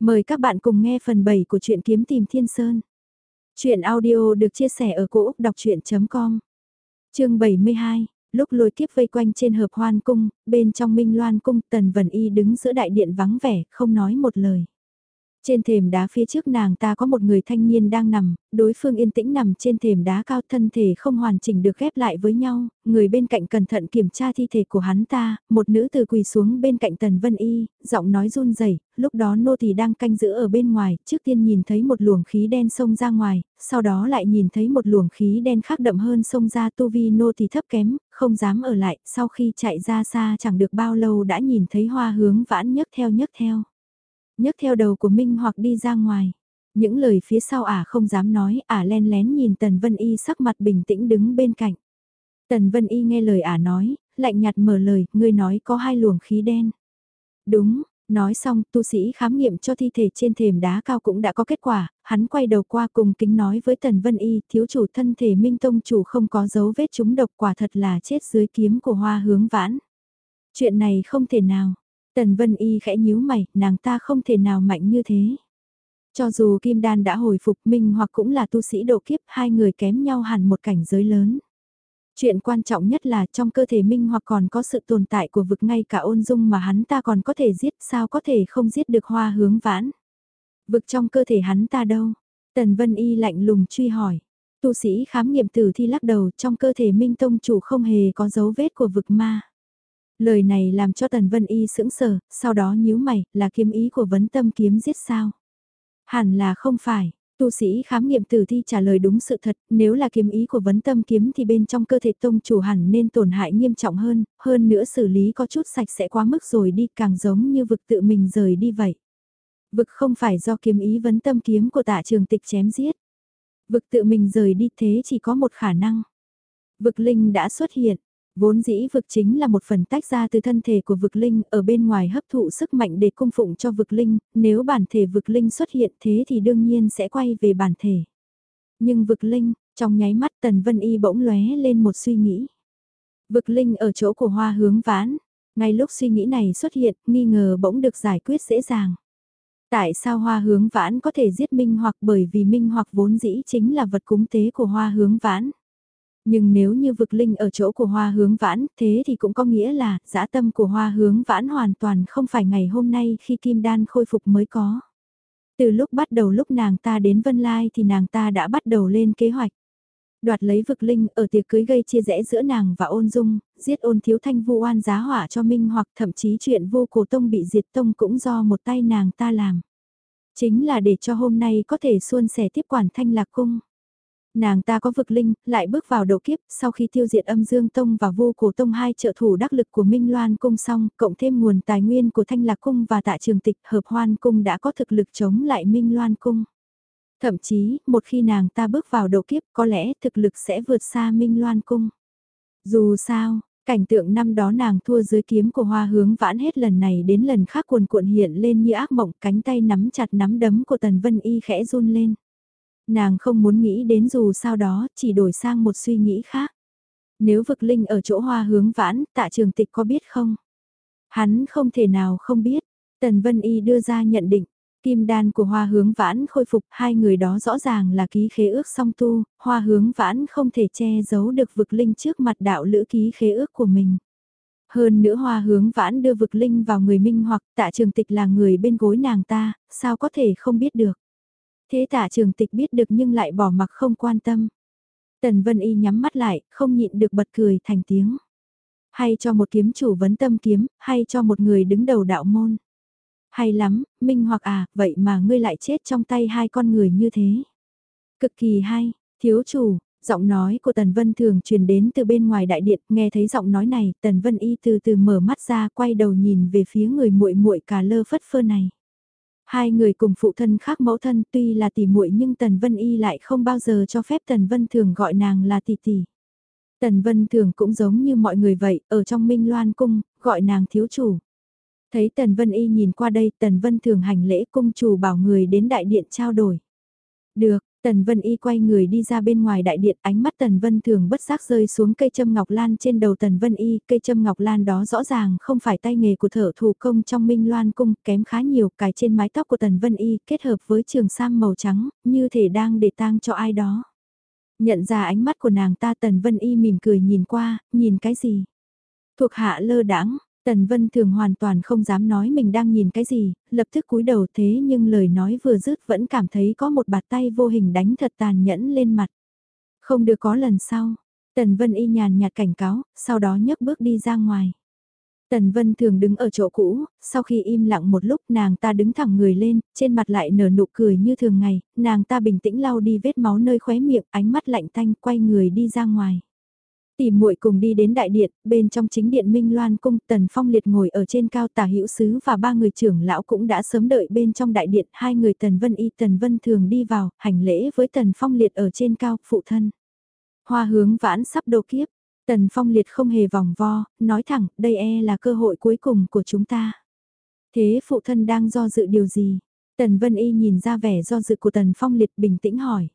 Mời các bạn cùng nghe phần 7 của truyện kiếm tìm thiên sơn. Chuyện audio được chia sẻ ở cỗ đọc chuyện.com Chương 72, lúc lôi kiếp vây quanh trên hợp hoan cung, bên trong minh loan cung tần vần y đứng giữa đại điện vắng vẻ, không nói một lời. Trên thềm đá phía trước nàng ta có một người thanh niên đang nằm, đối phương yên tĩnh nằm trên thềm đá cao thân thể không hoàn chỉnh được ghép lại với nhau, người bên cạnh cẩn thận kiểm tra thi thể của hắn ta, một nữ từ quỳ xuống bên cạnh Tần Vân Y, giọng nói run rẩy lúc đó nô thì đang canh giữ ở bên ngoài, trước tiên nhìn thấy một luồng khí đen xông ra ngoài, sau đó lại nhìn thấy một luồng khí đen khác đậm hơn xông ra tu vi nô thì thấp kém, không dám ở lại, sau khi chạy ra xa chẳng được bao lâu đã nhìn thấy hoa hướng vãn nhấc theo nhấc theo nhấc theo đầu của Minh hoặc đi ra ngoài. Những lời phía sau ả không dám nói, ả len lén nhìn Tần Vân Y sắc mặt bình tĩnh đứng bên cạnh. Tần Vân Y nghe lời ả nói, lạnh nhạt mở lời, ngươi nói có hai luồng khí đen. Đúng, nói xong tu sĩ khám nghiệm cho thi thể trên thềm đá cao cũng đã có kết quả, hắn quay đầu qua cùng kính nói với Tần Vân Y, thiếu chủ thân thể Minh Tông chủ không có dấu vết chúng độc quả thật là chết dưới kiếm của hoa hướng vãn. Chuyện này không thể nào, Tần Vân Y khẽ nhíu mày, nàng ta không thể nào mạnh như thế. Cho dù Kim Đan đã hồi phục mình hoặc cũng là tu sĩ độ kiếp, hai người kém nhau hẳn một cảnh giới lớn. Chuyện quan trọng nhất là trong cơ thể Minh hoặc còn có sự tồn tại của vực ngay cả ôn dung mà hắn ta còn có thể giết sao có thể không giết được hoa hướng vãn. Vực trong cơ thể hắn ta đâu? Tần Vân Y lạnh lùng truy hỏi. Tu sĩ khám nghiệm tử thi lắc đầu trong cơ thể Minh Tông chủ không hề có dấu vết của vực ma. Lời này làm cho Tần Vân Y sững sờ, sau đó nhíu mày, là kiếm ý của vấn tâm kiếm giết sao? Hẳn là không phải, tu sĩ khám nghiệm tử thi trả lời đúng sự thật, nếu là kiếm ý của vấn tâm kiếm thì bên trong cơ thể tông chủ hẳn nên tổn hại nghiêm trọng hơn, hơn nữa xử lý có chút sạch sẽ quá mức rồi đi càng giống như vực tự mình rời đi vậy. Vực không phải do kiếm ý vấn tâm kiếm của tạ trường tịch chém giết. Vực tự mình rời đi thế chỉ có một khả năng. Vực linh đã xuất hiện, Vốn dĩ vực chính là một phần tách ra từ thân thể của vực linh ở bên ngoài hấp thụ sức mạnh để cung phụng cho vực linh, nếu bản thể vực linh xuất hiện thế thì đương nhiên sẽ quay về bản thể. Nhưng vực linh, trong nháy mắt Tần Vân Y bỗng lóe lên một suy nghĩ. Vực linh ở chỗ của hoa hướng vãn, ngay lúc suy nghĩ này xuất hiện, nghi ngờ bỗng được giải quyết dễ dàng. Tại sao hoa hướng vãn có thể giết minh hoặc bởi vì minh hoặc vốn dĩ chính là vật cúng tế của hoa hướng vãn. Nhưng nếu như vực linh ở chỗ của hoa hướng vãn, thế thì cũng có nghĩa là, dã tâm của hoa hướng vãn hoàn toàn không phải ngày hôm nay khi kim đan khôi phục mới có. Từ lúc bắt đầu lúc nàng ta đến Vân Lai thì nàng ta đã bắt đầu lên kế hoạch. Đoạt lấy vực linh ở tiệc cưới gây chia rẽ giữa nàng và ôn dung, giết ôn thiếu thanh vu oan giá hỏa cho Minh hoặc thậm chí chuyện vô cổ tông bị diệt tông cũng do một tay nàng ta làm. Chính là để cho hôm nay có thể xuôn sẻ tiếp quản thanh lạc cung. Nàng ta có vực linh, lại bước vào độ kiếp, sau khi tiêu diệt âm dương tông và vô cổ tông hai trợ thủ đắc lực của Minh Loan cung xong, cộng thêm nguồn tài nguyên của Thanh Lạc cung và tạ trường tịch hợp hoan cung đã có thực lực chống lại Minh Loan cung. Thậm chí, một khi nàng ta bước vào độ kiếp có lẽ thực lực sẽ vượt xa Minh Loan cung. Dù sao, cảnh tượng năm đó nàng thua dưới kiếm của hoa hướng vãn hết lần này đến lần khác cuồn cuộn hiện lên như ác mộng cánh tay nắm chặt nắm đấm của Tần Vân Y khẽ run lên. Nàng không muốn nghĩ đến dù sao đó, chỉ đổi sang một suy nghĩ khác. Nếu vực linh ở chỗ hoa hướng vãn, tạ trường tịch có biết không? Hắn không thể nào không biết. Tần Vân Y đưa ra nhận định, kim đan của hoa hướng vãn khôi phục hai người đó rõ ràng là ký khế ước song tu, hoa hướng vãn không thể che giấu được vực linh trước mặt đạo lữ ký khế ước của mình. Hơn nữa hoa hướng vãn đưa vực linh vào người minh hoặc tạ trường tịch là người bên gối nàng ta, sao có thể không biết được. Thế tả trường tịch biết được nhưng lại bỏ mặc không quan tâm. Tần Vân Y nhắm mắt lại, không nhịn được bật cười thành tiếng. Hay cho một kiếm chủ vấn tâm kiếm, hay cho một người đứng đầu đạo môn. Hay lắm, Minh hoặc à, vậy mà ngươi lại chết trong tay hai con người như thế. Cực kỳ hay, thiếu chủ, giọng nói của Tần Vân thường truyền đến từ bên ngoài đại điện, nghe thấy giọng nói này, Tần Vân Y từ từ mở mắt ra, quay đầu nhìn về phía người muội muội cà lơ phất phơ này. Hai người cùng phụ thân khác mẫu thân tuy là tỷ muội nhưng Tần Vân Y lại không bao giờ cho phép Tần Vân Thường gọi nàng là tỷ tỷ. Tần Vân Thường cũng giống như mọi người vậy, ở trong Minh Loan Cung, gọi nàng thiếu chủ. Thấy Tần Vân Y nhìn qua đây, Tần Vân Thường hành lễ cung chủ bảo người đến đại điện trao đổi. Được, Tần Vân Y quay người đi ra bên ngoài đại điện, ánh mắt Tần Vân thường bất giác rơi xuống cây châm ngọc lan trên đầu Tần Vân Y, cây châm ngọc lan đó rõ ràng không phải tay nghề của thợ thủ công trong Minh Loan cung, kém khá nhiều, Cái trên mái tóc của Tần Vân Y, kết hợp với trường sam màu trắng, như thể đang để tang cho ai đó. Nhận ra ánh mắt của nàng ta Tần Vân Y mỉm cười nhìn qua, nhìn cái gì? Thuộc hạ lơ đãng Tần Vân Thường hoàn toàn không dám nói mình đang nhìn cái gì, lập tức cúi đầu thế nhưng lời nói vừa dứt vẫn cảm thấy có một bạt tay vô hình đánh thật tàn nhẫn lên mặt. Không được có lần sau, Tần Vân y nhàn nhạt cảnh cáo, sau đó nhấc bước đi ra ngoài. Tần Vân thường đứng ở chỗ cũ, sau khi im lặng một lúc nàng ta đứng thẳng người lên, trên mặt lại nở nụ cười như thường ngày, nàng ta bình tĩnh lau đi vết máu nơi khóe miệng, ánh mắt lạnh tanh quay người đi ra ngoài. Tìm muội cùng đi đến đại điện, bên trong chính điện Minh Loan cung, Tần Phong liệt ngồi ở trên cao tả hữu sứ và ba người trưởng lão cũng đã sớm đợi bên trong đại điện, hai người Tần Vân Y Tần Vân thường đi vào, hành lễ với Tần Phong liệt ở trên cao, phụ thân. Hoa hướng vãn sắp độ kiếp, Tần Phong liệt không hề vòng vo, nói thẳng, đây e là cơ hội cuối cùng của chúng ta. Thế phụ thân đang do dự điều gì? Tần Vân Y nhìn ra vẻ do dự của Tần Phong liệt bình tĩnh hỏi.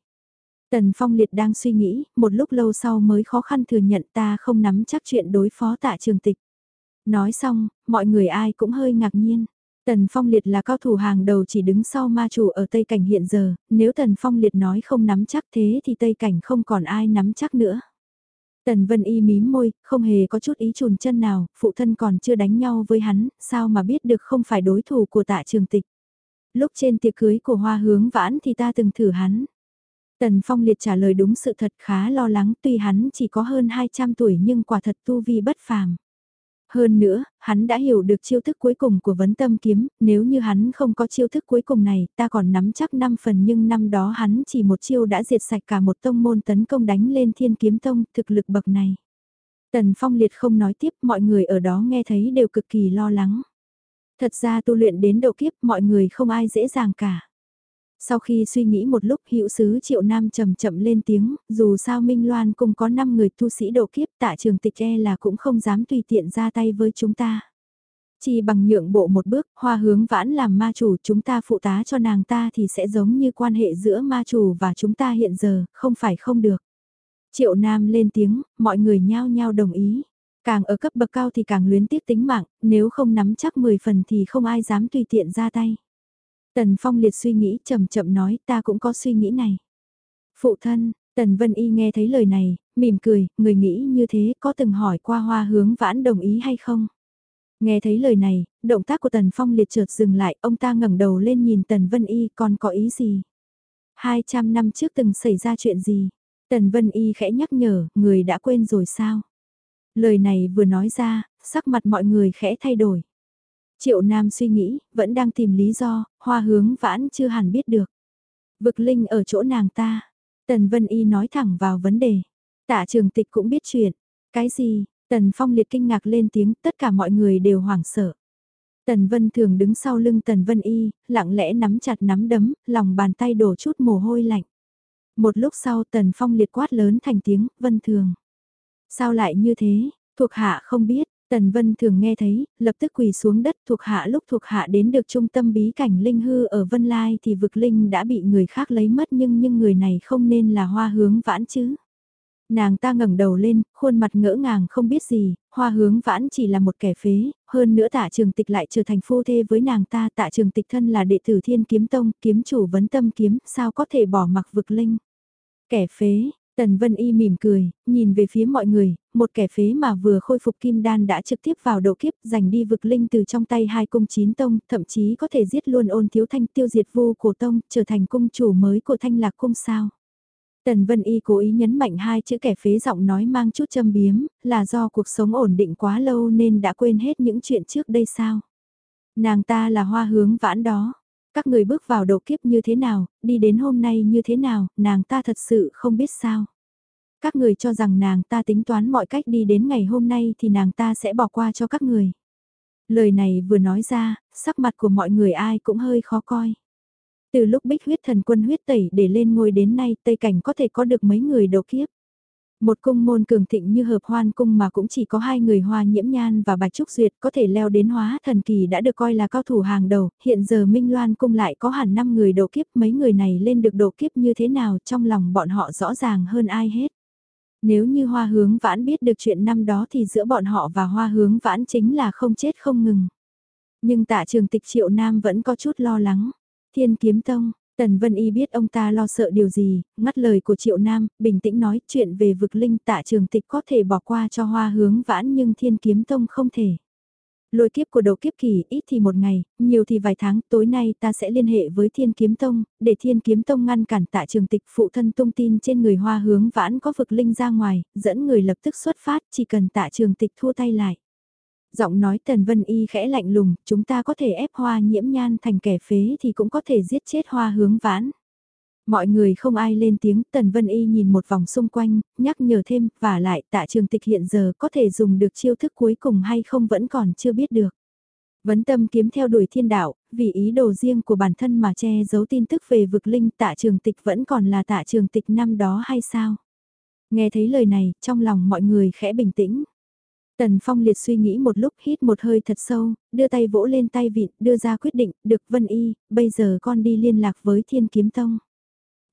Tần Phong Liệt đang suy nghĩ, một lúc lâu sau mới khó khăn thừa nhận ta không nắm chắc chuyện đối phó tạ trường tịch. Nói xong, mọi người ai cũng hơi ngạc nhiên. Tần Phong Liệt là cao thủ hàng đầu chỉ đứng sau ma chủ ở Tây Cảnh hiện giờ, nếu Tần Phong Liệt nói không nắm chắc thế thì Tây Cảnh không còn ai nắm chắc nữa. Tần Vân Y mím môi, không hề có chút ý chùn chân nào, phụ thân còn chưa đánh nhau với hắn, sao mà biết được không phải đối thủ của tạ trường tịch. Lúc trên tiệc cưới của hoa hướng vãn thì ta từng thử hắn. Tần Phong Liệt trả lời đúng sự thật khá lo lắng tuy hắn chỉ có hơn 200 tuổi nhưng quả thật tu vi bất phàm. Hơn nữa, hắn đã hiểu được chiêu thức cuối cùng của vấn tâm kiếm, nếu như hắn không có chiêu thức cuối cùng này, ta còn nắm chắc 5 phần nhưng năm đó hắn chỉ một chiêu đã diệt sạch cả một tông môn tấn công đánh lên thiên kiếm tông, thực lực bậc này. Tần Phong Liệt không nói tiếp, mọi người ở đó nghe thấy đều cực kỳ lo lắng. Thật ra tu luyện đến độ kiếp mọi người không ai dễ dàng cả. Sau khi suy nghĩ một lúc hữu sứ triệu nam chậm chậm lên tiếng, dù sao Minh Loan cũng có 5 người tu sĩ độ kiếp tạ trường tịch e là cũng không dám tùy tiện ra tay với chúng ta. Chỉ bằng nhượng bộ một bước, hoa hướng vãn làm ma chủ chúng ta phụ tá cho nàng ta thì sẽ giống như quan hệ giữa ma chủ và chúng ta hiện giờ, không phải không được. Triệu Nam lên tiếng, mọi người nhao nhao đồng ý. Càng ở cấp bậc cao thì càng luyến tiếc tính mạng, nếu không nắm chắc 10 phần thì không ai dám tùy tiện ra tay. Tần Phong liệt suy nghĩ chậm chậm nói ta cũng có suy nghĩ này. Phụ thân, Tần Vân Y nghe thấy lời này, mỉm cười, người nghĩ như thế có từng hỏi qua hoa hướng vãn đồng ý hay không? Nghe thấy lời này, động tác của Tần Phong liệt chợt dừng lại, ông ta ngẩng đầu lên nhìn Tần Vân Y còn có ý gì? 200 năm trước từng xảy ra chuyện gì? Tần Vân Y khẽ nhắc nhở, người đã quên rồi sao? Lời này vừa nói ra, sắc mặt mọi người khẽ thay đổi. Triệu Nam suy nghĩ, vẫn đang tìm lý do, hoa hướng vãn chưa hẳn biết được. Vực linh ở chỗ nàng ta. Tần Vân Y nói thẳng vào vấn đề. Tạ trường tịch cũng biết chuyện. Cái gì? Tần Phong liệt kinh ngạc lên tiếng tất cả mọi người đều hoảng sợ. Tần Vân thường đứng sau lưng Tần Vân Y, lặng lẽ nắm chặt nắm đấm, lòng bàn tay đổ chút mồ hôi lạnh. Một lúc sau Tần Phong liệt quát lớn thành tiếng, Vân thường. Sao lại như thế, thuộc hạ không biết, Tần Vân thường nghe thấy, lập tức quỳ xuống đất thuộc hạ lúc thuộc hạ đến được trung tâm bí cảnh linh hư ở Vân Lai thì vực linh đã bị người khác lấy mất nhưng nhưng người này không nên là hoa hướng vãn chứ. Nàng ta ngẩng đầu lên, khuôn mặt ngỡ ngàng không biết gì, hoa hướng vãn chỉ là một kẻ phế, hơn nữa tạ trường tịch lại trở thành phu thê với nàng ta tạ trường tịch thân là đệ tử thiên kiếm tông, kiếm chủ vấn tâm kiếm, sao có thể bỏ mặc vực linh. Kẻ phế, Tần Vân Y mỉm cười, nhìn về phía mọi người, một kẻ phế mà vừa khôi phục kim đan đã trực tiếp vào độ kiếp giành đi vực linh từ trong tay hai cung chín tông, thậm chí có thể giết luôn ôn thiếu thanh tiêu diệt vô cổ tông, trở thành cung chủ mới của thanh lạc cung sao. Tần Vân Y cố ý nhấn mạnh hai chữ kẻ phế giọng nói mang chút châm biếm, là do cuộc sống ổn định quá lâu nên đã quên hết những chuyện trước đây sao. Nàng ta là hoa hướng vãn đó. Các người bước vào độ kiếp như thế nào, đi đến hôm nay như thế nào, nàng ta thật sự không biết sao. Các người cho rằng nàng ta tính toán mọi cách đi đến ngày hôm nay thì nàng ta sẽ bỏ qua cho các người. Lời này vừa nói ra, sắc mặt của mọi người ai cũng hơi khó coi. Từ lúc bích huyết thần quân huyết tẩy để lên ngôi đến nay Tây Cảnh có thể có được mấy người đầu kiếp. Một cung môn cường thịnh như hợp hoan cung mà cũng chỉ có hai người hoa nhiễm nhan và bạch trúc duyệt có thể leo đến hóa thần kỳ đã được coi là cao thủ hàng đầu, hiện giờ Minh Loan cung lại có hẳn 5 người độ kiếp mấy người này lên được độ kiếp như thế nào trong lòng bọn họ rõ ràng hơn ai hết. Nếu như hoa hướng vãn biết được chuyện năm đó thì giữa bọn họ và hoa hướng vãn chính là không chết không ngừng. Nhưng tạ trường tịch triệu nam vẫn có chút lo lắng. Thiên kiếm tông, Tần Vân Y biết ông ta lo sợ điều gì, ngắt lời của Triệu Nam, bình tĩnh nói chuyện về vực linh tạ trường tịch có thể bỏ qua cho hoa hướng vãn nhưng thiên kiếm tông không thể. Lôi kiếp của đầu kiếp kỳ ít thì một ngày, nhiều thì vài tháng, tối nay ta sẽ liên hệ với Thiên Kiếm Tông, để Thiên Kiếm Tông ngăn cản tạ trường tịch phụ thân tung tin trên người hoa hướng vãn có vực linh ra ngoài, dẫn người lập tức xuất phát, chỉ cần tạ trường tịch thua tay lại. Giọng nói Tần Vân Y khẽ lạnh lùng, chúng ta có thể ép hoa nhiễm nhan thành kẻ phế thì cũng có thể giết chết hoa hướng vãn. Mọi người không ai lên tiếng, Tần Vân Y nhìn một vòng xung quanh, nhắc nhở thêm, và lại tạ trường tịch hiện giờ có thể dùng được chiêu thức cuối cùng hay không vẫn còn chưa biết được. Vấn tâm kiếm theo đuổi thiên đạo, vì ý đồ riêng của bản thân mà che giấu tin tức về vực linh tạ trường tịch vẫn còn là tạ trường tịch năm đó hay sao? Nghe thấy lời này, trong lòng mọi người khẽ bình tĩnh. Tần Phong liệt suy nghĩ một lúc hít một hơi thật sâu, đưa tay vỗ lên tay vịt, đưa ra quyết định, được Vân Y, bây giờ con đi liên lạc với Thiên Kiếm Tông.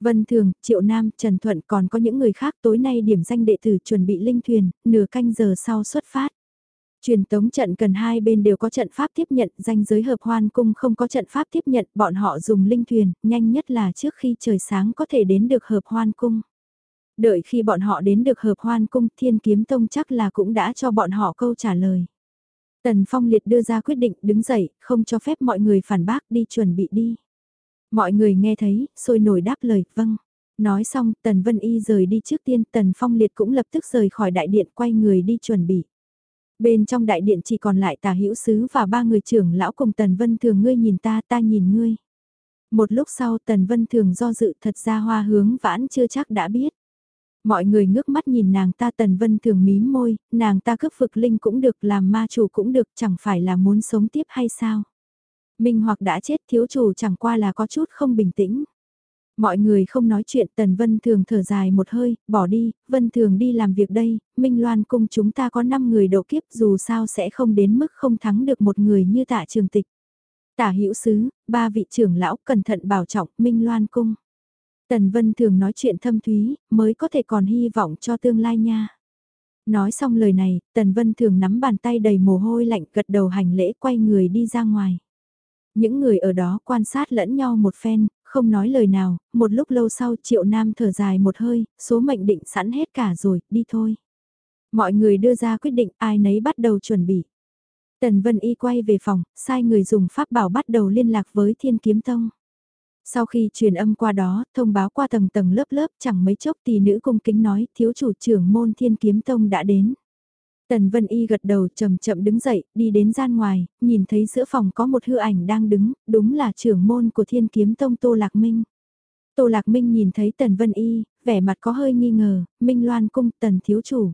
Vân Thường, Triệu Nam, Trần Thuận còn có những người khác tối nay điểm danh đệ tử chuẩn bị linh thuyền, nửa canh giờ sau xuất phát. Truyền tống trận cần hai bên đều có trận pháp tiếp nhận, danh giới hợp hoan cung không có trận pháp tiếp nhận, bọn họ dùng linh thuyền, nhanh nhất là trước khi trời sáng có thể đến được hợp hoan cung. Đợi khi bọn họ đến được hợp hoan cung thiên kiếm tông chắc là cũng đã cho bọn họ câu trả lời. Tần Phong Liệt đưa ra quyết định đứng dậy, không cho phép mọi người phản bác đi chuẩn bị đi. Mọi người nghe thấy, sôi nổi đáp lời, vâng. Nói xong, Tần Vân Y rời đi trước tiên, Tần Phong Liệt cũng lập tức rời khỏi đại điện quay người đi chuẩn bị. Bên trong đại điện chỉ còn lại tà hữu sứ và ba người trưởng lão cùng Tần Vân Thường ngươi nhìn ta ta nhìn ngươi. Một lúc sau Tần Vân Thường do dự thật ra hoa hướng vãn chưa chắc đã biết. Mọi người ngước mắt nhìn nàng ta Tần Vân Thường mím môi, nàng ta cướp vực linh cũng được làm ma chủ cũng được chẳng phải là muốn sống tiếp hay sao. Minh hoặc đã chết thiếu chủ chẳng qua là có chút không bình tĩnh. Mọi người không nói chuyện Tần Vân Thường thở dài một hơi, bỏ đi, Vân Thường đi làm việc đây, Minh Loan cung chúng ta có 5 người độ kiếp dù sao sẽ không đến mức không thắng được một người như tạ trường tịch. Tả hữu sứ, ba vị trưởng lão cẩn thận bảo trọng Minh Loan cung. Tần Vân Thường nói chuyện thâm thúy, mới có thể còn hy vọng cho tương lai nha. Nói xong lời này, Tần Vân Thường nắm bàn tay đầy mồ hôi lạnh gật đầu hành lễ quay người đi ra ngoài. Những người ở đó quan sát lẫn nhau một phen, không nói lời nào, một lúc lâu sau triệu nam thở dài một hơi, số mệnh định sẵn hết cả rồi, đi thôi. Mọi người đưa ra quyết định ai nấy bắt đầu chuẩn bị. Tần Vân Y quay về phòng, sai người dùng pháp bảo bắt đầu liên lạc với Thiên Kiếm Tông. Sau khi truyền âm qua đó, thông báo qua tầng tầng lớp lớp chẳng mấy chốc tỷ nữ cung kính nói thiếu chủ trưởng môn Thiên Kiếm Tông đã đến. Tần Vân Y gật đầu chậm chậm đứng dậy, đi đến gian ngoài, nhìn thấy giữa phòng có một hư ảnh đang đứng, đúng là trưởng môn của Thiên Kiếm Tông Tô Lạc Minh. Tô Lạc Minh nhìn thấy Tần Vân Y, vẻ mặt có hơi nghi ngờ, Minh Loan cung Tần Thiếu Chủ.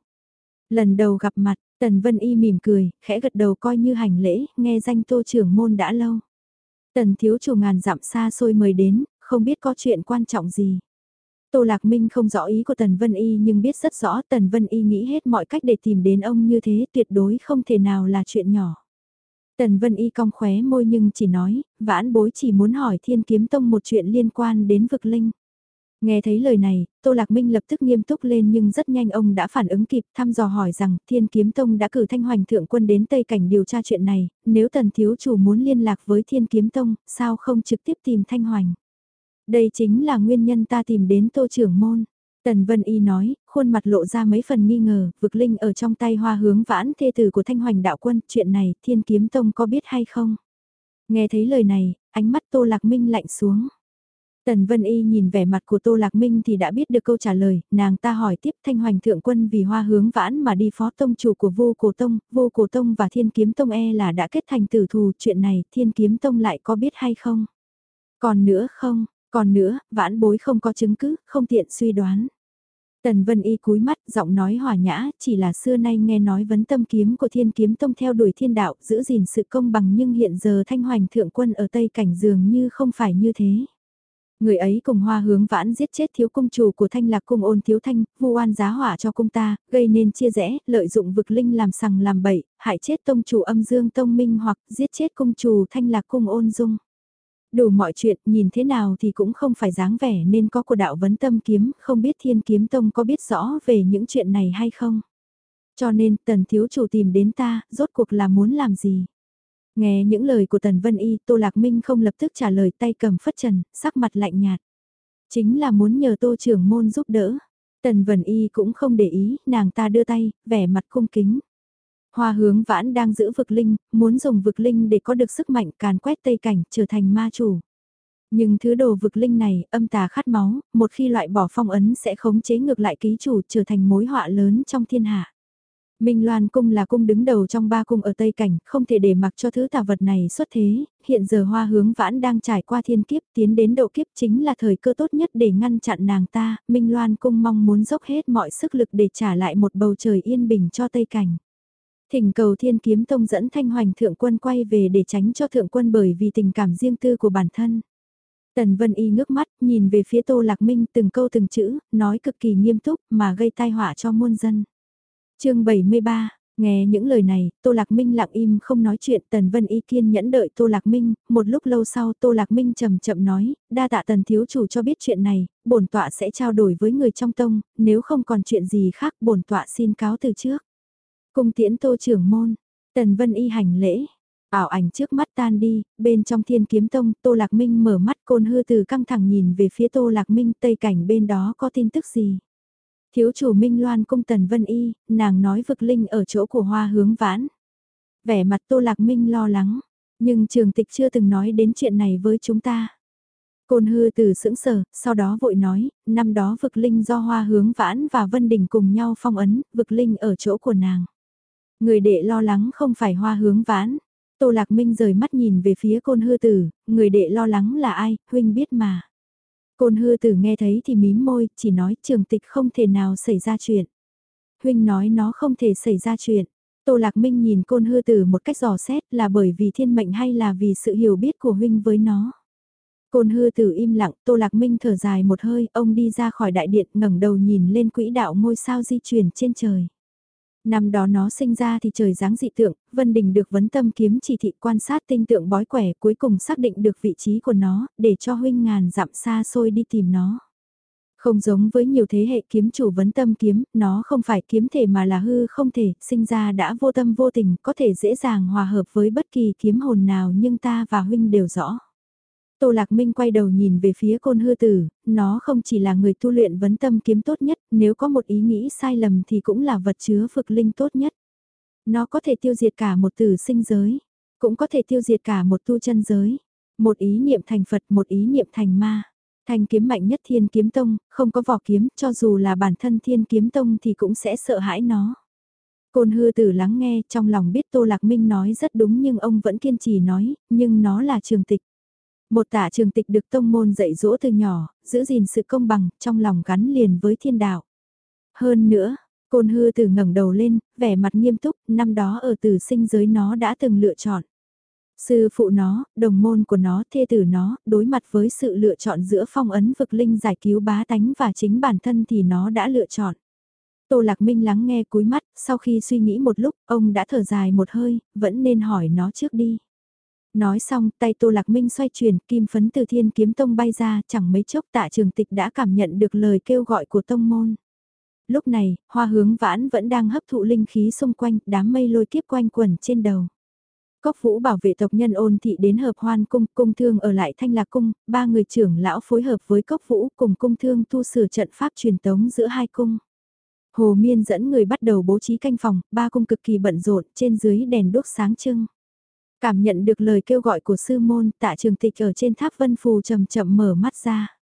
Lần đầu gặp mặt, Tần Vân Y mỉm cười, khẽ gật đầu coi như hành lễ, nghe danh Tô trưởng môn đã lâu. Tần Thiếu Chủ ngàn dặm xa xôi mời đến, không biết có chuyện quan trọng gì. Tô Lạc Minh không rõ ý của Tần Vân Y nhưng biết rất rõ Tần Vân Y nghĩ hết mọi cách để tìm đến ông như thế tuyệt đối không thể nào là chuyện nhỏ. Tần Vân Y cong khóe môi nhưng chỉ nói, vãn bối chỉ muốn hỏi Thiên Kiếm Tông một chuyện liên quan đến vực linh. Nghe thấy lời này, Tô Lạc Minh lập tức nghiêm túc lên nhưng rất nhanh ông đã phản ứng kịp thăm dò hỏi rằng Thiên Kiếm Tông đã cử Thanh Hoành Thượng Quân đến Tây Cảnh điều tra chuyện này, nếu Tần Thiếu Chủ muốn liên lạc với Thiên Kiếm Tông, sao không trực tiếp tìm Thanh Hoành? Đây chính là nguyên nhân ta tìm đến Tô Trưởng Môn. Tần Vân Y nói, khuôn mặt lộ ra mấy phần nghi ngờ, vực linh ở trong tay hoa hướng vãn thê tử của Thanh Hoành Đạo Quân, chuyện này Thiên Kiếm Tông có biết hay không? Nghe thấy lời này, ánh mắt Tô Lạc Minh lạnh xuống. Tần Vân Y nhìn vẻ mặt của Tô Lạc Minh thì đã biết được câu trả lời, nàng ta hỏi tiếp Thanh Hoành Thượng Quân vì hoa hướng vãn mà đi phó tông chủ của vô cổ tông, vô cổ tông và thiên kiếm tông e là đã kết thành tử thù, chuyện này thiên kiếm tông lại có biết hay không? Còn nữa không, còn nữa, vãn bối không có chứng cứ, không tiện suy đoán. Tần Vân Y cúi mắt, giọng nói hòa nhã, chỉ là xưa nay nghe nói vấn tâm kiếm của thiên kiếm tông theo đuổi thiên đạo, giữ gìn sự công bằng nhưng hiện giờ thanh hoành thượng quân ở Tây Cảnh dường như không phải như thế. Người ấy cùng hoa hướng vãn giết chết thiếu công chủ của thanh lạc cung ôn thiếu thanh, vu oan giá hỏa cho cung ta, gây nên chia rẽ, lợi dụng vực linh làm sằng làm bậy, hại chết tông chủ âm dương tông minh hoặc giết chết công chủ thanh lạc cung ôn dung. Đủ mọi chuyện, nhìn thế nào thì cũng không phải dáng vẻ nên có của đạo vấn tâm kiếm, không biết thiên kiếm tông có biết rõ về những chuyện này hay không. Cho nên, tần thiếu chủ tìm đến ta, rốt cuộc là muốn làm gì? Nghe những lời của Tần Vân Y, Tô Lạc Minh không lập tức trả lời tay cầm phất trần, sắc mặt lạnh nhạt. Chính là muốn nhờ Tô trưởng môn giúp đỡ. Tần Vân Y cũng không để ý, nàng ta đưa tay, vẻ mặt cung kính. Hoa hướng vãn đang giữ vực linh, muốn dùng vực linh để có được sức mạnh càn quét tây cảnh trở thành ma chủ. Nhưng thứ đồ vực linh này, âm tà khát máu, một khi loại bỏ phong ấn sẽ khống chế ngược lại ký chủ trở thành mối họa lớn trong thiên hạ. Minh Loan cung là cung đứng đầu trong ba cung ở Tây Cảnh, không thể để mặc cho thứ tà vật này xuất thế, hiện giờ hoa hướng vãn đang trải qua thiên kiếp tiến đến độ kiếp chính là thời cơ tốt nhất để ngăn chặn nàng ta, Minh Loan cung mong muốn dốc hết mọi sức lực để trả lại một bầu trời yên bình cho Tây Cảnh. Thỉnh cầu thiên kiếm tông dẫn thanh hoành thượng quân quay về để tránh cho thượng quân bởi vì tình cảm riêng tư của bản thân. Tần Vân Y ngước mắt, nhìn về phía Tô Lạc Minh từng câu từng chữ, nói cực kỳ nghiêm túc mà gây tai họa cho muôn dân chương 73 Nghe những lời này, Tô Lạc Minh lặng im không nói chuyện, Tần Vân Y kiên nhẫn đợi Tô Lạc Minh, một lúc lâu sau Tô Lạc Minh chậm chậm nói, đa tạ Tần Thiếu Chủ cho biết chuyện này, bổn tọa sẽ trao đổi với người trong tông, nếu không còn chuyện gì khác bổn tọa xin cáo từ trước. Cung tiễn Tô trưởng môn, Tần Vân Y hành lễ, ảo ảnh trước mắt tan đi, bên trong thiên kiếm tông, Tô Lạc Minh mở mắt côn hư từ căng thẳng nhìn về phía Tô Lạc Minh, tây cảnh bên đó có tin tức gì. Thiếu chủ Minh Loan cung Tần Vân Y, nàng nói vực linh ở chỗ của hoa hướng vãn. Vẻ mặt Tô Lạc Minh lo lắng, nhưng trường tịch chưa từng nói đến chuyện này với chúng ta. Côn hư từ sững sờ, sau đó vội nói, năm đó vực linh do hoa hướng vãn và Vân Đình cùng nhau phong ấn, vực linh ở chỗ của nàng. Người đệ lo lắng không phải hoa hướng vãn. Tô Lạc Minh rời mắt nhìn về phía côn hư tử, người đệ lo lắng là ai, huynh biết mà. Côn hư tử nghe thấy thì mím môi, chỉ nói trường tịch không thể nào xảy ra chuyện. Huynh nói nó không thể xảy ra chuyện. Tô Lạc Minh nhìn côn hư tử một cách dò xét là bởi vì thiên mệnh hay là vì sự hiểu biết của huynh với nó. Côn hư tử im lặng, Tô Lạc Minh thở dài một hơi, ông đi ra khỏi đại điện ngẩng đầu nhìn lên quỹ đạo ngôi sao di chuyển trên trời. Năm đó nó sinh ra thì trời dáng dị tượng, Vân Đình được vấn tâm kiếm chỉ thị quan sát tinh tượng bói quẻ cuối cùng xác định được vị trí của nó, để cho huynh ngàn dặm xa xôi đi tìm nó. Không giống với nhiều thế hệ kiếm chủ vấn tâm kiếm, nó không phải kiếm thể mà là hư không thể, sinh ra đã vô tâm vô tình, có thể dễ dàng hòa hợp với bất kỳ kiếm hồn nào nhưng ta và huynh đều rõ. Tô Lạc Minh quay đầu nhìn về phía côn hư tử, nó không chỉ là người tu luyện vấn tâm kiếm tốt nhất, nếu có một ý nghĩ sai lầm thì cũng là vật chứa phực linh tốt nhất. Nó có thể tiêu diệt cả một tử sinh giới, cũng có thể tiêu diệt cả một tu chân giới. Một ý niệm thành Phật, một ý niệm thành ma. thành kiếm mạnh nhất thiên kiếm tông, không có vỏ kiếm, cho dù là bản thân thiên kiếm tông thì cũng sẽ sợ hãi nó. Côn hư tử lắng nghe, trong lòng biết Tô Lạc Minh nói rất đúng nhưng ông vẫn kiên trì nói, nhưng nó là trường tịch. Một tả trường tịch được tông môn dạy dỗ từ nhỏ, giữ gìn sự công bằng, trong lòng gắn liền với thiên đạo. Hơn nữa, côn hư từ ngẩng đầu lên, vẻ mặt nghiêm túc, năm đó ở tử sinh giới nó đã từng lựa chọn. Sư phụ nó, đồng môn của nó, thê tử nó, đối mặt với sự lựa chọn giữa phong ấn vực linh giải cứu bá tánh và chính bản thân thì nó đã lựa chọn. Tô Lạc Minh lắng nghe cúi mắt, sau khi suy nghĩ một lúc, ông đã thở dài một hơi, vẫn nên hỏi nó trước đi. Nói xong, tay Tô Lạc Minh xoay chuyển, kim phấn từ thiên kiếm tông bay ra, chẳng mấy chốc tạ trường tịch đã cảm nhận được lời kêu gọi của tông môn. Lúc này, hoa hướng vãn vẫn đang hấp thụ linh khí xung quanh, đám mây lôi kiếp quanh quẩn trên đầu. Cốc vũ bảo vệ tộc nhân ôn thị đến hợp hoan cung, cung thương ở lại thanh lạc cung, ba người trưởng lão phối hợp với cốc vũ cùng cung thương tu sửa trận pháp truyền tống giữa hai cung. Hồ Miên dẫn người bắt đầu bố trí canh phòng, ba cung cực kỳ bận rộn, trên dưới đèn đốt sáng trưng. Cảm nhận được lời kêu gọi của sư môn, tạ trường tịch ở trên tháp vân phù chậm chậm mở mắt ra.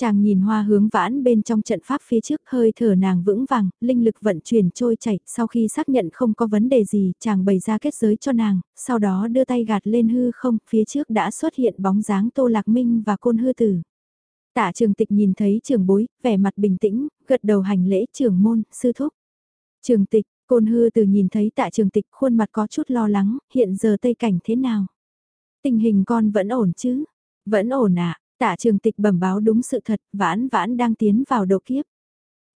Chàng nhìn hoa hướng vãn bên trong trận pháp phía trước hơi thở nàng vững vàng, linh lực vận chuyển trôi chảy, sau khi xác nhận không có vấn đề gì, chàng bày ra kết giới cho nàng, sau đó đưa tay gạt lên hư không, phía trước đã xuất hiện bóng dáng Tô Lạc Minh và Côn Hư Tử. Tạ trường tịch nhìn thấy trường bối, vẻ mặt bình tĩnh, gật đầu hành lễ trường môn, sư thúc. Trường tịch, Côn hư từ nhìn thấy tạ trường tịch khuôn mặt có chút lo lắng, hiện giờ tây cảnh thế nào? Tình hình con vẫn ổn chứ? Vẫn ổn ạ, à? Tạ trường tịch bẩm báo đúng sự thật, vãn vãn đang tiến vào độ kiếp.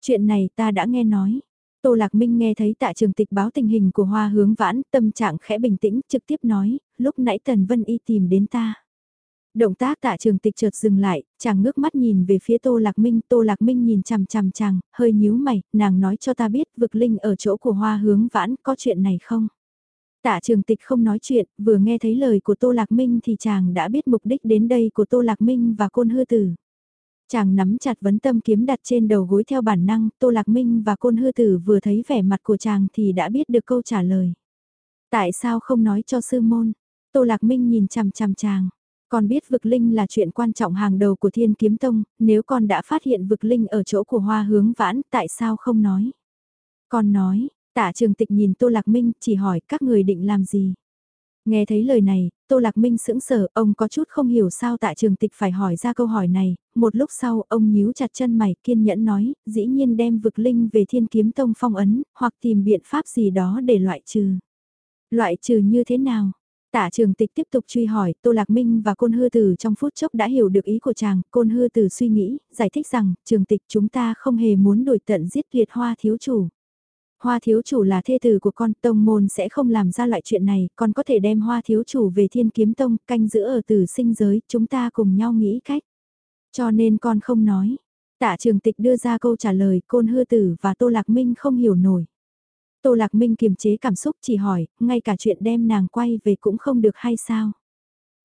Chuyện này ta đã nghe nói. Tô Lạc Minh nghe thấy tạ trường tịch báo tình hình của hoa hướng vãn, tâm trạng khẽ bình tĩnh, trực tiếp nói, lúc nãy Tần Vân Y tìm đến ta. Động tác tạ trường tịch chợt dừng lại, chàng ngước mắt nhìn về phía Tô Lạc Minh, Tô Lạc Minh nhìn chằm chằm chàng, hơi nhíu mày, nàng nói cho ta biết vực linh ở chỗ của hoa hướng vãn, có chuyện này không? Tạ trường tịch không nói chuyện, vừa nghe thấy lời của Tô Lạc Minh thì chàng đã biết mục đích đến đây của Tô Lạc Minh và côn hư tử. Chàng nắm chặt vấn tâm kiếm đặt trên đầu gối theo bản năng, Tô Lạc Minh và côn hư tử vừa thấy vẻ mặt của chàng thì đã biết được câu trả lời. Tại sao không nói cho sư môn? Tô Lạc Minh nhìn chằm chằm chàng. Con biết vực linh là chuyện quan trọng hàng đầu của thiên kiếm tông, nếu con đã phát hiện vực linh ở chỗ của hoa hướng vãn, tại sao không nói? Con nói, Tạ trường tịch nhìn Tô Lạc Minh chỉ hỏi các người định làm gì. Nghe thấy lời này, Tô Lạc Minh sững sờ, ông có chút không hiểu sao tạ trường tịch phải hỏi ra câu hỏi này, một lúc sau ông nhíu chặt chân mày kiên nhẫn nói, dĩ nhiên đem vực linh về thiên kiếm tông phong ấn, hoặc tìm biện pháp gì đó để loại trừ. Loại trừ như thế nào? Tạ trường tịch tiếp tục truy hỏi, Tô Lạc Minh và Côn Hư Tử trong phút chốc đã hiểu được ý của chàng, Côn Hư Tử suy nghĩ, giải thích rằng, trường tịch chúng ta không hề muốn đổi tận giết liệt hoa thiếu chủ. Hoa thiếu chủ là thê tử của con, tông môn sẽ không làm ra loại chuyện này, con có thể đem hoa thiếu chủ về thiên kiếm tông, canh giữ ở tử sinh giới, chúng ta cùng nhau nghĩ cách. Cho nên con không nói. Tạ trường tịch đưa ra câu trả lời, côn hư tử và Tô Lạc Minh không hiểu nổi. Tô Lạc Minh kiềm chế cảm xúc chỉ hỏi, ngay cả chuyện đem nàng quay về cũng không được hay sao?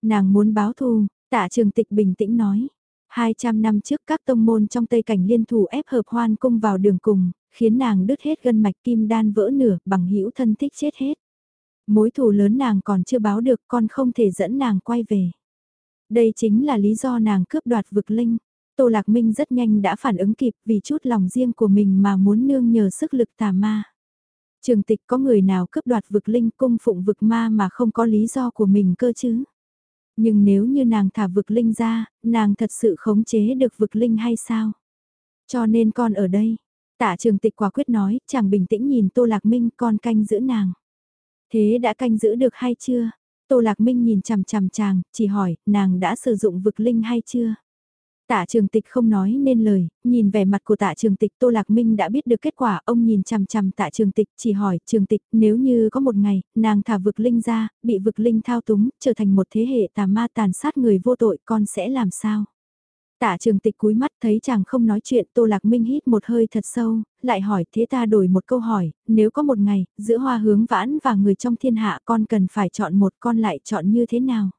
Nàng muốn báo thù, tạ trường tịch bình tĩnh nói. 200 năm trước các tông môn trong Tây Cảnh liên thủ ép hợp hoan cung vào đường cùng, khiến nàng đứt hết gân mạch kim đan vỡ nửa, bằng hữu thân thích chết hết. Mối thù lớn nàng còn chưa báo được con không thể dẫn nàng quay về. Đây chính là lý do nàng cướp đoạt vực linh. Tô Lạc Minh rất nhanh đã phản ứng kịp vì chút lòng riêng của mình mà muốn nương nhờ sức lực tà ma. Trường tịch có người nào cướp đoạt vực linh cung phụng vực ma mà không có lý do của mình cơ chứ? Nhưng nếu như nàng thả vực linh ra, nàng thật sự khống chế được vực linh hay sao? Cho nên con ở đây. Tạ trường tịch quả quyết nói, chàng bình tĩnh nhìn Tô Lạc Minh con canh giữ nàng. Thế đã canh giữ được hay chưa? Tô Lạc Minh nhìn chằm chằm chàng, chỉ hỏi, nàng đã sử dụng vực linh hay chưa? Tạ trường tịch không nói nên lời, nhìn vẻ mặt của tạ trường tịch Tô Lạc Minh đã biết được kết quả, ông nhìn chằm chằm tạ trường tịch, chỉ hỏi, trường tịch, nếu như có một ngày, nàng thả vực linh ra, bị vực linh thao túng, trở thành một thế hệ tà ma tàn sát người vô tội, con sẽ làm sao? Tạ trường tịch cúi mắt thấy chàng không nói chuyện Tô Lạc Minh hít một hơi thật sâu, lại hỏi thế ta đổi một câu hỏi, nếu có một ngày, giữa hoa hướng vãn và người trong thiên hạ con cần phải chọn một con lại chọn như thế nào?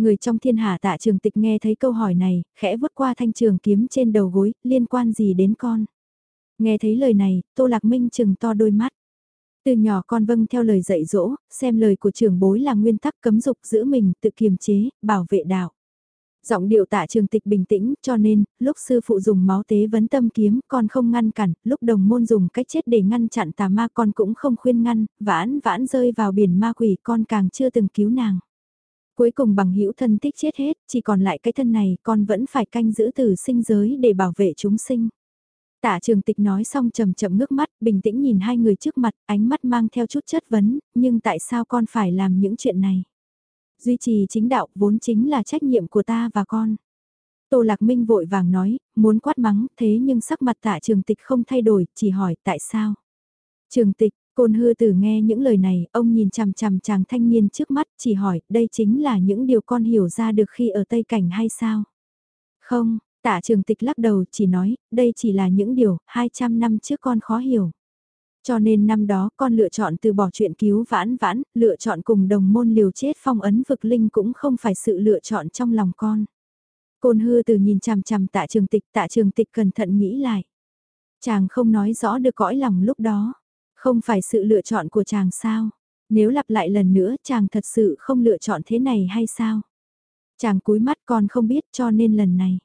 Người trong thiên hạ tạ trường tịch nghe thấy câu hỏi này, khẽ vút qua thanh trường kiếm trên đầu gối, liên quan gì đến con? Nghe thấy lời này, Tô Lạc Minh chừng to đôi mắt. Từ nhỏ con vâng theo lời dạy dỗ, xem lời của trưởng bối là nguyên tắc cấm dục giữ mình, tự kiềm chế, bảo vệ đạo. Giọng điệu tạ trường tịch bình tĩnh, cho nên, lúc sư phụ dùng máu tế vấn tâm kiếm, con không ngăn cản, lúc đồng môn dùng cách chết để ngăn chặn tà ma con cũng không khuyên ngăn, vãn vãn rơi vào biển ma quỷ con càng chưa từng cứu nàng. Cuối cùng bằng hữu thân tích chết hết, chỉ còn lại cái thân này con vẫn phải canh giữ từ sinh giới để bảo vệ chúng sinh. Tạ trường tịch nói xong chậm chậm ngước mắt, bình tĩnh nhìn hai người trước mặt, ánh mắt mang theo chút chất vấn, nhưng tại sao con phải làm những chuyện này? Duy trì chính đạo vốn chính là trách nhiệm của ta và con. Tô Lạc Minh vội vàng nói, muốn quát mắng, thế nhưng sắc mặt tạ trường tịch không thay đổi, chỉ hỏi tại sao. Trường tịch, côn hư tử nghe những lời này, ông nhìn chằm chằm chàng thanh niên trước mắt, chỉ hỏi, đây chính là những điều con hiểu ra được khi ở Tây Cảnh hay sao? Không, tạ trường tịch lắc đầu, chỉ nói, đây chỉ là những điều, 200 năm trước con khó hiểu. Cho nên năm đó con lựa chọn từ bỏ chuyện cứu vãn vãn, lựa chọn cùng đồng môn liều chết phong ấn vực linh cũng không phải sự lựa chọn trong lòng con. Côn hư từ nhìn chằm chằm tạ trường tịch, tạ trường tịch cẩn thận nghĩ lại. Chàng không nói rõ được cõi lòng lúc đó. Không phải sự lựa chọn của chàng sao? Nếu lặp lại lần nữa chàng thật sự không lựa chọn thế này hay sao? Chàng cúi mắt con không biết cho nên lần này.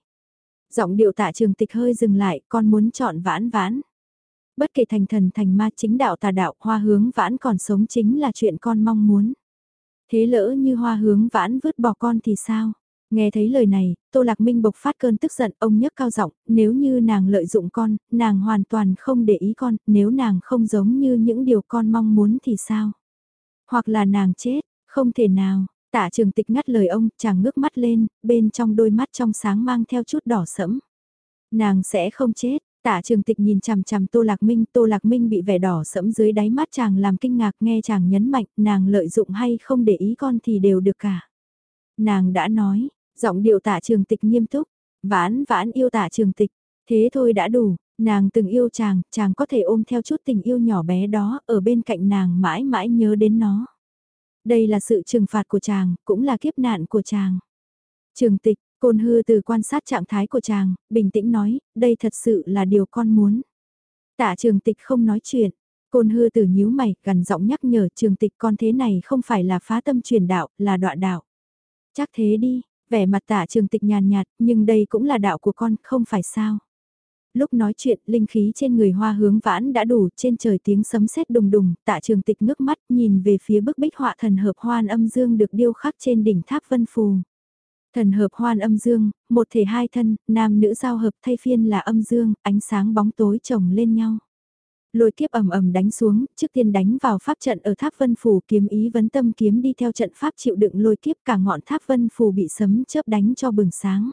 Giọng điệu tạ trường tịch hơi dừng lại, con muốn chọn vãn vãn bất kể thành thần thành ma chính đạo tà đạo hoa hướng vãn còn sống chính là chuyện con mong muốn. Thế lỡ như hoa hướng vãn vứt bỏ con thì sao? Nghe thấy lời này, Tô Lạc Minh bộc phát cơn tức giận, ông nhấc cao giọng, nếu như nàng lợi dụng con, nàng hoàn toàn không để ý con, nếu nàng không giống như những điều con mong muốn thì sao? Hoặc là nàng chết, không thể nào, Tạ trường tịch ngắt lời ông, chàng ngước mắt lên, bên trong đôi mắt trong sáng mang theo chút đỏ sẫm. Nàng sẽ không chết, tạ trường tịch nhìn chằm chằm Tô Lạc Minh, Tô Lạc Minh bị vẻ đỏ sẫm dưới đáy mắt chàng làm kinh ngạc nghe chàng nhấn mạnh, nàng lợi dụng hay không để ý con thì đều được cả. Nàng đã nói, giọng điệu tả trường tịch nghiêm túc, vãn vãn yêu tả trường tịch, thế thôi đã đủ, nàng từng yêu chàng, chàng có thể ôm theo chút tình yêu nhỏ bé đó, ở bên cạnh nàng mãi mãi nhớ đến nó. Đây là sự trừng phạt của chàng, cũng là kiếp nạn của chàng. Trường tịch, côn hư từ quan sát trạng thái của chàng, bình tĩnh nói, đây thật sự là điều con muốn. Tạ trường tịch không nói chuyện, côn hư từ nhíu mày, gần giọng nhắc nhở trường tịch con thế này không phải là phá tâm truyền đạo, là đọa đạo. Chắc thế đi, vẻ mặt tạ trường tịch nhàn nhạt, nhưng đây cũng là đạo của con, không phải sao. Lúc nói chuyện, linh khí trên người hoa hướng vãn đã đủ, trên trời tiếng sấm sét đùng đùng, tạ trường tịch ngước mắt nhìn về phía bức bích họa thần hợp hoan âm dương được điêu khắc trên đỉnh tháp vân phù. Thần hợp hoan âm dương, một thể hai thân, nam nữ giao hợp thay phiên là âm dương, ánh sáng bóng tối chồng lên nhau. Lôi kiếp ầm ầm đánh xuống, trước tiên đánh vào pháp trận ở tháp vân phù kiếm ý vấn tâm kiếm đi theo trận pháp chịu đựng lôi kiếp cả ngọn tháp vân phù bị sấm chớp đánh cho bừng sáng.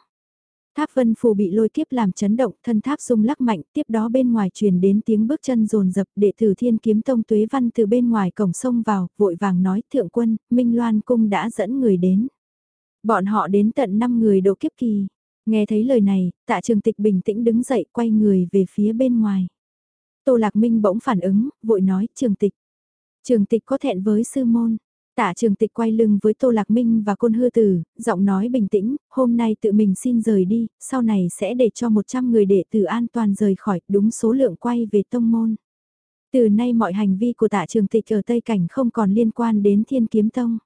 Tháp vân phù bị lôi kiếp làm chấn động, thân tháp rung lắc mạnh, tiếp đó bên ngoài truyền đến tiếng bước chân rồn rập, đệ tử thiên kiếm tông tuế văn từ bên ngoài cổng sông vào, vội vàng nói thượng quân, Minh Loan cung đã dẫn người đến. Bọn họ đến tận 5 người độ kiếp kỳ. Nghe thấy lời này, tạ trường tịch bình tĩnh đứng dậy quay người về phía bên ngoài. Tô Lạc Minh bỗng phản ứng, vội nói trường tịch. Trường tịch có thẹn với sư môn, Tạ trường tịch quay lưng với Tô Lạc Minh và Côn Hư Tử, giọng nói bình tĩnh, hôm nay tự mình xin rời đi, sau này sẽ để cho 100 người đệ tử an toàn rời khỏi đúng số lượng quay về tông môn. Từ nay mọi hành vi của tạ trường tịch ở Tây Cảnh không còn liên quan đến thiên kiếm tông.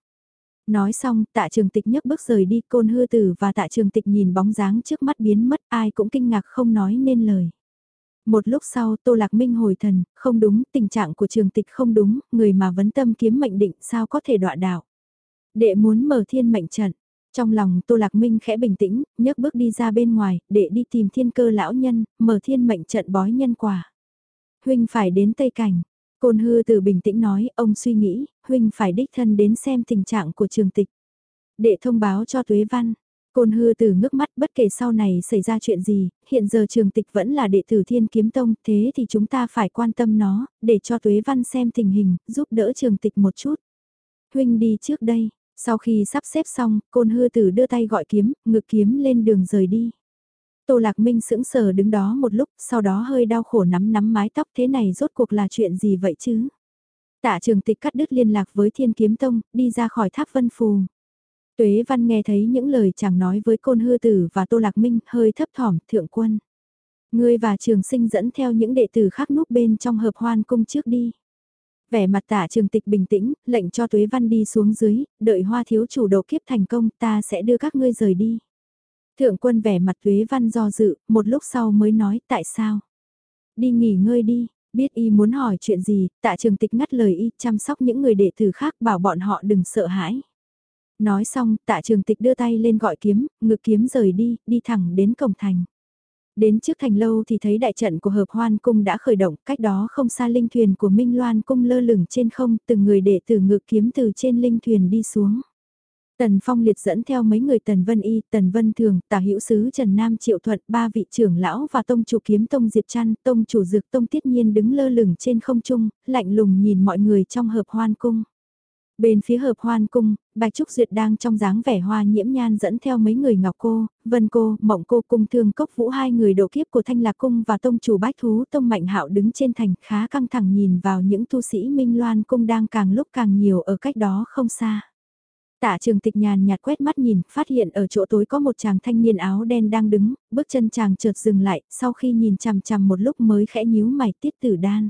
Nói xong, tạ trường tịch nhấc bước rời đi, Côn Hư Tử và tạ trường tịch nhìn bóng dáng trước mắt biến mất, ai cũng kinh ngạc không nói nên lời. Một lúc sau Tô Lạc Minh hồi thần, không đúng, tình trạng của trường tịch không đúng, người mà vấn tâm kiếm mệnh định sao có thể đọa đạo. Đệ muốn mở thiên mệnh trận. Trong lòng Tô Lạc Minh khẽ bình tĩnh, nhấc bước đi ra bên ngoài, để đi tìm thiên cơ lão nhân, mở thiên mệnh trận bói nhân quả. Huynh phải đến Tây Cảnh. Côn hư từ bình tĩnh nói, ông suy nghĩ, Huynh phải đích thân đến xem tình trạng của trường tịch. đệ thông báo cho Tuế Văn, Côn hư từ ngước mắt bất kể sau này xảy ra chuyện gì, hiện giờ trường tịch vẫn là đệ tử thiên kiếm tông, thế thì chúng ta phải quan tâm nó, để cho tuế văn xem tình hình, giúp đỡ trường tịch một chút. Huynh đi trước đây, sau khi sắp xếp xong, côn hư tử đưa tay gọi kiếm, ngực kiếm lên đường rời đi. Tô Lạc Minh sững sờ đứng đó một lúc, sau đó hơi đau khổ nắm nắm mái tóc thế này rốt cuộc là chuyện gì vậy chứ? Tạ trường tịch cắt đứt liên lạc với thiên kiếm tông, đi ra khỏi tháp vân phù. Tuế Văn nghe thấy những lời chàng nói với Côn Hư Tử và Tô Lạc Minh hơi thấp thỏm thượng quân. Ngươi và trường sinh dẫn theo những đệ tử khác núp bên trong hợp hoan cung trước đi. Vẻ mặt tả trường tịch bình tĩnh, lệnh cho Tuế Văn đi xuống dưới, đợi hoa thiếu chủ độ kiếp thành công ta sẽ đưa các ngươi rời đi. Thượng quân vẻ mặt Tuế Văn do dự, một lúc sau mới nói tại sao. Đi nghỉ ngơi đi, biết y muốn hỏi chuyện gì, tạ trường tịch ngắt lời y chăm sóc những người đệ tử khác bảo bọn họ đừng sợ hãi. Nói xong, tạ trường tịch đưa tay lên gọi kiếm, ngực kiếm rời đi, đi thẳng đến cổng thành. Đến trước thành lâu thì thấy đại trận của hợp hoan cung đã khởi động, cách đó không xa linh thuyền của Minh Loan cung lơ lửng trên không, từng người đệ tử ngực kiếm từ trên linh thuyền đi xuống. Tần Phong liệt dẫn theo mấy người Tần Vân Y, Tần Vân Thường, Tả Hữu Sứ Trần Nam Triệu Thuận, ba vị trưởng lão và tông chủ kiếm tông Diệp Trăn, tông chủ dược tông Tiết Nhiên đứng lơ lửng trên không trung, lạnh lùng nhìn mọi người trong hợp hoan cung. Bên phía hợp hoan cung, Bạch Trúc Duyệt đang trong dáng vẻ hoa nhiễm nhan dẫn theo mấy người ngọc cô, vân cô, mộng cô cung thương cốc vũ hai người độ kiếp của thanh lạc cung và tông chủ bách thú tông mạnh hạo đứng trên thành khá căng thẳng nhìn vào những tu sĩ minh loan cung đang càng lúc càng nhiều ở cách đó không xa. Tạ trường tịch nhàn nhạt quét mắt nhìn, phát hiện ở chỗ tối có một chàng thanh niên áo đen đang đứng, bước chân chàng chợt dừng lại, sau khi nhìn chằm chằm một lúc mới khẽ nhíu mày tiết tử đan.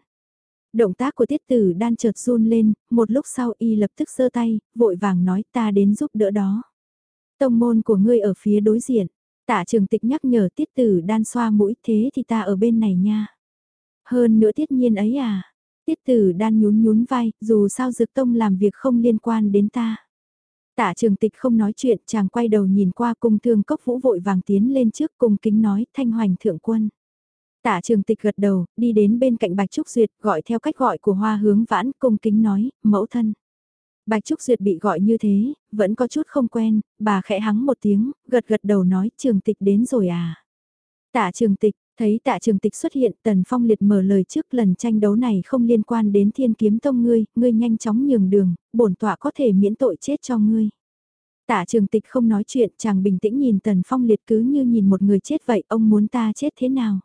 Động tác của tiết tử đan chợt run lên, một lúc sau y lập tức giơ tay, vội vàng nói ta đến giúp đỡ đó. Tông môn của ngươi ở phía đối diện, tạ trường tịch nhắc nhở tiết tử đan xoa mũi thế thì ta ở bên này nha. Hơn nữa tiết nhiên ấy à, tiết tử đan nhún nhún vai, dù sao dược tông làm việc không liên quan đến ta. Tạ trường tịch không nói chuyện, chàng quay đầu nhìn qua cung thương cốc vũ vội vàng tiến lên trước cung kính nói thanh hoành thượng quân. Tạ trường tịch gật đầu, đi đến bên cạnh Bạch Trúc Duyệt, gọi theo cách gọi của hoa hướng vãn, cung kính nói, mẫu thân. Bạch Trúc Duyệt bị gọi như thế, vẫn có chút không quen, bà khẽ hắng một tiếng, gật gật đầu nói trường tịch đến rồi à. Tạ trường tịch, thấy tạ trường tịch xuất hiện tần phong liệt mở lời trước lần tranh đấu này không liên quan đến thiên kiếm tông ngươi, ngươi nhanh chóng nhường đường, bổn tọa có thể miễn tội chết cho ngươi. Tạ trường tịch không nói chuyện, chàng bình tĩnh nhìn tần phong liệt cứ như nhìn một người chết vậy, ông muốn ta chết thế nào?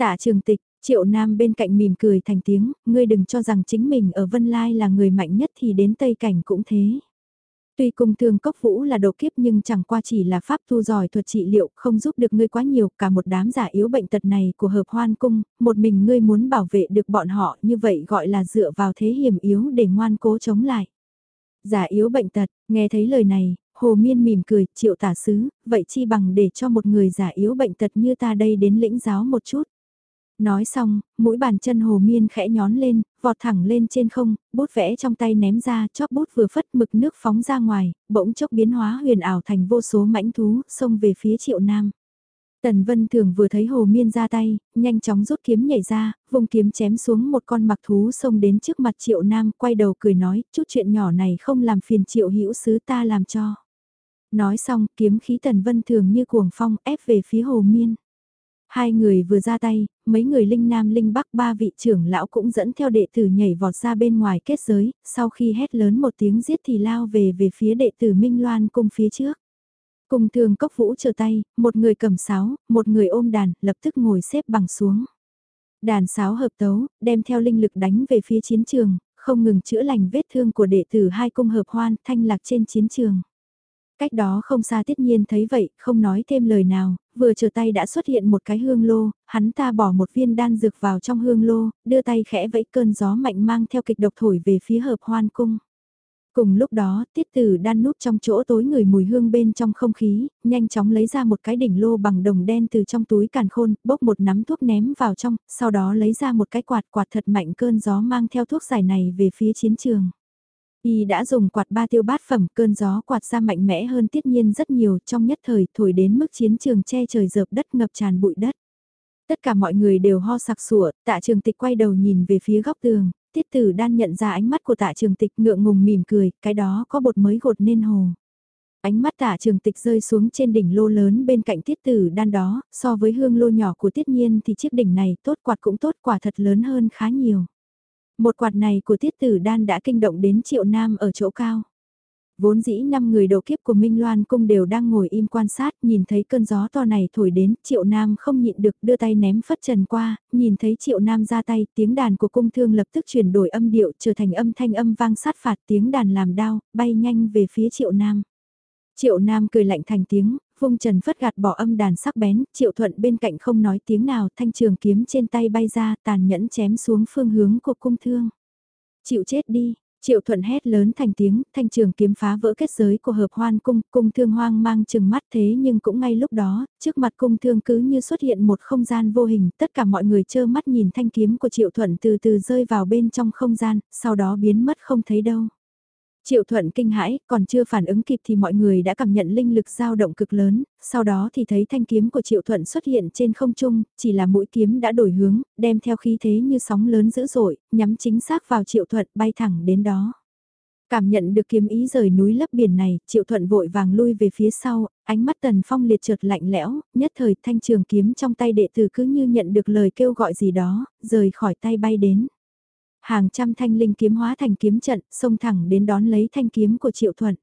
Tạ trường tịch, triệu nam bên cạnh mỉm cười thành tiếng, ngươi đừng cho rằng chính mình ở Vân Lai là người mạnh nhất thì đến Tây Cảnh cũng thế. Tuy cung thương cốc vũ là độ kiếp nhưng chẳng qua chỉ là pháp thu giỏi thuật trị liệu không giúp được ngươi quá nhiều cả một đám giả yếu bệnh tật này của hợp hoan cung, một mình ngươi muốn bảo vệ được bọn họ như vậy gọi là dựa vào thế hiểm yếu để ngoan cố chống lại. Giả yếu bệnh tật, nghe thấy lời này, hồ miên mỉm cười, triệu tả sứ, vậy chi bằng để cho một người giả yếu bệnh tật như ta đây đến lĩnh giáo một chút. Nói xong, mũi bàn chân hồ miên khẽ nhón lên, vọt thẳng lên trên không, bút vẽ trong tay ném ra, chóp bút vừa phất mực nước phóng ra ngoài, bỗng chốc biến hóa huyền ảo thành vô số mãnh thú, xông về phía triệu nam. Tần Vân Thường vừa thấy Hồ Miên ra tay, nhanh chóng rút kiếm nhảy ra, vùng kiếm chém xuống một con mặc thú xông đến trước mặt Triệu Nam, quay đầu cười nói, chút chuyện nhỏ này không làm phiền Triệu Hữu sứ ta làm cho. Nói xong, kiếm khí Tần Vân Thường như cuồng phong ép về phía Hồ Miên. Hai người vừa ra tay, mấy người linh nam linh bắc ba vị trưởng lão cũng dẫn theo đệ tử nhảy vọt ra bên ngoài kết giới, sau khi hét lớn một tiếng giết thì lao về về phía đệ tử Minh Loan cung phía trước. Cùng thường cốc vũ chờ tay, một người cầm sáo, một người ôm đàn, lập tức ngồi xếp bằng xuống. Đàn sáo hợp tấu, đem theo linh lực đánh về phía chiến trường, không ngừng chữa lành vết thương của đệ tử hai cung hợp hoan thanh lạc trên chiến trường. Cách đó không xa tiết nhiên thấy vậy, không nói thêm lời nào, vừa chờ tay đã xuất hiện một cái hương lô, hắn ta bỏ một viên đan dược vào trong hương lô, đưa tay khẽ vẫy cơn gió mạnh mang theo kịch độc thổi về phía hợp hoan cung. Cùng lúc đó, tiết tử đan núp trong chỗ tối người mùi hương bên trong không khí, nhanh chóng lấy ra một cái đỉnh lô bằng đồng đen từ trong túi càn khôn, bốc một nắm thuốc ném vào trong, sau đó lấy ra một cái quạt quạt thật mạnh cơn gió mang theo thuốc giải này về phía chiến trường. Y đã dùng quạt ba tiêu bát phẩm cơn gió quạt ra mạnh mẽ hơn tiết nhiên rất nhiều trong nhất thời thổi đến mức chiến trường che trời dợp đất ngập tràn bụi đất. Tất cả mọi người đều ho sặc sủa, tạ trường tịch quay đầu nhìn về phía góc tường, tiết tử đan nhận ra ánh mắt của tạ trường tịch ngượng ngùng mỉm cười, cái đó có bột mới gột nên hồ. Ánh mắt tạ trường tịch rơi xuống trên đỉnh lô lớn bên cạnh tiết tử đan đó, so với hương lô nhỏ của tiết nhiên thì chiếc đỉnh này tốt quạt cũng tốt quả thật lớn hơn khá nhiều. Một quạt này của tiết tử đan đã kinh động đến triệu nam ở chỗ cao. Vốn dĩ năm người đầu kiếp của Minh Loan cung đều đang ngồi im quan sát, nhìn thấy cơn gió to này thổi đến, triệu nam không nhịn được đưa tay ném phất trần qua, nhìn thấy triệu nam ra tay, tiếng đàn của cung thương lập tức chuyển đổi âm điệu trở thành âm thanh âm vang sát phạt tiếng đàn làm đau, bay nhanh về phía triệu nam. Triệu Nam cười lạnh thành tiếng, vung trần phất gạt bỏ âm đàn sắc bén, triệu thuận bên cạnh không nói tiếng nào, thanh trường kiếm trên tay bay ra, tàn nhẫn chém xuống phương hướng của cung thương. Chịu chết đi, triệu thuận hét lớn thành tiếng, thanh trường kiếm phá vỡ kết giới của hợp hoan cung, cung thương hoang mang chừng mắt thế nhưng cũng ngay lúc đó, trước mặt cung thương cứ như xuất hiện một không gian vô hình, tất cả mọi người trơ mắt nhìn thanh kiếm của triệu thuận từ từ rơi vào bên trong không gian, sau đó biến mất không thấy đâu. Triệu Thuận kinh hãi, còn chưa phản ứng kịp thì mọi người đã cảm nhận linh lực dao động cực lớn, sau đó thì thấy thanh kiếm của Triệu Thuận xuất hiện trên không trung, chỉ là mũi kiếm đã đổi hướng, đem theo khí thế như sóng lớn dữ dội, nhắm chính xác vào Triệu Thuận bay thẳng đến đó. Cảm nhận được kiếm ý rời núi lấp biển này, Triệu Thuận vội vàng lui về phía sau, ánh mắt Tần Phong liệt trượt lạnh lẽo, nhất thời thanh trường kiếm trong tay đệ tử cứ như nhận được lời kêu gọi gì đó, rời khỏi tay bay đến. Hàng trăm thanh linh kiếm hóa thành kiếm trận, xông thẳng đến đón lấy thanh kiếm của Triệu Thuận.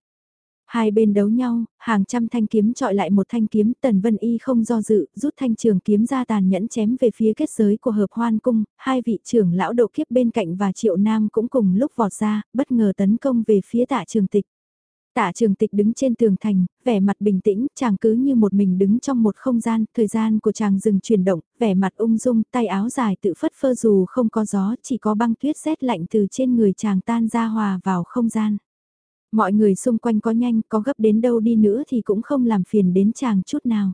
Hai bên đấu nhau, hàng trăm thanh kiếm trọi lại một thanh kiếm, Tần Vân Y không do dự, rút thanh trường kiếm ra tàn nhẫn chém về phía kết giới của hợp hoan cung, hai vị trưởng lão độ kiếp bên cạnh và Triệu Nam cũng cùng lúc vọt ra, bất ngờ tấn công về phía tạ trường tịch. Tạ trường tịch đứng trên tường thành, vẻ mặt bình tĩnh, chàng cứ như một mình đứng trong một không gian, thời gian của chàng dừng chuyển động, vẻ mặt ung dung, tay áo dài tự phất phơ dù không có gió, chỉ có băng tuyết rét lạnh từ trên người chàng tan ra hòa vào không gian. Mọi người xung quanh có nhanh, có gấp đến đâu đi nữa thì cũng không làm phiền đến chàng chút nào.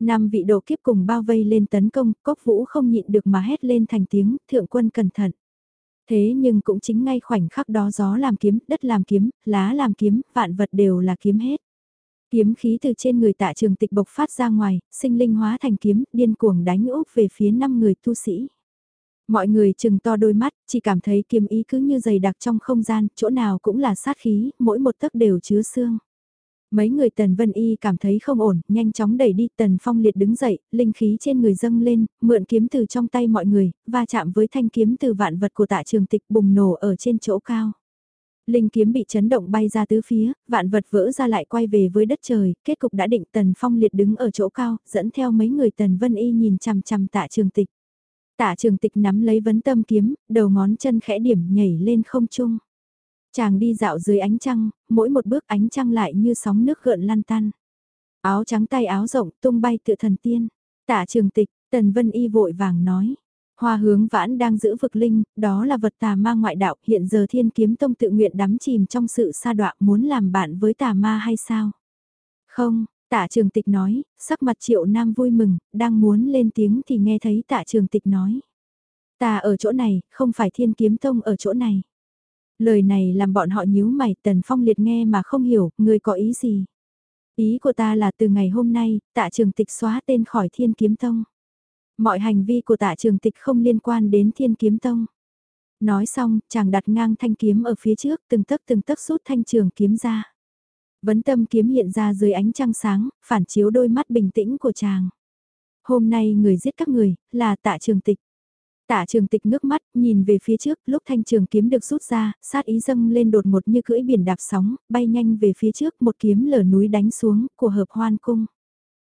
Năm vị độ kiếp cùng bao vây lên tấn công, cốc vũ không nhịn được mà hét lên thành tiếng, thượng quân cẩn thận. Thế nhưng cũng chính ngay khoảnh khắc đó gió làm kiếm, đất làm kiếm, lá làm kiếm, vạn vật đều là kiếm hết. Kiếm khí từ trên người tạ trường tịch bộc phát ra ngoài, sinh linh hóa thành kiếm, điên cuồng đánh úp về phía năm người tu sĩ. Mọi người chừng to đôi mắt, chỉ cảm thấy kiếm ý cứ như dày đặc trong không gian, chỗ nào cũng là sát khí, mỗi một tấc đều chứa xương. Mấy người Tần Vân Y cảm thấy không ổn, nhanh chóng đẩy đi Tần Phong liệt đứng dậy, linh khí trên người dâng lên, mượn kiếm từ trong tay mọi người, va chạm với thanh kiếm từ vạn vật của tạ trường tịch bùng nổ ở trên chỗ cao. Linh kiếm bị chấn động bay ra tứ phía, vạn vật vỡ ra lại quay về với đất trời, kết cục đã định Tần Phong liệt đứng ở chỗ cao, dẫn theo mấy người Tần Vân Y nhìn chằm chằm tạ trường tịch. Tạ trường tịch nắm lấy vấn tâm kiếm, đầu ngón chân khẽ điểm nhảy lên không trung. Chàng đi dạo dưới ánh trăng, mỗi một bước ánh trăng lại như sóng nước gợn lan tan. Áo trắng tay áo rộng tung bay tự thần tiên. Tạ trường tịch, Tần Vân Y vội vàng nói. Hoa hướng vãn đang giữ vực linh, đó là vật tà ma ngoại đạo, hiện giờ thiên kiếm tông tự nguyện đắm chìm trong sự sa đọa muốn làm bạn với tà ma hay sao? Không, tạ trường tịch nói, sắc mặt triệu nam vui mừng, đang muốn lên tiếng thì nghe thấy tạ trường tịch nói. Ta ở chỗ này, không phải thiên kiếm tông ở chỗ này. Lời này làm bọn họ nhíu mày, tần phong liệt nghe mà không hiểu, người có ý gì? Ý của ta là từ ngày hôm nay, tạ trường tịch xóa tên khỏi thiên kiếm tông. Mọi hành vi của tạ trường tịch không liên quan đến thiên kiếm tông. Nói xong, chàng đặt ngang thanh kiếm ở phía trước, từng tấc từng tấc rút thanh trường kiếm ra. Vấn tâm kiếm hiện ra dưới ánh trăng sáng, phản chiếu đôi mắt bình tĩnh của chàng. Hôm nay người giết các người, là tạ trường tịch. Tạ trường tịch ngước mắt, nhìn về phía trước, lúc thanh trường kiếm được rút ra, sát ý dâng lên đột một như cưỡi biển đạp sóng, bay nhanh về phía trước, một kiếm lở núi đánh xuống, của hợp hoan cung.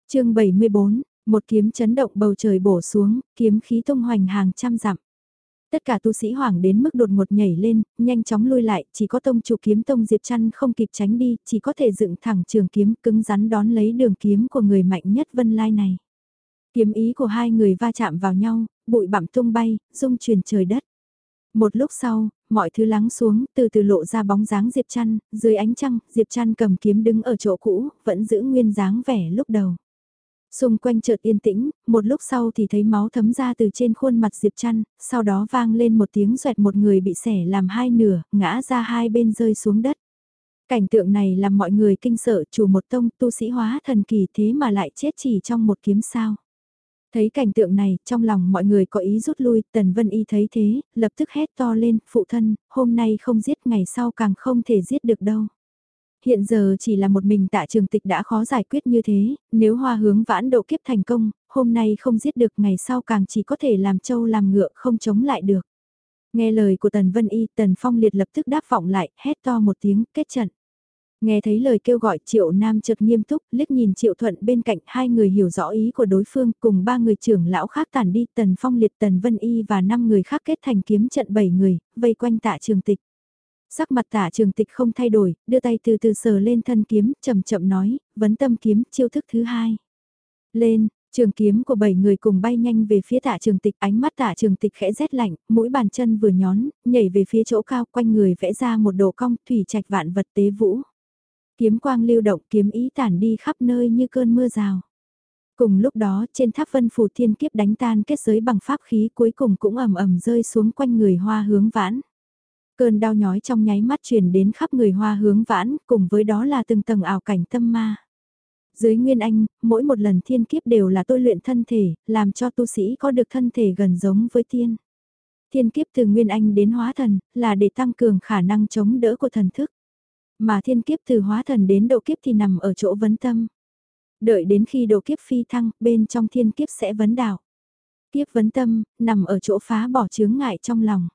chương 74, một kiếm chấn động bầu trời bổ xuống, kiếm khí tung hoành hàng trăm dặm. Tất cả tu sĩ hoảng đến mức đột ngột nhảy lên, nhanh chóng lui lại, chỉ có tông chủ kiếm tông Diệp Trăn không kịp tránh đi, chỉ có thể dựng thẳng trường kiếm cứng rắn đón lấy đường kiếm của người mạnh nhất Vân Lai này. Kiếm ý của hai người va chạm vào nhau, bụi bặm tung bay, rung truyền trời đất. Một lúc sau, mọi thứ lắng xuống, từ từ lộ ra bóng dáng Diệp Trăn, dưới ánh trăng, Diệp Trăn cầm kiếm đứng ở chỗ cũ, vẫn giữ nguyên dáng vẻ lúc đầu. Xung quanh chợt yên tĩnh, một lúc sau thì thấy máu thấm ra từ trên khuôn mặt Diệp Trăn, sau đó vang lên một tiếng xoẹt một người bị xẻ làm hai nửa, ngã ra hai bên rơi xuống đất. Cảnh tượng này làm mọi người kinh sợ chủ một tông tu sĩ hóa thần kỳ thế mà lại chết chỉ trong một kiếm sao. Thấy cảnh tượng này, trong lòng mọi người có ý rút lui, Tần Vân Y thấy thế, lập tức hét to lên, phụ thân, hôm nay không giết ngày sau càng không thể giết được đâu. Hiện giờ chỉ là một mình tạ trường tịch đã khó giải quyết như thế, nếu hoa hướng vãn độ kiếp thành công, hôm nay không giết được ngày sau càng chỉ có thể làm trâu làm ngựa không chống lại được. Nghe lời của Tần Vân Y, Tần Phong liệt lập tức đáp vọng lại, hét to một tiếng, kết trận. Nghe thấy lời kêu gọi Triệu Nam chợt nghiêm túc, liếc nhìn Triệu Thuận bên cạnh hai người hiểu rõ ý của đối phương cùng ba người trưởng lão khác tản đi Tần Phong liệt Tần Vân Y và năm người khác kết thành kiếm trận bảy người, vây quanh tạ trường tịch. Sắc mặt tả trường tịch không thay đổi, đưa tay từ từ sờ lên thân kiếm, chậm chậm nói, vấn tâm kiếm, chiêu thức thứ hai. Lên, trường kiếm của bảy người cùng bay nhanh về phía tả trường tịch, ánh mắt tả trường tịch khẽ rét lạnh, mũi bàn chân vừa nhón, nhảy về phía chỗ cao quanh người vẽ ra một đồ cong, thủy trạch vạn vật tế vũ. Kiếm quang lưu động kiếm ý tản đi khắp nơi như cơn mưa rào. Cùng lúc đó trên tháp vân phù thiên kiếp đánh tan kết giới bằng pháp khí cuối cùng cũng ầm ầm rơi xuống quanh người hoa hướng vãn. Cơn đau nhói trong nháy mắt truyền đến khắp người hoa hướng vãn, cùng với đó là từng tầng ảo cảnh tâm ma. Dưới Nguyên Anh, mỗi một lần thiên kiếp đều là tôi luyện thân thể, làm cho tu sĩ có được thân thể gần giống với tiên. Thiên kiếp từ Nguyên Anh đến hóa thần, là để tăng cường khả năng chống đỡ của thần thức. Mà thiên kiếp từ hóa thần đến độ kiếp thì nằm ở chỗ vấn tâm. Đợi đến khi độ kiếp phi thăng, bên trong thiên kiếp sẽ vấn đạo. Kiếp vấn tâm, nằm ở chỗ phá bỏ chướng ngại trong lòng.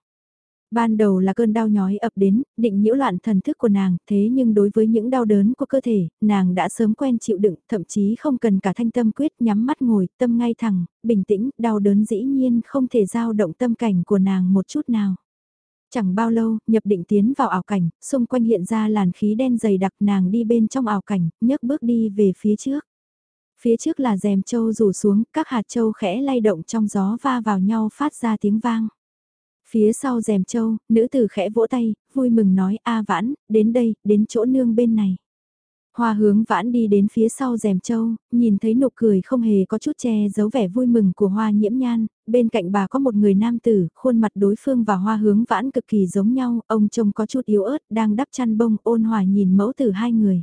Ban đầu là cơn đau nhói ập đến, định nhiễu loạn thần thức của nàng, thế nhưng đối với những đau đớn của cơ thể, nàng đã sớm quen chịu đựng, thậm chí không cần cả thanh tâm quyết nhắm mắt ngồi, tâm ngay thẳng, bình tĩnh, đau đớn dĩ nhiên không thể giao động tâm cảnh của nàng một chút nào. Chẳng bao lâu, nhập định tiến vào ảo cảnh, xung quanh hiện ra làn khí đen dày đặc nàng đi bên trong ảo cảnh, nhấc bước đi về phía trước. Phía trước là rèm châu rủ xuống, các hạt châu khẽ lay động trong gió va vào nhau phát ra tiếng vang. Phía sau rèm châu, nữ tử khẽ vỗ tay, vui mừng nói A vãn, đến đây, đến chỗ nương bên này. Hoa hướng vãn đi đến phía sau rèm châu, nhìn thấy nụ cười không hề có chút che giấu vẻ vui mừng của hoa nhiễm nhan, bên cạnh bà có một người nam tử, khuôn mặt đối phương và hoa hướng vãn cực kỳ giống nhau, ông trông có chút yếu ớt, đang đắp chăn bông ôn hòa nhìn mẫu tử hai người.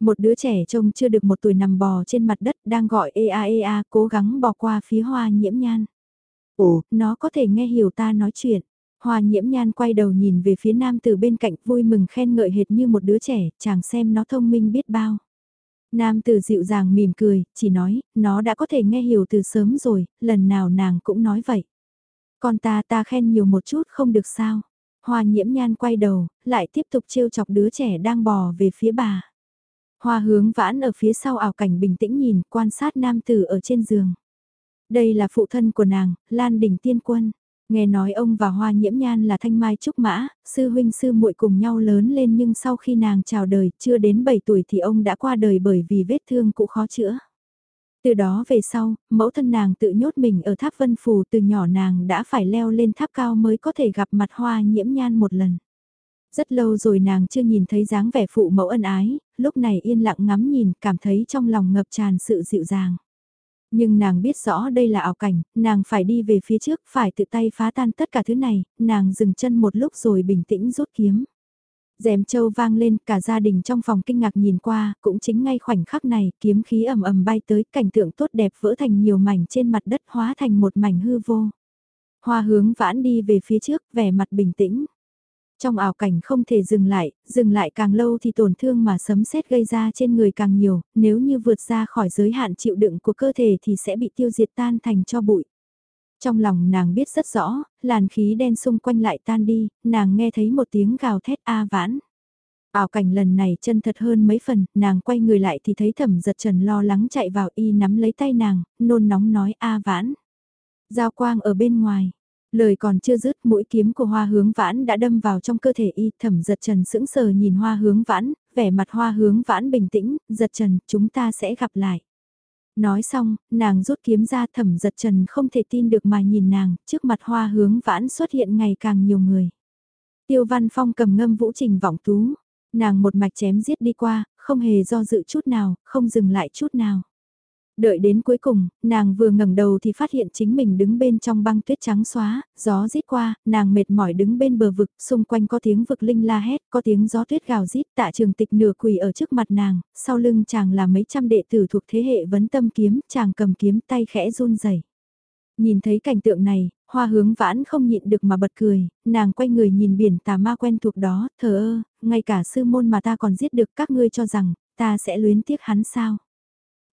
Một đứa trẻ trông chưa được một tuổi nằm bò trên mặt đất đang gọi ea ea cố gắng bò qua phía hoa nhiễm nhan. Ồ, nó có thể nghe hiểu ta nói chuyện. Hoa nhiễm nhan quay đầu nhìn về phía nam từ bên cạnh vui mừng khen ngợi hệt như một đứa trẻ, chàng xem nó thông minh biết bao. Nam từ dịu dàng mỉm cười, chỉ nói, nó đã có thể nghe hiểu từ sớm rồi, lần nào nàng cũng nói vậy. Con ta ta khen nhiều một chút không được sao. Hoa nhiễm nhan quay đầu, lại tiếp tục trêu chọc đứa trẻ đang bò về phía bà. Hoa hướng vãn ở phía sau ảo cảnh bình tĩnh nhìn, quan sát nam tử ở trên giường. Đây là phụ thân của nàng, Lan Đình Tiên Quân. Nghe nói ông và Hoa Nhiễm Nhan là thanh mai trúc mã, sư huynh sư muội cùng nhau lớn lên nhưng sau khi nàng chào đời chưa đến 7 tuổi thì ông đã qua đời bởi vì vết thương cũ khó chữa. Từ đó về sau, mẫu thân nàng tự nhốt mình ở tháp vân phù từ nhỏ nàng đã phải leo lên tháp cao mới có thể gặp mặt Hoa Nhiễm Nhan một lần. Rất lâu rồi nàng chưa nhìn thấy dáng vẻ phụ mẫu ân ái, lúc này yên lặng ngắm nhìn, cảm thấy trong lòng ngập tràn sự dịu dàng. Nhưng nàng biết rõ đây là ảo cảnh, nàng phải đi về phía trước, phải tự tay phá tan tất cả thứ này, nàng dừng chân một lúc rồi bình tĩnh rút kiếm. Dèm châu vang lên, cả gia đình trong phòng kinh ngạc nhìn qua, cũng chính ngay khoảnh khắc này, kiếm khí ầm ầm bay tới, cảnh tượng tốt đẹp vỡ thành nhiều mảnh trên mặt đất hóa thành một mảnh hư vô. Hoa hướng vãn đi về phía trước, vẻ mặt bình tĩnh. Trong ảo cảnh không thể dừng lại, dừng lại càng lâu thì tổn thương mà sấm sét gây ra trên người càng nhiều, nếu như vượt ra khỏi giới hạn chịu đựng của cơ thể thì sẽ bị tiêu diệt tan thành cho bụi. Trong lòng nàng biết rất rõ, làn khí đen xung quanh lại tan đi, nàng nghe thấy một tiếng gào thét a vãn. Ảo cảnh lần này chân thật hơn mấy phần, nàng quay người lại thì thấy thẩm giật trần lo lắng chạy vào y nắm lấy tay nàng, nôn nóng nói a vãn. Giao quang ở bên ngoài, Lời còn chưa dứt mũi kiếm của hoa hướng vãn đã đâm vào trong cơ thể y thẩm giật trần sững sờ nhìn hoa hướng vãn, vẻ mặt hoa hướng vãn bình tĩnh, giật trần, chúng ta sẽ gặp lại. Nói xong, nàng rút kiếm ra thẩm giật trần không thể tin được mà nhìn nàng, trước mặt hoa hướng vãn xuất hiện ngày càng nhiều người. Tiêu văn phong cầm ngâm vũ trình vọng tú, nàng một mạch chém giết đi qua, không hề do dự chút nào, không dừng lại chút nào. Đợi đến cuối cùng, nàng vừa ngẩng đầu thì phát hiện chính mình đứng bên trong băng tuyết trắng xóa, gió rít qua, nàng mệt mỏi đứng bên bờ vực, xung quanh có tiếng vực linh la hét, có tiếng gió tuyết gào rít, tạ trường tịch nửa quỳ ở trước mặt nàng, sau lưng chàng là mấy trăm đệ tử thuộc thế hệ vấn tâm kiếm, chàng cầm kiếm tay khẽ run rẩy. Nhìn thấy cảnh tượng này, hoa hướng vãn không nhịn được mà bật cười, nàng quay người nhìn biển tà ma quen thuộc đó, thờ ơ, ngay cả sư môn mà ta còn giết được các ngươi cho rằng, ta sẽ luyến tiếc hắn sao.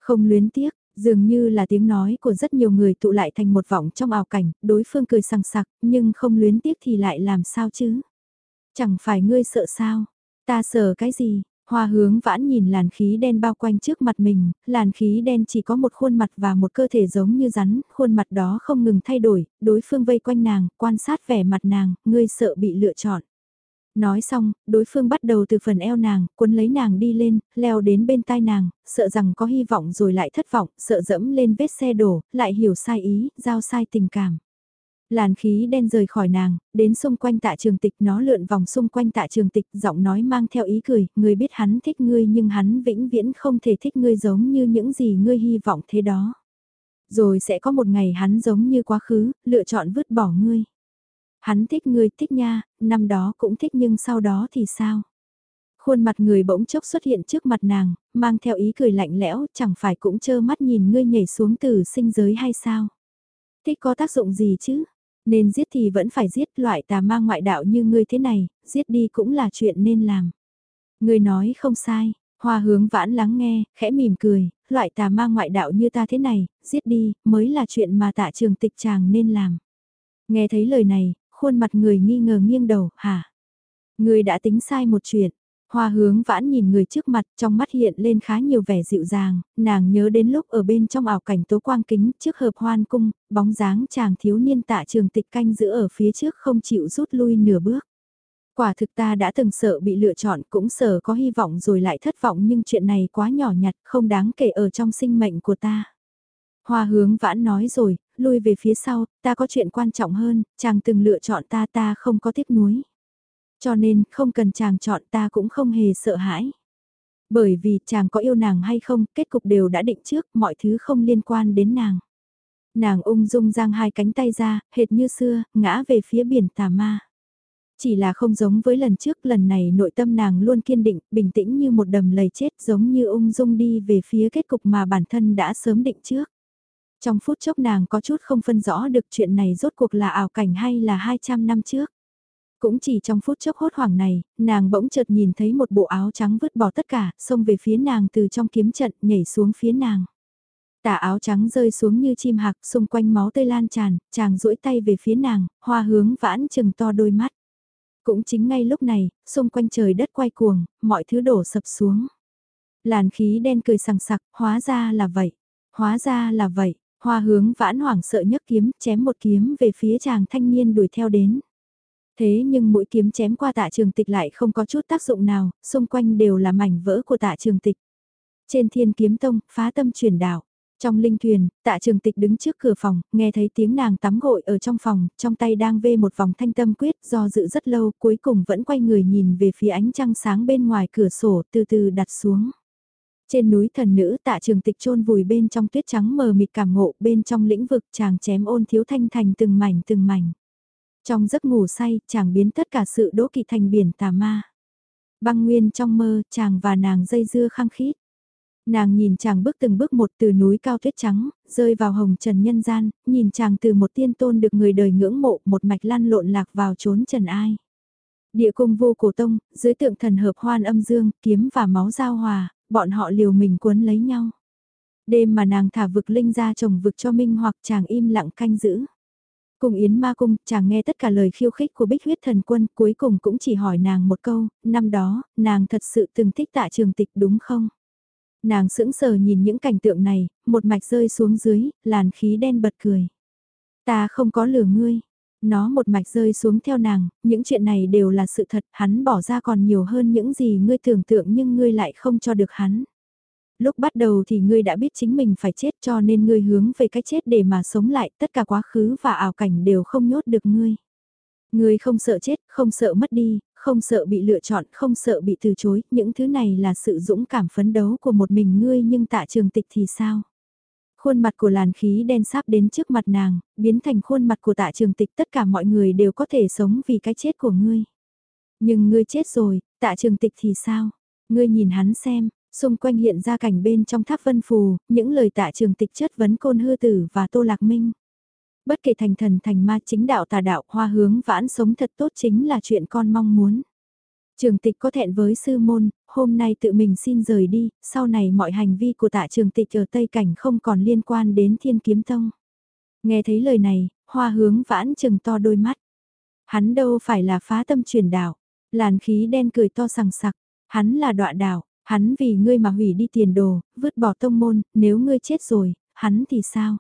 Không luyến tiếc, dường như là tiếng nói của rất nhiều người tụ lại thành một vọng trong ảo cảnh, đối phương cười sằng sặc, nhưng không luyến tiếc thì lại làm sao chứ? Chẳng phải ngươi sợ sao? Ta sợ cái gì? Hoa hướng vãn nhìn làn khí đen bao quanh trước mặt mình, làn khí đen chỉ có một khuôn mặt và một cơ thể giống như rắn, khuôn mặt đó không ngừng thay đổi, đối phương vây quanh nàng, quan sát vẻ mặt nàng, ngươi sợ bị lựa chọn. Nói xong, đối phương bắt đầu từ phần eo nàng, cuốn lấy nàng đi lên, leo đến bên tai nàng, sợ rằng có hy vọng rồi lại thất vọng, sợ dẫm lên vết xe đổ, lại hiểu sai ý, giao sai tình cảm. Làn khí đen rời khỏi nàng, đến xung quanh tạ trường tịch nó lượn vòng xung quanh tạ trường tịch, giọng nói mang theo ý cười, người biết hắn thích ngươi nhưng hắn vĩnh viễn không thể thích ngươi giống như những gì ngươi hy vọng thế đó. Rồi sẽ có một ngày hắn giống như quá khứ, lựa chọn vứt bỏ ngươi. Hắn thích ngươi thích nha, năm đó cũng thích nhưng sau đó thì sao? Khuôn mặt người bỗng chốc xuất hiện trước mặt nàng, mang theo ý cười lạnh lẽo, chẳng phải cũng chơ mắt nhìn ngươi nhảy xuống từ sinh giới hay sao? Thích có tác dụng gì chứ? Nên giết thì vẫn phải giết loại tà ma ngoại đạo như ngươi thế này, giết đi cũng là chuyện nên làm. Ngươi nói không sai, hoa hướng vãn lắng nghe, khẽ mỉm cười, loại tà ma ngoại đạo như ta thế này, giết đi, mới là chuyện mà tạ trường tịch chàng nên làm. Nghe thấy lời này, khuôn mặt người nghi ngờ nghiêng đầu, hả? Người đã tính sai một chuyện. Hoa hướng vãn nhìn người trước mặt trong mắt hiện lên khá nhiều vẻ dịu dàng, nàng nhớ đến lúc ở bên trong ảo cảnh tố quang kính trước hợp hoan cung, bóng dáng chàng thiếu niên tạ trường tịch canh giữ ở phía trước không chịu rút lui nửa bước. Quả thực ta đã từng sợ bị lựa chọn cũng sợ có hy vọng rồi lại thất vọng nhưng chuyện này quá nhỏ nhặt không đáng kể ở trong sinh mệnh của ta. Hoa hướng vãn nói rồi, lui về phía sau, ta có chuyện quan trọng hơn, chàng từng lựa chọn ta ta không có tiếc nuối. Cho nên, không cần chàng chọn ta cũng không hề sợ hãi. Bởi vì chàng có yêu nàng hay không, kết cục đều đã định trước, mọi thứ không liên quan đến nàng. Nàng ung dung giang hai cánh tay ra, hệt như xưa, ngã về phía biển tà ma. Chỉ là không giống với lần trước, lần này nội tâm nàng luôn kiên định, bình tĩnh như một đầm lầy chết giống như ung dung đi về phía kết cục mà bản thân đã sớm định trước. Trong phút chốc nàng có chút không phân rõ được chuyện này rốt cuộc là ảo cảnh hay là 200 năm trước. Cũng chỉ trong phút chốc hốt hoảng này, nàng bỗng chợt nhìn thấy một bộ áo trắng vứt bỏ tất cả, xông về phía nàng từ trong kiếm trận nhảy xuống phía nàng. Tà áo trắng rơi xuống như chim hạc xung quanh máu tươi lan tràn, chàng duỗi tay về phía nàng, hoa hướng vãn chừng to đôi mắt. Cũng chính ngay lúc này, xung quanh trời đất quay cuồng, mọi thứ đổ sập xuống. Làn khí đen cười sằng sặc, hóa ra là vậy, hóa ra là vậy, hoa hướng vãn hoảng sợ nhấc kiếm, chém một kiếm về phía chàng thanh niên đuổi theo đến. Thế nhưng mũi kiếm chém qua tạ trường tịch lại không có chút tác dụng nào, xung quanh đều là mảnh vỡ của tạ trường tịch. Trên thiên kiếm tông, phá tâm truyền đạo. Trong linh thuyền, tạ trường tịch đứng trước cửa phòng, nghe thấy tiếng nàng tắm gội ở trong phòng, trong tay đang vê một vòng thanh tâm quyết do dự rất lâu cuối cùng vẫn quay người nhìn về phía ánh trăng sáng bên ngoài cửa sổ từ từ đặt xuống. Trên núi thần nữ tạ trường tịch chôn vùi bên trong tuyết trắng mờ mịt cảm ngộ bên trong lĩnh vực chàng chém ôn thiếu thanh thành từng mảnh từng mảnh. Trong giấc ngủ say chàng biến tất cả sự đố kỵ thành biển tà ma. Băng nguyên trong mơ chàng và nàng dây dưa khăng khít. Nàng nhìn chàng bước từng bước một từ núi cao tuyết trắng, rơi vào hồng trần nhân gian, nhìn chàng từ một tiên tôn được người đời ngưỡng mộ một mạch lăn lộn lạc vào trốn trần ai. Địa cung vô cổ tông, dưới tượng thần hợp hoan âm dương, kiếm và máu giao hòa, bọn họ liều mình cuốn lấy nhau. Đêm mà nàng thả vực linh ra chồng vực cho Minh hoặc chàng im lặng canh giữ. Cùng Yến Ma Cung, chàng nghe tất cả lời khiêu khích của bích huyết thần quân, cuối cùng cũng chỉ hỏi nàng một câu, năm đó, nàng thật sự từng thích tạ trường tịch đúng không? Nàng sững sờ nhìn những cảnh tượng này, một mạch rơi xuống dưới, làn khí đen bật cười. Ta không có lừa ngươi. Nó một mạch rơi xuống theo nàng, những chuyện này đều là sự thật, hắn bỏ ra còn nhiều hơn những gì ngươi tưởng tượng nhưng ngươi lại không cho được hắn. Lúc bắt đầu thì ngươi đã biết chính mình phải chết cho nên ngươi hướng về cái chết để mà sống lại, tất cả quá khứ và ảo cảnh đều không nhốt được ngươi. Ngươi không sợ chết, không sợ mất đi, không sợ bị lựa chọn, không sợ bị từ chối, những thứ này là sự dũng cảm phấn đấu của một mình ngươi nhưng tạ trường tịch thì sao? Khuôn mặt của làn khí đen sáp đến trước mặt nàng, biến thành khuôn mặt của tạ trường tịch tất cả mọi người đều có thể sống vì cái chết của ngươi. Nhưng ngươi chết rồi, tạ trường tịch thì sao? Ngươi nhìn hắn xem, xung quanh hiện ra cảnh bên trong tháp vân phù, những lời tạ trường tịch chất vấn côn hư tử và tô lạc minh. Bất kể thành thần thành ma chính đạo tà đạo hoa hướng vãn sống thật tốt chính là chuyện con mong muốn. Trường tịch có thẹn với sư môn, hôm nay tự mình xin rời đi, sau này mọi hành vi của tạ trường tịch ở Tây Cảnh không còn liên quan đến thiên kiếm tông. Nghe thấy lời này, hoa hướng vãn chừng to đôi mắt. Hắn đâu phải là phá tâm truyền đạo, làn khí đen cười to sằng sặc, hắn là đọa đạo, hắn vì ngươi mà hủy đi tiền đồ, vứt bỏ tông môn, nếu ngươi chết rồi, hắn thì sao?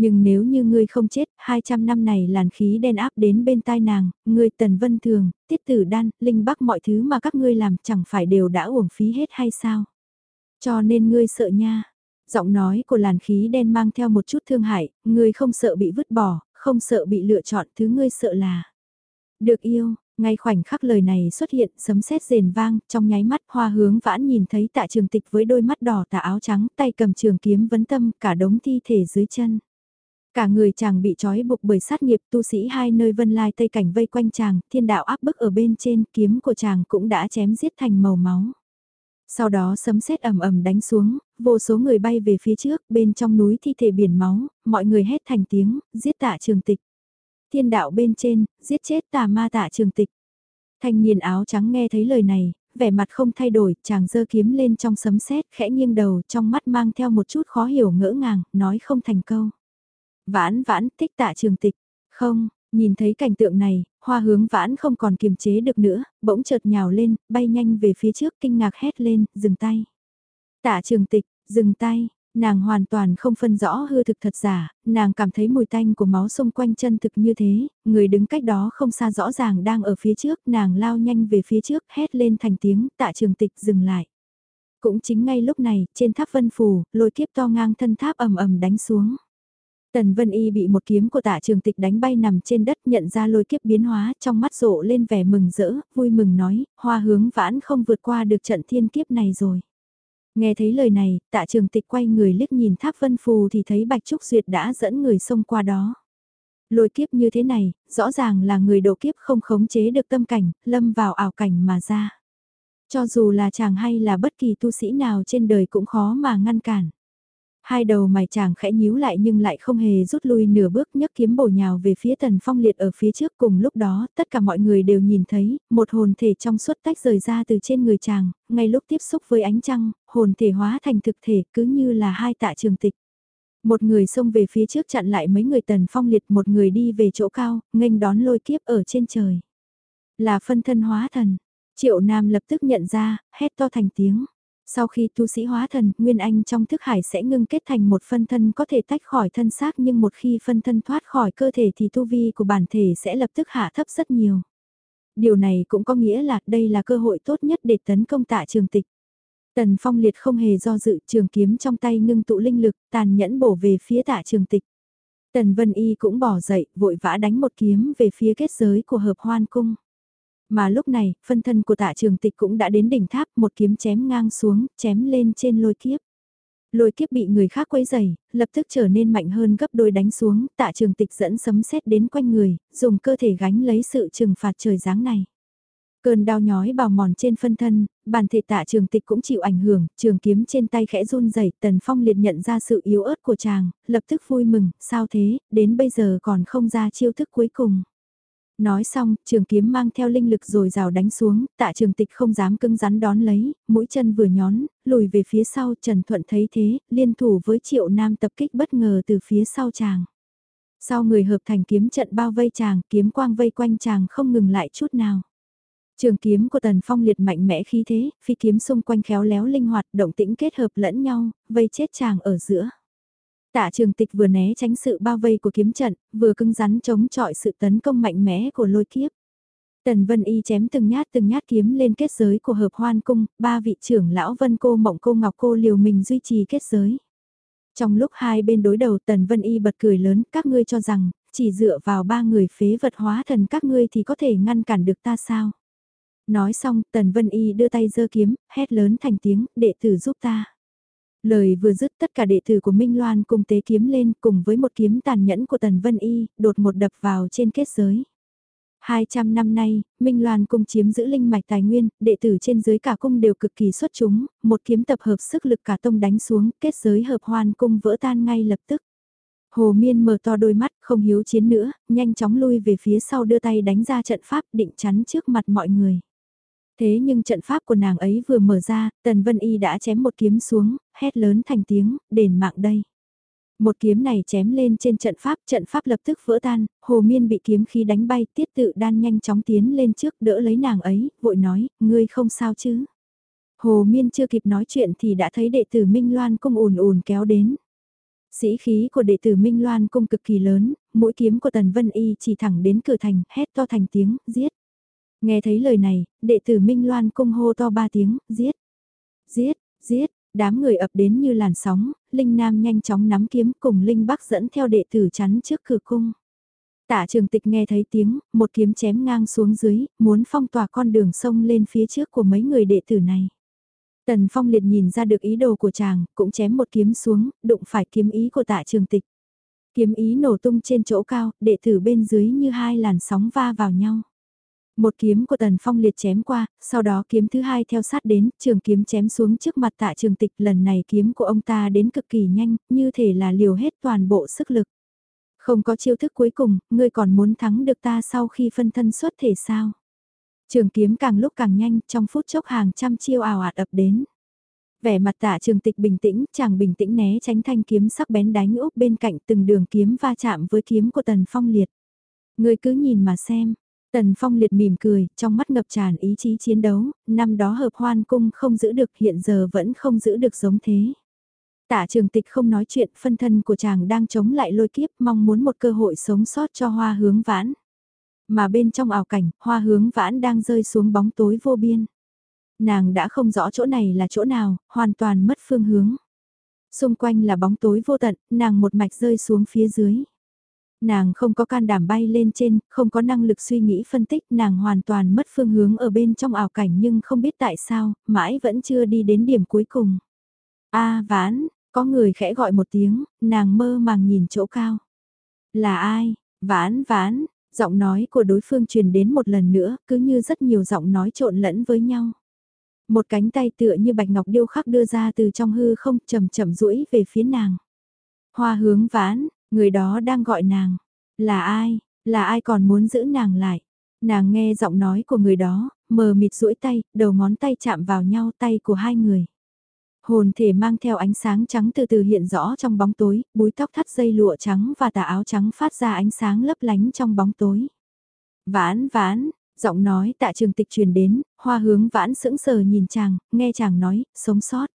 Nhưng nếu như ngươi không chết, 200 năm này làn khí đen áp đến bên tai nàng, ngươi tần vân thường, tiết tử đan, linh bắc mọi thứ mà các ngươi làm chẳng phải đều đã uổng phí hết hay sao? Cho nên ngươi sợ nha. Giọng nói của làn khí đen mang theo một chút thương hại, ngươi không sợ bị vứt bỏ, không sợ bị lựa chọn, thứ ngươi sợ là được yêu, ngay khoảnh khắc lời này xuất hiện, sấm sét rền vang, trong nháy mắt hoa hướng vãn nhìn thấy tạ trường tịch với đôi mắt đỏ tà áo trắng, tay cầm trường kiếm vấn tâm, cả đống thi thể dưới chân. Cả người chàng bị trói buộc bởi sát nghiệp tu sĩ hai nơi vân lai tây cảnh vây quanh chàng, thiên đạo áp bức ở bên trên, kiếm của chàng cũng đã chém giết thành màu máu. Sau đó sấm sét ầm ầm đánh xuống, vô số người bay về phía trước, bên trong núi thi thể biển máu, mọi người hét thành tiếng, giết tạ trường tịch. Thiên đạo bên trên, giết chết tà ma tạ trường tịch. Thanh niên áo trắng nghe thấy lời này, vẻ mặt không thay đổi, chàng giơ kiếm lên trong sấm sét, khẽ nghiêng đầu, trong mắt mang theo một chút khó hiểu ngỡ ngàng, nói không thành câu. Vãn vãn thích tạ trường tịch. Không, nhìn thấy cảnh tượng này, hoa hướng vãn không còn kiềm chế được nữa, bỗng chợt nhào lên, bay nhanh về phía trước kinh ngạc hét lên, dừng tay. Tạ trường tịch, dừng tay, nàng hoàn toàn không phân rõ hư thực thật giả, nàng cảm thấy mùi tanh của máu xung quanh chân thực như thế, người đứng cách đó không xa rõ ràng đang ở phía trước, nàng lao nhanh về phía trước, hét lên thành tiếng, tạ trường tịch dừng lại. Cũng chính ngay lúc này, trên tháp vân phù, lôi kiếp to ngang thân tháp ầm ầm đánh xuống. Tần Vân Y bị một kiếm của tạ trường tịch đánh bay nằm trên đất nhận ra lôi kiếp biến hóa trong mắt rộ lên vẻ mừng rỡ, vui mừng nói, hoa hướng vãn không vượt qua được trận thiên kiếp này rồi. Nghe thấy lời này, tạ trường tịch quay người liếc nhìn tháp vân phù thì thấy Bạch Trúc Duyệt đã dẫn người xông qua đó. Lôi kiếp như thế này, rõ ràng là người độ kiếp không khống chế được tâm cảnh, lâm vào ảo cảnh mà ra. Cho dù là chàng hay là bất kỳ tu sĩ nào trên đời cũng khó mà ngăn cản. Hai đầu mày chàng khẽ nhíu lại nhưng lại không hề rút lui nửa bước nhấc kiếm bổ nhào về phía tần phong liệt ở phía trước cùng lúc đó tất cả mọi người đều nhìn thấy một hồn thể trong suốt tách rời ra từ trên người chàng, ngay lúc tiếp xúc với ánh trăng, hồn thể hóa thành thực thể cứ như là hai tạ trường tịch. Một người xông về phía trước chặn lại mấy người tần phong liệt một người đi về chỗ cao, nghênh đón lôi kiếp ở trên trời. Là phân thân hóa thần, triệu nam lập tức nhận ra, hét to thành tiếng. Sau khi tu sĩ hóa thần, Nguyên Anh trong thức hải sẽ ngưng kết thành một phân thân có thể tách khỏi thân xác nhưng một khi phân thân thoát khỏi cơ thể thì tu vi của bản thể sẽ lập tức hạ thấp rất nhiều. Điều này cũng có nghĩa là đây là cơ hội tốt nhất để tấn công tạ trường tịch. Tần phong liệt không hề do dự trường kiếm trong tay ngưng tụ linh lực, tàn nhẫn bổ về phía tạ trường tịch. Tần Vân Y cũng bỏ dậy, vội vã đánh một kiếm về phía kết giới của hợp hoan cung. Mà lúc này, phân thân của tạ trường tịch cũng đã đến đỉnh tháp, một kiếm chém ngang xuống, chém lên trên lôi kiếp. Lôi kiếp bị người khác quấy dày, lập tức trở nên mạnh hơn gấp đôi đánh xuống, tạ trường tịch dẫn sấm sét đến quanh người, dùng cơ thể gánh lấy sự trừng phạt trời giáng này. Cơn đau nhói bào mòn trên phân thân, bản thể tạ trường tịch cũng chịu ảnh hưởng, trường kiếm trên tay khẽ run rẩy tần phong liệt nhận ra sự yếu ớt của chàng, lập tức vui mừng, sao thế, đến bây giờ còn không ra chiêu thức cuối cùng. Nói xong, trường kiếm mang theo linh lực rồi rào đánh xuống, tạ trường tịch không dám cưng rắn đón lấy, mũi chân vừa nhón, lùi về phía sau, Trần Thuận thấy thế, liên thủ với triệu nam tập kích bất ngờ từ phía sau chàng. Sau người hợp thành kiếm trận bao vây chàng, kiếm quang vây quanh chàng không ngừng lại chút nào. Trường kiếm của Tần Phong liệt mạnh mẽ khí thế, phi kiếm xung quanh khéo léo linh hoạt, động tĩnh kết hợp lẫn nhau, vây chết chàng ở giữa. Tạ trường tịch vừa né tránh sự bao vây của kiếm trận, vừa cưng rắn chống chọi sự tấn công mạnh mẽ của lôi kiếp. Tần Vân Y chém từng nhát từng nhát kiếm lên kết giới của hợp hoan cung, ba vị trưởng lão Vân Cô Mộng Cô Ngọc Cô liều mình duy trì kết giới. Trong lúc hai bên đối đầu Tần Vân Y bật cười lớn, các ngươi cho rằng, chỉ dựa vào ba người phế vật hóa thần các ngươi thì có thể ngăn cản được ta sao? Nói xong, Tần Vân Y đưa tay giơ kiếm, hét lớn thành tiếng, đệ tử giúp ta. Lời vừa dứt tất cả đệ tử của Minh Loan cùng tế kiếm lên cùng với một kiếm tàn nhẫn của Tần Vân Y, đột một đập vào trên kết giới. 200 năm nay, Minh Loan cung chiếm giữ linh mạch tài nguyên, đệ tử trên dưới cả cung đều cực kỳ xuất chúng, một kiếm tập hợp sức lực cả tông đánh xuống, kết giới hợp hoan cung vỡ tan ngay lập tức. Hồ Miên mở to đôi mắt, không hiếu chiến nữa, nhanh chóng lui về phía sau đưa tay đánh ra trận pháp định chắn trước mặt mọi người. Thế nhưng trận pháp của nàng ấy vừa mở ra, Tần Vân Y đã chém một kiếm xuống, hét lớn thành tiếng, đền mạng đây. Một kiếm này chém lên trên trận pháp, trận pháp lập tức vỡ tan, Hồ Miên bị kiếm khí đánh bay, tiết tự đan nhanh chóng tiến lên trước đỡ lấy nàng ấy, vội nói, ngươi không sao chứ. Hồ Miên chưa kịp nói chuyện thì đã thấy đệ tử Minh Loan cung ùn ùn kéo đến. Sĩ khí của đệ tử Minh Loan cung cực kỳ lớn, mũi kiếm của Tần Vân Y chỉ thẳng đến cửa thành, hét to thành tiếng, giết. Nghe thấy lời này, đệ tử Minh Loan cung hô to ba tiếng, giết, giết, giết, đám người ập đến như làn sóng, Linh Nam nhanh chóng nắm kiếm cùng Linh Bắc dẫn theo đệ tử chắn trước cửa cung. Tạ trường tịch nghe thấy tiếng, một kiếm chém ngang xuống dưới, muốn phong tỏa con đường sông lên phía trước của mấy người đệ tử này. Tần phong liệt nhìn ra được ý đồ của chàng, cũng chém một kiếm xuống, đụng phải kiếm ý của tạ trường tịch. Kiếm ý nổ tung trên chỗ cao, đệ tử bên dưới như hai làn sóng va vào nhau. Một kiếm của Tần Phong liệt chém qua, sau đó kiếm thứ hai theo sát đến, trường kiếm chém xuống trước mặt tạ trường tịch lần này kiếm của ông ta đến cực kỳ nhanh, như thể là liều hết toàn bộ sức lực. Không có chiêu thức cuối cùng, ngươi còn muốn thắng được ta sau khi phân thân xuất thể sao? Trường kiếm càng lúc càng nhanh, trong phút chốc hàng trăm chiêu ảo ạt ập đến. Vẻ mặt tạ trường tịch bình tĩnh, chàng bình tĩnh né tránh thanh kiếm sắc bén đánh úp bên cạnh từng đường kiếm va chạm với kiếm của tần phong liệt. Ngươi cứ nhìn mà xem, Tần Phong liệt mỉm cười, trong mắt ngập tràn ý chí chiến đấu, năm đó hợp hoan cung không giữ được hiện giờ vẫn không giữ được giống thế. Tạ trường tịch không nói chuyện, phân thân của chàng đang chống lại lôi kiếp mong muốn một cơ hội sống sót cho hoa hướng vãn. Mà bên trong ảo cảnh, hoa hướng vãn đang rơi xuống bóng tối vô biên. Nàng đã không rõ chỗ này là chỗ nào, hoàn toàn mất phương hướng. Xung quanh là bóng tối vô tận, nàng một mạch rơi xuống phía dưới. Nàng không có can đảm bay lên trên, không có năng lực suy nghĩ phân tích, nàng hoàn toàn mất phương hướng ở bên trong ảo cảnh nhưng không biết tại sao, mãi vẫn chưa đi đến điểm cuối cùng. A vãn, có người khẽ gọi một tiếng, nàng mơ màng nhìn chỗ cao. Là ai? Vãn vãn, giọng nói của đối phương truyền đến một lần nữa, cứ như rất nhiều giọng nói trộn lẫn với nhau. Một cánh tay tựa như bạch ngọc điêu khắc đưa ra từ trong hư không chậm chậm duỗi về phía nàng. Hoa hướng vãn, người đó đang gọi nàng. Là ai? Là ai còn muốn giữ nàng lại? Nàng nghe giọng nói của người đó, mờ mịt duỗi tay, đầu ngón tay chạm vào nhau tay của hai người. Hồn thể mang theo ánh sáng trắng từ từ hiện rõ trong bóng tối, búi tóc thắt dây lụa trắng và tà áo trắng phát ra ánh sáng lấp lánh trong bóng tối. Vãn vãn, giọng nói tạ trường tịch truyền đến, hoa hướng vãn sững sờ nhìn chàng, nghe chàng nói, sống sót.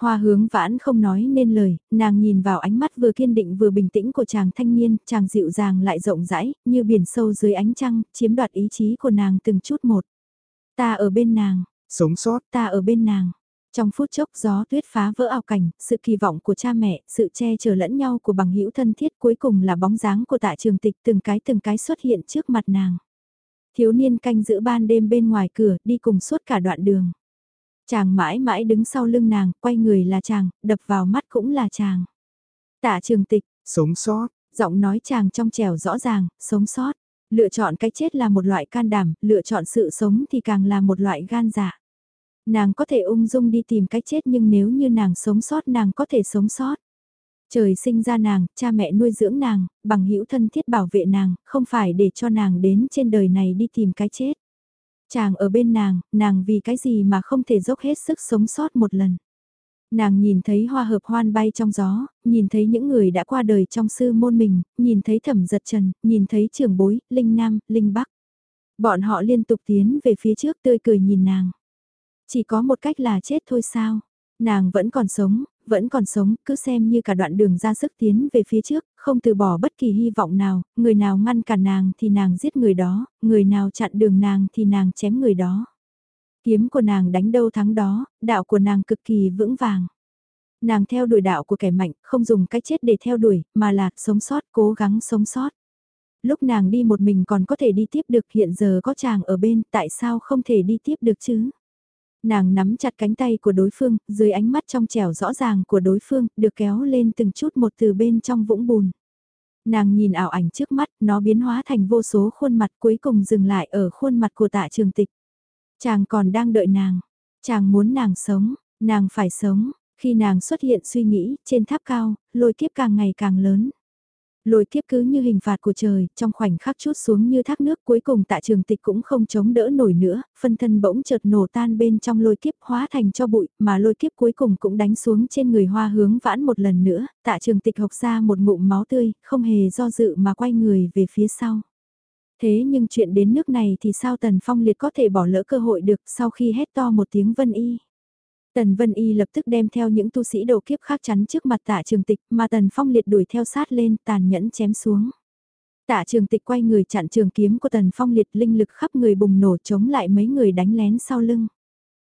Hoa hướng vãn không nói nên lời, nàng nhìn vào ánh mắt vừa kiên định vừa bình tĩnh của chàng thanh niên, chàng dịu dàng lại rộng rãi, như biển sâu dưới ánh trăng, chiếm đoạt ý chí của nàng từng chút một. Ta ở bên nàng, sống sót, ta ở bên nàng. Trong phút chốc gió tuyết phá vỡ ảo cảnh, sự kỳ vọng của cha mẹ, sự che chở lẫn nhau của bằng hữu thân thiết cuối cùng là bóng dáng của tạ trường tịch từng cái từng cái xuất hiện trước mặt nàng. Thiếu niên canh giữ ban đêm bên ngoài cửa, đi cùng suốt cả đoạn đường. Chàng mãi mãi đứng sau lưng nàng, quay người là chàng, đập vào mắt cũng là chàng. Tạ trường tịch, sống sót, giọng nói chàng trong trẻo rõ ràng, sống sót. Lựa chọn cái chết là một loại can đảm, lựa chọn sự sống thì càng là một loại gan dạ. Nàng có thể ung dung đi tìm cái chết nhưng nếu như nàng sống sót nàng có thể sống sót. Trời sinh ra nàng, cha mẹ nuôi dưỡng nàng, bằng hữu thân thiết bảo vệ nàng, không phải để cho nàng đến trên đời này đi tìm cái chết. Chàng ở bên nàng, nàng vì cái gì mà không thể dốc hết sức sống sót một lần. Nàng nhìn thấy hoa hợp hoan bay trong gió, nhìn thấy những người đã qua đời trong sư môn mình, nhìn thấy thẩm giật trần, nhìn thấy trưởng bối, linh nam, linh bắc. Bọn họ liên tục tiến về phía trước tươi cười nhìn nàng. Chỉ có một cách là chết thôi sao? Nàng vẫn còn sống, vẫn còn sống, cứ xem như cả đoạn đường ra sức tiến về phía trước, không từ bỏ bất kỳ hy vọng nào, người nào ngăn cản nàng thì nàng giết người đó, người nào chặn đường nàng thì nàng chém người đó. Kiếm của nàng đánh đâu thắng đó, đạo của nàng cực kỳ vững vàng. Nàng theo đuổi đạo của kẻ mạnh, không dùng cái chết để theo đuổi, mà là sống sót, cố gắng sống sót. Lúc nàng đi một mình còn có thể đi tiếp được hiện giờ có chàng ở bên, tại sao không thể đi tiếp được chứ? Nàng nắm chặt cánh tay của đối phương, dưới ánh mắt trong trẻo rõ ràng của đối phương, được kéo lên từng chút một từ bên trong vũng bùn. Nàng nhìn ảo ảnh trước mắt, nó biến hóa thành vô số khuôn mặt cuối cùng dừng lại ở khuôn mặt của tạ trường tịch. Chàng còn đang đợi nàng, chàng muốn nàng sống, nàng phải sống, khi nàng xuất hiện suy nghĩ, trên tháp cao, lôi kiếp càng ngày càng lớn. Lôi kiếp cứ như hình phạt của trời, trong khoảnh khắc chút xuống như thác nước cuối cùng tạ trường tịch cũng không chống đỡ nổi nữa, phân thân bỗng chợt nổ tan bên trong lôi kiếp hóa thành cho bụi, mà lôi kiếp cuối cùng cũng đánh xuống trên người hoa hướng vãn một lần nữa, tạ trường tịch học ra một ngụm máu tươi, không hề do dự mà quay người về phía sau. Thế nhưng chuyện đến nước này thì sao Tần Phong Liệt có thể bỏ lỡ cơ hội được sau khi hét to một tiếng vân y. Tần Vân Y lập tức đem theo những tu sĩ đầu kiếp khác chắn trước mặt tạ trường tịch mà Tần Phong liệt đuổi theo sát lên tàn nhẫn chém xuống. Tạ trường tịch quay người chặn trường kiếm của Tần Phong liệt linh lực khắp người bùng nổ chống lại mấy người đánh lén sau lưng.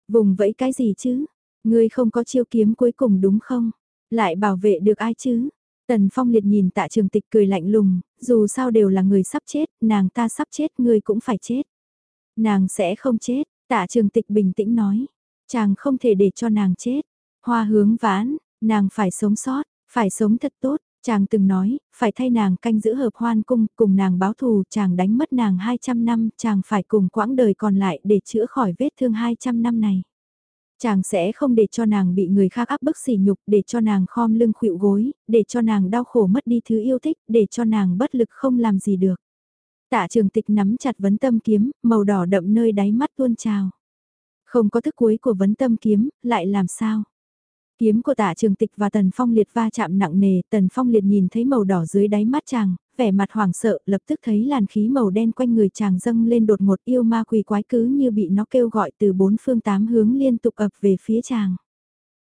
Vùng vẫy cái gì chứ? Ngươi không có chiêu kiếm cuối cùng đúng không? Lại bảo vệ được ai chứ? Tần Phong liệt nhìn tạ trường tịch cười lạnh lùng, dù sao đều là người sắp chết, nàng ta sắp chết ngươi cũng phải chết. Nàng sẽ không chết, tạ trường tịch bình tĩnh nói. Chàng không thể để cho nàng chết. Hoa hướng vãn, nàng phải sống sót, phải sống thật tốt. Chàng từng nói, phải thay nàng canh giữ hợp hoan cung, cùng nàng báo thù, chàng đánh mất nàng 200 năm, chàng phải cùng quãng đời còn lại để chữa khỏi vết thương 200 năm này. Chàng sẽ không để cho nàng bị người khác áp bức sỉ nhục, để cho nàng khom lưng khuỵu gối, để cho nàng đau khổ mất đi thứ yêu thích, để cho nàng bất lực không làm gì được. Tạ trường tịch nắm chặt vấn tâm kiếm, màu đỏ đậm nơi đáy mắt tuôn trào. Không có thức cuối của vấn tâm kiếm, lại làm sao? Kiếm của tả trường tịch và tần phong liệt va chạm nặng nề, tần phong liệt nhìn thấy màu đỏ dưới đáy mắt chàng, vẻ mặt hoảng sợ, lập tức thấy làn khí màu đen quanh người chàng dâng lên đột ngột yêu ma quỷ quái cứ như bị nó kêu gọi từ bốn phương tám hướng liên tục ập về phía chàng.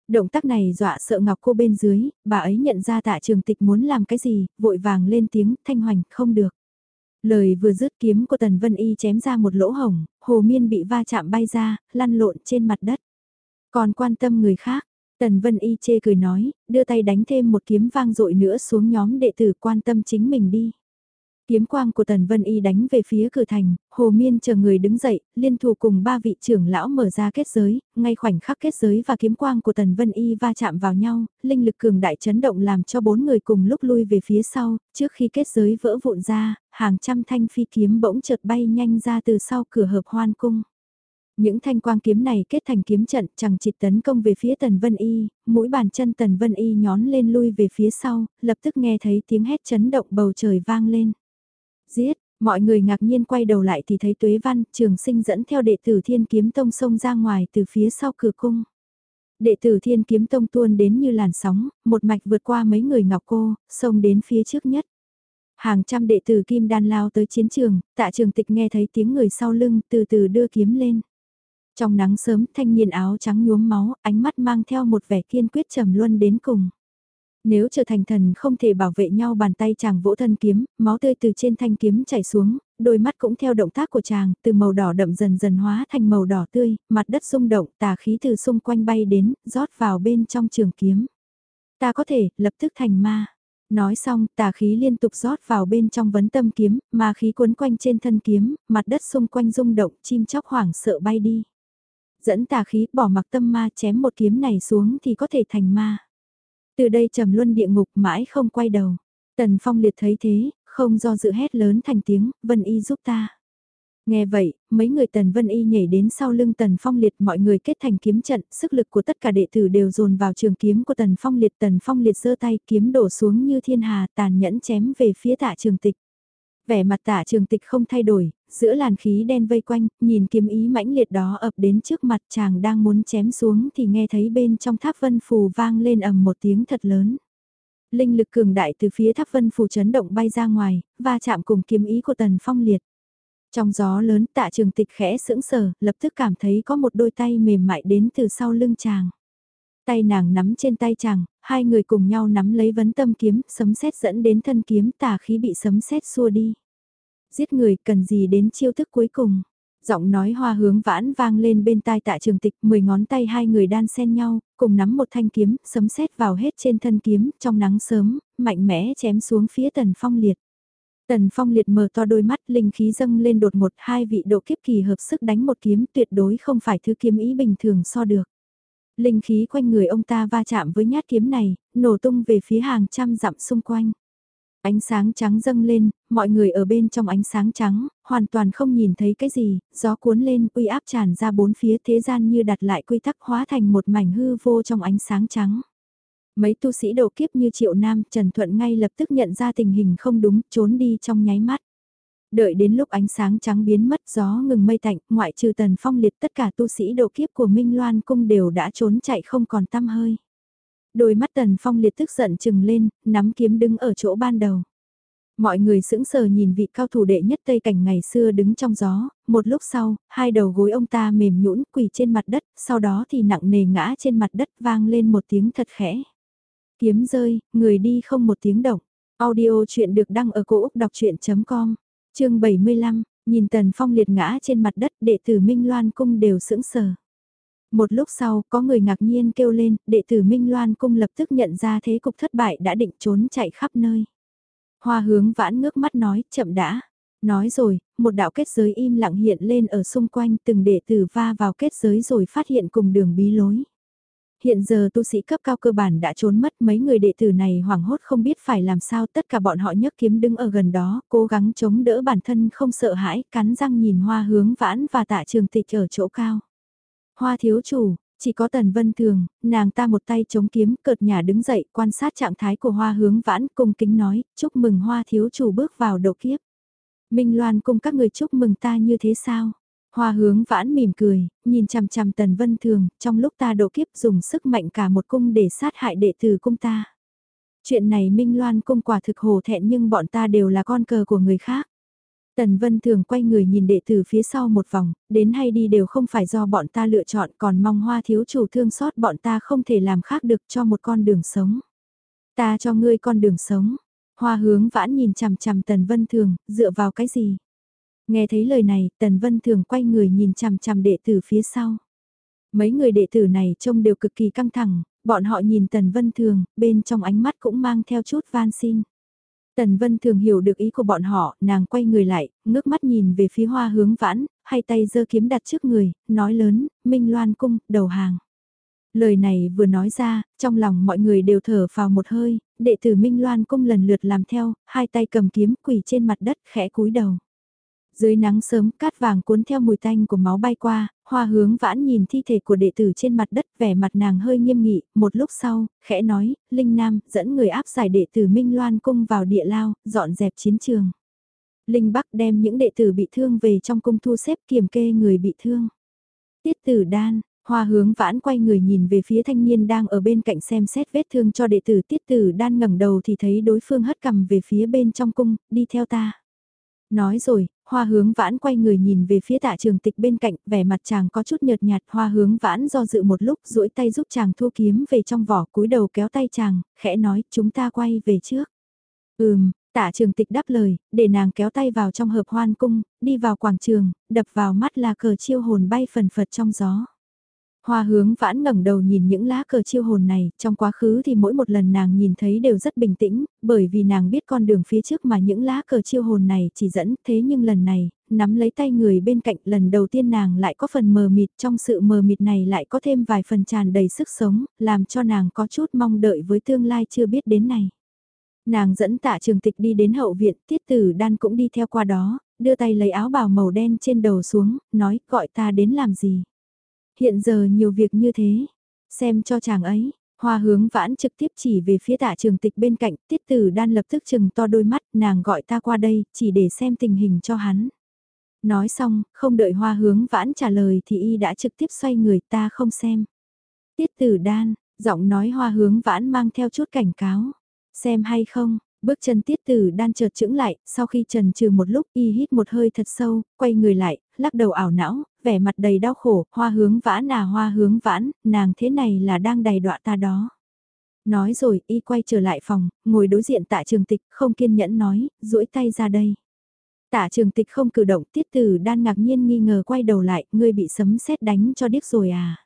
Động tác này dọa sợ ngọc cô bên dưới, bà ấy nhận ra tạ trường tịch muốn làm cái gì, vội vàng lên tiếng, thanh hoành, không được. Lời vừa dứt kiếm của Tần Vân Y chém ra một lỗ hồng, hồ miên bị va chạm bay ra, lăn lộn trên mặt đất. Còn quan tâm người khác, Tần Vân Y chê cười nói, đưa tay đánh thêm một kiếm vang dội nữa xuống nhóm đệ tử quan tâm chính mình đi. Kiếm quang của Tần Vân Y đánh về phía cửa thành, Hồ Miên chờ người đứng dậy, liên thủ cùng ba vị trưởng lão mở ra kết giới, ngay khoảnh khắc kết giới và kiếm quang của Tần Vân Y va chạm vào nhau, linh lực cường đại chấn động làm cho bốn người cùng lúc lui về phía sau, trước khi kết giới vỡ vụn ra, hàng trăm thanh phi kiếm bỗng chợt bay nhanh ra từ sau cửa hợp hoan cung. Những thanh quang kiếm này kết thành kiếm trận chẳng chịt tấn công về phía Tần Vân Y, mũi bàn chân Tần Vân Y nhón lên lui về phía sau, lập tức nghe thấy tiếng hét chấn động bầu trời vang lên. Giết, mọi người ngạc nhiên quay đầu lại thì thấy Tuế Văn, trường sinh dẫn theo đệ tử Thiên Kiếm Tông sông ra ngoài từ phía sau cửa cung. Đệ tử Thiên Kiếm Tông tuôn đến như làn sóng, một mạch vượt qua mấy người ngọc cô, sông đến phía trước nhất. Hàng trăm đệ tử Kim Đan lao tới chiến trường, tạ trường tịch nghe thấy tiếng người sau lưng từ từ đưa kiếm lên. Trong nắng sớm thanh niên áo trắng nhuốm máu, ánh mắt mang theo một vẻ kiên quyết trầm luân đến cùng. Nếu trở thành thần không thể bảo vệ nhau bàn tay chàng vỗ thân kiếm, máu tươi từ trên thanh kiếm chảy xuống, đôi mắt cũng theo động tác của chàng, từ màu đỏ đậm dần dần hóa thành màu đỏ tươi, mặt đất rung động, tà khí từ xung quanh bay đến, rót vào bên trong trường kiếm. Ta có thể, lập tức thành ma. Nói xong, tà khí liên tục rót vào bên trong vấn tâm kiếm, ma khí cuốn quanh trên thân kiếm, mặt đất xung quanh rung động, chim chóc hoảng sợ bay đi. Dẫn tà khí bỏ mặc tâm ma chém một kiếm này xuống thì có thể thành ma. Từ đây trầm luân địa ngục mãi không quay đầu. Tần Phong liệt thấy thế, không do dự hét lớn thành tiếng, Vân Y giúp ta. Nghe vậy, mấy người Tần Vân Y nhảy đến sau lưng Tần Phong Liệt mọi người kết thành kiếm trận, sức lực của tất cả đệ tử đều dồn vào trường kiếm của Tần Phong Liệt. Tần Phong Liệt giơ tay kiếm đổ xuống như thiên hà tàn nhẫn chém về phía tạ trường tịch. Vẻ mặt tạ trường tịch không thay đổi, giữa làn khí đen vây quanh, nhìn kiếm ý mãnh liệt đó ập đến trước mặt chàng đang muốn chém xuống thì nghe thấy bên trong tháp vân phù vang lên ầm một tiếng thật lớn. Linh lực cường đại từ phía tháp vân phù chấn động bay ra ngoài, va chạm cùng kiếm ý của tần phong liệt. Trong gió lớn tạ trường tịch khẽ sững sờ, lập tức cảm thấy có một đôi tay mềm mại đến từ sau lưng chàng. Tay nàng nắm trên tay chàng, hai người cùng nhau nắm lấy vấn tâm kiếm, sấm sét dẫn đến thân kiếm tà khí bị sấm sét xua đi. Giết người cần gì đến chiêu thức cuối cùng. Giọng nói hoa hướng vãn vang lên bên tai tạ trường tịch, mười ngón tay hai người đan xen nhau, cùng nắm một thanh kiếm, sấm sét vào hết trên thân kiếm, trong nắng sớm, mạnh mẽ chém xuống phía tần phong liệt. Tần phong liệt mở to đôi mắt, linh khí dâng lên đột một hai vị độ kiếp kỳ hợp sức đánh một kiếm tuyệt đối không phải thứ kiếm ý bình thường so được. Linh khí quanh người ông ta va chạm với nhát kiếm này, nổ tung về phía hàng trăm dặm xung quanh. Ánh sáng trắng dâng lên, mọi người ở bên trong ánh sáng trắng, hoàn toàn không nhìn thấy cái gì, gió cuốn lên uy áp tràn ra bốn phía thế gian như đặt lại quy tắc hóa thành một mảnh hư vô trong ánh sáng trắng. Mấy tu sĩ đầu kiếp như Triệu Nam, Trần Thuận ngay lập tức nhận ra tình hình không đúng, trốn đi trong nháy mắt. Đợi đến lúc ánh sáng trắng biến mất gió ngừng mây tạnh, ngoại trừ tần phong liệt tất cả tu sĩ độ kiếp của Minh Loan Cung đều đã trốn chạy không còn tăm hơi. Đôi mắt tần phong liệt tức giận chừng lên, nắm kiếm đứng ở chỗ ban đầu. Mọi người sững sờ nhìn vị cao thủ đệ nhất Tây Cảnh ngày xưa đứng trong gió, một lúc sau, hai đầu gối ông ta mềm nhũn quỳ trên mặt đất, sau đó thì nặng nề ngã trên mặt đất vang lên một tiếng thật khẽ. Kiếm rơi, người đi không một tiếng động. Audio chuyện được đăng ở cổ Úc đọc chuyện.com, chương 75, nhìn Tần Phong liệt ngã trên mặt đất đệ tử Minh Loan Cung đều sững sờ. Một lúc sau, có người ngạc nhiên kêu lên, đệ tử Minh Loan Cung lập tức nhận ra thế cục thất bại đã định trốn chạy khắp nơi. Hoa hướng vãn ngước mắt nói, chậm đã. Nói rồi, một đạo kết giới im lặng hiện lên ở xung quanh từng đệ tử va vào kết giới rồi phát hiện cùng đường bí lối. Hiện giờ tu sĩ cấp cao cơ bản đã trốn mất mấy người đệ tử này hoảng hốt không biết phải làm sao tất cả bọn họ nhấc kiếm đứng ở gần đó, cố gắng chống đỡ bản thân không sợ hãi, cắn răng nhìn hoa hướng vãn và tạ trường tịch ở chỗ cao. Hoa thiếu chủ, chỉ có tần vân thường, nàng ta một tay chống kiếm cợt nhà đứng dậy quan sát trạng thái của hoa hướng vãn cung kính nói, chúc mừng hoa thiếu chủ bước vào độ kiếp. Minh Loan cùng các người chúc mừng ta như thế sao? Hoa hướng vãn mỉm cười, nhìn chằm chằm tần vân thường, trong lúc ta độ kiếp dùng sức mạnh cả một cung để sát hại đệ tử cung ta. Chuyện này Minh Loan cung quả thực hồ thẹn nhưng bọn ta đều là con cờ của người khác. Tần Vân thường quay người nhìn đệ tử phía sau một vòng, đến hay đi đều không phải do bọn ta lựa chọn còn mong hoa thiếu chủ thương xót bọn ta không thể làm khác được cho một con đường sống. Ta cho ngươi con đường sống. Hoa hướng vãn nhìn chằm chằm Tần Vân thường, dựa vào cái gì? Nghe thấy lời này, Tần Vân thường quay người nhìn chằm chằm đệ tử phía sau. Mấy người đệ tử này trông đều cực kỳ căng thẳng, bọn họ nhìn Tần Vân thường, bên trong ánh mắt cũng mang theo chút van xin. Tần Vân thường hiểu được ý của bọn họ, nàng quay người lại, ngước mắt nhìn về phía hoa hướng vãn, hai tay giơ kiếm đặt trước người, nói lớn, Minh Loan Cung, đầu hàng. Lời này vừa nói ra, trong lòng mọi người đều thở vào một hơi, đệ tử Minh Loan Cung lần lượt làm theo, hai tay cầm kiếm quỳ trên mặt đất khẽ cúi đầu. Dưới nắng sớm, cát vàng cuốn theo mùi tanh của máu bay qua, hoa hướng vãn nhìn thi thể của đệ tử trên mặt đất vẻ mặt nàng hơi nghiêm nghị, một lúc sau, khẽ nói, Linh Nam dẫn người áp giải đệ tử Minh Loan cung vào địa lao, dọn dẹp chiến trường. Linh Bắc đem những đệ tử bị thương về trong cung thu xếp kiểm kê người bị thương. Tiết tử đan, Hoa hướng vãn quay người nhìn về phía thanh niên đang ở bên cạnh xem xét vết thương cho đệ tử tiết tử đan ngẩng đầu thì thấy đối phương hất cầm về phía bên trong cung, đi theo ta. Nói rồi, hoa hướng vãn quay người nhìn về phía tạ trường tịch bên cạnh, vẻ mặt chàng có chút nhợt nhạt, hoa hướng vãn do dự một lúc duỗi tay giúp chàng thu kiếm về trong vỏ cúi đầu kéo tay chàng, khẽ nói chúng ta quay về trước. Ừm, tạ trường tịch đáp lời, để nàng kéo tay vào trong hợp hoan cung, đi vào quảng trường, đập vào mắt là cờ chiêu hồn bay phần phật trong gió. Hoa hướng vãn ngẩng đầu nhìn những lá cờ chiêu hồn này, trong quá khứ thì mỗi một lần nàng nhìn thấy đều rất bình tĩnh, bởi vì nàng biết con đường phía trước mà những lá cờ chiêu hồn này chỉ dẫn, thế nhưng lần này, nắm lấy tay người bên cạnh lần đầu tiên nàng lại có phần mờ mịt, trong sự mờ mịt này lại có thêm vài phần tràn đầy sức sống, làm cho nàng có chút mong đợi với tương lai chưa biết đến này. Nàng dẫn tạ trường tịch đi đến hậu viện, tiết tử đan cũng đi theo qua đó, đưa tay lấy áo bào màu đen trên đầu xuống, nói gọi ta đến làm gì. Hiện giờ nhiều việc như thế, xem cho chàng ấy, hoa hướng vãn trực tiếp chỉ về phía tạ trường tịch bên cạnh, tiết tử đan lập tức chừng to đôi mắt, nàng gọi ta qua đây, chỉ để xem tình hình cho hắn. Nói xong, không đợi hoa hướng vãn trả lời thì y đã trực tiếp xoay người ta không xem. Tiết tử đan, giọng nói hoa hướng vãn mang theo chút cảnh cáo. Xem hay không, bước chân tiết tử đan chợt chững lại, sau khi trần trừ một lúc y hít một hơi thật sâu, quay người lại, lắc đầu ảo não, vẻ mặt đầy đau khổ, hoa hướng vãn à hoa hướng vãn, nàng thế này là đang đầy đọa ta đó. Nói rồi, y quay trở lại phòng, ngồi đối diện tạ trường tịch, không kiên nhẫn nói, duỗi tay ra đây. Tạ trường tịch không cử động, tiết tử đan ngạc nhiên nghi ngờ quay đầu lại, ngươi bị sấm sét đánh cho điếc rồi à.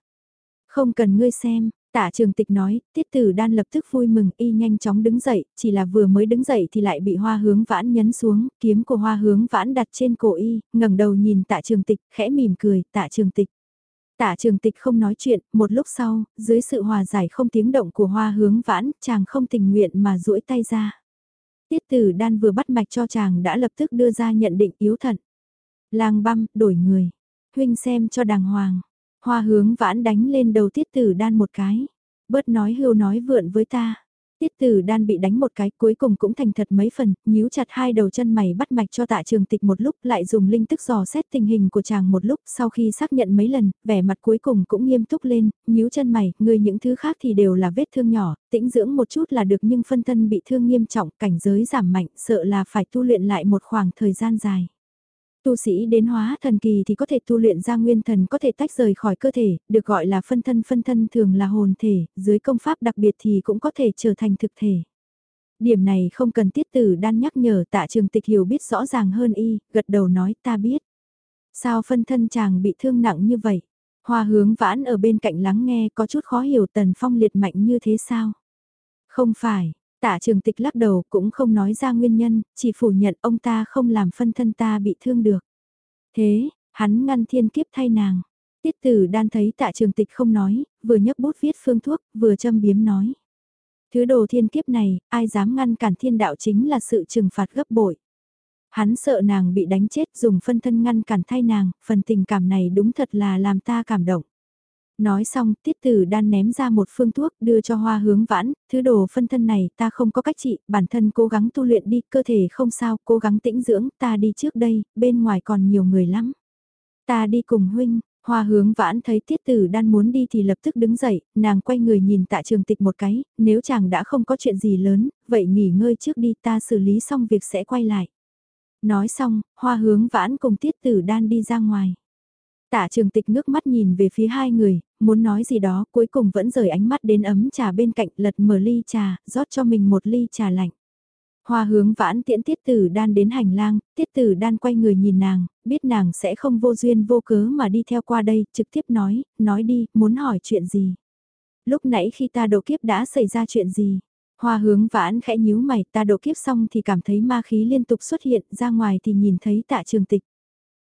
Không cần ngươi xem, Tạ trường tịch nói, tiết tử đan lập tức vui mừng y nhanh chóng đứng dậy, chỉ là vừa mới đứng dậy thì lại bị hoa hướng vãn nhấn xuống, kiếm của hoa hướng vãn đặt trên cổ y, ngẩng đầu nhìn tạ trường tịch, khẽ mỉm cười, tạ trường tịch. Tạ trường tịch không nói chuyện, một lúc sau, dưới sự hòa giải không tiếng động của hoa hướng vãn, chàng không tình nguyện mà duỗi tay ra. Tiết tử đan vừa bắt mạch cho chàng đã lập tức đưa ra nhận định yếu thận. Lang băm, đổi người. Huynh xem cho đàng hoàng. Hoa hướng vãn đánh lên đầu tiết tử đan một cái. Bớt nói hưu nói vượn với ta. Tiết tử đan bị đánh một cái cuối cùng cũng thành thật mấy phần, nhíu chặt hai đầu chân mày bắt mạch cho tạ trường tịch một lúc lại dùng linh tức dò xét tình hình của chàng một lúc sau khi xác nhận mấy lần, vẻ mặt cuối cùng cũng nghiêm túc lên, nhíu chân mày, người những thứ khác thì đều là vết thương nhỏ, tĩnh dưỡng một chút là được nhưng phân thân bị thương nghiêm trọng, cảnh giới giảm mạnh, sợ là phải tu luyện lại một khoảng thời gian dài. Tu sĩ đến hóa thần kỳ thì có thể tu luyện ra nguyên thần có thể tách rời khỏi cơ thể, được gọi là phân thân phân thân thường là hồn thể, dưới công pháp đặc biệt thì cũng có thể trở thành thực thể. Điểm này không cần tiết tử đan nhắc nhở tạ trường tịch hiểu biết rõ ràng hơn y, gật đầu nói ta biết. Sao phân thân chàng bị thương nặng như vậy? Hoa hướng vãn ở bên cạnh lắng nghe có chút khó hiểu tần phong liệt mạnh như thế sao? Không phải, Tạ trường tịch lắc đầu cũng không nói ra nguyên nhân, chỉ phủ nhận ông ta không làm phân thân ta bị thương được. Thế, hắn ngăn thiên kiếp thay nàng. Tiết tử đan thấy tạ trường tịch không nói, vừa nhấc bút viết phương thuốc, vừa châm biếm nói. Thứ đồ thiên kiếp này, ai dám ngăn cản thiên đạo chính là sự trừng phạt gấp bội. Hắn sợ nàng bị đánh chết dùng phân thân ngăn cản thay nàng, phần tình cảm này đúng thật là làm ta cảm động. Nói xong, tiết tử đan ném ra một phương thuốc đưa cho hoa hướng vãn, thứ đồ phân thân này ta không có cách trị, bản thân cố gắng tu luyện đi, cơ thể không sao, cố gắng tĩnh dưỡng, ta đi trước đây, bên ngoài còn nhiều người lắm. Ta đi cùng huynh, Hoa hướng vãn thấy tiết tử đan muốn đi thì lập tức đứng dậy, nàng quay người nhìn tạ trường tịch một cái, nếu chàng đã không có chuyện gì lớn, vậy nghỉ ngơi trước đi ta xử lý xong việc sẽ quay lại. Nói xong, hoa hướng vãn cùng tiết tử đan đi ra ngoài. Tạ trường tịch ngước mắt nhìn về phía hai người, muốn nói gì đó cuối cùng vẫn rời ánh mắt đến ấm trà bên cạnh lật mở ly trà, rót cho mình một ly trà lạnh. Hoa hướng vãn tiễn tiết tử đan đến hành lang, tiết tử đan quay người nhìn nàng, biết nàng sẽ không vô duyên vô cớ mà đi theo qua đây, trực tiếp nói, nói đi, muốn hỏi chuyện gì. Lúc nãy khi ta độ kiếp đã xảy ra chuyện gì? Hoa hướng vãn khẽ nhíu mày, ta độ kiếp xong thì cảm thấy ma khí liên tục xuất hiện, ra ngoài thì nhìn thấy tạ trường tịch.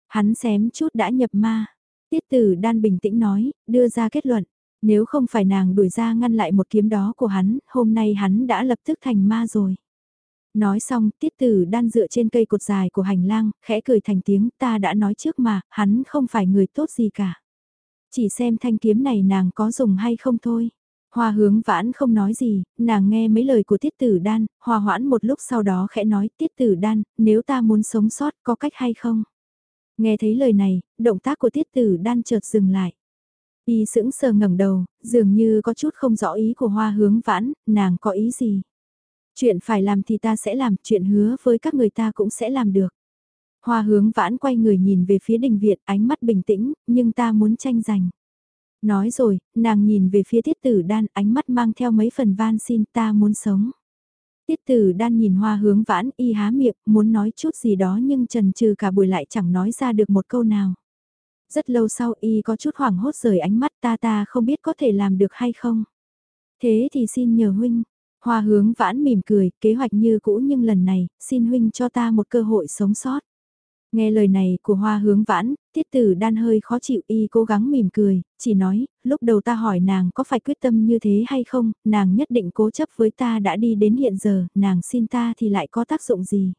Hắn xém chút đã nhập ma. Tiết tử đan bình tĩnh nói, đưa ra kết luận. Nếu không phải nàng đuổi ra ngăn lại một kiếm đó của hắn, hôm nay hắn đã lập tức thành ma rồi. Nói xong, tiết tử đan dựa trên cây cột dài của hành lang, khẽ cười thành tiếng ta đã nói trước mà, hắn không phải người tốt gì cả. Chỉ xem thanh kiếm này nàng có dùng hay không thôi. Hoa hướng vãn không nói gì, nàng nghe mấy lời của tiết tử đan, hòa hoãn một lúc sau đó khẽ nói tiết tử đan, nếu ta muốn sống sót có cách hay không? Nghe thấy lời này, động tác của tiết tử đan chợt dừng lại. Y sững sờ ngẩng đầu, dường như có chút không rõ ý của hoa hướng vãn, nàng có ý gì? Chuyện phải làm thì ta sẽ làm, chuyện hứa với các người ta cũng sẽ làm được. Hoa hướng vãn quay người nhìn về phía đình viện, ánh mắt bình tĩnh, nhưng ta muốn tranh giành. Nói rồi, nàng nhìn về phía tiết tử đan, ánh mắt mang theo mấy phần van xin ta muốn sống. Tiết tử đan nhìn hoa hướng vãn y há miệng, muốn nói chút gì đó nhưng trần trừ cả buổi lại chẳng nói ra được một câu nào. Rất lâu sau y có chút hoảng hốt rời ánh mắt ta ta không biết có thể làm được hay không. Thế thì xin nhờ huynh. Hoa hướng vãn mỉm cười, kế hoạch như cũ nhưng lần này, xin huynh cho ta một cơ hội sống sót. Nghe lời này của hoa hướng vãn, tiết tử đan hơi khó chịu y cố gắng mỉm cười, chỉ nói, lúc đầu ta hỏi nàng có phải quyết tâm như thế hay không, nàng nhất định cố chấp với ta đã đi đến hiện giờ, nàng xin ta thì lại có tác dụng gì.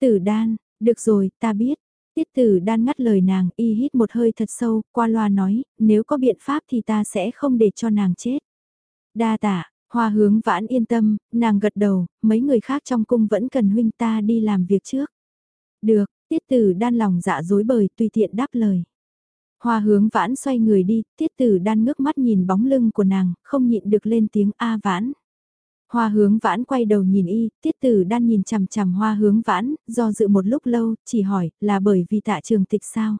Tử đan, được rồi, ta biết. Tiết tử đan ngắt lời nàng y hít một hơi thật sâu, qua loa nói, nếu có biện pháp thì ta sẽ không để cho nàng chết. Đa tạ, hoa hướng vãn yên tâm, nàng gật đầu, mấy người khác trong cung vẫn cần huynh ta đi làm việc trước. Được, Tiết tử đan lòng dạ dối bời tùy tiện đáp lời. Hoa hướng vãn xoay người đi, tiết tử đan ngước mắt nhìn bóng lưng của nàng, không nhịn được lên tiếng A vãn. Hoa hướng vãn quay đầu nhìn y, tiết tử đan nhìn chằm chằm hoa hướng vãn, do dự một lúc lâu, chỉ hỏi, là bởi vì tạ trường tịch sao?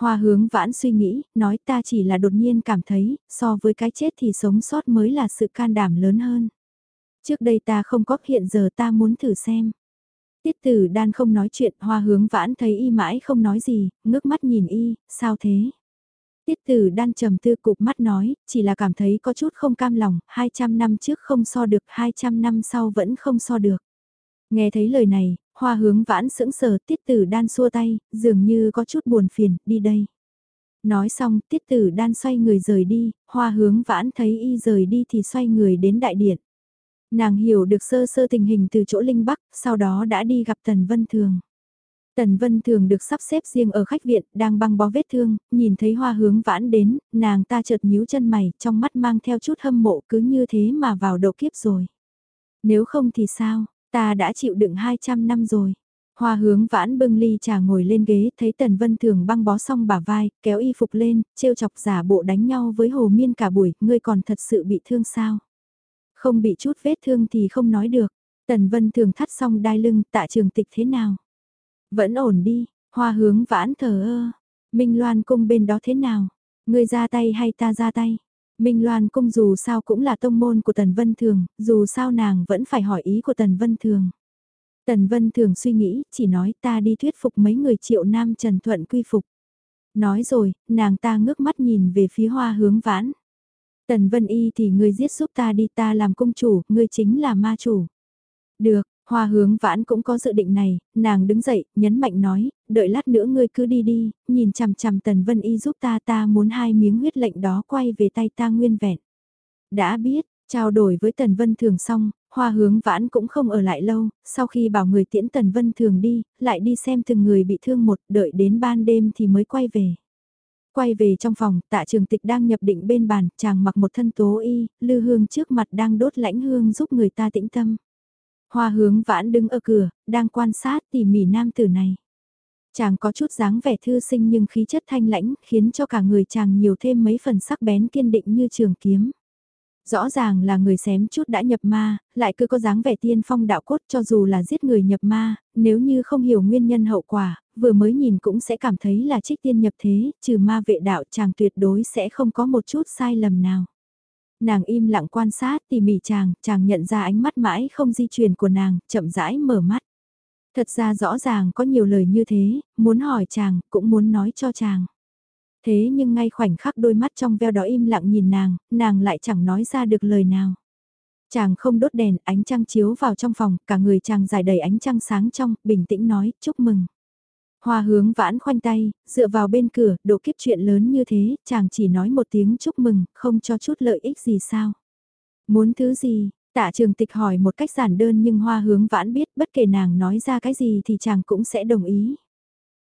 Hoa hướng vãn suy nghĩ, nói ta chỉ là đột nhiên cảm thấy, so với cái chết thì sống sót mới là sự can đảm lớn hơn. Trước đây ta không có, hiện giờ ta muốn thử xem. Tiết tử đan không nói chuyện, hoa hướng vãn thấy y mãi không nói gì, ngước mắt nhìn y, sao thế? Tiết tử đan trầm tư cục mắt nói, chỉ là cảm thấy có chút không cam lòng, 200 năm trước không so được, 200 năm sau vẫn không so được. Nghe thấy lời này, hoa hướng vãn sững sờ tiết tử đan xua tay, dường như có chút buồn phiền, đi đây. Nói xong, tiết tử đan xoay người rời đi, hoa hướng vãn thấy y rời đi thì xoay người đến đại điện. Nàng hiểu được sơ sơ tình hình từ chỗ Linh Bắc, sau đó đã đi gặp Tần Vân Thường. Tần Vân Thường được sắp xếp riêng ở khách viện, đang băng bó vết thương, nhìn thấy hoa hướng vãn đến, nàng ta chợt nhíu chân mày, trong mắt mang theo chút hâm mộ cứ như thế mà vào độ kiếp rồi. Nếu không thì sao, ta đã chịu đựng 200 năm rồi. Hoa hướng vãn bưng ly trà ngồi lên ghế, thấy Tần Vân Thường băng bó xong bả vai, kéo y phục lên, trêu chọc giả bộ đánh nhau với Hồ Miên cả buổi, ngươi còn thật sự bị thương sao? Không bị chút vết thương thì không nói được. Tần Vân thường thắt xong đai lưng tạ trường tịch thế nào? Vẫn ổn đi, hoa hướng vãn thờ ơ. Minh Loan cung bên đó thế nào? Người ra tay hay ta ra tay? Minh Loan cung dù sao cũng là tông môn của Tần Vân Thường, dù sao nàng vẫn phải hỏi ý của Tần Vân Thường. Tần Vân Thường suy nghĩ, chỉ nói ta đi thuyết phục mấy người triệu nam Trần Thuận quy phục. Nói rồi, nàng ta ngước mắt nhìn về phía hoa hướng vãn. Tần Vân Y thì ngươi giết giúp ta đi ta làm công chủ, ngươi chính là ma chủ. Được, hoa hướng vãn cũng có dự định này, nàng đứng dậy, nhấn mạnh nói, đợi lát nữa ngươi cứ đi đi, nhìn chằm chằm Tần Vân Y giúp ta ta muốn hai miếng huyết lệnh đó quay về tay ta nguyên vẹn. Đã biết, trao đổi với Tần Vân Thường xong, hoa hướng vãn cũng không ở lại lâu, sau khi bảo người tiễn Tần Vân Thường đi, lại đi xem từng người bị thương một, đợi đến ban đêm thì mới quay về. Quay về trong phòng, tạ trường tịch đang nhập định bên bàn, chàng mặc một thân tố y, lư hương trước mặt đang đốt lãnh hương giúp người ta tĩnh tâm. Hoa hướng vãn đứng ở cửa, đang quan sát tỉ mỉ nam tử này. Chàng có chút dáng vẻ thư sinh nhưng khí chất thanh lãnh khiến cho cả người chàng nhiều thêm mấy phần sắc bén kiên định như trường kiếm. Rõ ràng là người xém chút đã nhập ma, lại cứ có dáng vẻ tiên phong đạo cốt cho dù là giết người nhập ma, nếu như không hiểu nguyên nhân hậu quả, vừa mới nhìn cũng sẽ cảm thấy là trích tiên nhập thế, trừ ma vệ đạo chàng tuyệt đối sẽ không có một chút sai lầm nào. Nàng im lặng quan sát tỉ mỉ chàng, chàng nhận ra ánh mắt mãi không di chuyển của nàng, chậm rãi mở mắt. Thật ra rõ ràng có nhiều lời như thế, muốn hỏi chàng, cũng muốn nói cho chàng. Thế nhưng ngay khoảnh khắc đôi mắt trong veo đó im lặng nhìn nàng, nàng lại chẳng nói ra được lời nào. Chàng không đốt đèn, ánh trăng chiếu vào trong phòng, cả người chàng dài đầy ánh trăng sáng trong, bình tĩnh nói, chúc mừng. Hoa hướng vãn khoanh tay, dựa vào bên cửa, độ kiếp chuyện lớn như thế, chàng chỉ nói một tiếng chúc mừng, không cho chút lợi ích gì sao. Muốn thứ gì, tạ trường tịch hỏi một cách giản đơn nhưng hoa hướng vãn biết bất kể nàng nói ra cái gì thì chàng cũng sẽ đồng ý.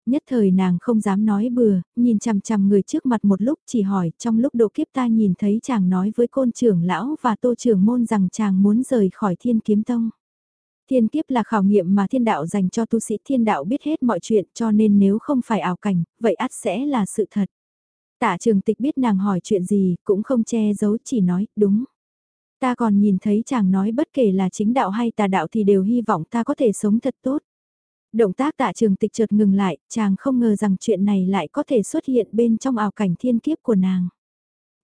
Nhất thời nàng không dám nói bừa, nhìn chằm chằm người trước mặt một lúc chỉ hỏi trong lúc độ kiếp ta nhìn thấy chàng nói với côn trưởng lão và tô trưởng môn rằng chàng muốn rời khỏi thiên kiếm tông. Thiên kiếp là khảo nghiệm mà thiên đạo dành cho tu sĩ thiên đạo biết hết mọi chuyện cho nên nếu không phải ảo cảnh, vậy ắt sẽ là sự thật. Tạ trường tịch biết nàng hỏi chuyện gì, cũng không che giấu chỉ nói, đúng. Ta còn nhìn thấy chàng nói bất kể là chính đạo hay tà đạo thì đều hy vọng ta có thể sống thật tốt. Động tác tạ trường tịch chợt ngừng lại, chàng không ngờ rằng chuyện này lại có thể xuất hiện bên trong ảo cảnh thiên kiếp của nàng.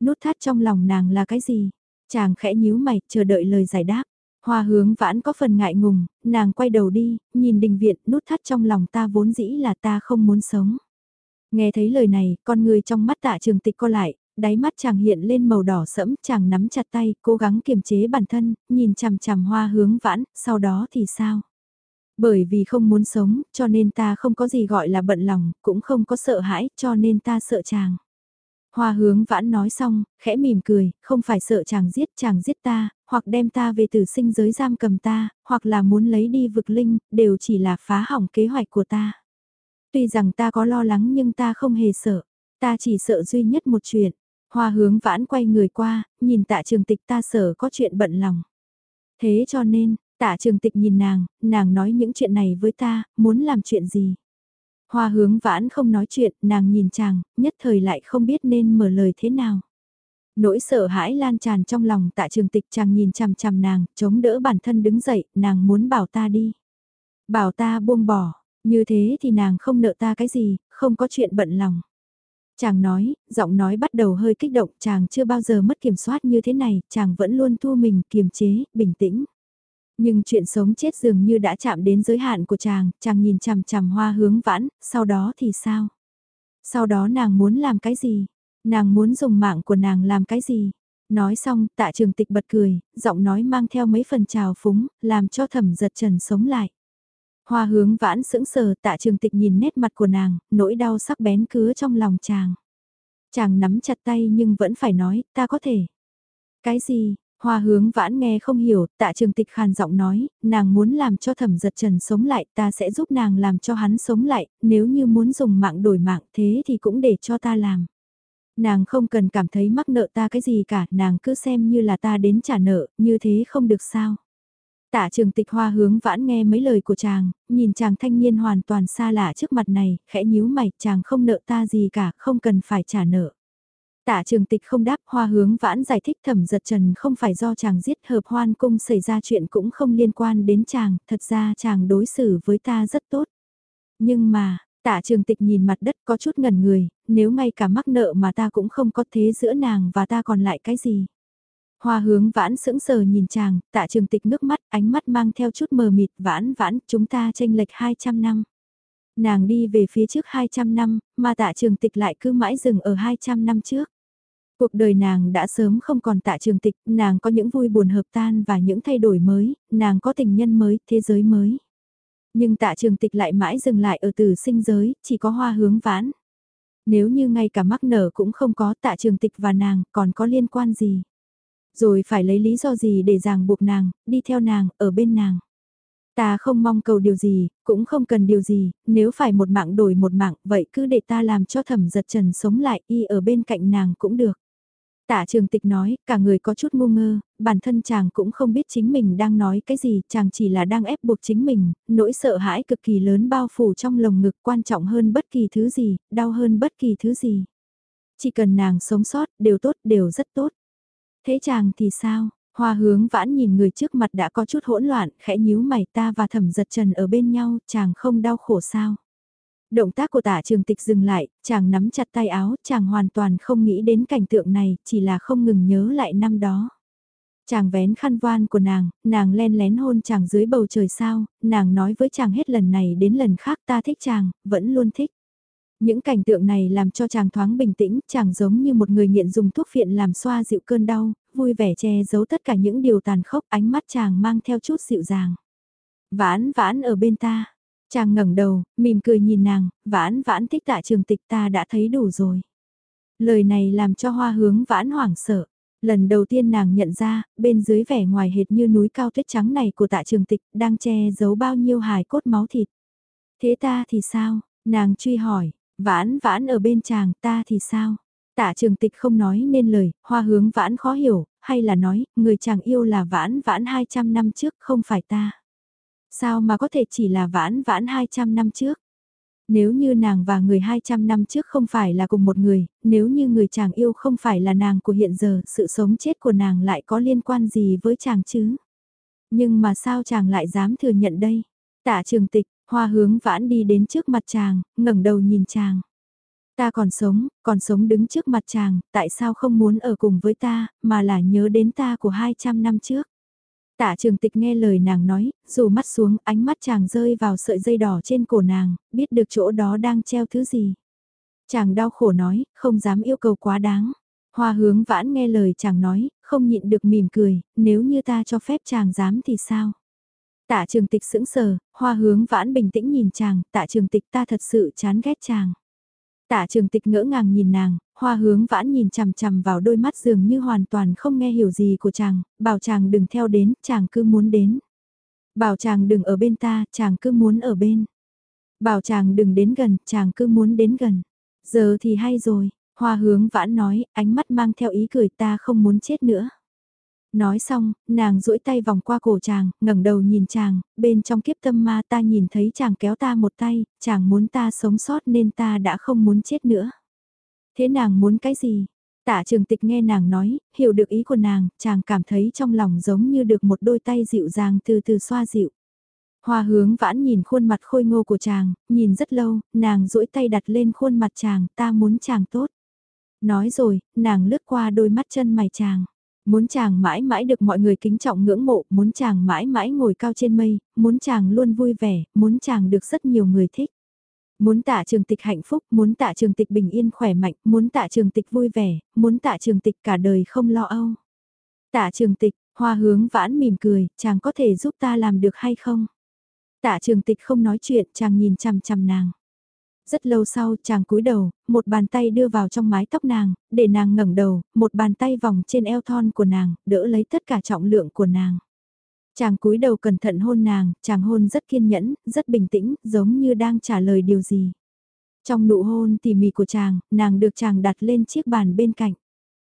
Nút thắt trong lòng nàng là cái gì? Chàng khẽ nhíu mày, chờ đợi lời giải đáp. Hoa hướng vãn có phần ngại ngùng, nàng quay đầu đi, nhìn đình viện, nút thắt trong lòng ta vốn dĩ là ta không muốn sống. Nghe thấy lời này, con người trong mắt tạ trường tịch co lại, đáy mắt chàng hiện lên màu đỏ sẫm, chàng nắm chặt tay, cố gắng kiềm chế bản thân, nhìn chằm chằm hoa hướng vãn, sau đó thì sao? Bởi vì không muốn sống, cho nên ta không có gì gọi là bận lòng, cũng không có sợ hãi, cho nên ta sợ chàng. Hoa hướng vãn nói xong, khẽ mỉm cười, không phải sợ chàng giết chàng giết ta, hoặc đem ta về tử sinh giới giam cầm ta, hoặc là muốn lấy đi vực linh, đều chỉ là phá hỏng kế hoạch của ta. Tuy rằng ta có lo lắng nhưng ta không hề sợ, ta chỉ sợ duy nhất một chuyện. Hoa hướng vãn quay người qua, nhìn tạ trường tịch ta sợ có chuyện bận lòng. Thế cho nên, tạ trường tịch nhìn nàng, nàng nói những chuyện này với ta, muốn làm chuyện gì. Hoa hướng vãn không nói chuyện, nàng nhìn chàng, nhất thời lại không biết nên mở lời thế nào. Nỗi sợ hãi lan tràn trong lòng tạ trường tịch chàng nhìn chằm chằm nàng, chống đỡ bản thân đứng dậy, nàng muốn bảo ta đi. Bảo ta buông bỏ, như thế thì nàng không nợ ta cái gì, không có chuyện bận lòng. Chàng nói, giọng nói bắt đầu hơi kích động, chàng chưa bao giờ mất kiểm soát như thế này, chàng vẫn luôn thu mình, kiềm chế, bình tĩnh. Nhưng chuyện sống chết dường như đã chạm đến giới hạn của chàng, chàng nhìn chằm chằm hoa hướng vãn, sau đó thì sao? Sau đó nàng muốn làm cái gì? Nàng muốn dùng mạng của nàng làm cái gì? Nói xong, tạ trường tịch bật cười, giọng nói mang theo mấy phần trào phúng, làm cho thẩm giật trần sống lại. Hoa hướng vãn sững sờ tạ trường tịch nhìn nét mặt của nàng, nỗi đau sắc bén cứa trong lòng chàng. Chàng nắm chặt tay nhưng vẫn phải nói, ta có thể. Cái gì, Hoa hướng vãn nghe không hiểu, tạ trường tịch khàn giọng nói, nàng muốn làm cho thẩm giật trần sống lại, ta sẽ giúp nàng làm cho hắn sống lại, nếu như muốn dùng mạng đổi mạng thế thì cũng để cho ta làm. Nàng không cần cảm thấy mắc nợ ta cái gì cả, nàng cứ xem như là ta đến trả nợ, như thế không được sao. Tạ trường tịch hoa hướng vãn nghe mấy lời của chàng, nhìn chàng thanh niên hoàn toàn xa lạ trước mặt này, khẽ nhíu mày, chàng không nợ ta gì cả, không cần phải trả nợ. Tạ trường tịch không đáp hoa hướng vãn giải thích thẩm giật trần không phải do chàng giết hợp hoan cung xảy ra chuyện cũng không liên quan đến chàng, thật ra chàng đối xử với ta rất tốt. Nhưng mà, tạ trường tịch nhìn mặt đất có chút ngẩn người, nếu ngay cả mắc nợ mà ta cũng không có thế giữa nàng và ta còn lại cái gì. Hoa hướng vãn sững sờ nhìn chàng, tạ trường tịch nước mắt, ánh mắt mang theo chút mờ mịt vãn vãn, chúng ta tranh lệch 200 năm. Nàng đi về phía trước 200 năm, mà tạ trường tịch lại cứ mãi dừng ở 200 năm trước. Cuộc đời nàng đã sớm không còn tạ trường tịch, nàng có những vui buồn hợp tan và những thay đổi mới, nàng có tình nhân mới, thế giới mới. Nhưng tạ trường tịch lại mãi dừng lại ở từ sinh giới, chỉ có hoa hướng vãn. Nếu như ngay cả mắc nở cũng không có tạ trường tịch và nàng, còn có liên quan gì? Rồi phải lấy lý do gì để ràng buộc nàng, đi theo nàng, ở bên nàng? Ta không mong cầu điều gì, cũng không cần điều gì, nếu phải một mạng đổi một mạng, vậy cứ để ta làm cho thẩm giật trần sống lại, y ở bên cạnh nàng cũng được. Tạ trường tịch nói, cả người có chút ngu ngơ, bản thân chàng cũng không biết chính mình đang nói cái gì, chàng chỉ là đang ép buộc chính mình, nỗi sợ hãi cực kỳ lớn bao phủ trong lồng ngực quan trọng hơn bất kỳ thứ gì, đau hơn bất kỳ thứ gì. Chỉ cần nàng sống sót, đều tốt, đều rất tốt. Thế chàng thì sao? Hoa hướng vãn nhìn người trước mặt đã có chút hỗn loạn, khẽ nhíu mày ta và thẩm giật trần ở bên nhau, chàng không đau khổ sao? Động tác của tả trường tịch dừng lại, chàng nắm chặt tay áo, chàng hoàn toàn không nghĩ đến cảnh tượng này, chỉ là không ngừng nhớ lại năm đó. Chàng vén khăn voan của nàng, nàng len lén hôn chàng dưới bầu trời sao, nàng nói với chàng hết lần này đến lần khác ta thích chàng, vẫn luôn thích. Những cảnh tượng này làm cho chàng thoáng bình tĩnh, chàng giống như một người nghiện dùng thuốc phiện làm xoa dịu cơn đau, vui vẻ che giấu tất cả những điều tàn khốc, ánh mắt chàng mang theo chút dịu dàng. Vãn vãn ở bên ta, Chàng ngẩng đầu, mỉm cười nhìn nàng, vãn vãn thích tạ trường tịch ta đã thấy đủ rồi. Lời này làm cho hoa hướng vãn hoảng sợ. Lần đầu tiên nàng nhận ra, bên dưới vẻ ngoài hệt như núi cao tuyết trắng này của tạ trường tịch đang che giấu bao nhiêu hài cốt máu thịt. Thế ta thì sao? Nàng truy hỏi, vãn vãn ở bên chàng ta thì sao? Tạ trường tịch không nói nên lời, hoa hướng vãn khó hiểu, hay là nói, người chàng yêu là vãn vãn 200 năm trước không phải ta. Sao mà có thể chỉ là vãn vãn 200 năm trước? Nếu như nàng và người 200 năm trước không phải là cùng một người, nếu như người chàng yêu không phải là nàng của hiện giờ, sự sống chết của nàng lại có liên quan gì với chàng chứ? Nhưng mà sao chàng lại dám thừa nhận đây? Tạ trường tịch, hoa hướng vãn đi đến trước mặt chàng, ngẩng đầu nhìn chàng. Ta còn sống, còn sống đứng trước mặt chàng, tại sao không muốn ở cùng với ta, mà là nhớ đến ta của 200 năm trước? Tạ trường tịch nghe lời nàng nói, dù mắt xuống ánh mắt chàng rơi vào sợi dây đỏ trên cổ nàng, biết được chỗ đó đang treo thứ gì. Chàng đau khổ nói, không dám yêu cầu quá đáng. Hoa hướng vãn nghe lời chàng nói, không nhịn được mỉm cười, nếu như ta cho phép chàng dám thì sao? Tạ trường tịch sững sờ, hoa hướng vãn bình tĩnh nhìn chàng, tạ trường tịch ta thật sự chán ghét chàng. Tạ trường tịch ngỡ ngàng nhìn nàng, hoa hướng vãn nhìn chằm chằm vào đôi mắt dường như hoàn toàn không nghe hiểu gì của chàng, bảo chàng đừng theo đến, chàng cứ muốn đến. Bảo chàng đừng ở bên ta, chàng cứ muốn ở bên. Bảo chàng đừng đến gần, chàng cứ muốn đến gần. Giờ thì hay rồi, hoa hướng vãn nói, ánh mắt mang theo ý cười ta không muốn chết nữa. Nói xong, nàng duỗi tay vòng qua cổ chàng, ngẩng đầu nhìn chàng, bên trong kiếp tâm ma ta nhìn thấy chàng kéo ta một tay, chàng muốn ta sống sót nên ta đã không muốn chết nữa. Thế nàng muốn cái gì? Tạ trường tịch nghe nàng nói, hiểu được ý của nàng, chàng cảm thấy trong lòng giống như được một đôi tay dịu dàng từ từ xoa dịu. Hoa hướng vãn nhìn khuôn mặt khôi ngô của chàng, nhìn rất lâu, nàng duỗi tay đặt lên khuôn mặt chàng, ta muốn chàng tốt. Nói rồi, nàng lướt qua đôi mắt chân mày chàng. Muốn chàng mãi mãi được mọi người kính trọng ngưỡng mộ, muốn chàng mãi mãi ngồi cao trên mây, muốn chàng luôn vui vẻ, muốn chàng được rất nhiều người thích. Muốn tạ trường tịch hạnh phúc, muốn tạ trường tịch bình yên khỏe mạnh, muốn tạ trường tịch vui vẻ, muốn tạ trường tịch cả đời không lo âu. Tạ trường tịch, hoa hướng vãn mỉm cười, chàng có thể giúp ta làm được hay không? Tạ trường tịch không nói chuyện, chàng nhìn chằm chằm nàng. Rất lâu sau chàng cúi đầu, một bàn tay đưa vào trong mái tóc nàng, để nàng ngẩng đầu, một bàn tay vòng trên eo thon của nàng, đỡ lấy tất cả trọng lượng của nàng. Chàng cúi đầu cẩn thận hôn nàng, chàng hôn rất kiên nhẫn, rất bình tĩnh, giống như đang trả lời điều gì. Trong nụ hôn tỉ mỉ của chàng, nàng được chàng đặt lên chiếc bàn bên cạnh.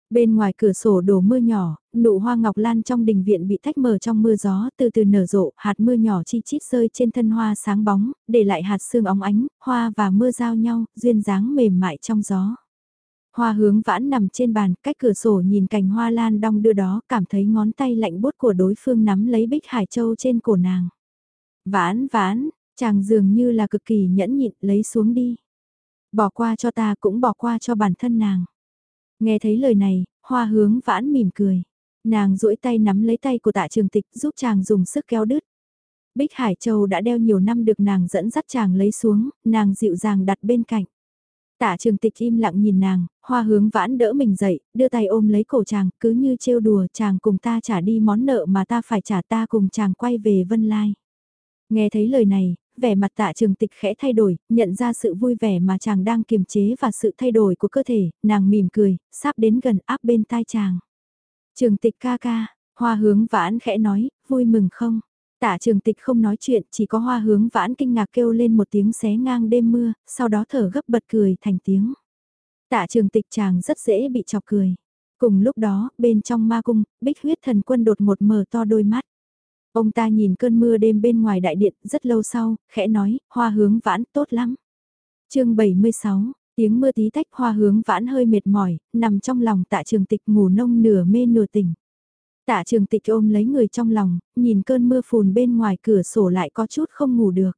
Bên ngoài cửa sổ đổ mưa nhỏ, nụ hoa ngọc lan trong đình viện bị tách mở trong mưa gió từ từ nở rộ, hạt mưa nhỏ chi chít rơi trên thân hoa sáng bóng, để lại hạt sương óng ánh, hoa và mưa giao nhau, duyên dáng mềm mại trong gió. Hoa hướng vãn nằm trên bàn, cách cửa sổ nhìn cành hoa lan đong đưa đó, cảm thấy ngón tay lạnh bút của đối phương nắm lấy bích hải châu trên cổ nàng. Vãn vãn, chàng dường như là cực kỳ nhẫn nhịn, lấy xuống đi. Bỏ qua cho ta cũng bỏ qua cho bản thân nàng. Nghe thấy lời này, hoa hướng vãn mỉm cười. Nàng duỗi tay nắm lấy tay của tạ trường tịch giúp chàng dùng sức kéo đứt. Bích Hải Châu đã đeo nhiều năm được nàng dẫn dắt chàng lấy xuống, nàng dịu dàng đặt bên cạnh. Tạ trường tịch im lặng nhìn nàng, hoa hướng vãn đỡ mình dậy, đưa tay ôm lấy cổ chàng, cứ như trêu đùa chàng cùng ta trả đi món nợ mà ta phải trả ta cùng chàng quay về Vân Lai. Nghe thấy lời này, vẻ mặt tạ trường tịch khẽ thay đổi, nhận ra sự vui vẻ mà chàng đang kiềm chế và sự thay đổi của cơ thể, nàng mỉm cười, sắp đến gần áp bên tai chàng. Trường tịch ca ca, hoa hướng vãn khẽ nói, vui mừng không? Tạ trường tịch không nói chuyện, chỉ có hoa hướng vãn kinh ngạc kêu lên một tiếng xé ngang đêm mưa, sau đó thở gấp bật cười thành tiếng. Tạ trường tịch chàng rất dễ bị chọc cười. Cùng lúc đó, bên trong ma cung, bích huyết thần quân đột một mở to đôi mắt. Ông ta nhìn cơn mưa đêm bên ngoài đại điện rất lâu sau, khẽ nói, hoa hướng vãn tốt lắm. chương 76, tiếng mưa tí tách hoa hướng vãn hơi mệt mỏi, nằm trong lòng tạ trường tịch ngủ nông nửa mê nửa tỉnh. Tạ trường tịch ôm lấy người trong lòng, nhìn cơn mưa phùn bên ngoài cửa sổ lại có chút không ngủ được.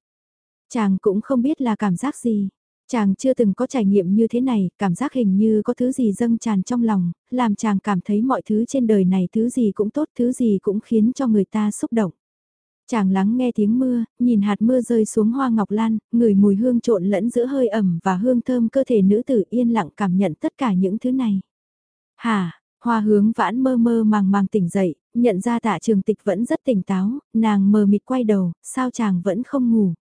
Chàng cũng không biết là cảm giác gì. Chàng chưa từng có trải nghiệm như thế này, cảm giác hình như có thứ gì dâng tràn trong lòng, làm chàng cảm thấy mọi thứ trên đời này thứ gì cũng tốt, thứ gì cũng khiến cho người ta xúc động. Chàng lắng nghe tiếng mưa, nhìn hạt mưa rơi xuống hoa ngọc lan, ngửi mùi hương trộn lẫn giữa hơi ẩm và hương thơm cơ thể nữ tử yên lặng cảm nhận tất cả những thứ này. Hà, hoa hướng vãn mơ mơ màng màng tỉnh dậy, nhận ra tạ trường tịch vẫn rất tỉnh táo, nàng mờ mịt quay đầu, sao chàng vẫn không ngủ.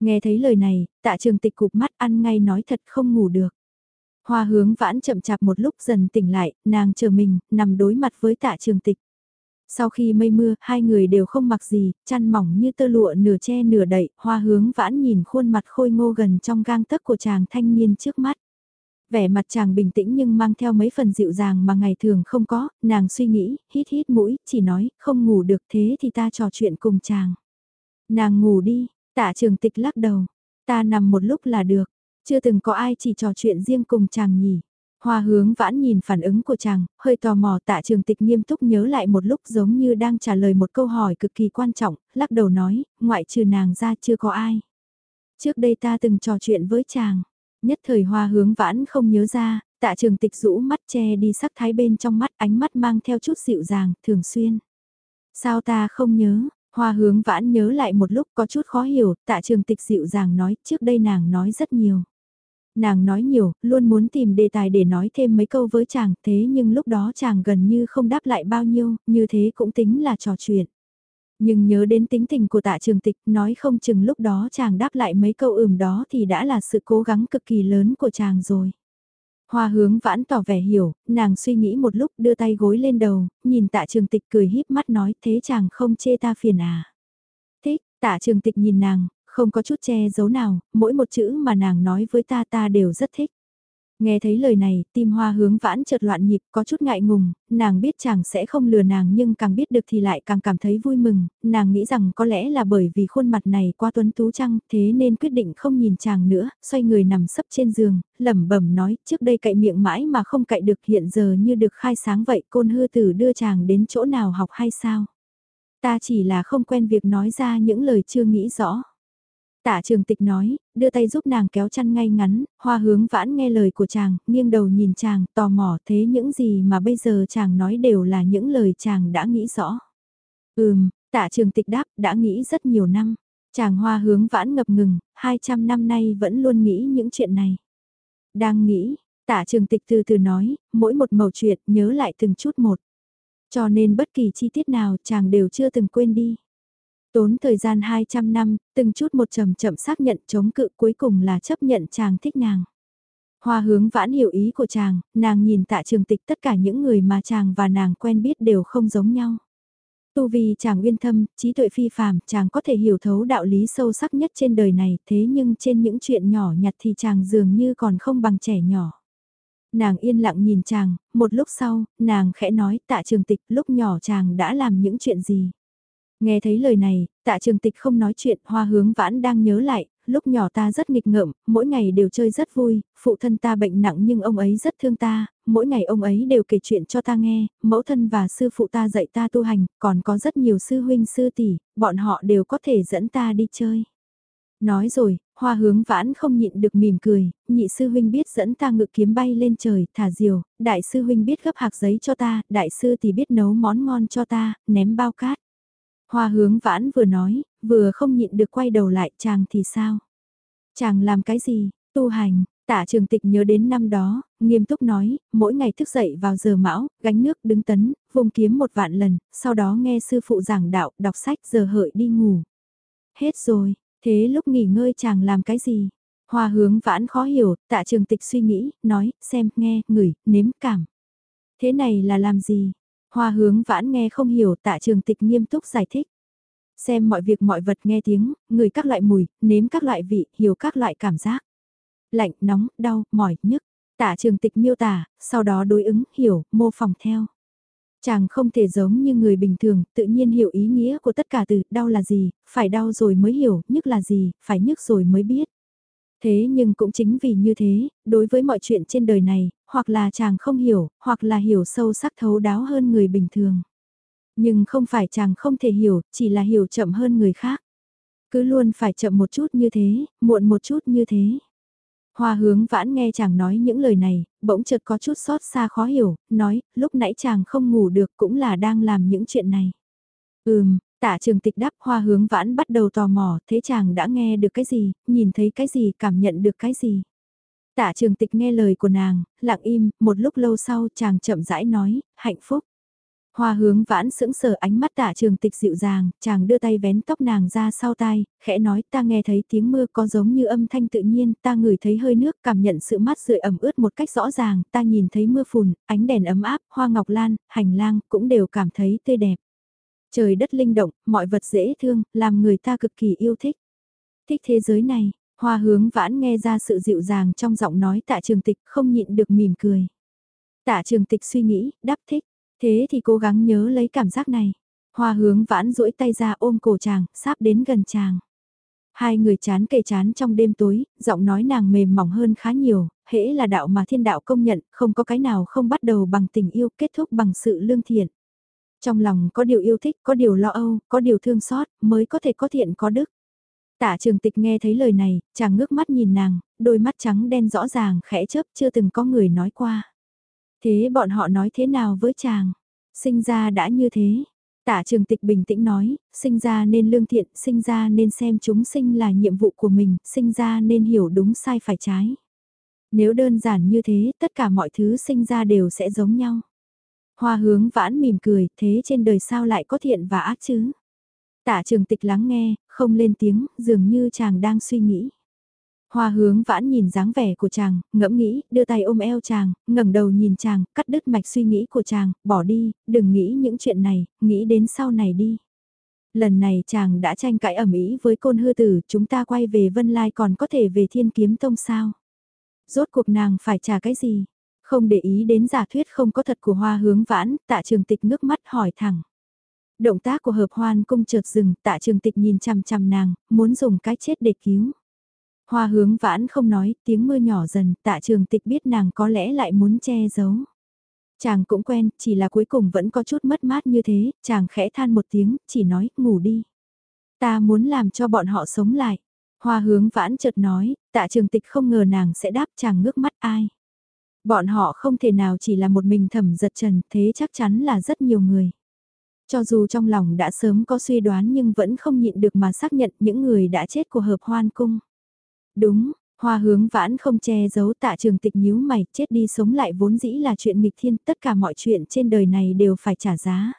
Nghe thấy lời này, tạ trường tịch cụp mắt ăn ngay nói thật không ngủ được. Hoa hướng vãn chậm chạp một lúc dần tỉnh lại, nàng chờ mình, nằm đối mặt với tạ trường tịch. Sau khi mây mưa, hai người đều không mặc gì, chăn mỏng như tơ lụa nửa che nửa đậy, hoa hướng vãn nhìn khuôn mặt khôi ngô gần trong gang tấc của chàng thanh niên trước mắt. Vẻ mặt chàng bình tĩnh nhưng mang theo mấy phần dịu dàng mà ngày thường không có, nàng suy nghĩ, hít hít mũi, chỉ nói, không ngủ được thế thì ta trò chuyện cùng chàng. Nàng ngủ đi, tạ trường tịch lắc đầu, ta nằm một lúc là được, chưa từng có ai chỉ trò chuyện riêng cùng chàng nhỉ. Hoa hướng vãn nhìn phản ứng của chàng, hơi tò mò tạ trường tịch nghiêm túc nhớ lại một lúc giống như đang trả lời một câu hỏi cực kỳ quan trọng, lắc đầu nói, ngoại trừ nàng ra chưa có ai. Trước đây ta từng trò chuyện với chàng, nhất thời hoa hướng vãn không nhớ ra, tạ trường tịch rũ mắt che đi sắc thái bên trong mắt ánh mắt mang theo chút dịu dàng, thường xuyên. Sao ta không nhớ, hoa hướng vãn nhớ lại một lúc có chút khó hiểu, tạ trường tịch dịu dàng nói trước đây nàng nói rất nhiều nàng nói nhiều, luôn muốn tìm đề tài để nói thêm mấy câu với chàng, thế nhưng lúc đó chàng gần như không đáp lại bao nhiêu, như thế cũng tính là trò chuyện. Nhưng nhớ đến tính tình của tạ trường tịch, nói không chừng lúc đó chàng đáp lại mấy câu ừm đó thì đã là sự cố gắng cực kỳ lớn của chàng rồi. Hoa hướng vãn tỏ vẻ hiểu, nàng suy nghĩ một lúc đưa tay gối lên đầu, nhìn tạ trường tịch cười híp mắt nói thế chàng không chê ta phiền à. Thích, tạ trường tịch nhìn nàng, không có chút che giấu nào, mỗi một chữ mà nàng nói với ta ta đều rất thích. Nghe thấy lời này, tim hoa hướng vãn chợt loạn nhịp, có chút ngại ngùng, nàng biết chàng sẽ không lừa nàng nhưng càng biết được thì lại càng cảm thấy vui mừng, nàng nghĩ rằng có lẽ là bởi vì khuôn mặt này qua tuấn tú trăng, thế nên quyết định không nhìn chàng nữa, xoay người nằm sấp trên giường, lẩm bẩm nói, trước đây cậy miệng mãi mà không cậy được hiện giờ như được khai sáng vậy, côn hư tử đưa chàng đến chỗ nào học hay sao? Ta chỉ là không quen việc nói ra những lời chưa nghĩ rõ. Tạ trường tịch nói, đưa tay giúp nàng kéo chăn ngay ngắn, hoa hướng vãn nghe lời của chàng, nghiêng đầu nhìn chàng, tò mò thế những gì mà bây giờ chàng nói đều là những lời chàng đã nghĩ rõ. Ừm, tạ trường tịch đáp, đã nghĩ rất nhiều năm. Chàng hoa hướng vãn ngập ngừng, 200 năm nay vẫn luôn nghĩ những chuyện này. Đang nghĩ, tạ trường tịch từ từ nói, mỗi một mẩu chuyện nhớ lại từng chút một. Cho nên bất kỳ chi tiết nào chàng đều chưa từng quên đi. Tốn thời gian 200 năm, từng chút một chậm chậm xác nhận chống cự cuối cùng là chấp nhận chàng thích nàng. Hoa hướng vãn hiểu ý của chàng, nàng nhìn tạ trường tịch tất cả những người mà chàng và nàng quen biết đều không giống nhau. Tu vì chàng uyên thâm, trí tuệ phi phàm, chàng có thể hiểu thấu đạo lý sâu sắc nhất trên đời này, thế nhưng trên những chuyện nhỏ nhặt thì chàng dường như còn không bằng trẻ nhỏ. Nàng yên lặng nhìn chàng, một lúc sau, nàng khẽ nói tạ trường tịch lúc nhỏ chàng đã làm những chuyện gì. Nghe thấy lời này, tạ trường tịch không nói chuyện, hoa hướng vãn đang nhớ lại, lúc nhỏ ta rất nghịch ngợm, mỗi ngày đều chơi rất vui, phụ thân ta bệnh nặng nhưng ông ấy rất thương ta, mỗi ngày ông ấy đều kể chuyện cho ta nghe, mẫu thân và sư phụ ta dạy ta tu hành, còn có rất nhiều sư huynh sư tỷ, bọn họ đều có thể dẫn ta đi chơi. Nói rồi, hoa hướng vãn không nhịn được mỉm cười, nhị sư huynh biết dẫn ta ngự kiếm bay lên trời, thả diều, đại sư huynh biết gấp hạc giấy cho ta, đại sư thì biết nấu món ngon cho ta, ném bao cát. Hoa hướng vãn vừa nói, vừa không nhịn được quay đầu lại chàng thì sao? Chàng làm cái gì? Tu hành, Tạ trường tịch nhớ đến năm đó, nghiêm túc nói, mỗi ngày thức dậy vào giờ mão, gánh nước đứng tấn, vùng kiếm một vạn lần, sau đó nghe sư phụ giảng đạo, đọc sách giờ hợi đi ngủ. Hết rồi, thế lúc nghỉ ngơi chàng làm cái gì? Hoa hướng vãn khó hiểu, tạ trường tịch suy nghĩ, nói, xem, nghe, ngửi, nếm, cảm. Thế này là làm gì? Hoa hướng vãn nghe không hiểu tạ trường tịch nghiêm túc giải thích. Xem mọi việc mọi vật nghe tiếng, người các loại mùi, nếm các loại vị, hiểu các loại cảm giác. Lạnh, nóng, đau, mỏi, nhức. Tạ trường tịch miêu tả, sau đó đối ứng, hiểu, mô phỏng theo. Chàng không thể giống như người bình thường, tự nhiên hiểu ý nghĩa của tất cả từ đau là gì, phải đau rồi mới hiểu, nhức là gì, phải nhức rồi mới biết. Thế nhưng cũng chính vì như thế, đối với mọi chuyện trên đời này, hoặc là chàng không hiểu, hoặc là hiểu sâu sắc thấu đáo hơn người bình thường. Nhưng không phải chàng không thể hiểu, chỉ là hiểu chậm hơn người khác. Cứ luôn phải chậm một chút như thế, muộn một chút như thế. Hoa hướng vãn nghe chàng nói những lời này, bỗng chợt có chút xót xa khó hiểu, nói, lúc nãy chàng không ngủ được cũng là đang làm những chuyện này. Ừm, Tạ trường tịch đáp hoa hướng vãn bắt đầu tò mò, thế chàng đã nghe được cái gì, nhìn thấy cái gì, cảm nhận được cái gì. Tạ trường tịch nghe lời của nàng, lặng im, một lúc lâu sau chàng chậm rãi nói, hạnh phúc. Hoa hướng vãn sững sờ ánh mắt tạ trường tịch dịu dàng, chàng đưa tay vén tóc nàng ra sau tai, khẽ nói ta nghe thấy tiếng mưa có giống như âm thanh tự nhiên, ta ngửi thấy hơi nước, cảm nhận sự mát rượi ẩm ướt một cách rõ ràng, ta nhìn thấy mưa phùn, ánh đèn ấm áp, hoa ngọc lan, hành lang, cũng đều cảm thấy tươi đẹp. Trời đất linh động, mọi vật dễ thương, làm người ta cực kỳ yêu thích. Thích thế giới này, hoa hướng vãn nghe ra sự dịu dàng trong giọng nói tạ trường tịch không nhịn được mỉm cười. Tạ trường tịch suy nghĩ, đáp thích, thế thì cố gắng nhớ lấy cảm giác này. Hoa hướng vãn duỗi tay ra ôm cổ chàng, sắp đến gần chàng. Hai người chán kề chán trong đêm tối, giọng nói nàng mềm mỏng hơn khá nhiều, hễ là đạo mà thiên đạo công nhận, không có cái nào không bắt đầu bằng tình yêu, kết thúc bằng sự lương thiện. Trong lòng có điều yêu thích, có điều lo âu, có điều thương xót, mới có thể có thiện có đức. Tạ trường tịch nghe thấy lời này, chàng ngước mắt nhìn nàng, đôi mắt trắng đen rõ ràng khẽ chớp chưa từng có người nói qua. Thế bọn họ nói thế nào với chàng? Sinh ra đã như thế, Tạ trường tịch bình tĩnh nói, sinh ra nên lương thiện, sinh ra nên xem chúng sinh là nhiệm vụ của mình, sinh ra nên hiểu đúng sai phải trái. Nếu đơn giản như thế, tất cả mọi thứ sinh ra đều sẽ giống nhau. Hoa hướng vãn mỉm cười, thế trên đời sao lại có thiện và ác chứ? Tạ trường tịch lắng nghe, không lên tiếng, dường như chàng đang suy nghĩ. Hoa hướng vãn nhìn dáng vẻ của chàng, ngẫm nghĩ, đưa tay ôm eo chàng, ngẩng đầu nhìn chàng, cắt đứt mạch suy nghĩ của chàng, bỏ đi, đừng nghĩ những chuyện này, nghĩ đến sau này đi. Lần này chàng đã tranh cãi ẩm ý với côn hư tử, chúng ta quay về Vân Lai còn có thể về thiên kiếm tông sao? Rốt cuộc nàng phải trả cái gì? Không để ý đến giả thuyết không có thật của hoa hướng vãn, tạ trường tịch ngước mắt hỏi thẳng. Động tác của hợp hoan cung chợt dừng, tạ trường tịch nhìn chằm chằm nàng, muốn dùng cái chết để cứu. Hoa hướng vãn không nói, tiếng mưa nhỏ dần, tạ trường tịch biết nàng có lẽ lại muốn che giấu. Chàng cũng quen, chỉ là cuối cùng vẫn có chút mất mát như thế, chàng khẽ than một tiếng, chỉ nói, ngủ đi. Ta muốn làm cho bọn họ sống lại. Hoa hướng vãn chợt nói, tạ trường tịch không ngờ nàng sẽ đáp chàng ngước mắt ai. Bọn họ không thể nào chỉ là một mình thẩm giật trần, thế chắc chắn là rất nhiều người. Cho dù trong lòng đã sớm có suy đoán nhưng vẫn không nhịn được mà xác nhận những người đã chết của hợp hoan cung. Đúng, hoa hướng vãn không che giấu tạ trường tịch nhíu mày, chết đi sống lại vốn dĩ là chuyện nghịch thiên, tất cả mọi chuyện trên đời này đều phải trả giá.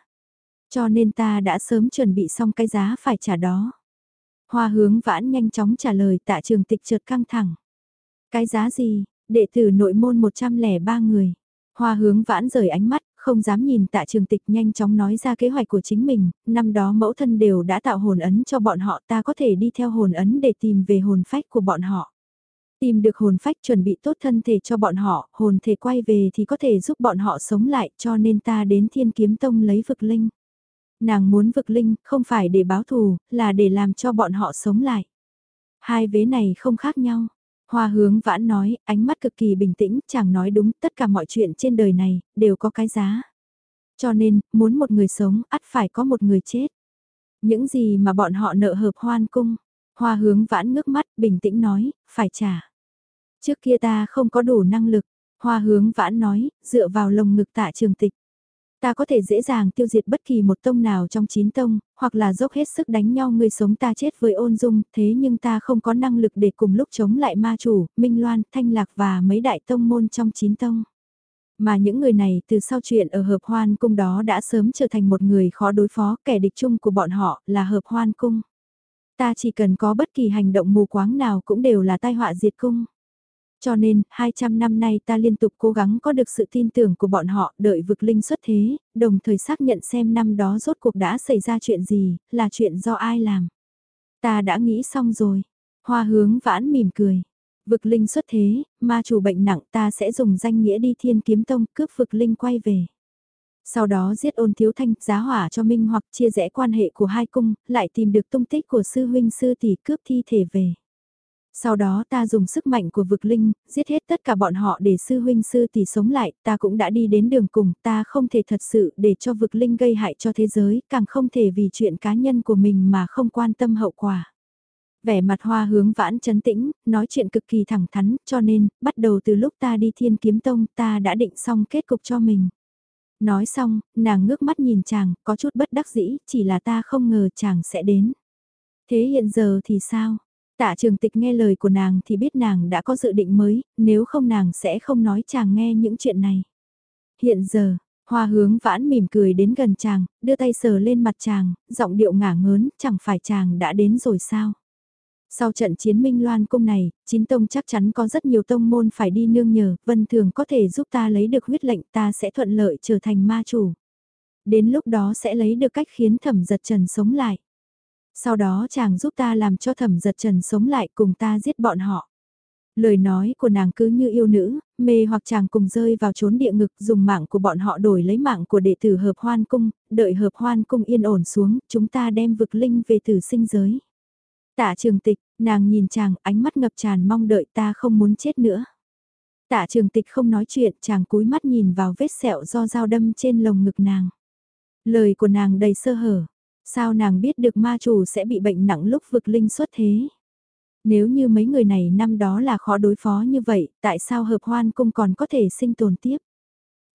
Cho nên ta đã sớm chuẩn bị xong cái giá phải trả đó. Hoa hướng vãn nhanh chóng trả lời tạ trường tịch trượt căng thẳng. Cái giá gì, đệ tử nội môn 103 người. Hoa hướng vãn rời ánh mắt, không dám nhìn tạ trường tịch nhanh chóng nói ra kế hoạch của chính mình, năm đó mẫu thân đều đã tạo hồn ấn cho bọn họ ta có thể đi theo hồn ấn để tìm về hồn phách của bọn họ. Tìm được hồn phách chuẩn bị tốt thân thể cho bọn họ, hồn thể quay về thì có thể giúp bọn họ sống lại cho nên ta đến thiên kiếm tông lấy vực linh. Nàng muốn vực linh không phải để báo thù, là để làm cho bọn họ sống lại. Hai vế này không khác nhau. Hoa hướng vãn nói, ánh mắt cực kỳ bình tĩnh, chàng nói đúng, tất cả mọi chuyện trên đời này, đều có cái giá. Cho nên, muốn một người sống, ắt phải có một người chết. Những gì mà bọn họ nợ hợp hoan cung. Hoa hướng vãn ngước mắt, bình tĩnh nói, phải trả. Trước kia ta không có đủ năng lực. Hoa hướng vãn nói, dựa vào lồng ngực tạ trường tịch. Ta có thể dễ dàng tiêu diệt bất kỳ một tông nào trong chín tông, hoặc là dốc hết sức đánh nhau người sống ta chết với ôn dung, thế nhưng ta không có năng lực để cùng lúc chống lại ma chủ, Minh Loan, Thanh Lạc và mấy đại tông môn trong chín tông. Mà những người này từ sau chuyện ở hợp hoan cung đó đã sớm trở thành một người khó đối phó, kẻ địch chung của bọn họ là hợp hoan cung. Ta chỉ cần có bất kỳ hành động mù quáng nào cũng đều là tai họa diệt cung. Cho nên, 200 năm nay ta liên tục cố gắng có được sự tin tưởng của bọn họ, đợi vực linh xuất thế, đồng thời xác nhận xem năm đó rốt cuộc đã xảy ra chuyện gì, là chuyện do ai làm. Ta đã nghĩ xong rồi. Hoa hướng vãn mỉm cười. Vực linh xuất thế, ma chủ bệnh nặng ta sẽ dùng danh nghĩa đi thiên kiếm tông cướp vực linh quay về. Sau đó giết ôn thiếu thanh, giá hỏa cho Minh hoặc chia rẽ quan hệ của hai cung, lại tìm được tung tích của sư huynh sư tỷ cướp thi thể về. Sau đó ta dùng sức mạnh của vực linh, giết hết tất cả bọn họ để sư huynh sư tỷ sống lại, ta cũng đã đi đến đường cùng, ta không thể thật sự để cho vực linh gây hại cho thế giới, càng không thể vì chuyện cá nhân của mình mà không quan tâm hậu quả. Vẻ mặt hoa hướng vãn chấn tĩnh, nói chuyện cực kỳ thẳng thắn, cho nên, bắt đầu từ lúc ta đi thiên kiếm tông, ta đã định xong kết cục cho mình. Nói xong, nàng ngước mắt nhìn chàng, có chút bất đắc dĩ, chỉ là ta không ngờ chàng sẽ đến. Thế hiện giờ thì sao? Tạ trường tịch nghe lời của nàng thì biết nàng đã có dự định mới, nếu không nàng sẽ không nói chàng nghe những chuyện này. Hiện giờ, hoa hướng vãn mỉm cười đến gần chàng, đưa tay sờ lên mặt chàng, giọng điệu ngả ngớn, chẳng phải chàng đã đến rồi sao? Sau trận chiến minh loan cung này, chín tông chắc chắn có rất nhiều tông môn phải đi nương nhờ, vân thường có thể giúp ta lấy được huyết lệnh ta sẽ thuận lợi trở thành ma chủ. đến lúc đó sẽ lấy được cách khiến thẩm giật trần sống lại. Sau đó chàng giúp ta làm cho thẩm giật trần sống lại cùng ta giết bọn họ. Lời nói của nàng cứ như yêu nữ, mê hoặc chàng cùng rơi vào chốn địa ngực dùng mạng của bọn họ đổi lấy mạng của đệ tử hợp hoan cung, đợi hợp hoan cung yên ổn xuống, chúng ta đem vực linh về tử sinh giới. Tạ trường tịch, nàng nhìn chàng ánh mắt ngập tràn mong đợi ta không muốn chết nữa. Tạ trường tịch không nói chuyện, chàng cúi mắt nhìn vào vết sẹo do dao đâm trên lồng ngực nàng. Lời của nàng đầy sơ hở. Sao nàng biết được ma chủ sẽ bị bệnh nặng lúc vực linh xuất thế? Nếu như mấy người này năm đó là khó đối phó như vậy, tại sao hợp hoan cung còn có thể sinh tồn tiếp?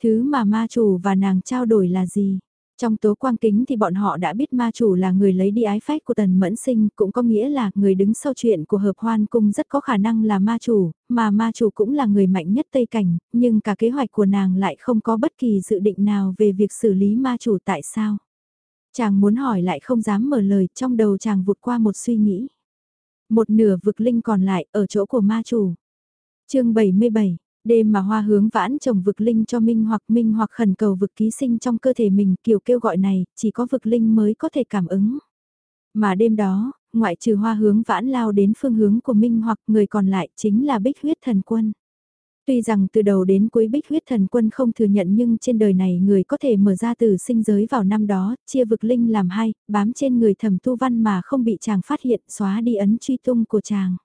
Thứ mà ma chủ và nàng trao đổi là gì? Trong tố quang kính thì bọn họ đã biết ma chủ là người lấy đi ái phách của tần mẫn sinh, cũng có nghĩa là người đứng sau chuyện của hợp hoan cung rất có khả năng là ma chủ, mà ma chủ cũng là người mạnh nhất Tây Cảnh, nhưng cả kế hoạch của nàng lại không có bất kỳ dự định nào về việc xử lý ma chủ tại sao. Chàng muốn hỏi lại không dám mở lời, trong đầu chàng vụt qua một suy nghĩ. Một nửa vực linh còn lại ở chỗ của ma chủ. chương 77 Đêm mà hoa hướng vãn trồng vực linh cho Minh hoặc Minh hoặc khẩn cầu vực ký sinh trong cơ thể mình kiểu kêu gọi này, chỉ có vực linh mới có thể cảm ứng. Mà đêm đó, ngoại trừ hoa hướng vãn lao đến phương hướng của Minh hoặc người còn lại chính là bích huyết thần quân. Tuy rằng từ đầu đến cuối bích huyết thần quân không thừa nhận nhưng trên đời này người có thể mở ra từ sinh giới vào năm đó, chia vực linh làm hai, bám trên người thẩm tu văn mà không bị chàng phát hiện xóa đi ấn truy tung của chàng.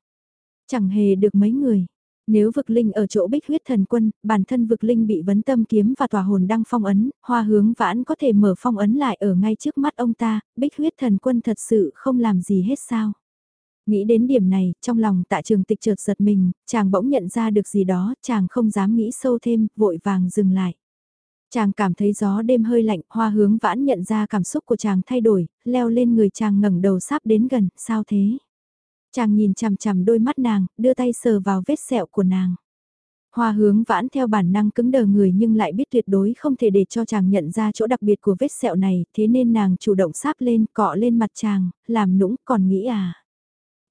Chẳng hề được mấy người. Nếu vực linh ở chỗ bích huyết thần quân, bản thân vực linh bị vấn tâm kiếm và tòa hồn đăng phong ấn, hoa hướng vãn có thể mở phong ấn lại ở ngay trước mắt ông ta, bích huyết thần quân thật sự không làm gì hết sao. Nghĩ đến điểm này, trong lòng tạ trường tịch chợt giật mình, chàng bỗng nhận ra được gì đó, chàng không dám nghĩ sâu thêm, vội vàng dừng lại. Chàng cảm thấy gió đêm hơi lạnh, hoa hướng vãn nhận ra cảm xúc của chàng thay đổi, leo lên người chàng ngẩng đầu sắp đến gần, sao thế? Chàng nhìn chằm chằm đôi mắt nàng, đưa tay sờ vào vết sẹo của nàng. Hoa hướng vãn theo bản năng cứng đờ người nhưng lại biết tuyệt đối không thể để cho chàng nhận ra chỗ đặc biệt của vết sẹo này, thế nên nàng chủ động sáp lên, cọ lên mặt chàng, làm nũng, còn nghĩ à.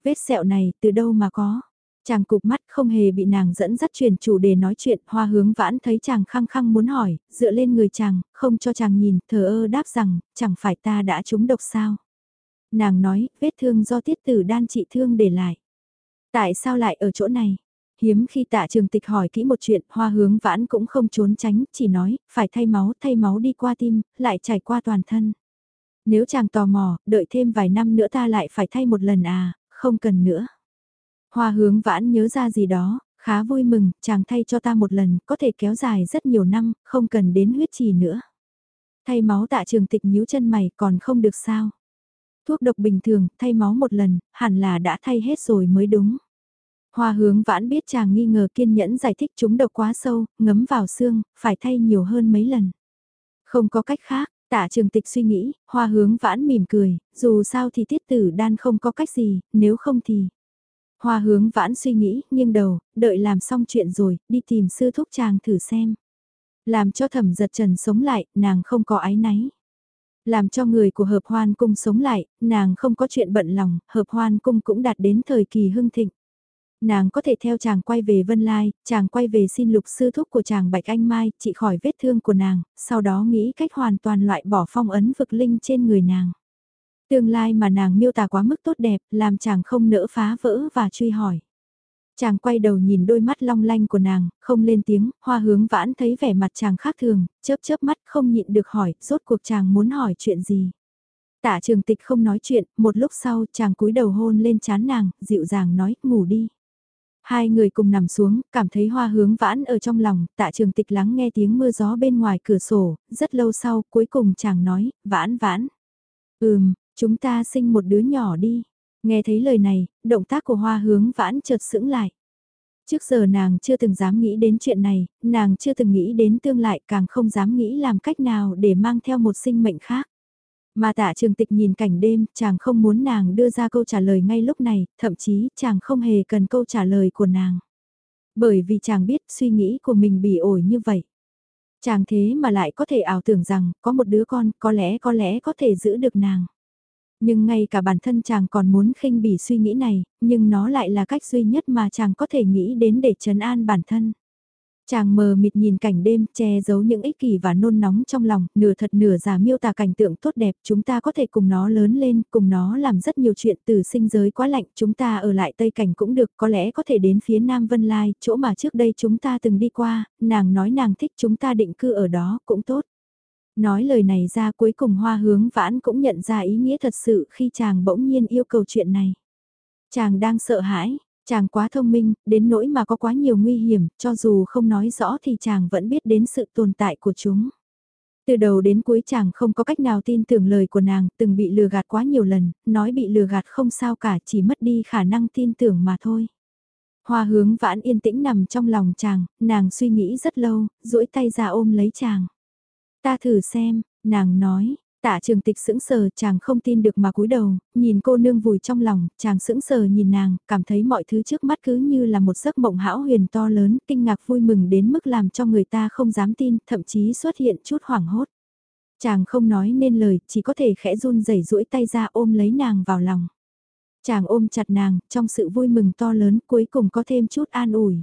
Vết sẹo này, từ đâu mà có? Chàng cục mắt không hề bị nàng dẫn dắt chuyển chủ đề nói chuyện, hoa hướng vãn thấy chàng khăng khăng muốn hỏi, dựa lên người chàng, không cho chàng nhìn, thờ ơ đáp rằng, chẳng phải ta đã trúng độc sao? Nàng nói, vết thương do tiết tử đan trị thương để lại. Tại sao lại ở chỗ này? Hiếm khi tạ trường tịch hỏi kỹ một chuyện, hoa hướng vãn cũng không trốn tránh, chỉ nói, phải thay máu, thay máu đi qua tim, lại chảy qua toàn thân. Nếu chàng tò mò, đợi thêm vài năm nữa ta lại phải thay một lần à, không cần nữa. Hoa hướng vãn nhớ ra gì đó, khá vui mừng, chàng thay cho ta một lần, có thể kéo dài rất nhiều năm, không cần đến huyết trì nữa. Thay máu tạ trường tịch nhíu chân mày còn không được sao. Thuốc độc bình thường, thay máu một lần, hẳn là đã thay hết rồi mới đúng. Hoa hướng vãn biết chàng nghi ngờ kiên nhẫn giải thích chúng độc quá sâu, ngấm vào xương, phải thay nhiều hơn mấy lần. Không có cách khác, Tạ trường tịch suy nghĩ, hoa hướng vãn mỉm cười, dù sao thì tiết tử đan không có cách gì, nếu không thì... Hoa hướng vãn suy nghĩ, nghiêng đầu, đợi làm xong chuyện rồi, đi tìm sư thúc chàng thử xem. Làm cho thẩm giật trần sống lại, nàng không có ái náy. Làm cho người của hợp hoan cung sống lại, nàng không có chuyện bận lòng, hợp hoan cung cũng đạt đến thời kỳ hưng thịnh. Nàng có thể theo chàng quay về Vân Lai, chàng quay về xin lục sư thúc của chàng Bạch Anh Mai, trị khỏi vết thương của nàng, sau đó nghĩ cách hoàn toàn loại bỏ phong ấn vực linh trên người nàng. Tương lai mà nàng miêu tả quá mức tốt đẹp, làm chàng không nỡ phá vỡ và truy hỏi. Chàng quay đầu nhìn đôi mắt long lanh của nàng, không lên tiếng, hoa hướng vãn thấy vẻ mặt chàng khác thường, chớp chớp mắt không nhịn được hỏi, rốt cuộc chàng muốn hỏi chuyện gì. Tạ trường tịch không nói chuyện, một lúc sau chàng cúi đầu hôn lên chán nàng, dịu dàng nói, ngủ đi. Hai người cùng nằm xuống, cảm thấy hoa hướng vãn ở trong lòng, tạ trường tịch lắng nghe tiếng mưa gió bên ngoài cửa sổ, rất lâu sau, cuối cùng chàng nói, vãn vãn. Ừm, chúng ta sinh một đứa nhỏ đi. Nghe thấy lời này, động tác của hoa hướng vãn chợt sững lại. Trước giờ nàng chưa từng dám nghĩ đến chuyện này, nàng chưa từng nghĩ đến tương lai càng không dám nghĩ làm cách nào để mang theo một sinh mệnh khác. Mà tạ trường tịch nhìn cảnh đêm, chàng không muốn nàng đưa ra câu trả lời ngay lúc này, thậm chí chàng không hề cần câu trả lời của nàng. Bởi vì chàng biết suy nghĩ của mình bị ổi như vậy. Chàng thế mà lại có thể ảo tưởng rằng có một đứa con có lẽ có lẽ có thể giữ được nàng. Nhưng ngay cả bản thân chàng còn muốn khinh bỉ suy nghĩ này, nhưng nó lại là cách duy nhất mà chàng có thể nghĩ đến để trấn an bản thân. Chàng mờ mịt nhìn cảnh đêm, che giấu những ích kỷ và nôn nóng trong lòng, nửa thật nửa giả miêu tả cảnh tượng tốt đẹp, chúng ta có thể cùng nó lớn lên, cùng nó làm rất nhiều chuyện từ sinh giới quá lạnh, chúng ta ở lại Tây Cảnh cũng được, có lẽ có thể đến phía Nam Vân Lai, chỗ mà trước đây chúng ta từng đi qua, nàng nói nàng thích chúng ta định cư ở đó, cũng tốt. Nói lời này ra cuối cùng hoa hướng vãn cũng nhận ra ý nghĩa thật sự khi chàng bỗng nhiên yêu cầu chuyện này. Chàng đang sợ hãi, chàng quá thông minh, đến nỗi mà có quá nhiều nguy hiểm, cho dù không nói rõ thì chàng vẫn biết đến sự tồn tại của chúng. Từ đầu đến cuối chàng không có cách nào tin tưởng lời của nàng, từng bị lừa gạt quá nhiều lần, nói bị lừa gạt không sao cả, chỉ mất đi khả năng tin tưởng mà thôi. Hoa hướng vãn yên tĩnh nằm trong lòng chàng, nàng suy nghĩ rất lâu, duỗi tay ra ôm lấy chàng. Ta thử xem, nàng nói, Tạ trường tịch sững sờ chàng không tin được mà cúi đầu, nhìn cô nương vùi trong lòng, chàng sững sờ nhìn nàng, cảm thấy mọi thứ trước mắt cứ như là một giấc mộng hão huyền to lớn, kinh ngạc vui mừng đến mức làm cho người ta không dám tin, thậm chí xuất hiện chút hoảng hốt. Chàng không nói nên lời, chỉ có thể khẽ run rẩy duỗi tay ra ôm lấy nàng vào lòng. Chàng ôm chặt nàng, trong sự vui mừng to lớn cuối cùng có thêm chút an ủi.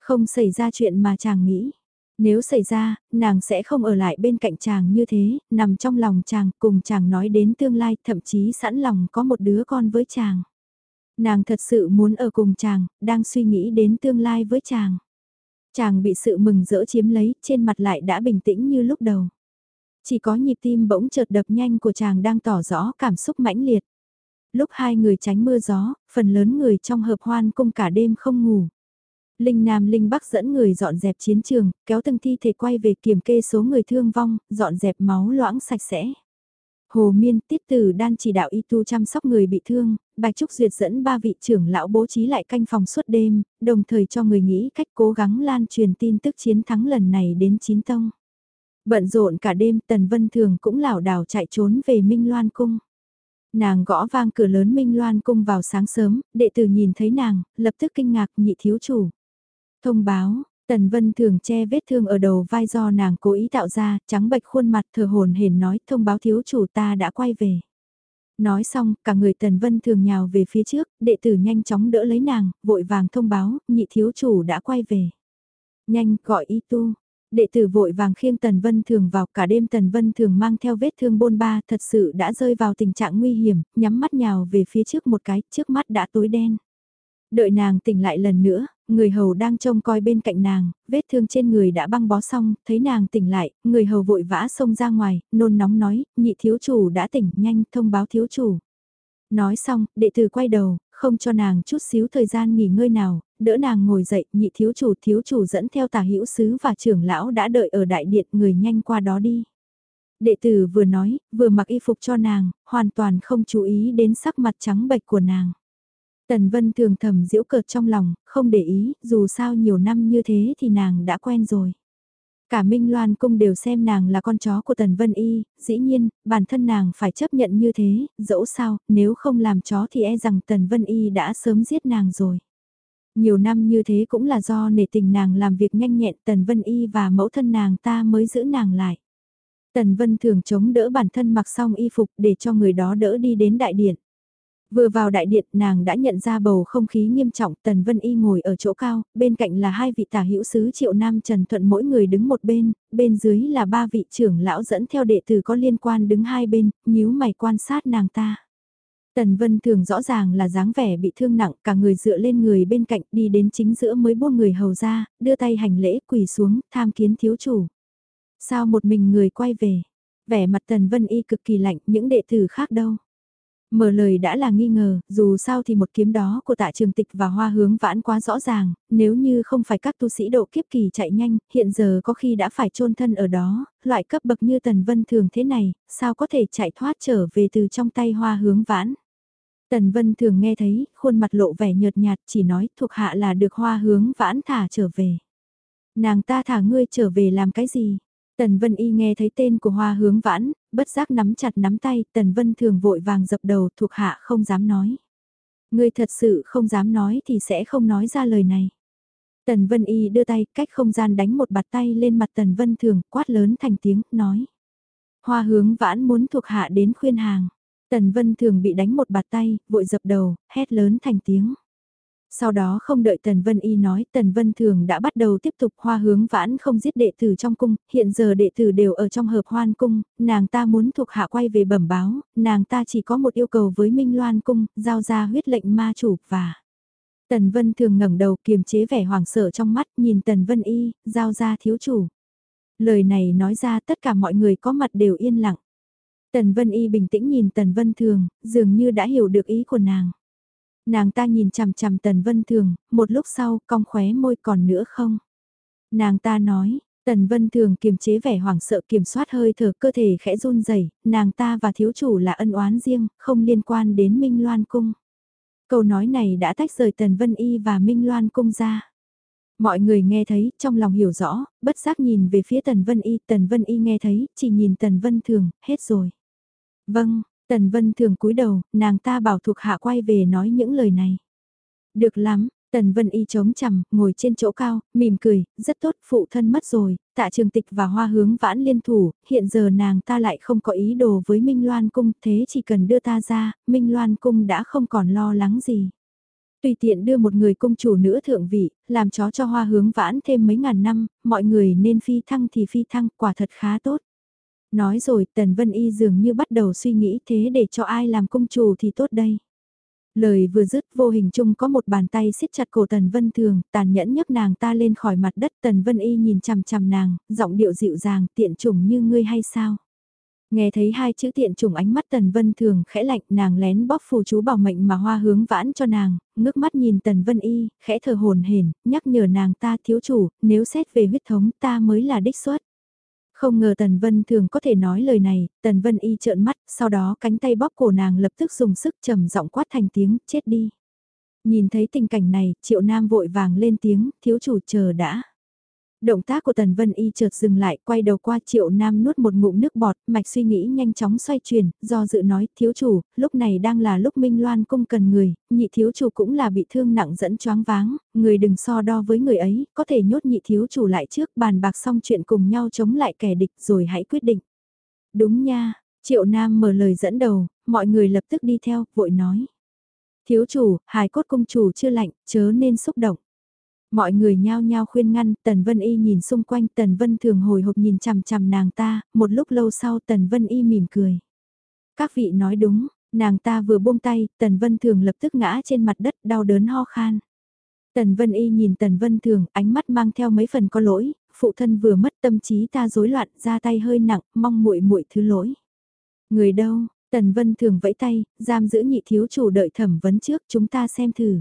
Không xảy ra chuyện mà chàng nghĩ. Nếu xảy ra, nàng sẽ không ở lại bên cạnh chàng như thế, nằm trong lòng chàng, cùng chàng nói đến tương lai, thậm chí sẵn lòng có một đứa con với chàng. Nàng thật sự muốn ở cùng chàng, đang suy nghĩ đến tương lai với chàng. Chàng bị sự mừng rỡ chiếm lấy, trên mặt lại đã bình tĩnh như lúc đầu. Chỉ có nhịp tim bỗng chợt đập nhanh của chàng đang tỏ rõ cảm xúc mãnh liệt. Lúc hai người tránh mưa gió, phần lớn người trong hợp hoan cung cả đêm không ngủ. Linh Nam Linh Bắc dẫn người dọn dẹp chiến trường, kéo từng thi thể quay về kiểm kê số người thương vong, dọn dẹp máu loãng sạch sẽ. Hồ Miên Tiết Tử Đan chỉ đạo y tu chăm sóc người bị thương, Bạch Trúc Duyệt dẫn ba vị trưởng lão bố trí lại canh phòng suốt đêm, đồng thời cho người nghĩ cách cố gắng lan truyền tin tức chiến thắng lần này đến chín tông. Bận rộn cả đêm Tần Vân Thường cũng lảo đảo chạy trốn về Minh Loan Cung. Nàng gõ vang cửa lớn Minh Loan Cung vào sáng sớm, đệ tử nhìn thấy nàng, lập tức kinh ngạc nhị thiếu chủ. Thông báo, Tần Vân thường che vết thương ở đầu vai do nàng cố ý tạo ra, trắng bệch khuôn mặt thờ hồn hển nói thông báo thiếu chủ ta đã quay về. Nói xong, cả người Tần Vân thường nhào về phía trước, đệ tử nhanh chóng đỡ lấy nàng, vội vàng thông báo, nhị thiếu chủ đã quay về. Nhanh, gọi y tu. Đệ tử vội vàng khiêng Tần Vân thường vào cả đêm Tần Vân thường mang theo vết thương bôn ba thật sự đã rơi vào tình trạng nguy hiểm, nhắm mắt nhào về phía trước một cái, trước mắt đã tối đen. Đợi nàng tỉnh lại lần nữa, người hầu đang trông coi bên cạnh nàng, vết thương trên người đã băng bó xong, thấy nàng tỉnh lại, người hầu vội vã xông ra ngoài, nôn nóng nói, nhị thiếu chủ đã tỉnh, nhanh thông báo thiếu chủ. Nói xong, đệ tử quay đầu, không cho nàng chút xíu thời gian nghỉ ngơi nào, đỡ nàng ngồi dậy, nhị thiếu chủ thiếu chủ dẫn theo tả hữu sứ và trưởng lão đã đợi ở đại điện, người nhanh qua đó đi. Đệ tử vừa nói, vừa mặc y phục cho nàng, hoàn toàn không chú ý đến sắc mặt trắng bệch của nàng. Tần Vân thường thầm giễu cợt trong lòng, không để ý, dù sao nhiều năm như thế thì nàng đã quen rồi. Cả Minh Loan Cung đều xem nàng là con chó của Tần Vân Y, dĩ nhiên, bản thân nàng phải chấp nhận như thế, dẫu sao, nếu không làm chó thì e rằng Tần Vân Y đã sớm giết nàng rồi. Nhiều năm như thế cũng là do nể tình nàng làm việc nhanh nhẹn Tần Vân Y và mẫu thân nàng ta mới giữ nàng lại. Tần Vân thường chống đỡ bản thân mặc xong y phục để cho người đó đỡ đi đến đại điện. Vừa vào đại điện nàng đã nhận ra bầu không khí nghiêm trọng Tần Vân Y ngồi ở chỗ cao, bên cạnh là hai vị tả hữu sứ triệu nam Trần Thuận mỗi người đứng một bên, bên dưới là ba vị trưởng lão dẫn theo đệ tử có liên quan đứng hai bên, nhíu mày quan sát nàng ta. Tần Vân thường rõ ràng là dáng vẻ bị thương nặng, cả người dựa lên người bên cạnh đi đến chính giữa mới buông người hầu ra, đưa tay hành lễ quỳ xuống, tham kiến thiếu chủ. Sao một mình người quay về? Vẻ mặt Tần Vân Y cực kỳ lạnh, những đệ tử khác đâu? Mở lời đã là nghi ngờ, dù sao thì một kiếm đó của tạ trường tịch và hoa hướng vãn quá rõ ràng, nếu như không phải các tu sĩ độ kiếp kỳ chạy nhanh, hiện giờ có khi đã phải chôn thân ở đó, loại cấp bậc như Tần Vân thường thế này, sao có thể chạy thoát trở về từ trong tay hoa hướng vãn. Tần Vân thường nghe thấy, khuôn mặt lộ vẻ nhợt nhạt chỉ nói thuộc hạ là được hoa hướng vãn thả trở về. Nàng ta thả ngươi trở về làm cái gì? Tần Vân Y nghe thấy tên của hoa hướng vãn, bất giác nắm chặt nắm tay, Tần Vân thường vội vàng dập đầu thuộc hạ không dám nói. Ngươi thật sự không dám nói thì sẽ không nói ra lời này. Tần Vân Y đưa tay cách không gian đánh một bạt tay lên mặt Tần Vân thường quát lớn thành tiếng, nói. Hoa hướng vãn muốn thuộc hạ đến khuyên hàng. Tần Vân thường bị đánh một bạt tay, vội dập đầu, hét lớn thành tiếng. Sau đó không đợi Tần Vân Y nói, Tần Vân Thường đã bắt đầu tiếp tục hoa hướng vãn không giết đệ tử trong cung, hiện giờ đệ tử đều ở trong hợp hoan cung, nàng ta muốn thuộc hạ quay về bẩm báo, nàng ta chỉ có một yêu cầu với Minh Loan cung, giao ra huyết lệnh ma chủ và... Tần Vân Thường ngẩng đầu kiềm chế vẻ hoảng sợ trong mắt nhìn Tần Vân Y, giao ra thiếu chủ. Lời này nói ra tất cả mọi người có mặt đều yên lặng. Tần Vân Y bình tĩnh nhìn Tần Vân Thường, dường như đã hiểu được ý của nàng. Nàng ta nhìn chằm chằm Tần Vân Thường, một lúc sau cong khóe môi còn nữa không? Nàng ta nói, Tần Vân Thường kiềm chế vẻ hoảng sợ kiểm soát hơi thở cơ thể khẽ run rẩy, nàng ta và thiếu chủ là ân oán riêng, không liên quan đến Minh Loan Cung. Câu nói này đã tách rời Tần Vân Y và Minh Loan Cung ra. Mọi người nghe thấy, trong lòng hiểu rõ, bất giác nhìn về phía Tần Vân Y, Tần Vân Y nghe thấy, chỉ nhìn Tần Vân Thường, hết rồi. Vâng, Tần Vân thường cúi đầu, nàng ta bảo thuộc hạ quay về nói những lời này. Được lắm, Tần Vân Y chống chằm, ngồi trên chỗ cao, mỉm cười, rất tốt, phụ thân mất rồi, tạ trường tịch và hoa hướng vãn liên thủ, hiện giờ nàng ta lại không có ý đồ với Minh Loan Cung, thế chỉ cần đưa ta ra, Minh Loan Cung đã không còn lo lắng gì. Tùy tiện đưa một người công chủ nữa thượng vị, làm chó cho hoa hướng vãn thêm mấy ngàn năm, mọi người nên phi thăng thì phi thăng, quả thật khá tốt. Nói rồi Tần Vân Y dường như bắt đầu suy nghĩ thế để cho ai làm công chủ thì tốt đây. Lời vừa dứt vô hình chung có một bàn tay siết chặt cổ Tần Vân Thường, tàn nhẫn nhấc nàng ta lên khỏi mặt đất Tần Vân Y nhìn chằm chằm nàng, giọng điệu dịu dàng tiện trùng như ngươi hay sao. Nghe thấy hai chữ tiện trùng ánh mắt Tần Vân Thường khẽ lạnh nàng lén bóp phù chú bảo mệnh mà hoa hướng vãn cho nàng, ngước mắt nhìn Tần Vân Y, khẽ thở hồn hển nhắc nhở nàng ta thiếu chủ, nếu xét về huyết thống ta mới là đích xuất. Không ngờ Tần Vân thường có thể nói lời này, Tần Vân y trợn mắt, sau đó cánh tay bóp cổ nàng lập tức dùng sức trầm giọng quát thành tiếng, chết đi. Nhìn thấy tình cảnh này, Triệu Nam vội vàng lên tiếng, thiếu chủ chờ đã. Động tác của Tần Vân Y chợt dừng lại, quay đầu qua Triệu Nam nuốt một ngụm nước bọt, mạch suy nghĩ nhanh chóng xoay chuyển, do dự nói, thiếu chủ, lúc này đang là lúc Minh Loan cung cần người, nhị thiếu chủ cũng là bị thương nặng dẫn choáng váng, người đừng so đo với người ấy, có thể nhốt nhị thiếu chủ lại trước bàn bạc xong chuyện cùng nhau chống lại kẻ địch rồi hãy quyết định. Đúng nha, Triệu Nam mở lời dẫn đầu, mọi người lập tức đi theo, vội nói. Thiếu chủ, hài cốt công chủ chưa lạnh, chớ nên xúc động. Mọi người nhao nhao khuyên ngăn, Tần Vân Y nhìn xung quanh, Tần Vân thường hồi hộp nhìn chằm chằm nàng ta, một lúc lâu sau Tần Vân Y mỉm cười. Các vị nói đúng, nàng ta vừa buông tay, Tần Vân thường lập tức ngã trên mặt đất đau đớn ho khan. Tần Vân Y nhìn Tần Vân thường, ánh mắt mang theo mấy phần có lỗi, phụ thân vừa mất tâm trí ta rối loạn, ra tay hơi nặng, mong muội muội thứ lỗi. Người đâu? Tần Vân thường vẫy tay, giam giữ nhị thiếu chủ đợi thẩm vấn trước, chúng ta xem thử.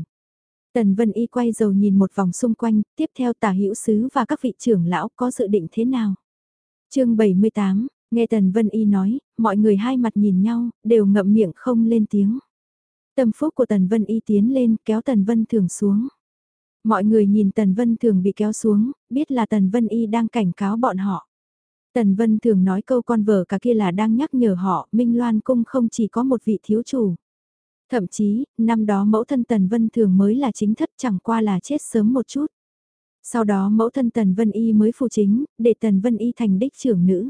Tần Vân Y quay dầu nhìn một vòng xung quanh, tiếp theo tả hữu sứ và các vị trưởng lão có dự định thế nào. chương 78, nghe Tần Vân Y nói, mọi người hai mặt nhìn nhau, đều ngậm miệng không lên tiếng. Tâm phúc của Tần Vân Y tiến lên kéo Tần Vân Thường xuống. Mọi người nhìn Tần Vân Thường bị kéo xuống, biết là Tần Vân Y đang cảnh cáo bọn họ. Tần Vân Thường nói câu con vợ cả kia là đang nhắc nhở họ, Minh Loan Cung không chỉ có một vị thiếu chủ. Thậm chí, năm đó mẫu thân Tần Vân Thường mới là chính thất chẳng qua là chết sớm một chút. Sau đó mẫu thân Tần Vân Y mới phụ chính, để Tần Vân Y thành đích trưởng nữ.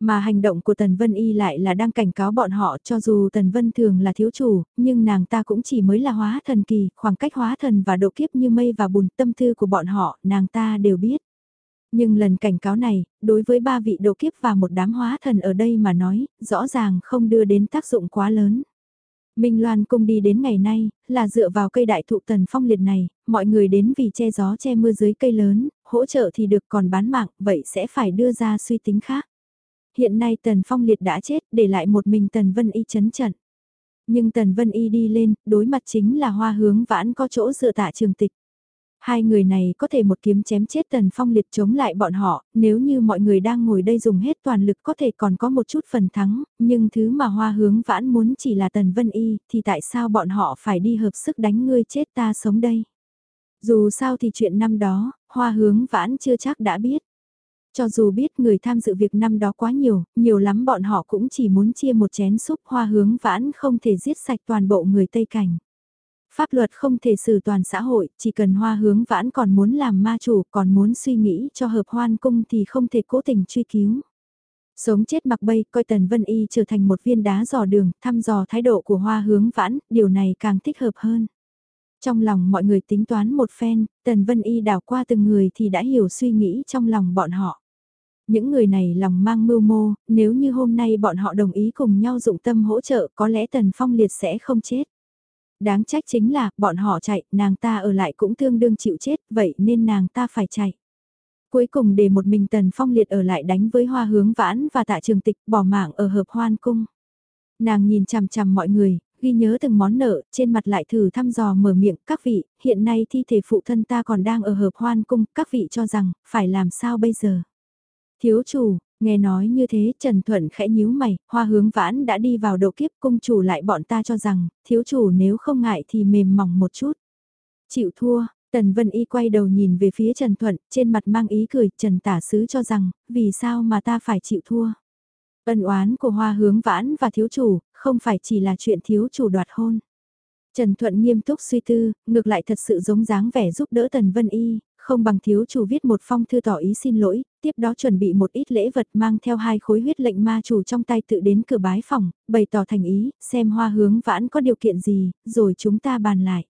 Mà hành động của Tần Vân Y lại là đang cảnh cáo bọn họ cho dù Tần Vân Thường là thiếu chủ, nhưng nàng ta cũng chỉ mới là hóa thần kỳ, khoảng cách hóa thần và độ kiếp như mây và bùn tâm tư của bọn họ, nàng ta đều biết. Nhưng lần cảnh cáo này, đối với ba vị độ kiếp và một đám hóa thần ở đây mà nói, rõ ràng không đưa đến tác dụng quá lớn. Minh Loan cung đi đến ngày nay, là dựa vào cây đại thụ tần phong liệt này, mọi người đến vì che gió che mưa dưới cây lớn, hỗ trợ thì được còn bán mạng, vậy sẽ phải đưa ra suy tính khác. Hiện nay tần phong liệt đã chết, để lại một mình tần vân y chấn trận. Nhưng tần vân y đi lên, đối mặt chính là hoa hướng vãn có chỗ dựa tạ trường tịch. Hai người này có thể một kiếm chém chết Tần Phong liệt chống lại bọn họ, nếu như mọi người đang ngồi đây dùng hết toàn lực có thể còn có một chút phần thắng, nhưng thứ mà hoa hướng vãn muốn chỉ là Tần Vân Y, thì tại sao bọn họ phải đi hợp sức đánh ngươi chết ta sống đây? Dù sao thì chuyện năm đó, hoa hướng vãn chưa chắc đã biết. Cho dù biết người tham dự việc năm đó quá nhiều, nhiều lắm bọn họ cũng chỉ muốn chia một chén súp hoa hướng vãn không thể giết sạch toàn bộ người Tây Cảnh. Pháp luật không thể xử toàn xã hội, chỉ cần hoa hướng vãn còn muốn làm ma chủ, còn muốn suy nghĩ cho hợp hoan cung thì không thể cố tình truy cứu. Sống chết mặc bay, coi Tần Vân Y trở thành một viên đá dò đường, thăm dò thái độ của hoa hướng vãn, điều này càng thích hợp hơn. Trong lòng mọi người tính toán một phen, Tần Vân Y đảo qua từng người thì đã hiểu suy nghĩ trong lòng bọn họ. Những người này lòng mang mưu mô, nếu như hôm nay bọn họ đồng ý cùng nhau dụng tâm hỗ trợ có lẽ Tần Phong Liệt sẽ không chết. Đáng trách chính là, bọn họ chạy, nàng ta ở lại cũng tương đương chịu chết, vậy nên nàng ta phải chạy. Cuối cùng để một mình Tần Phong Liệt ở lại đánh với hoa hướng vãn và tạ trường tịch bỏ mạng ở hợp hoan cung. Nàng nhìn chằm chằm mọi người, ghi nhớ từng món nợ, trên mặt lại thử thăm dò mở miệng, các vị, hiện nay thi thể phụ thân ta còn đang ở hợp hoan cung, các vị cho rằng, phải làm sao bây giờ? Thiếu chủ, nghe nói như thế, Trần Thuận khẽ nhíu mày, hoa hướng vãn đã đi vào độ kiếp cung chủ lại bọn ta cho rằng, thiếu chủ nếu không ngại thì mềm mỏng một chút. Chịu thua, Tần Vân Y quay đầu nhìn về phía Trần Thuận, trên mặt mang ý cười, Trần Tả Sứ cho rằng, vì sao mà ta phải chịu thua? Ân oán của hoa hướng vãn và thiếu chủ, không phải chỉ là chuyện thiếu chủ đoạt hôn. Trần Thuận nghiêm túc suy tư, ngược lại thật sự giống dáng vẻ giúp đỡ Tần Vân Y, không bằng thiếu chủ viết một phong thư tỏ ý xin lỗi, tiếp đó chuẩn bị một ít lễ vật mang theo hai khối huyết lệnh ma chủ trong tay tự đến cửa bái phòng, bày tỏ thành ý, xem hoa hướng vãn có điều kiện gì, rồi chúng ta bàn lại.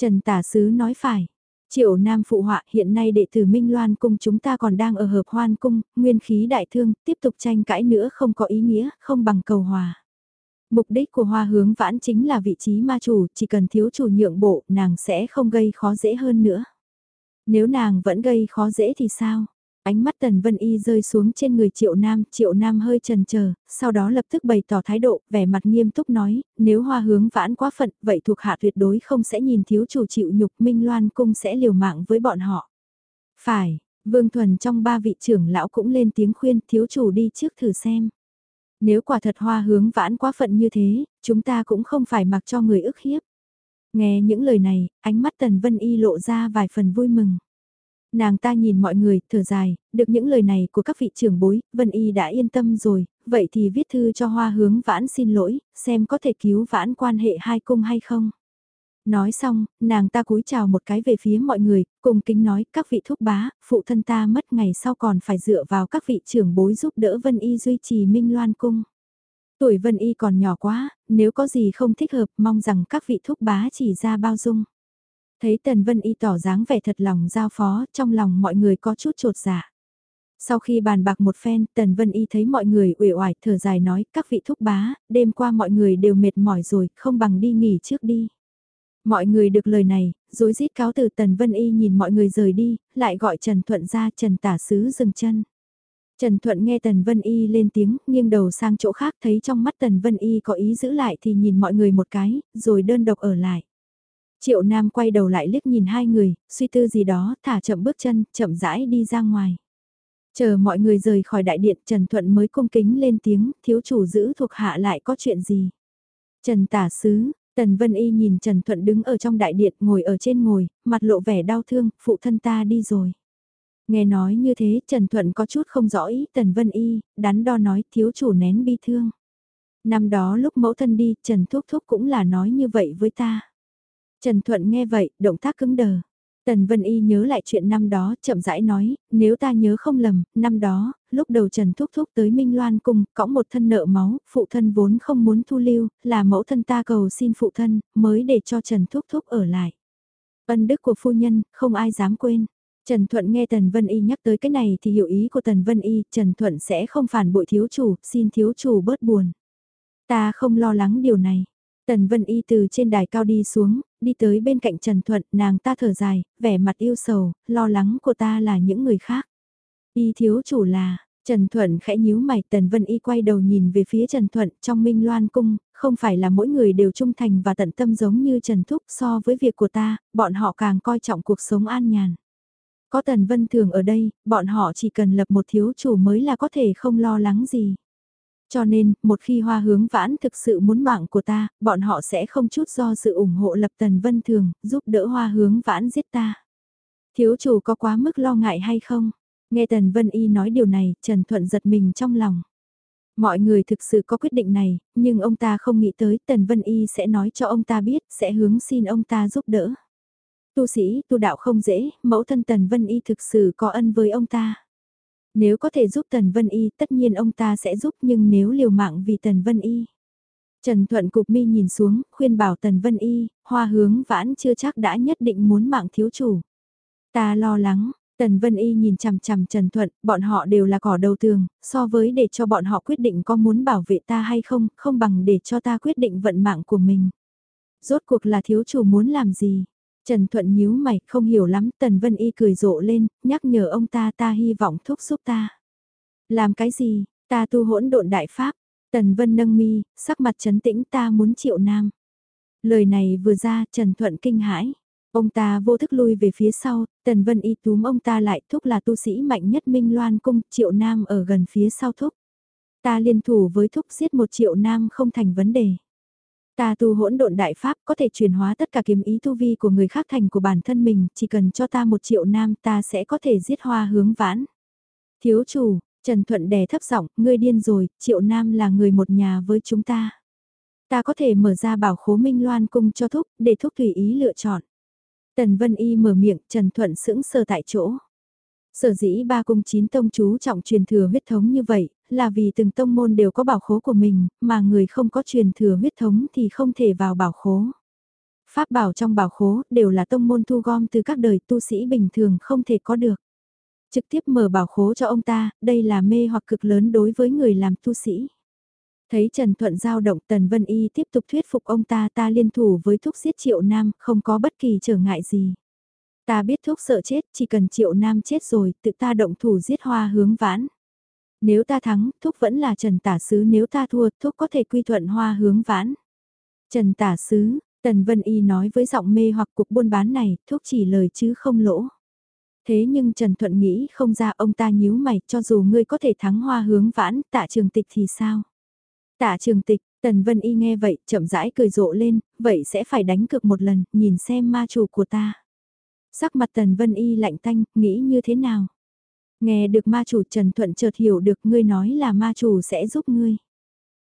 Trần Tả Sứ nói phải. Triệu Nam phụ họa hiện nay đệ tử Minh Loan cung chúng ta còn đang ở hợp hoan cung, nguyên khí đại thương, tiếp tục tranh cãi nữa không có ý nghĩa, không bằng cầu hòa. Mục đích của hoa hướng vãn chính là vị trí ma chủ, chỉ cần thiếu chủ nhượng bộ, nàng sẽ không gây khó dễ hơn nữa. Nếu nàng vẫn gây khó dễ thì sao? Ánh mắt Tần Vân Y rơi xuống trên người Triệu Nam, Triệu Nam hơi trần chờ sau đó lập tức bày tỏ thái độ, vẻ mặt nghiêm túc nói, nếu hoa hướng vãn quá phận, vậy thuộc hạ tuyệt đối không sẽ nhìn thiếu chủ chịu nhục Minh Loan Cung sẽ liều mạng với bọn họ. Phải, Vương Thuần trong ba vị trưởng lão cũng lên tiếng khuyên thiếu chủ đi trước thử xem. Nếu quả thật hoa hướng vãn quá phận như thế, chúng ta cũng không phải mặc cho người ức hiếp. Nghe những lời này, ánh mắt Tần Vân Y lộ ra vài phần vui mừng. Nàng ta nhìn mọi người, thở dài, được những lời này của các vị trưởng bối, Vân Y đã yên tâm rồi, vậy thì viết thư cho hoa hướng vãn xin lỗi, xem có thể cứu vãn quan hệ hai cung hay không. Nói xong, nàng ta cúi chào một cái về phía mọi người, cùng kính nói các vị thúc bá, phụ thân ta mất ngày sau còn phải dựa vào các vị trưởng bối giúp đỡ Vân Y duy trì Minh Loan Cung. Tuổi Vân Y còn nhỏ quá, nếu có gì không thích hợp mong rằng các vị thúc bá chỉ ra bao dung. Thấy Tần Vân Y tỏ dáng vẻ thật lòng giao phó, trong lòng mọi người có chút trột dạ. Sau khi bàn bạc một phen, Tần Vân Y thấy mọi người uể oải thở dài nói, các vị thúc bá, đêm qua mọi người đều mệt mỏi rồi, không bằng đi nghỉ trước đi. Mọi người được lời này, rối rít cáo từ Tần Vân Y nhìn mọi người rời đi, lại gọi Trần Thuận ra Trần Tả Sứ dừng chân. Trần Thuận nghe Tần Vân Y lên tiếng, nghiêng đầu sang chỗ khác thấy trong mắt Tần Vân Y có ý giữ lại thì nhìn mọi người một cái, rồi đơn độc ở lại. Triệu Nam quay đầu lại liếc nhìn hai người, suy tư gì đó, thả chậm bước chân, chậm rãi đi ra ngoài. Chờ mọi người rời khỏi đại điện, Trần Thuận mới cung kính lên tiếng, thiếu chủ giữ thuộc hạ lại có chuyện gì. Trần tả sứ, Tần Vân Y nhìn Trần Thuận đứng ở trong đại điện, ngồi ở trên ngồi, mặt lộ vẻ đau thương, phụ thân ta đi rồi. Nghe nói như thế, Trần Thuận có chút không rõ ý, Tần Vân Y, đắn đo nói thiếu chủ nén bi thương. Năm đó lúc mẫu thân đi, Trần Thúc Thúc cũng là nói như vậy với ta. Trần Thuận nghe vậy, động tác cứng đờ. Tần Vân Y nhớ lại chuyện năm đó, chậm rãi nói, nếu ta nhớ không lầm, năm đó, lúc đầu Trần Thúc Thúc tới Minh Loan cùng cõng một thân nợ máu, phụ thân vốn không muốn thu lưu, là mẫu thân ta cầu xin phụ thân, mới để cho Trần Thúc Thúc ở lại. Ân đức của phu nhân, không ai dám quên. Trần Thuận nghe Tần Vân Y nhắc tới cái này thì hiểu ý của Tần Vân Y, Trần Thuận sẽ không phản bội thiếu chủ, xin thiếu chủ bớt buồn. Ta không lo lắng điều này. Tần Vân Y từ trên đài cao đi xuống, đi tới bên cạnh Trần Thuận, nàng ta thở dài, vẻ mặt yêu sầu, lo lắng của ta là những người khác. Y thiếu chủ là, Trần Thuận khẽ nhíu mày, Tần Vân Y quay đầu nhìn về phía Trần Thuận trong Minh Loan Cung, không phải là mỗi người đều trung thành và tận tâm giống như Trần Thúc so với việc của ta, bọn họ càng coi trọng cuộc sống an nhàn. Có Tần Vân Thường ở đây, bọn họ chỉ cần lập một thiếu chủ mới là có thể không lo lắng gì. Cho nên, một khi hoa hướng vãn thực sự muốn mạng của ta, bọn họ sẽ không chút do sự ủng hộ lập Tần Vân Thường, giúp đỡ hoa hướng vãn giết ta. Thiếu chủ có quá mức lo ngại hay không? Nghe Tần Vân Y nói điều này, Trần Thuận giật mình trong lòng. Mọi người thực sự có quyết định này, nhưng ông ta không nghĩ tới Tần Vân Y sẽ nói cho ông ta biết, sẽ hướng xin ông ta giúp đỡ. Tu sĩ, tu đạo không dễ, mẫu thân Tần Vân Y thực sự có ân với ông ta. Nếu có thể giúp Tần Vân Y tất nhiên ông ta sẽ giúp nhưng nếu liều mạng vì Tần Vân Y. Trần Thuận cục mi nhìn xuống, khuyên bảo Tần Vân Y, hoa hướng vãn chưa chắc đã nhất định muốn mạng thiếu chủ. Ta lo lắng, Tần Vân Y nhìn chằm chằm Trần Thuận, bọn họ đều là cỏ đầu tường, so với để cho bọn họ quyết định có muốn bảo vệ ta hay không, không bằng để cho ta quyết định vận mạng của mình. Rốt cuộc là thiếu chủ muốn làm gì? Trần Thuận nhíu mày, không hiểu lắm, Tần Vân Y cười rộ lên, nhắc nhở ông ta ta hy vọng thúc giúp ta. Làm cái gì, ta tu hỗn độn đại pháp, Tần Vân nâng mi, sắc mặt trấn tĩnh ta muốn triệu nam. Lời này vừa ra, Trần Thuận kinh hãi. Ông ta vô thức lui về phía sau, Tần Vân y túm ông ta lại thúc là tu sĩ mạnh nhất Minh Loan Cung, triệu nam ở gần phía sau thúc. Ta liên thủ với thúc giết một triệu nam không thành vấn đề. Ta tu hỗn độn đại pháp có thể chuyển hóa tất cả kiếm ý tu vi của người khác thành của bản thân mình, chỉ cần cho ta một triệu nam ta sẽ có thể giết hoa hướng vãn. Thiếu chủ, Trần Thuận đè thấp giọng, ngươi điên rồi, triệu nam là người một nhà với chúng ta. Ta có thể mở ra bảo khố minh loan cung cho thúc, để thúc tùy ý lựa chọn. Tần Vân Y mở miệng, Trần Thuận sững sờ tại chỗ. Sở dĩ ba cung chín tông chú trọng truyền thừa huyết thống như vậy, là vì từng tông môn đều có bảo khố của mình, mà người không có truyền thừa huyết thống thì không thể vào bảo khố. Pháp bảo trong bảo khố đều là tông môn thu gom từ các đời tu sĩ bình thường không thể có được. Trực tiếp mở bảo khố cho ông ta, đây là mê hoặc cực lớn đối với người làm tu sĩ. Thấy Trần Thuận giao động Tần Vân Y tiếp tục thuyết phục ông ta ta liên thủ với thúc giết triệu nam, không có bất kỳ trở ngại gì. Ta biết thuốc sợ chết, chỉ cần triệu nam chết rồi, tự ta động thủ giết hoa hướng vãn. Nếu ta thắng, thuốc vẫn là Trần Tả Sứ, nếu ta thua, thuốc có thể quy thuận hoa hướng vãn. Trần Tả Sứ, Tần Vân Y nói với giọng mê hoặc cuộc buôn bán này, thuốc chỉ lời chứ không lỗ. Thế nhưng Trần Thuận nghĩ không ra ông ta nhíu mày, cho dù ngươi có thể thắng hoa hướng vãn, tạ trường tịch thì sao? Tạ trường tịch, Tần Vân Y nghe vậy, chậm rãi cười rộ lên, vậy sẽ phải đánh cược một lần, nhìn xem ma chủ của ta. Sắc mặt Tần Vân Y lạnh tanh, nghĩ như thế nào? Nghe được ma chủ Trần Thuận chợt hiểu được ngươi nói là ma chủ sẽ giúp ngươi.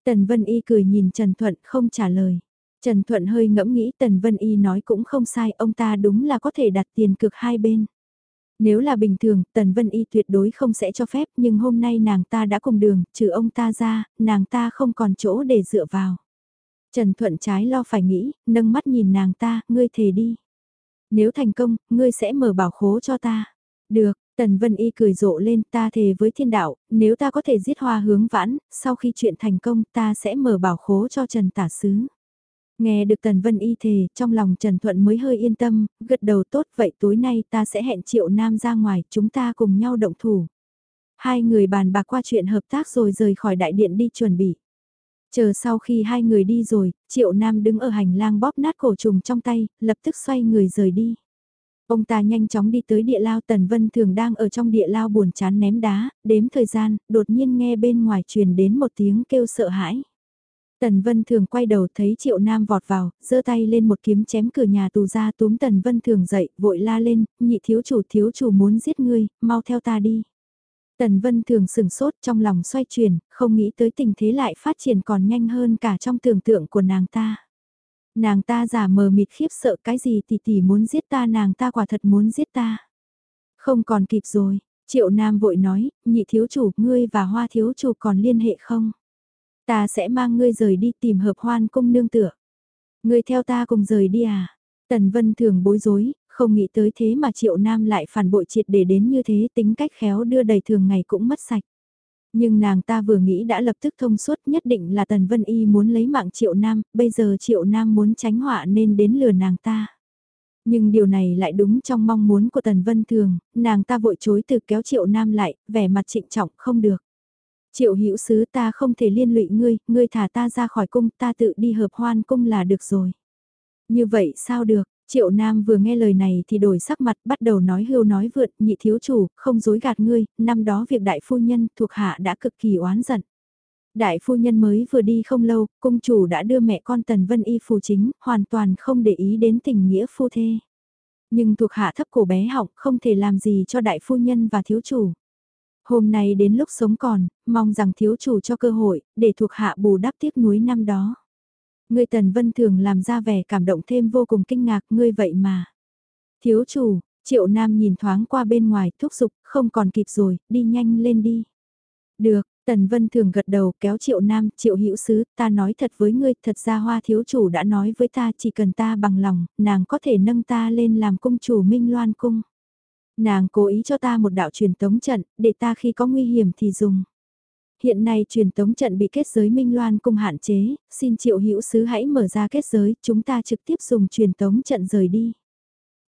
Tần Vân Y cười nhìn Trần Thuận không trả lời. Trần Thuận hơi ngẫm nghĩ Tần Vân Y nói cũng không sai, ông ta đúng là có thể đặt tiền cực hai bên. Nếu là bình thường, Tần Vân Y tuyệt đối không sẽ cho phép, nhưng hôm nay nàng ta đã cùng đường, trừ ông ta ra, nàng ta không còn chỗ để dựa vào. Trần Thuận trái lo phải nghĩ, nâng mắt nhìn nàng ta, ngươi thề đi. Nếu thành công, ngươi sẽ mở bảo khố cho ta. Được, Tần Vân Y cười rộ lên ta thề với thiên đạo, nếu ta có thể giết hoa hướng vãn, sau khi chuyện thành công ta sẽ mở bảo khố cho Trần Tả Sứ. Nghe được Tần Vân Y thề, trong lòng Trần Thuận mới hơi yên tâm, gật đầu tốt vậy tối nay ta sẽ hẹn Triệu Nam ra ngoài, chúng ta cùng nhau động thủ. Hai người bàn bạc qua chuyện hợp tác rồi rời khỏi đại điện đi chuẩn bị. Chờ sau khi hai người đi rồi, Triệu Nam đứng ở hành lang bóp nát cổ trùng trong tay, lập tức xoay người rời đi. Ông ta nhanh chóng đi tới địa lao Tần Vân thường đang ở trong địa lao buồn chán ném đá, đếm thời gian, đột nhiên nghe bên ngoài truyền đến một tiếng kêu sợ hãi. Tần Vân Thường quay đầu thấy Triệu Nam vọt vào, giơ tay lên một kiếm chém cửa nhà tù ra túm Tần Vân Thường dậy, vội la lên, nhị thiếu chủ thiếu chủ muốn giết ngươi, mau theo ta đi. Tần Vân Thường sừng sốt trong lòng xoay chuyển, không nghĩ tới tình thế lại phát triển còn nhanh hơn cả trong tưởng tượng của nàng ta. Nàng ta giả mờ mịt khiếp sợ cái gì tỷ tỷ muốn giết ta nàng ta quả thật muốn giết ta. Không còn kịp rồi, Triệu Nam vội nói, nhị thiếu chủ, ngươi và hoa thiếu chủ còn liên hệ không? Ta sẽ mang ngươi rời đi tìm hợp hoan cung nương tựa. Ngươi theo ta cùng rời đi à? Tần Vân thường bối rối, không nghĩ tới thế mà Triệu Nam lại phản bội triệt để đến như thế tính cách khéo đưa đầy thường ngày cũng mất sạch. Nhưng nàng ta vừa nghĩ đã lập tức thông suốt nhất định là Tần Vân Y muốn lấy mạng Triệu Nam, bây giờ Triệu Nam muốn tránh họa nên đến lừa nàng ta. Nhưng điều này lại đúng trong mong muốn của Tần Vân Thường, nàng ta vội chối từ kéo Triệu Nam lại, vẻ mặt trịnh trọng không được. Triệu hữu sứ ta không thể liên lụy ngươi, ngươi thả ta ra khỏi cung ta tự đi hợp hoan cung là được rồi. Như vậy sao được, Triệu Nam vừa nghe lời này thì đổi sắc mặt bắt đầu nói hưu nói vượt nhị thiếu chủ, không dối gạt ngươi, năm đó việc đại phu nhân thuộc hạ đã cực kỳ oán giận. Đại phu nhân mới vừa đi không lâu, cung chủ đã đưa mẹ con Tần Vân Y phù chính, hoàn toàn không để ý đến tình nghĩa phu thê. Nhưng thuộc hạ thấp cổ bé học không thể làm gì cho đại phu nhân và thiếu chủ. Hôm nay đến lúc sống còn, mong rằng thiếu chủ cho cơ hội, để thuộc hạ bù đắp tiếc núi năm đó. Người Tần Vân thường làm ra vẻ cảm động thêm vô cùng kinh ngạc ngươi vậy mà. Thiếu chủ, triệu nam nhìn thoáng qua bên ngoài thúc giục, không còn kịp rồi, đi nhanh lên đi. Được, Tần Vân thường gật đầu kéo Triệu Nam, Triệu Hữu Sứ, ta nói thật với ngươi, thật ra Hoa thiếu chủ đã nói với ta chỉ cần ta bằng lòng, nàng có thể nâng ta lên làm cung chủ Minh Loan cung. Nàng cố ý cho ta một đạo truyền tống trận, để ta khi có nguy hiểm thì dùng. Hiện nay truyền tống trận bị kết giới Minh Loan cung hạn chế, xin Triệu Hữu Sứ hãy mở ra kết giới, chúng ta trực tiếp dùng truyền tống trận rời đi.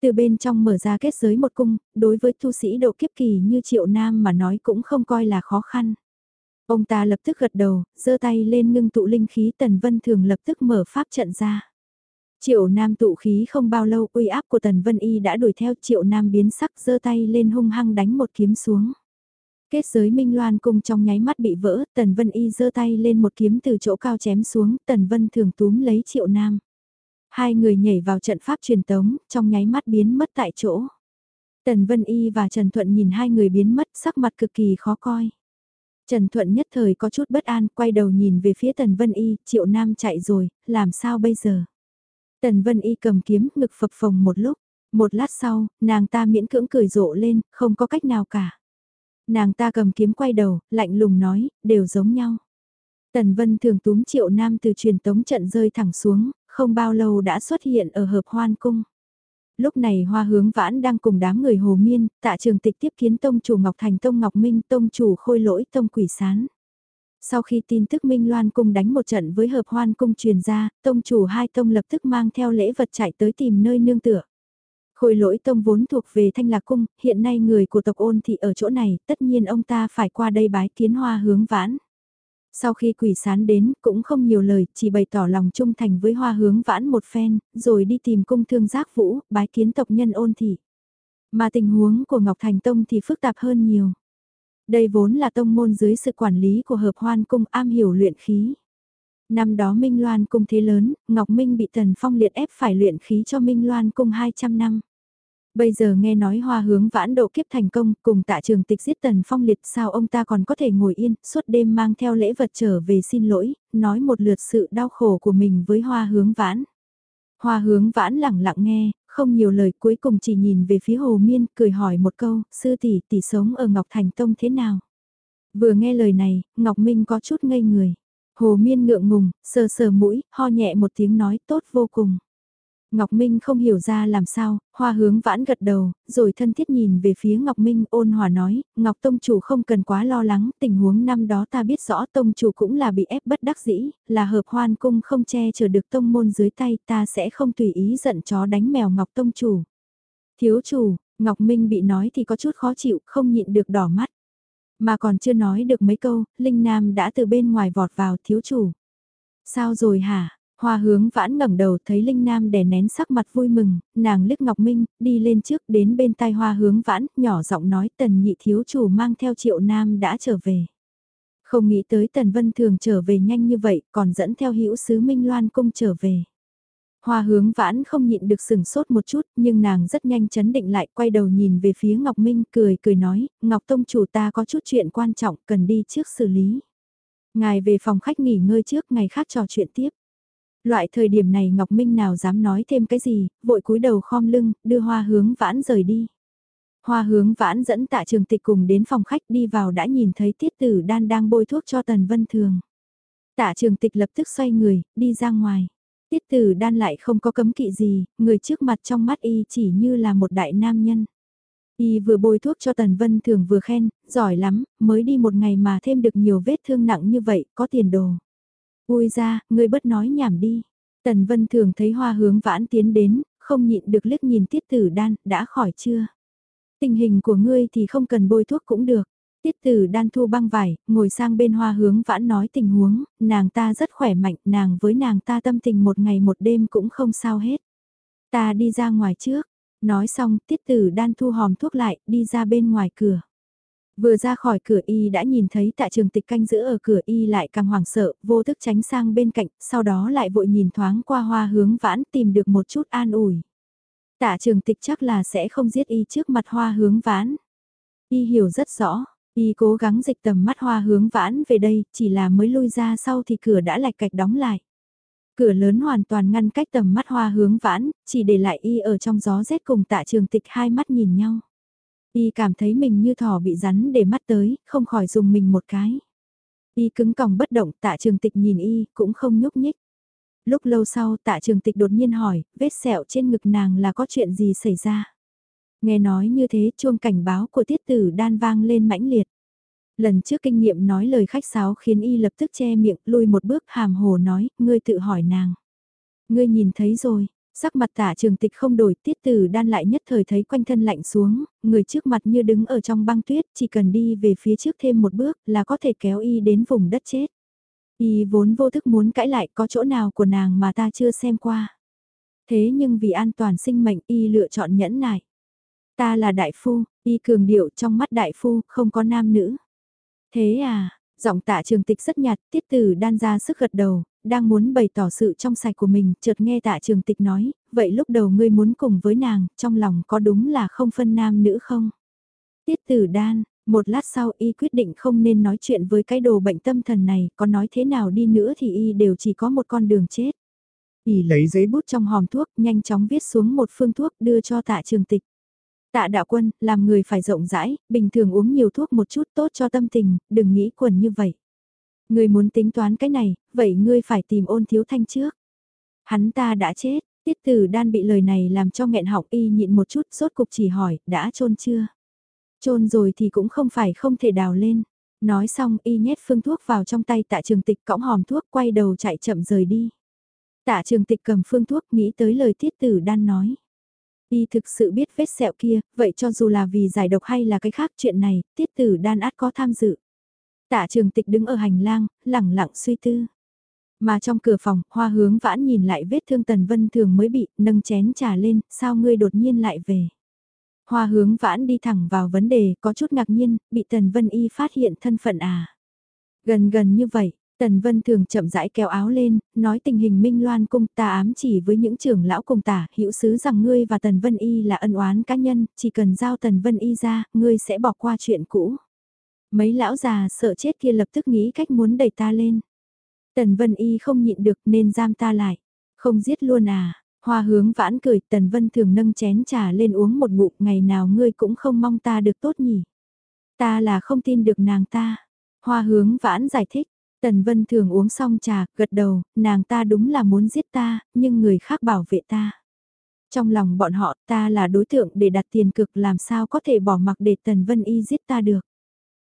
Từ bên trong mở ra kết giới một cung, đối với tu sĩ độ kiếp kỳ như Triệu Nam mà nói cũng không coi là khó khăn. Ông ta lập tức gật đầu, giơ tay lên ngưng tụ linh khí Tần Vân Thường lập tức mở pháp trận ra. Triệu Nam tụ khí không bao lâu uy áp của Tần Vân Y đã đuổi theo Triệu Nam biến sắc giơ tay lên hung hăng đánh một kiếm xuống. Kết giới Minh Loan cung trong nháy mắt bị vỡ, Tần Vân Y giơ tay lên một kiếm từ chỗ cao chém xuống, Tần Vân thường túm lấy Triệu Nam. Hai người nhảy vào trận pháp truyền tống, trong nháy mắt biến mất tại chỗ. Tần Vân Y và Trần Thuận nhìn hai người biến mất sắc mặt cực kỳ khó coi. Trần Thuận nhất thời có chút bất an, quay đầu nhìn về phía Tần Vân Y, Triệu Nam chạy rồi, làm sao bây giờ? Tần Vân Y cầm kiếm, ngực phập phồng một lúc, một lát sau, nàng ta miễn cưỡng cười rộ lên, không có cách nào cả. Nàng ta cầm kiếm quay đầu, lạnh lùng nói, đều giống nhau. Tần Vân thường túm Triệu Nam từ truyền tống trận rơi thẳng xuống, không bao lâu đã xuất hiện ở hợp hoan cung. Lúc này hoa hướng vãn đang cùng đám người hồ miên, tạ trường tịch tiếp kiến tông chủ Ngọc Thành tông Ngọc Minh tông chủ khôi lỗi tông quỷ sán. Sau khi tin tức Minh Loan cung đánh một trận với hợp hoan cung truyền ra, tông chủ hai tông lập tức mang theo lễ vật chạy tới tìm nơi nương tựa. Khôi lỗi tông vốn thuộc về thanh lạc cung, hiện nay người của tộc ôn thì ở chỗ này, tất nhiên ông ta phải qua đây bái kiến hoa hướng vãn. Sau khi quỷ sán đến, cũng không nhiều lời, chỉ bày tỏ lòng trung thành với hoa hướng vãn một phen, rồi đi tìm cung thương giác vũ, bái kiến tộc nhân ôn thị. Mà tình huống của Ngọc Thành Tông thì phức tạp hơn nhiều. Đây vốn là tông môn dưới sự quản lý của hợp hoan cung am hiểu luyện khí. Năm đó Minh Loan cung thế lớn, Ngọc Minh bị Tần Phong liệt ép phải luyện khí cho Minh Loan cung 200 năm. Bây giờ nghe nói hoa hướng vãn độ kiếp thành công cùng tạ trường tịch giết tần phong liệt sao ông ta còn có thể ngồi yên suốt đêm mang theo lễ vật trở về xin lỗi, nói một lượt sự đau khổ của mình với hoa hướng vãn. Hoa hướng vãn lặng lặng nghe, không nhiều lời cuối cùng chỉ nhìn về phía hồ miên cười hỏi một câu, sư tỷ tỷ sống ở Ngọc Thành Tông thế nào? Vừa nghe lời này, Ngọc Minh có chút ngây người. Hồ miên ngượng ngùng, sờ sờ mũi, ho nhẹ một tiếng nói tốt vô cùng. Ngọc Minh không hiểu ra làm sao, hoa hướng vãn gật đầu, rồi thân thiết nhìn về phía Ngọc Minh ôn hòa nói, Ngọc Tông Chủ không cần quá lo lắng, tình huống năm đó ta biết rõ Tông Chủ cũng là bị ép bất đắc dĩ, là hợp hoan cung không che chở được Tông môn dưới tay ta sẽ không tùy ý giận chó đánh mèo Ngọc Tông Chủ. Thiếu Chủ, Ngọc Minh bị nói thì có chút khó chịu, không nhịn được đỏ mắt. Mà còn chưa nói được mấy câu, Linh Nam đã từ bên ngoài vọt vào thiếu chủ. Sao rồi hả? Hoa hướng vãn ngẩng đầu thấy Linh Nam đè nén sắc mặt vui mừng, nàng liếc Ngọc Minh, đi lên trước đến bên tai hoa hướng vãn, nhỏ giọng nói tần nhị thiếu chủ mang theo triệu nam đã trở về. Không nghĩ tới tần vân thường trở về nhanh như vậy, còn dẫn theo hữu sứ Minh Loan cung trở về. Hoa hướng vãn không nhịn được sừng sốt một chút, nhưng nàng rất nhanh chấn định lại, quay đầu nhìn về phía Ngọc Minh, cười cười nói, Ngọc Tông chủ ta có chút chuyện quan trọng, cần đi trước xử lý. Ngài về phòng khách nghỉ ngơi trước, ngày khác trò chuyện tiếp. Loại thời điểm này Ngọc Minh nào dám nói thêm cái gì, vội cúi đầu khom lưng, đưa hoa hướng vãn rời đi. Hoa hướng vãn dẫn tạ trường tịch cùng đến phòng khách đi vào đã nhìn thấy tiết tử đan đang bôi thuốc cho Tần Vân Thường. Tạ trường tịch lập tức xoay người, đi ra ngoài. Tiết tử đan lại không có cấm kỵ gì, người trước mặt trong mắt y chỉ như là một đại nam nhân. Y vừa bôi thuốc cho Tần Vân Thường vừa khen, giỏi lắm, mới đi một ngày mà thêm được nhiều vết thương nặng như vậy, có tiền đồ. Ui ra, ngươi bất nói nhảm đi. Tần Vân thường thấy hoa hướng vãn tiến đến, không nhịn được liếc nhìn tiết tử đan, đã khỏi chưa? Tình hình của ngươi thì không cần bôi thuốc cũng được. Tiết tử đan thu băng vải, ngồi sang bên hoa hướng vãn nói tình huống, nàng ta rất khỏe mạnh, nàng với nàng ta tâm tình một ngày một đêm cũng không sao hết. Ta đi ra ngoài trước, nói xong tiết tử đan thu hòm thuốc lại, đi ra bên ngoài cửa. Vừa ra khỏi cửa y đã nhìn thấy tạ trường tịch canh giữ ở cửa y lại càng hoảng sợ, vô thức tránh sang bên cạnh, sau đó lại vội nhìn thoáng qua hoa hướng vãn tìm được một chút an ủi. Tạ trường tịch chắc là sẽ không giết y trước mặt hoa hướng vãn. Y hiểu rất rõ, y cố gắng dịch tầm mắt hoa hướng vãn về đây, chỉ là mới lui ra sau thì cửa đã lạch cạch đóng lại. Cửa lớn hoàn toàn ngăn cách tầm mắt hoa hướng vãn, chỉ để lại y ở trong gió rét cùng tạ trường tịch hai mắt nhìn nhau. Y cảm thấy mình như thỏ bị rắn để mắt tới, không khỏi dùng mình một cái. Y cứng còng bất động tạ trường tịch nhìn y cũng không nhúc nhích. Lúc lâu sau tạ trường tịch đột nhiên hỏi, vết sẹo trên ngực nàng là có chuyện gì xảy ra? Nghe nói như thế chuông cảnh báo của tiết tử đan vang lên mãnh liệt. Lần trước kinh nghiệm nói lời khách sáo khiến y lập tức che miệng lùi một bước hàm hồ nói, ngươi tự hỏi nàng. Ngươi nhìn thấy rồi, sắc mặt tả trường tịch không đổi tiết tử đan lại nhất thời thấy quanh thân lạnh xuống, người trước mặt như đứng ở trong băng tuyết chỉ cần đi về phía trước thêm một bước là có thể kéo y đến vùng đất chết. Y vốn vô thức muốn cãi lại có chỗ nào của nàng mà ta chưa xem qua. Thế nhưng vì an toàn sinh mệnh y lựa chọn nhẫn nại. Ta là đại phu, y cường điệu trong mắt đại phu không có nam nữ. Thế à, giọng tạ trường tịch rất nhạt, tiết tử đan ra sức gật đầu, đang muốn bày tỏ sự trong sạch của mình, chợt nghe tạ trường tịch nói, vậy lúc đầu ngươi muốn cùng với nàng, trong lòng có đúng là không phân nam nữ không? Tiết tử đan, một lát sau y quyết định không nên nói chuyện với cái đồ bệnh tâm thần này, có nói thế nào đi nữa thì y đều chỉ có một con đường chết. Y lấy giấy bút trong hòm thuốc, nhanh chóng viết xuống một phương thuốc đưa cho tạ trường tịch. Tạ đạo quân, làm người phải rộng rãi, bình thường uống nhiều thuốc một chút tốt cho tâm tình, đừng nghĩ quần như vậy. Ngươi muốn tính toán cái này, vậy ngươi phải tìm ôn thiếu thanh trước. Hắn ta đã chết, tiết tử đan bị lời này làm cho nghẹn họng y nhịn một chút, sốt cục chỉ hỏi, đã trôn chưa? Trôn rồi thì cũng không phải không thể đào lên. Nói xong y nhét phương thuốc vào trong tay tạ trường tịch cõng hòm thuốc quay đầu chạy chậm rời đi. Tạ trường tịch cầm phương thuốc nghĩ tới lời tiết tử đan nói. Y thực sự biết vết sẹo kia, vậy cho dù là vì giải độc hay là cái khác chuyện này, tiết tử đan át có tham dự. Tạ trường tịch đứng ở hành lang, lẳng lặng suy tư. Mà trong cửa phòng, hoa hướng vãn nhìn lại vết thương tần vân thường mới bị, nâng chén trà lên, sao ngươi đột nhiên lại về. Hoa hướng vãn đi thẳng vào vấn đề, có chút ngạc nhiên, bị tần vân y phát hiện thân phận à. Gần gần như vậy, Tần Vân thường chậm rãi kéo áo lên, nói tình hình Minh Loan cung ta ám chỉ với những trưởng lão cùng tả hữu sứ rằng ngươi và Tần Vân Y là ân oán cá nhân, chỉ cần giao Tần Vân Y ra, ngươi sẽ bỏ qua chuyện cũ. Mấy lão già sợ chết kia lập tức nghĩ cách muốn đẩy ta lên. Tần Vân Y không nhịn được nên giam ta lại. Không giết luôn à, hoa hướng vãn cười Tần Vân thường nâng chén trà lên uống một ngụm ngày nào ngươi cũng không mong ta được tốt nhỉ. Ta là không tin được nàng ta. Hoa hướng vãn giải thích, Tần Vân thường uống xong trà, gật đầu, nàng ta đúng là muốn giết ta, nhưng người khác bảo vệ ta. Trong lòng bọn họ ta là đối tượng để đặt tiền cực làm sao có thể bỏ mặc để Tần Vân Y giết ta được.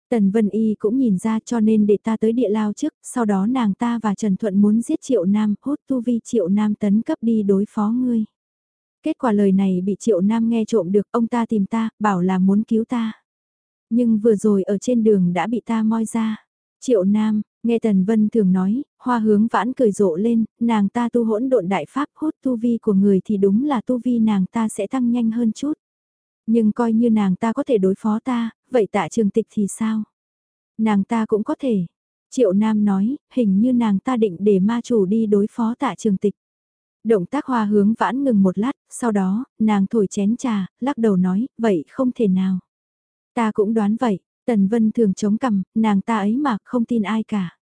Tần Vân Y cũng nhìn ra cho nên để ta tới địa lao trước, sau đó nàng ta và Trần Thuận muốn giết Triệu Nam, hút tu vi Triệu Nam tấn cấp đi đối phó ngươi. Kết quả lời này bị Triệu Nam nghe trộm được, ông ta tìm ta, bảo là muốn cứu ta. Nhưng vừa rồi ở trên đường đã bị ta moi ra. Triệu Nam, nghe Tần Vân thường nói, hoa hướng vãn cười rộ lên, nàng ta tu hỗn độn đại pháp hút tu vi của người thì đúng là tu vi nàng ta sẽ tăng nhanh hơn chút. Nhưng coi như nàng ta có thể đối phó ta, vậy tạ trường tịch thì sao? Nàng ta cũng có thể. Triệu Nam nói, hình như nàng ta định để ma chủ đi đối phó tạ trường tịch. Động tác hoa hướng vãn ngừng một lát, sau đó, nàng thổi chén trà, lắc đầu nói, vậy không thể nào. Ta cũng đoán vậy, Tần Vân thường chống cằm, nàng ta ấy mà không tin ai cả.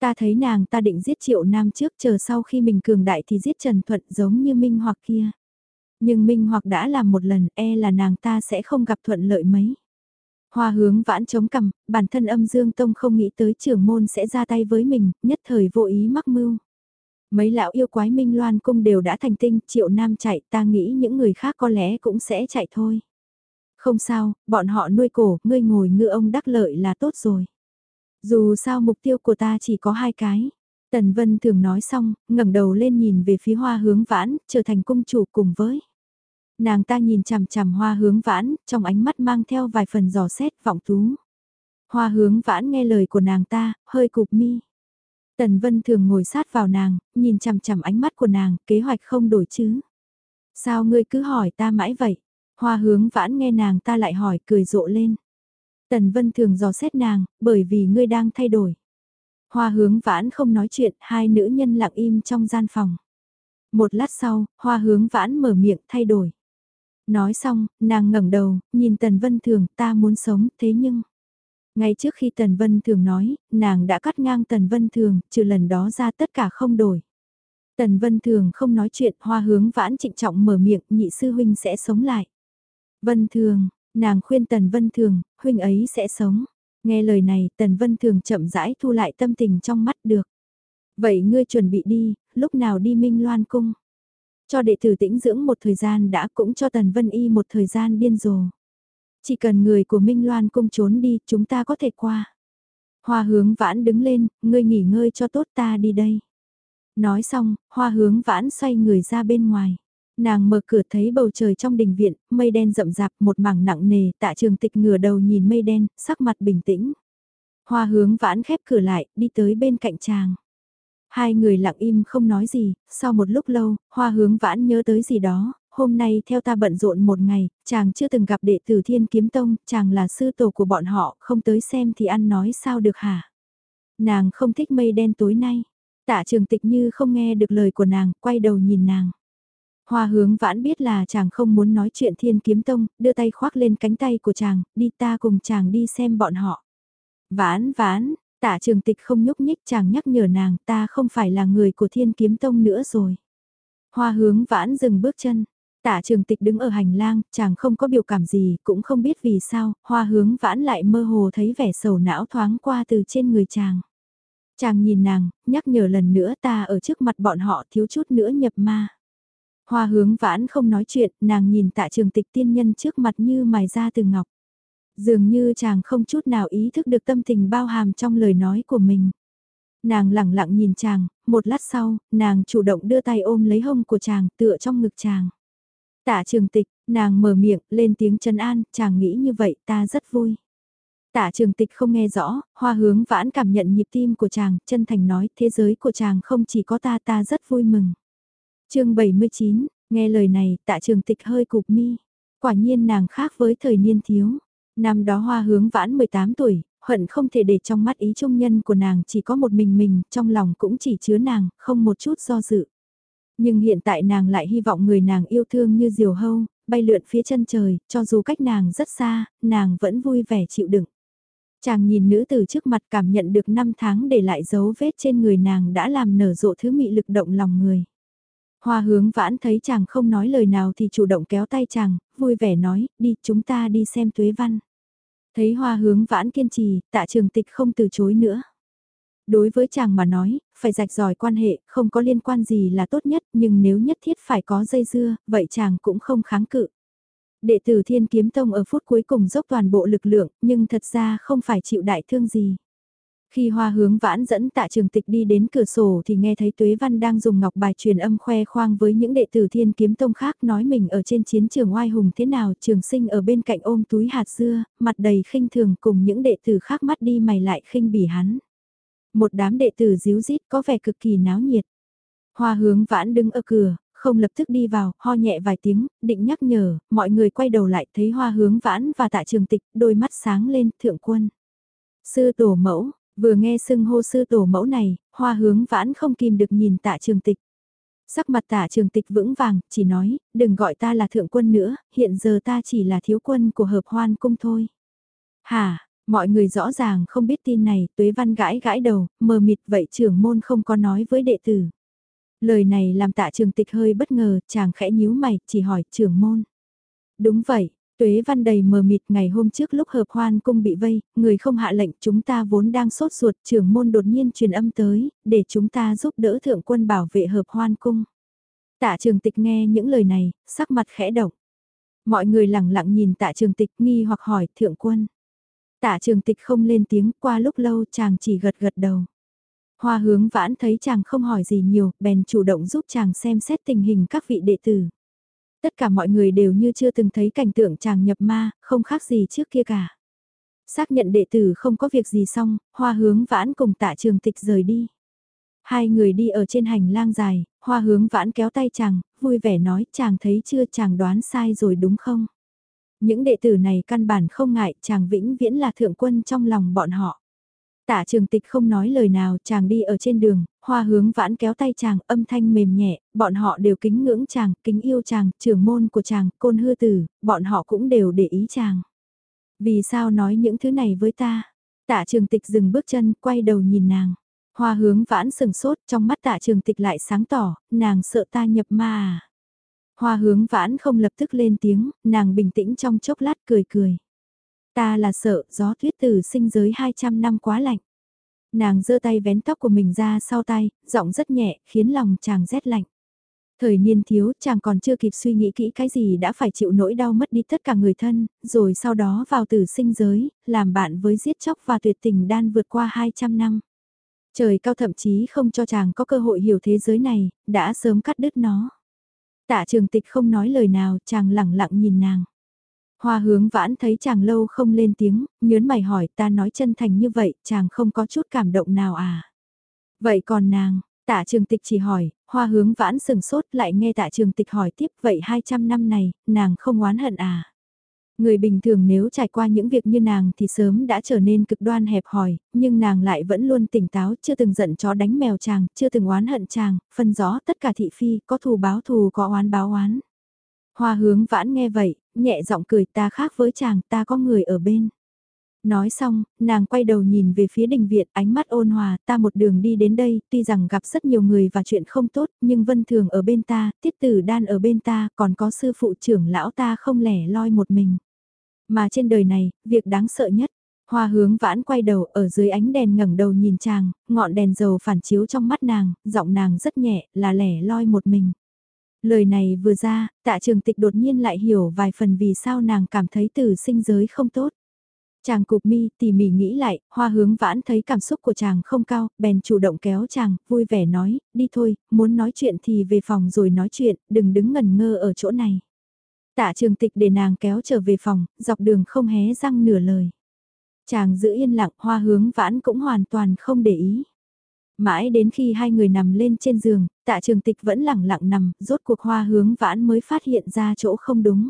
Ta thấy nàng ta định giết triệu nam trước chờ sau khi mình cường đại thì giết Trần Thuận giống như Minh hoặc kia. Nhưng Minh hoặc đã làm một lần e là nàng ta sẽ không gặp thuận lợi mấy. Hoa hướng vãn chống cằm, bản thân âm dương tông không nghĩ tới trưởng môn sẽ ra tay với mình, nhất thời vô ý mắc mưu. Mấy lão yêu quái Minh Loan cung đều đã thành tinh, triệu nam chạy, ta nghĩ những người khác có lẽ cũng sẽ chạy thôi. Không sao, bọn họ nuôi cổ, ngươi ngồi ngựa ông đắc lợi là tốt rồi. Dù sao mục tiêu của ta chỉ có hai cái. Tần Vân thường nói xong, ngẩng đầu lên nhìn về phía hoa hướng vãn, trở thành cung chủ cùng với. Nàng ta nhìn chằm chằm hoa hướng vãn, trong ánh mắt mang theo vài phần giò xét vọng tú. Hoa hướng vãn nghe lời của nàng ta, hơi cụp mi. Tần Vân thường ngồi sát vào nàng, nhìn chằm chằm ánh mắt của nàng, kế hoạch không đổi chứ. Sao ngươi cứ hỏi ta mãi vậy? Hoa hướng vãn nghe nàng ta lại hỏi cười rộ lên. Tần Vân thường dò xét nàng, bởi vì ngươi đang thay đổi. Hoa hướng vãn không nói chuyện, hai nữ nhân lặng im trong gian phòng. Một lát sau, hoa hướng vãn mở miệng thay đổi. Nói xong, nàng ngẩng đầu, nhìn Tần Vân thường ta muốn sống, thế nhưng... Ngay trước khi Tần Vân thường nói, nàng đã cắt ngang Tần Vân thường, trừ lần đó ra tất cả không đổi. Tần Vân thường không nói chuyện, hoa hướng vãn trịnh trọng mở miệng, nhị sư huynh sẽ sống lại. Vân thường, nàng khuyên Tần Vân thường, huynh ấy sẽ sống. Nghe lời này, Tần Vân Thường chậm rãi thu lại tâm tình trong mắt được. Vậy ngươi chuẩn bị đi, lúc nào đi Minh Loan Cung? Cho đệ tử tĩnh dưỡng một thời gian đã cũng cho Tần Vân Y một thời gian điên rồ. Chỉ cần người của Minh Loan Cung trốn đi, chúng ta có thể qua. Hoa hướng vãn đứng lên, ngươi nghỉ ngơi cho tốt ta đi đây. Nói xong, hoa hướng vãn xoay người ra bên ngoài. Nàng mở cửa thấy bầu trời trong đình viện, mây đen rậm rạp một mảng nặng nề, tạ trường tịch ngửa đầu nhìn mây đen, sắc mặt bình tĩnh. Hoa hướng vãn khép cửa lại, đi tới bên cạnh chàng. Hai người lặng im không nói gì, sau một lúc lâu, hoa hướng vãn nhớ tới gì đó, hôm nay theo ta bận rộn một ngày, chàng chưa từng gặp đệ tử thiên kiếm tông, chàng là sư tổ của bọn họ, không tới xem thì ăn nói sao được hả? Nàng không thích mây đen tối nay, tạ trường tịch như không nghe được lời của nàng, quay đầu nhìn nàng. Hoa hướng vãn biết là chàng không muốn nói chuyện thiên kiếm tông, đưa tay khoác lên cánh tay của chàng, đi ta cùng chàng đi xem bọn họ. Vãn vãn, tạ trường tịch không nhúc nhích chàng nhắc nhở nàng ta không phải là người của thiên kiếm tông nữa rồi. Hoa hướng vãn dừng bước chân, Tạ trường tịch đứng ở hành lang, chàng không có biểu cảm gì, cũng không biết vì sao, hoa hướng vãn lại mơ hồ thấy vẻ sầu não thoáng qua từ trên người chàng. Chàng nhìn nàng, nhắc nhở lần nữa ta ở trước mặt bọn họ thiếu chút nữa nhập ma. Hoa hướng vãn không nói chuyện, nàng nhìn tạ trường tịch tiên nhân trước mặt như mài ra từ ngọc. Dường như chàng không chút nào ý thức được tâm tình bao hàm trong lời nói của mình. Nàng lặng lặng nhìn chàng, một lát sau, nàng chủ động đưa tay ôm lấy hông của chàng tựa trong ngực chàng. Tạ trường tịch, nàng mở miệng, lên tiếng chân an, chàng nghĩ như vậy ta rất vui. Tạ trường tịch không nghe rõ, hoa hướng vãn cảm nhận nhịp tim của chàng, chân thành nói thế giới của chàng không chỉ có ta ta rất vui mừng. chương 79, nghe lời này tạ trường tịch hơi cục mi. Quả nhiên nàng khác với thời niên thiếu. Năm đó hoa hướng vãn 18 tuổi, huận không thể để trong mắt ý trung nhân của nàng chỉ có một mình mình, trong lòng cũng chỉ chứa nàng, không một chút do dự. Nhưng hiện tại nàng lại hy vọng người nàng yêu thương như diều hâu, bay lượn phía chân trời, cho dù cách nàng rất xa, nàng vẫn vui vẻ chịu đựng. Chàng nhìn nữ từ trước mặt cảm nhận được năm tháng để lại dấu vết trên người nàng đã làm nở rộ thứ mị lực động lòng người. Hoa hướng vãn thấy chàng không nói lời nào thì chủ động kéo tay chàng, vui vẻ nói, đi chúng ta đi xem tuế văn. Thấy hoa hướng vãn kiên trì, tạ trường tịch không từ chối nữa. Đối với chàng mà nói, phải rạch ròi quan hệ, không có liên quan gì là tốt nhất, nhưng nếu nhất thiết phải có dây dưa, vậy chàng cũng không kháng cự. Đệ tử Thiên Kiếm Tông ở phút cuối cùng dốc toàn bộ lực lượng, nhưng thật ra không phải chịu đại thương gì. Khi hoa hướng vãn dẫn tạ trường tịch đi đến cửa sổ thì nghe thấy Tuế Văn đang dùng ngọc bài truyền âm khoe khoang với những đệ tử thiên kiếm tông khác nói mình ở trên chiến trường oai hùng thế nào trường sinh ở bên cạnh ôm túi hạt dưa, mặt đầy khinh thường cùng những đệ tử khác mắt đi mày lại khinh bỉ hắn. Một đám đệ tử díu dít có vẻ cực kỳ náo nhiệt. Hoa hướng vãn đứng ở cửa, không lập tức đi vào, ho nhẹ vài tiếng, định nhắc nhở, mọi người quay đầu lại thấy hoa hướng vãn và tạ trường tịch, đôi mắt sáng lên, thượng quân. Sư tổ mẫu, vừa nghe xưng hô sư tổ mẫu này, hoa hướng vãn không kìm được nhìn tạ trường tịch. Sắc mặt tạ trường tịch vững vàng, chỉ nói, đừng gọi ta là thượng quân nữa, hiện giờ ta chỉ là thiếu quân của hợp hoan cung thôi. hà Mọi người rõ ràng không biết tin này, tuế văn gãi gãi đầu, mờ mịt vậy trưởng môn không có nói với đệ tử. Lời này làm tạ trường tịch hơi bất ngờ, chàng khẽ nhíu mày, chỉ hỏi trưởng môn. Đúng vậy, tuế văn đầy mờ mịt ngày hôm trước lúc hợp hoan cung bị vây, người không hạ lệnh chúng ta vốn đang sốt ruột trưởng môn đột nhiên truyền âm tới, để chúng ta giúp đỡ thượng quân bảo vệ hợp hoan cung. Tạ trường tịch nghe những lời này, sắc mặt khẽ động. Mọi người lặng lặng nhìn tạ trường tịch nghi hoặc hỏi thượng quân. Tạ trường tịch không lên tiếng, qua lúc lâu chàng chỉ gật gật đầu. Hoa hướng vãn thấy chàng không hỏi gì nhiều, bèn chủ động giúp chàng xem xét tình hình các vị đệ tử. Tất cả mọi người đều như chưa từng thấy cảnh tượng chàng nhập ma, không khác gì trước kia cả. Xác nhận đệ tử không có việc gì xong, hoa hướng vãn cùng tạ trường tịch rời đi. Hai người đi ở trên hành lang dài, hoa hướng vãn kéo tay chàng, vui vẻ nói chàng thấy chưa chàng đoán sai rồi đúng không? Những đệ tử này căn bản không ngại, chàng vĩnh viễn là thượng quân trong lòng bọn họ. Tạ trường tịch không nói lời nào, chàng đi ở trên đường, hoa hướng vãn kéo tay chàng, âm thanh mềm nhẹ, bọn họ đều kính ngưỡng chàng, kính yêu chàng, trưởng môn của chàng, côn hư tử, bọn họ cũng đều để ý chàng. Vì sao nói những thứ này với ta? Tạ trường tịch dừng bước chân, quay đầu nhìn nàng. Hoa hướng vãn sừng sốt, trong mắt tạ trường tịch lại sáng tỏ, nàng sợ ta nhập ma à? Hoa hướng vãn không lập tức lên tiếng, nàng bình tĩnh trong chốc lát cười cười. Ta là sợ gió tuyết từ sinh giới 200 năm quá lạnh. Nàng giơ tay vén tóc của mình ra sau tay, giọng rất nhẹ, khiến lòng chàng rét lạnh. Thời niên thiếu, chàng còn chưa kịp suy nghĩ kỹ cái gì đã phải chịu nỗi đau mất đi tất cả người thân, rồi sau đó vào tử sinh giới, làm bạn với giết chóc và tuyệt tình đan vượt qua 200 năm. Trời cao thậm chí không cho chàng có cơ hội hiểu thế giới này, đã sớm cắt đứt nó. Tạ trường tịch không nói lời nào, chàng lẳng lặng nhìn nàng. Hoa hướng vãn thấy chàng lâu không lên tiếng, nhớn mày hỏi ta nói chân thành như vậy, chàng không có chút cảm động nào à. Vậy còn nàng, tạ trường tịch chỉ hỏi, hoa hướng vãn sừng sốt lại nghe tạ trường tịch hỏi tiếp vậy 200 năm này, nàng không oán hận à. Người bình thường nếu trải qua những việc như nàng thì sớm đã trở nên cực đoan hẹp hòi, nhưng nàng lại vẫn luôn tỉnh táo, chưa từng giận chó đánh mèo chàng, chưa từng oán hận chàng, phân rõ tất cả thị phi, có thù báo thù có oán báo oán. Hoa hướng vãn nghe vậy, nhẹ giọng cười ta khác với chàng, ta có người ở bên. Nói xong, nàng quay đầu nhìn về phía đình viện, ánh mắt ôn hòa, ta một đường đi đến đây, tuy rằng gặp rất nhiều người và chuyện không tốt, nhưng vân thường ở bên ta, tiết tử đan ở bên ta, còn có sư phụ trưởng lão ta không lẻ loi một mình. Mà trên đời này, việc đáng sợ nhất, hoa hướng vãn quay đầu ở dưới ánh đèn ngẩng đầu nhìn chàng, ngọn đèn dầu phản chiếu trong mắt nàng, giọng nàng rất nhẹ, là lẻ loi một mình. Lời này vừa ra, tạ trường tịch đột nhiên lại hiểu vài phần vì sao nàng cảm thấy từ sinh giới không tốt. Chàng cục mi tỉ mỉ nghĩ lại, hoa hướng vãn thấy cảm xúc của chàng không cao, bèn chủ động kéo chàng, vui vẻ nói, đi thôi, muốn nói chuyện thì về phòng rồi nói chuyện, đừng đứng ngần ngơ ở chỗ này. Tạ trường tịch để nàng kéo trở về phòng, dọc đường không hé răng nửa lời. Chàng giữ yên lặng, hoa hướng vãn cũng hoàn toàn không để ý. Mãi đến khi hai người nằm lên trên giường, tạ trường tịch vẫn lẳng lặng nằm, rốt cuộc hoa hướng vãn mới phát hiện ra chỗ không đúng.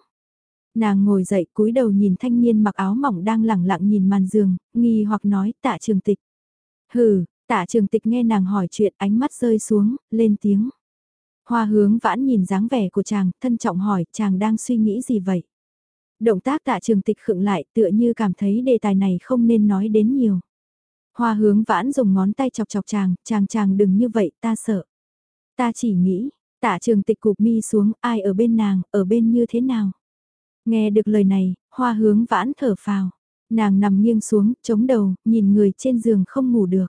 Nàng ngồi dậy cúi đầu nhìn thanh niên mặc áo mỏng đang lẳng lặng nhìn màn giường, nghi hoặc nói tạ trường tịch. Hừ, tạ trường tịch nghe nàng hỏi chuyện ánh mắt rơi xuống, lên tiếng. Hoa hướng vãn nhìn dáng vẻ của chàng, thân trọng hỏi chàng đang suy nghĩ gì vậy? Động tác tạ trường tịch khựng lại tựa như cảm thấy đề tài này không nên nói đến nhiều. Hoa hướng vãn dùng ngón tay chọc chọc chàng, chàng chàng đừng như vậy, ta sợ. Ta chỉ nghĩ, tạ trường tịch cụp mi xuống, ai ở bên nàng, ở bên như thế nào. Nghe được lời này, hoa hướng vãn thở phào. Nàng nằm nghiêng xuống, chống đầu, nhìn người trên giường không ngủ được.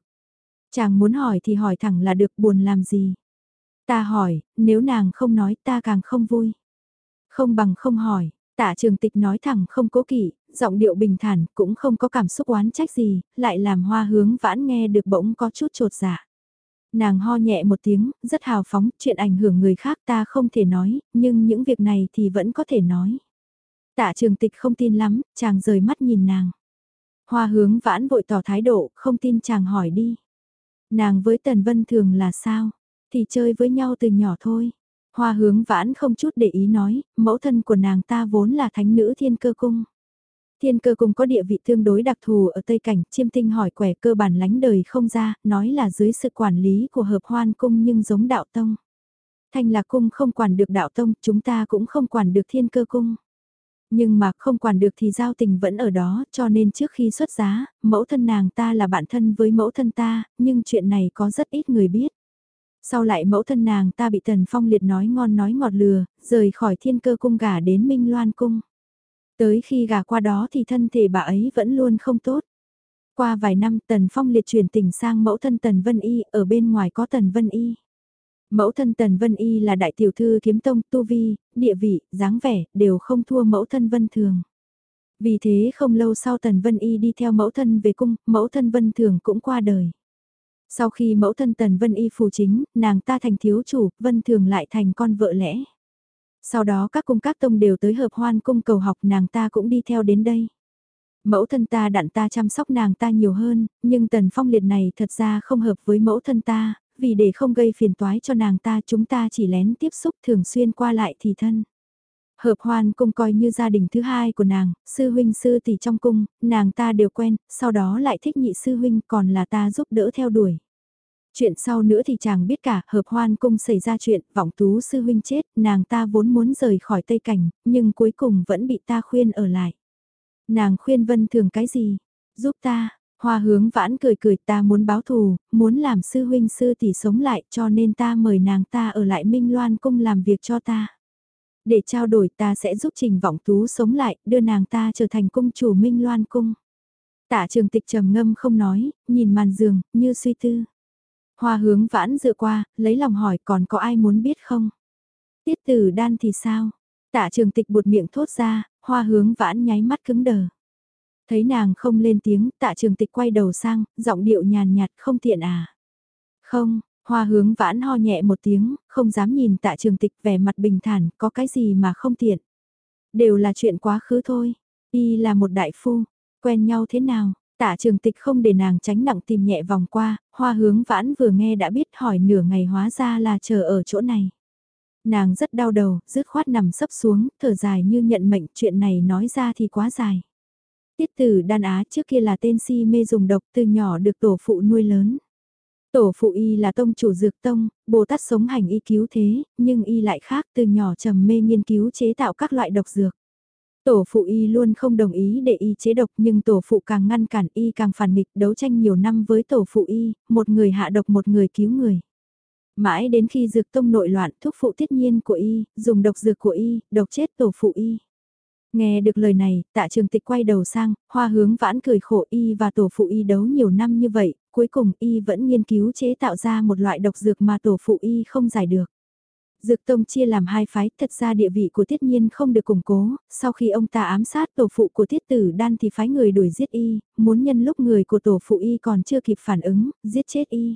Chàng muốn hỏi thì hỏi thẳng là được buồn làm gì. Ta hỏi, nếu nàng không nói ta càng không vui. Không bằng không hỏi, tạ trường tịch nói thẳng không cố kỵ, giọng điệu bình thản cũng không có cảm xúc oán trách gì, lại làm hoa hướng vãn nghe được bỗng có chút trột dạ. Nàng ho nhẹ một tiếng, rất hào phóng, chuyện ảnh hưởng người khác ta không thể nói, nhưng những việc này thì vẫn có thể nói. Tạ trường tịch không tin lắm, chàng rời mắt nhìn nàng. Hoa hướng vãn vội tỏ thái độ, không tin chàng hỏi đi. Nàng với Tần Vân Thường là sao? Thì chơi với nhau từ nhỏ thôi. Hoa hướng vãn không chút để ý nói, mẫu thân của nàng ta vốn là thánh nữ thiên cơ cung. Thiên cơ cung có địa vị tương đối đặc thù ở Tây Cảnh, chiêm tinh hỏi quẻ cơ bản lánh đời không ra, nói là dưới sự quản lý của hợp hoan cung nhưng giống đạo tông. Thanh lạc cung không quản được đạo tông, chúng ta cũng không quản được thiên cơ cung. Nhưng mà không quản được thì giao tình vẫn ở đó, cho nên trước khi xuất giá, mẫu thân nàng ta là bạn thân với mẫu thân ta, nhưng chuyện này có rất ít người biết. Sau lại mẫu thân nàng ta bị Tần Phong liệt nói ngon nói ngọt lừa, rời khỏi thiên cơ cung gả đến Minh Loan cung. Tới khi gả qua đó thì thân thể bà ấy vẫn luôn không tốt. Qua vài năm Tần Phong liệt chuyển tình sang mẫu thân Tần Vân Y, ở bên ngoài có Tần Vân Y. Mẫu thân Tần Vân Y là đại tiểu thư kiếm tông, tu vi, địa vị, dáng vẻ, đều không thua mẫu thân Vân Thường. Vì thế không lâu sau Tần Vân Y đi theo mẫu thân về cung, mẫu thân Vân Thường cũng qua đời. Sau khi mẫu thân Tần Vân Y phù chính, nàng ta thành thiếu chủ, Vân Thường lại thành con vợ lẽ. Sau đó các cung các tông đều tới hợp hoan cung cầu học nàng ta cũng đi theo đến đây. Mẫu thân ta đặn ta chăm sóc nàng ta nhiều hơn, nhưng tần phong liệt này thật ra không hợp với mẫu thân ta, vì để không gây phiền toái cho nàng ta chúng ta chỉ lén tiếp xúc thường xuyên qua lại thì thân. Hợp hoan cung coi như gia đình thứ hai của nàng, sư huynh sư tỷ trong cung, nàng ta đều quen, sau đó lại thích nhị sư huynh còn là ta giúp đỡ theo đuổi. Chuyện sau nữa thì chàng biết cả, hợp hoan cung xảy ra chuyện, vọng tú sư huynh chết, nàng ta vốn muốn rời khỏi Tây Cảnh, nhưng cuối cùng vẫn bị ta khuyên ở lại. Nàng khuyên vân thường cái gì? Giúp ta, hoa hướng vãn cười cười ta muốn báo thù, muốn làm sư huynh sư tỷ sống lại cho nên ta mời nàng ta ở lại Minh Loan cung làm việc cho ta. Để trao đổi ta sẽ giúp Trình Vọng Tú sống lại, đưa nàng ta trở thành cung chủ Minh Loan Cung. Tạ trường tịch trầm ngâm không nói, nhìn màn giường, như suy tư. Hoa hướng vãn dựa qua, lấy lòng hỏi còn có ai muốn biết không? Tiết tử đan thì sao? Tạ trường tịch buột miệng thốt ra, hoa hướng vãn nháy mắt cứng đờ. Thấy nàng không lên tiếng, tạ trường tịch quay đầu sang, giọng điệu nhàn nhạt không tiện à. Không, hoa hướng vãn ho nhẹ một tiếng, không dám nhìn tạ trường tịch vẻ mặt bình thản, có cái gì mà không tiện. Đều là chuyện quá khứ thôi, y là một đại phu, quen nhau thế nào, tạ trường tịch không để nàng tránh nặng tìm nhẹ vòng qua, hoa hướng vãn vừa nghe đã biết hỏi nửa ngày hóa ra là chờ ở chỗ này. Nàng rất đau đầu, dứt khoát nằm sấp xuống, thở dài như nhận mệnh chuyện này nói ra thì quá dài. Tiết tử đan á trước kia là tên si mê dùng độc từ nhỏ được tổ phụ nuôi lớn. Tổ phụ y là tông chủ dược tông, Bồ Tát sống hành y cứu thế, nhưng y lại khác từ nhỏ trầm mê nghiên cứu chế tạo các loại độc dược. Tổ phụ y luôn không đồng ý để y chế độc nhưng tổ phụ càng ngăn cản y càng phản nghịch đấu tranh nhiều năm với tổ phụ y, một người hạ độc một người cứu người. Mãi đến khi dược tông nội loạn thuốc phụ tiết nhiên của y, dùng độc dược của y, độc chết tổ phụ y. Nghe được lời này, tạ trường tịch quay đầu sang, hoa hướng vãn cười khổ y và tổ phụ y đấu nhiều năm như vậy, cuối cùng y vẫn nghiên cứu chế tạo ra một loại độc dược mà tổ phụ y không giải được. Dược tông chia làm hai phái, thật ra địa vị của tiết nhiên không được củng cố, sau khi ông ta ám sát tổ phụ của tiết tử đan thì phái người đuổi giết y, muốn nhân lúc người của tổ phụ y còn chưa kịp phản ứng, giết chết y.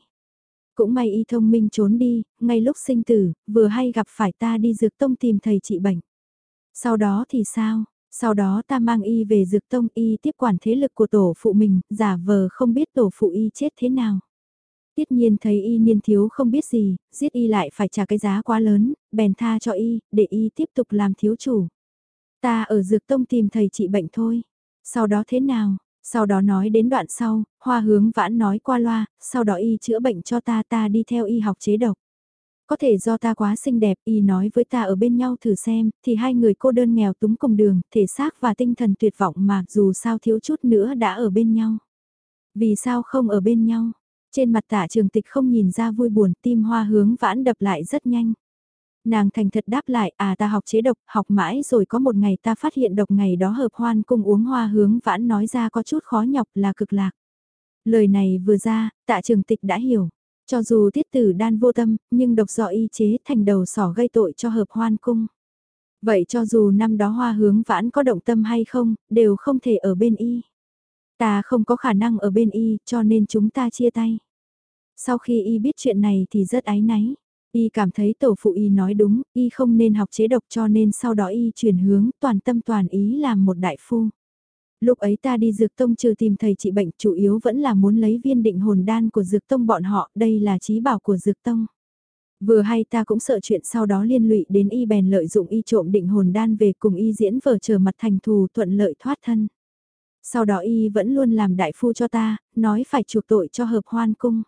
Cũng may y thông minh trốn đi, ngay lúc sinh tử, vừa hay gặp phải ta đi dược tông tìm thầy trị bệnh. Sau đó thì sao? Sau đó ta mang y về dược tông y tiếp quản thế lực của tổ phụ mình, giả vờ không biết tổ phụ y chết thế nào. Tiết nhiên thấy y niên thiếu không biết gì, giết y lại phải trả cái giá quá lớn, bèn tha cho y, để y tiếp tục làm thiếu chủ. Ta ở dược tông tìm thầy trị bệnh thôi. Sau đó thế nào? Sau đó nói đến đoạn sau, hoa hướng vãn nói qua loa, sau đó y chữa bệnh cho ta ta đi theo y học chế độc. Có thể do ta quá xinh đẹp, y nói với ta ở bên nhau thử xem, thì hai người cô đơn nghèo túng cùng đường, thể xác và tinh thần tuyệt vọng mà dù sao thiếu chút nữa đã ở bên nhau. Vì sao không ở bên nhau? Trên mặt tả trường tịch không nhìn ra vui buồn, tim hoa hướng vãn đập lại rất nhanh. Nàng thành thật đáp lại, à ta học chế độc, học mãi rồi có một ngày ta phát hiện độc ngày đó hợp hoan cung uống hoa hướng vãn nói ra có chút khó nhọc là cực lạc. Lời này vừa ra, tạ trường tịch đã hiểu. Cho dù tiết tử đan vô tâm, nhưng độc do y chế thành đầu sỏ gây tội cho hợp hoan cung. Vậy cho dù năm đó hoa hướng vãn có động tâm hay không, đều không thể ở bên y. Ta không có khả năng ở bên y, cho nên chúng ta chia tay. Sau khi y biết chuyện này thì rất áy náy. Y cảm thấy tổ phụ y nói đúng, y không nên học chế độc cho nên sau đó y chuyển hướng toàn tâm toàn ý làm một đại phu. Lúc ấy ta đi dược tông trừ tìm thầy trị bệnh chủ yếu vẫn là muốn lấy viên định hồn đan của dược tông bọn họ, đây là trí bảo của dược tông. Vừa hay ta cũng sợ chuyện sau đó liên lụy đến y bèn lợi dụng y trộm định hồn đan về cùng y diễn vở chờ mặt thành thù thuận lợi thoát thân. Sau đó y vẫn luôn làm đại phu cho ta, nói phải chuộc tội cho hợp hoan cung.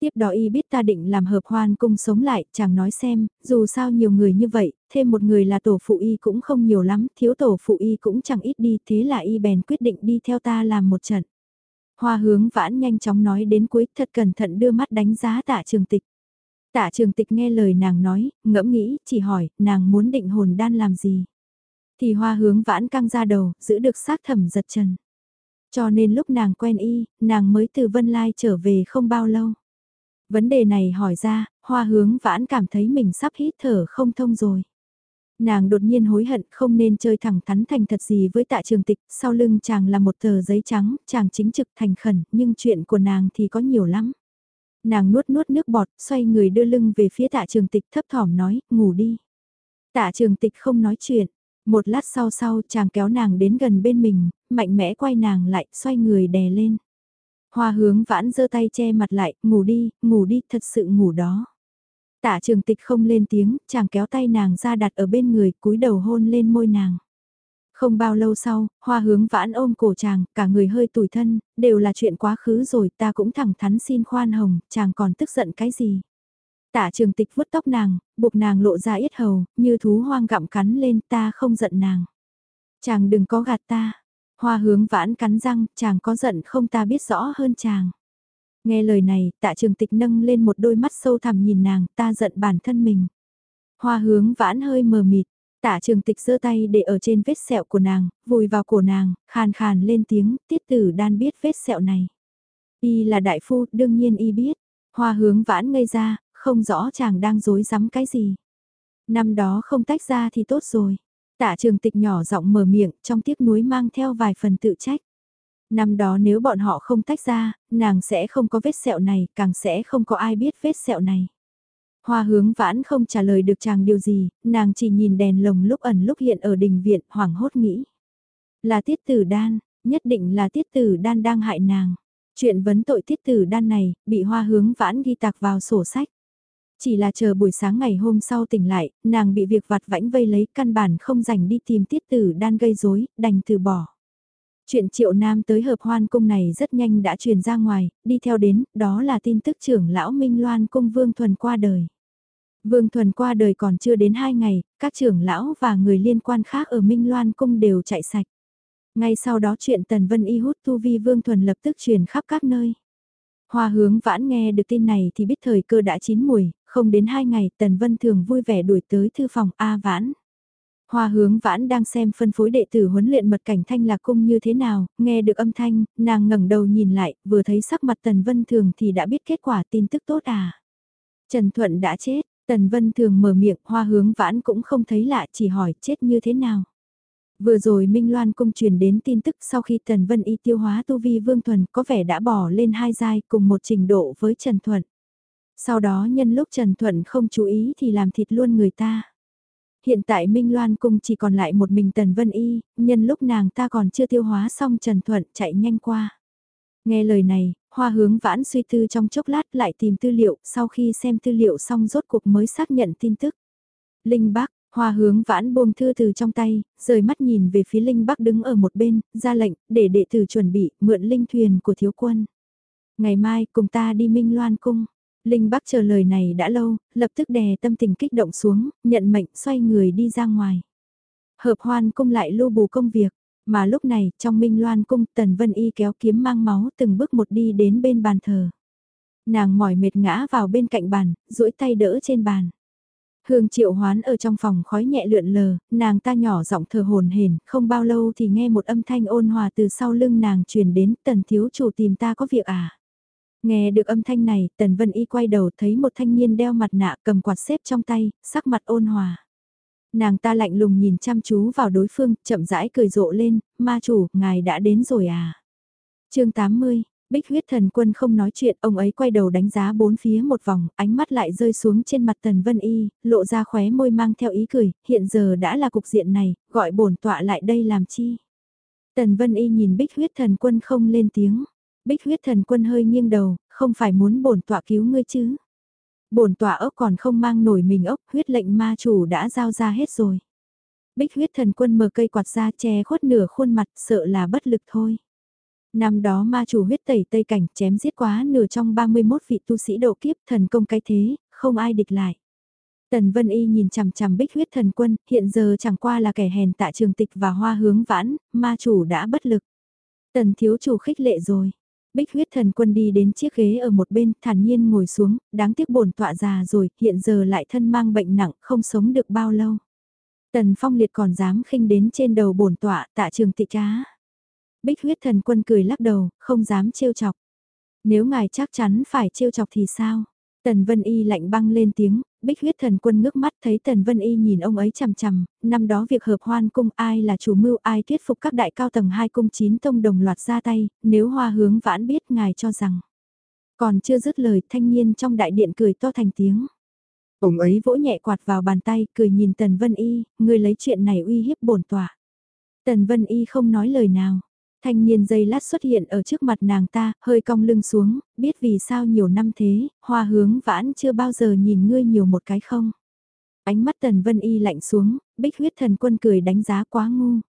Tiếp đó y biết ta định làm hợp hoan cung sống lại, chẳng nói xem, dù sao nhiều người như vậy, thêm một người là tổ phụ y cũng không nhiều lắm, thiếu tổ phụ y cũng chẳng ít đi, thế là y bèn quyết định đi theo ta làm một trận. Hoa hướng vãn nhanh chóng nói đến cuối, thật cẩn thận đưa mắt đánh giá tạ trường tịch. Tạ trường tịch nghe lời nàng nói, ngẫm nghĩ, chỉ hỏi, nàng muốn định hồn đan làm gì? Thì hoa hướng vãn căng ra đầu, giữ được xác thẩm giật trần. Cho nên lúc nàng quen y, nàng mới từ Vân Lai trở về không bao lâu. Vấn đề này hỏi ra, hoa hướng vãn cảm thấy mình sắp hít thở không thông rồi. Nàng đột nhiên hối hận không nên chơi thẳng thắn thành thật gì với tạ trường tịch, sau lưng chàng là một tờ giấy trắng, chàng chính trực thành khẩn, nhưng chuyện của nàng thì có nhiều lắm. Nàng nuốt nuốt nước bọt, xoay người đưa lưng về phía tạ trường tịch thấp thỏm nói, ngủ đi. Tạ trường tịch không nói chuyện, một lát sau sau chàng kéo nàng đến gần bên mình, mạnh mẽ quay nàng lại, xoay người đè lên. Hoa hướng vãn giơ tay che mặt lại, ngủ đi, ngủ đi, thật sự ngủ đó. Tạ trường tịch không lên tiếng, chàng kéo tay nàng ra đặt ở bên người, cúi đầu hôn lên môi nàng. Không bao lâu sau, hoa hướng vãn ôm cổ chàng, cả người hơi tủi thân, đều là chuyện quá khứ rồi, ta cũng thẳng thắn xin khoan hồng, chàng còn tức giận cái gì. Tạ trường tịch vuốt tóc nàng, buộc nàng lộ ra yết hầu, như thú hoang gặm cắn lên ta không giận nàng. Chàng đừng có gạt ta, Hoa hướng vãn cắn răng, chàng có giận không ta biết rõ hơn chàng. Nghe lời này, tạ trường tịch nâng lên một đôi mắt sâu thẳm nhìn nàng, ta giận bản thân mình. Hoa hướng vãn hơi mờ mịt, Tạ trường tịch giơ tay để ở trên vết sẹo của nàng, vùi vào cổ nàng, khàn khàn lên tiếng, tiết tử đan biết vết sẹo này. Y là đại phu, đương nhiên y biết. Hoa hướng vãn ngây ra, không rõ chàng đang dối rắm cái gì. Năm đó không tách ra thì tốt rồi. Tạ trường tịch nhỏ giọng mở miệng, trong tiếc nuối mang theo vài phần tự trách. Năm đó nếu bọn họ không tách ra, nàng sẽ không có vết sẹo này, càng sẽ không có ai biết vết sẹo này. Hoa hướng vãn không trả lời được chàng điều gì, nàng chỉ nhìn đèn lồng lúc ẩn lúc hiện ở đình viện, hoảng hốt nghĩ. Là tiết tử đan, nhất định là tiết tử đan đang hại nàng. Chuyện vấn tội tiết tử đan này, bị hoa hướng vãn ghi tạc vào sổ sách. Chỉ là chờ buổi sáng ngày hôm sau tỉnh lại, nàng bị việc vặt vãnh vây lấy căn bản không dành đi tìm tiết tử đan gây rối đành từ bỏ. Chuyện triệu nam tới hợp hoan cung này rất nhanh đã truyền ra ngoài, đi theo đến, đó là tin tức trưởng lão Minh Loan cung Vương Thuần qua đời. Vương Thuần qua đời còn chưa đến 2 ngày, các trưởng lão và người liên quan khác ở Minh Loan cung đều chạy sạch. Ngay sau đó chuyện Tần Vân Y hút tu vi Vương Thuần lập tức truyền khắp các nơi. Hoa hướng vãn nghe được tin này thì biết thời cơ đã chín mùi, không đến hai ngày Tần Vân thường vui vẻ đuổi tới thư phòng A vãn. Hoa hướng vãn đang xem phân phối đệ tử huấn luyện mật cảnh thanh lạc cung như thế nào, nghe được âm thanh, nàng ngẩng đầu nhìn lại, vừa thấy sắc mặt Tần Vân thường thì đã biết kết quả tin tức tốt à. Trần Thuận đã chết, Tần Vân thường mở miệng, hoa hướng vãn cũng không thấy lạ chỉ hỏi chết như thế nào. Vừa rồi Minh Loan cung truyền đến tin tức sau khi Tần Vân Y tiêu hóa tu vi Vương Thuần có vẻ đã bỏ lên hai giai cùng một trình độ với Trần Thuận. Sau đó nhân lúc Trần Thuận không chú ý thì làm thịt luôn người ta. Hiện tại Minh Loan cung chỉ còn lại một mình Tần Vân Y, nhân lúc nàng ta còn chưa tiêu hóa xong Trần Thuận chạy nhanh qua. Nghe lời này, hoa hướng vãn suy tư trong chốc lát lại tìm tư liệu, sau khi xem tư liệu xong rốt cuộc mới xác nhận tin tức. Linh Bắc, hoa hướng vãn buông thư từ trong tay, rời mắt nhìn về phía Linh Bắc đứng ở một bên, ra lệnh, để đệ tử chuẩn bị, mượn linh thuyền của thiếu quân. Ngày mai, cùng ta đi Minh Loan Cung. Linh Bắc chờ lời này đã lâu, lập tức đè tâm tình kích động xuống, nhận mệnh xoay người đi ra ngoài. Hợp hoan cung lại lô bù công việc, mà lúc này trong Minh Loan cung Tần Vân Y kéo kiếm mang máu từng bước một đi đến bên bàn thờ. Nàng mỏi mệt ngã vào bên cạnh bàn, duỗi tay đỡ trên bàn. Hương triệu hoán ở trong phòng khói nhẹ lượn lờ, nàng ta nhỏ giọng thờ hồn hển, không bao lâu thì nghe một âm thanh ôn hòa từ sau lưng nàng truyền đến tần thiếu chủ tìm ta có việc à. Nghe được âm thanh này, Tần Vân Y quay đầu thấy một thanh niên đeo mặt nạ cầm quạt xếp trong tay, sắc mặt ôn hòa. Nàng ta lạnh lùng nhìn chăm chú vào đối phương, chậm rãi cười rộ lên, ma chủ, ngài đã đến rồi à. chương 80, Bích huyết thần quân không nói chuyện, ông ấy quay đầu đánh giá bốn phía một vòng, ánh mắt lại rơi xuống trên mặt Tần Vân Y, lộ ra khóe môi mang theo ý cười, hiện giờ đã là cục diện này, gọi bổn tọa lại đây làm chi. Tần Vân Y nhìn bích huyết thần quân không lên tiếng. Bích huyết thần quân hơi nghiêng đầu, không phải muốn bổn tọa cứu ngươi chứ. Bổn tọa ốc còn không mang nổi mình ốc, huyết lệnh ma chủ đã giao ra hết rồi. Bích huyết thần quân mở cây quạt ra che khuất nửa khuôn mặt, sợ là bất lực thôi. Năm đó ma chủ huyết tẩy tây cảnh chém giết quá nửa trong 31 vị tu sĩ độ kiếp thần công cái thế, không ai địch lại. Tần Vân Y nhìn chằm chằm bích huyết thần quân, hiện giờ chẳng qua là kẻ hèn tạ trường tịch và hoa hướng vãn, ma chủ đã bất lực. Tần thiếu chủ khích lệ rồi. Bích huyết thần quân đi đến chiếc ghế ở một bên, thản nhiên ngồi xuống, đáng tiếc bổn tọa già rồi, hiện giờ lại thân mang bệnh nặng, không sống được bao lâu. Tần phong liệt còn dám khinh đến trên đầu bổn tọa, tạ trường tị trá. Bích huyết thần quân cười lắc đầu, không dám trêu chọc. Nếu ngài chắc chắn phải trêu chọc thì sao? Tần Vân Y lạnh băng lên tiếng, bích huyết thần quân ngước mắt thấy Tần Vân Y nhìn ông ấy chằm chằm, năm đó việc hợp hoan cung ai là chủ mưu ai thuyết phục các đại cao tầng hai cung chín tông đồng loạt ra tay, nếu hoa hướng vãn biết ngài cho rằng. Còn chưa dứt lời thanh niên trong đại điện cười to thành tiếng. Ông ấy vỗ nhẹ quạt vào bàn tay, cười nhìn Tần Vân Y, người lấy chuyện này uy hiếp bổn tỏa. Tần Vân Y không nói lời nào. Thanh niên dây lát xuất hiện ở trước mặt nàng ta, hơi cong lưng xuống, biết vì sao nhiều năm thế, hoa hướng vãn chưa bao giờ nhìn ngươi nhiều một cái không. Ánh mắt tần vân y lạnh xuống, bích huyết thần quân cười đánh giá quá ngu.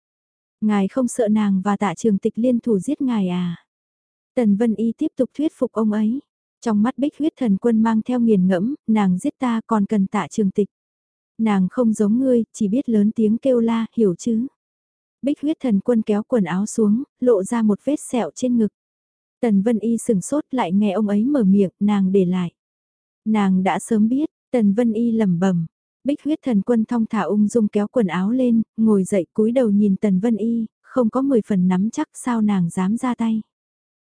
Ngài không sợ nàng và tạ trường tịch liên thủ giết ngài à. Tần vân y tiếp tục thuyết phục ông ấy. Trong mắt bích huyết thần quân mang theo nghiền ngẫm, nàng giết ta còn cần tạ trường tịch. Nàng không giống ngươi, chỉ biết lớn tiếng kêu la, hiểu chứ. Bích huyết thần quân kéo quần áo xuống, lộ ra một vết sẹo trên ngực. Tần Vân Y sừng sốt lại nghe ông ấy mở miệng, nàng để lại. Nàng đã sớm biết, Tần Vân Y lẩm bẩm. Bích huyết thần quân thong thả ung dung kéo quần áo lên, ngồi dậy cúi đầu nhìn Tần Vân Y, không có 10 phần nắm chắc sao nàng dám ra tay.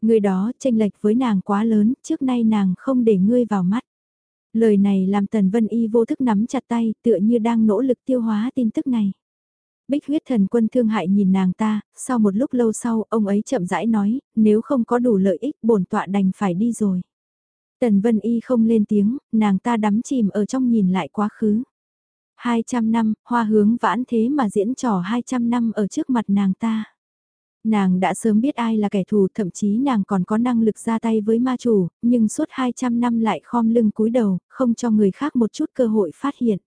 Người đó tranh lệch với nàng quá lớn, trước nay nàng không để ngươi vào mắt. Lời này làm Tần Vân Y vô thức nắm chặt tay, tựa như đang nỗ lực tiêu hóa tin tức này. Bích huyết thần quân thương hại nhìn nàng ta, sau một lúc lâu sau, ông ấy chậm rãi nói, nếu không có đủ lợi ích bổn tọa đành phải đi rồi. Tần Vân Y không lên tiếng, nàng ta đắm chìm ở trong nhìn lại quá khứ. 200 năm, hoa hướng vãn thế mà diễn trò 200 năm ở trước mặt nàng ta. Nàng đã sớm biết ai là kẻ thù, thậm chí nàng còn có năng lực ra tay với ma chủ, nhưng suốt 200 năm lại khom lưng cúi đầu, không cho người khác một chút cơ hội phát hiện.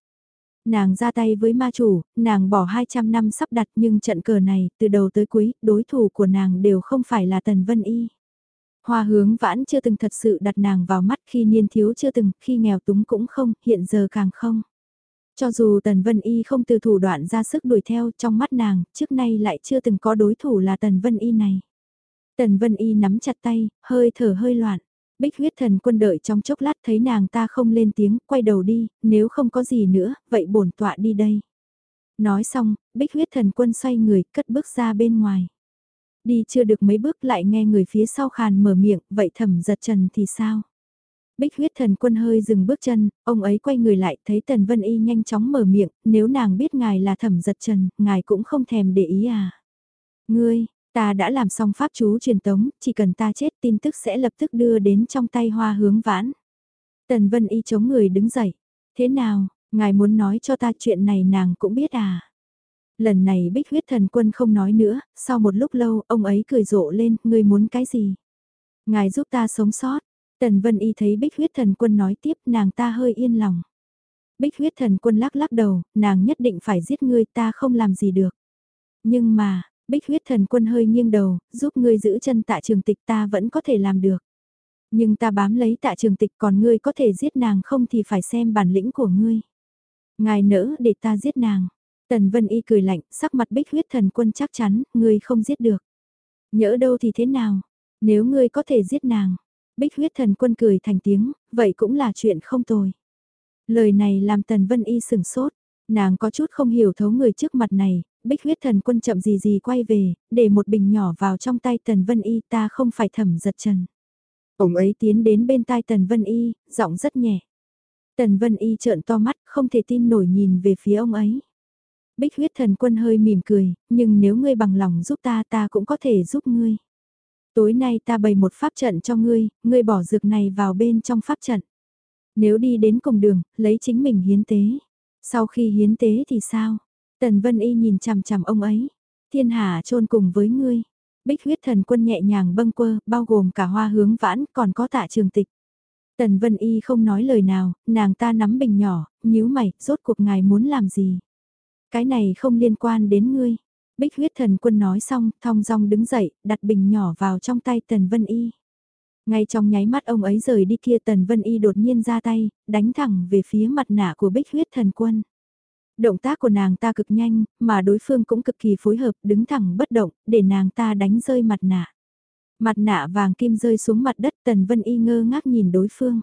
Nàng ra tay với ma chủ, nàng bỏ 200 năm sắp đặt nhưng trận cờ này, từ đầu tới cuối, đối thủ của nàng đều không phải là Tần Vân Y. Hoa hướng vãn chưa từng thật sự đặt nàng vào mắt khi niên thiếu chưa từng, khi nghèo túng cũng không, hiện giờ càng không. Cho dù Tần Vân Y không từ thủ đoạn ra sức đuổi theo trong mắt nàng, trước nay lại chưa từng có đối thủ là Tần Vân Y này. Tần Vân Y nắm chặt tay, hơi thở hơi loạn. Bích huyết thần quân đợi trong chốc lát thấy nàng ta không lên tiếng, quay đầu đi, nếu không có gì nữa, vậy bổn tọa đi đây. Nói xong, bích huyết thần quân xoay người, cất bước ra bên ngoài. Đi chưa được mấy bước lại nghe người phía sau khàn mở miệng, vậy thẩm giật trần thì sao? Bích huyết thần quân hơi dừng bước chân, ông ấy quay người lại thấy Tần Vân Y nhanh chóng mở miệng, nếu nàng biết ngài là thẩm giật trần, ngài cũng không thèm để ý à. Ngươi, ta đã làm xong pháp chú truyền tống, chỉ cần ta chết tin tức sẽ lập tức đưa đến trong tay hoa hướng vãn. Tần Vân Y chống người đứng dậy. Thế nào, ngài muốn nói cho ta chuyện này nàng cũng biết à. Lần này bích huyết thần quân không nói nữa, sau một lúc lâu ông ấy cười rộ lên, ngươi muốn cái gì? Ngài giúp ta sống sót, Tần Vân Y thấy Bích huyết thần quân nói tiếp nàng ta hơi yên lòng. Bích huyết thần quân lắc lắc đầu, nàng nhất định phải giết ngươi ta không làm gì được. Nhưng mà, Bích huyết thần quân hơi nghiêng đầu, giúp ngươi giữ chân tạ trường tịch ta vẫn có thể làm được. Nhưng ta bám lấy tạ trường tịch còn ngươi có thể giết nàng không thì phải xem bản lĩnh của ngươi. Ngài nỡ để ta giết nàng. Tần Vân Y cười lạnh, sắc mặt bích huyết thần quân chắc chắn, ngươi không giết được. Nhỡ đâu thì thế nào, nếu ngươi có thể giết nàng, Bích huyết thần quân cười thành tiếng, vậy cũng là chuyện không tồi. Lời này làm Tần Vân Y sừng sốt, nàng có chút không hiểu thấu người trước mặt này, bích huyết thần quân chậm gì gì quay về, để một bình nhỏ vào trong tay Tần Vân Y ta không phải thẩm giật trần. Ông ấy tiến đến bên tai Tần Vân Y, giọng rất nhẹ. Tần Vân Y trợn to mắt, không thể tin nổi nhìn về phía ông ấy. Bích huyết thần quân hơi mỉm cười, nhưng nếu ngươi bằng lòng giúp ta ta cũng có thể giúp ngươi. Tối nay ta bày một pháp trận cho ngươi, ngươi bỏ dược này vào bên trong pháp trận. Nếu đi đến cùng đường, lấy chính mình hiến tế. Sau khi hiến tế thì sao? Tần Vân Y nhìn chằm chằm ông ấy. Thiên hà chôn cùng với ngươi. Bích huyết thần quân nhẹ nhàng bâng quơ, bao gồm cả hoa hướng vãn, còn có tạ trường tịch. Tần Vân Y không nói lời nào, nàng ta nắm bình nhỏ, nhíu mày, rốt cuộc ngài muốn làm gì? Cái này không liên quan đến ngươi. Bích huyết thần quân nói xong, thong dong đứng dậy, đặt bình nhỏ vào trong tay Tần Vân Y. Ngay trong nháy mắt ông ấy rời đi kia Tần Vân Y đột nhiên ra tay, đánh thẳng về phía mặt nạ của bích huyết thần quân. Động tác của nàng ta cực nhanh, mà đối phương cũng cực kỳ phối hợp, đứng thẳng bất động, để nàng ta đánh rơi mặt nạ. Mặt nạ vàng kim rơi xuống mặt đất Tần Vân Y ngơ ngác nhìn đối phương.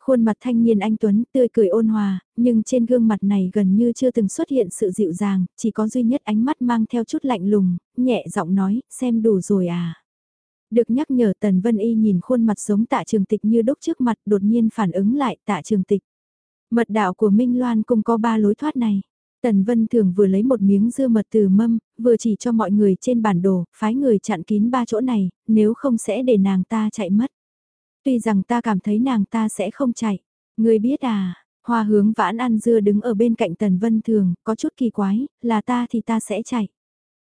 Khuôn mặt thanh niên anh Tuấn tươi cười ôn hòa, nhưng trên gương mặt này gần như chưa từng xuất hiện sự dịu dàng, chỉ có duy nhất ánh mắt mang theo chút lạnh lùng, nhẹ giọng nói, xem đủ rồi à. Được nhắc nhở Tần Vân Y nhìn khuôn mặt giống tạ trường tịch như đúc trước mặt đột nhiên phản ứng lại tạ trường tịch. Mật đạo của Minh Loan cũng có ba lối thoát này. Tần Vân Thường vừa lấy một miếng dưa mật từ mâm, vừa chỉ cho mọi người trên bản đồ, phái người chặn kín ba chỗ này, nếu không sẽ để nàng ta chạy mất. Tuy rằng ta cảm thấy nàng ta sẽ không chạy. Người biết à, hoa hướng vãn ăn dưa đứng ở bên cạnh Tần Vân Thường, có chút kỳ quái, là ta thì ta sẽ chạy.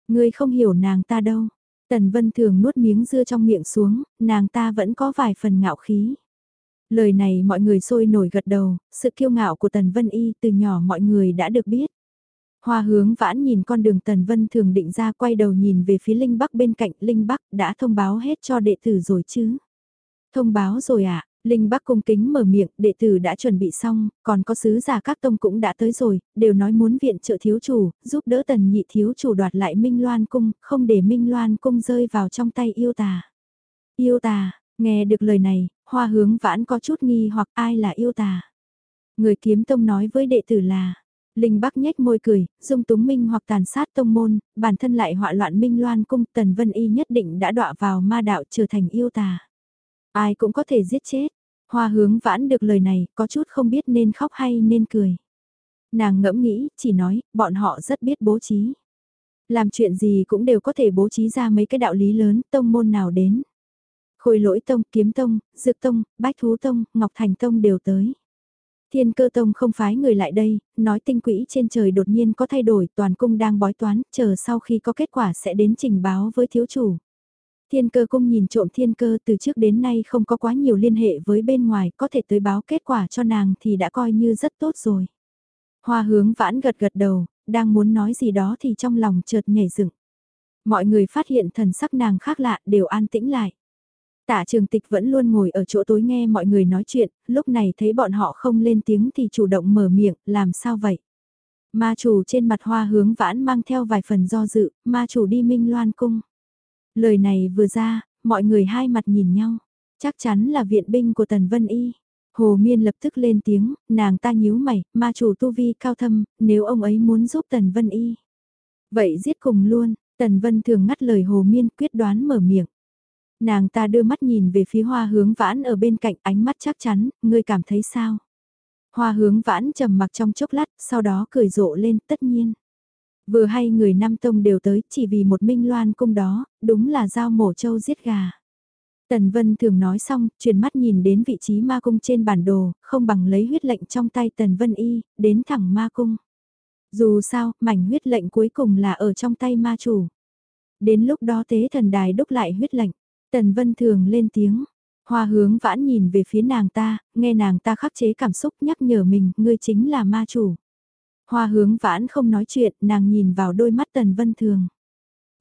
Người không hiểu nàng ta đâu. Tần Vân Thường nuốt miếng dưa trong miệng xuống, nàng ta vẫn có vài phần ngạo khí. Lời này mọi người sôi nổi gật đầu, sự kiêu ngạo của Tần Vân Y từ nhỏ mọi người đã được biết. Hoa hướng vãn nhìn con đường Tần Vân thường định ra quay đầu nhìn về phía Linh Bắc bên cạnh Linh Bắc đã thông báo hết cho đệ tử rồi chứ. Thông báo rồi ạ, à? Linh Bắc cung kính mở miệng, đệ tử đã chuẩn bị xong, còn có sứ giả các tông cũng đã tới rồi, đều nói muốn viện trợ thiếu chủ, giúp đỡ tần nhị thiếu chủ đoạt lại Minh Loan cung, không để Minh Loan cung rơi vào trong tay yêu tà. Yêu tà, nghe được lời này, hoa hướng vãn có chút nghi hoặc ai là yêu tà. Người kiếm tông nói với đệ tử là, Linh Bắc nhếch môi cười, dung túng minh hoặc tàn sát tông môn, bản thân lại họa loạn minh loan cung tần vân y nhất định đã đọa vào ma đạo trở thành yêu tà. Ai cũng có thể giết chết. Hoa hướng vãn được lời này, có chút không biết nên khóc hay nên cười. Nàng ngẫm nghĩ, chỉ nói, bọn họ rất biết bố trí. Làm chuyện gì cũng đều có thể bố trí ra mấy cái đạo lý lớn, tông môn nào đến. Khôi lỗi tông, kiếm tông, dược tông, bách thú tông, ngọc thành tông đều tới. Thiên cơ tông không phái người lại đây, nói tinh quỹ trên trời đột nhiên có thay đổi, toàn cung đang bói toán, chờ sau khi có kết quả sẽ đến trình báo với thiếu chủ. Thiên cơ cung nhìn trộm thiên cơ từ trước đến nay không có quá nhiều liên hệ với bên ngoài, có thể tới báo kết quả cho nàng thì đã coi như rất tốt rồi. Hoa hướng vãn gật gật đầu, đang muốn nói gì đó thì trong lòng chợt nhảy dựng. Mọi người phát hiện thần sắc nàng khác lạ đều an tĩnh lại. Tạ trường tịch vẫn luôn ngồi ở chỗ tối nghe mọi người nói chuyện, lúc này thấy bọn họ không lên tiếng thì chủ động mở miệng, làm sao vậy? Ma chủ trên mặt hoa hướng vãn mang theo vài phần do dự, ma chủ đi minh loan cung. Lời này vừa ra, mọi người hai mặt nhìn nhau. Chắc chắn là viện binh của Tần Vân Y. Hồ Miên lập tức lên tiếng, nàng ta nhíu mày, ma chủ tu vi cao thâm, nếu ông ấy muốn giúp Tần Vân Y. Vậy giết cùng luôn, Tần Vân thường ngắt lời Hồ Miên quyết đoán mở miệng. Nàng ta đưa mắt nhìn về phía hoa hướng vãn ở bên cạnh ánh mắt chắc chắn, ngươi cảm thấy sao? Hoa hướng vãn trầm mặc trong chốc lát, sau đó cười rộ lên tất nhiên. Vừa hay người Nam Tông đều tới chỉ vì một minh loan cung đó, đúng là giao mổ châu giết gà. Tần Vân thường nói xong, chuyển mắt nhìn đến vị trí ma cung trên bản đồ, không bằng lấy huyết lệnh trong tay Tần Vân Y, đến thẳng ma cung. Dù sao, mảnh huyết lệnh cuối cùng là ở trong tay ma chủ. Đến lúc đó tế thần đài đúc lại huyết lệnh, Tần Vân thường lên tiếng. Hoa hướng vãn nhìn về phía nàng ta, nghe nàng ta khắc chế cảm xúc nhắc nhở mình, ngươi chính là ma chủ. Hoa hướng vãn không nói chuyện, nàng nhìn vào đôi mắt Tần Vân Thường.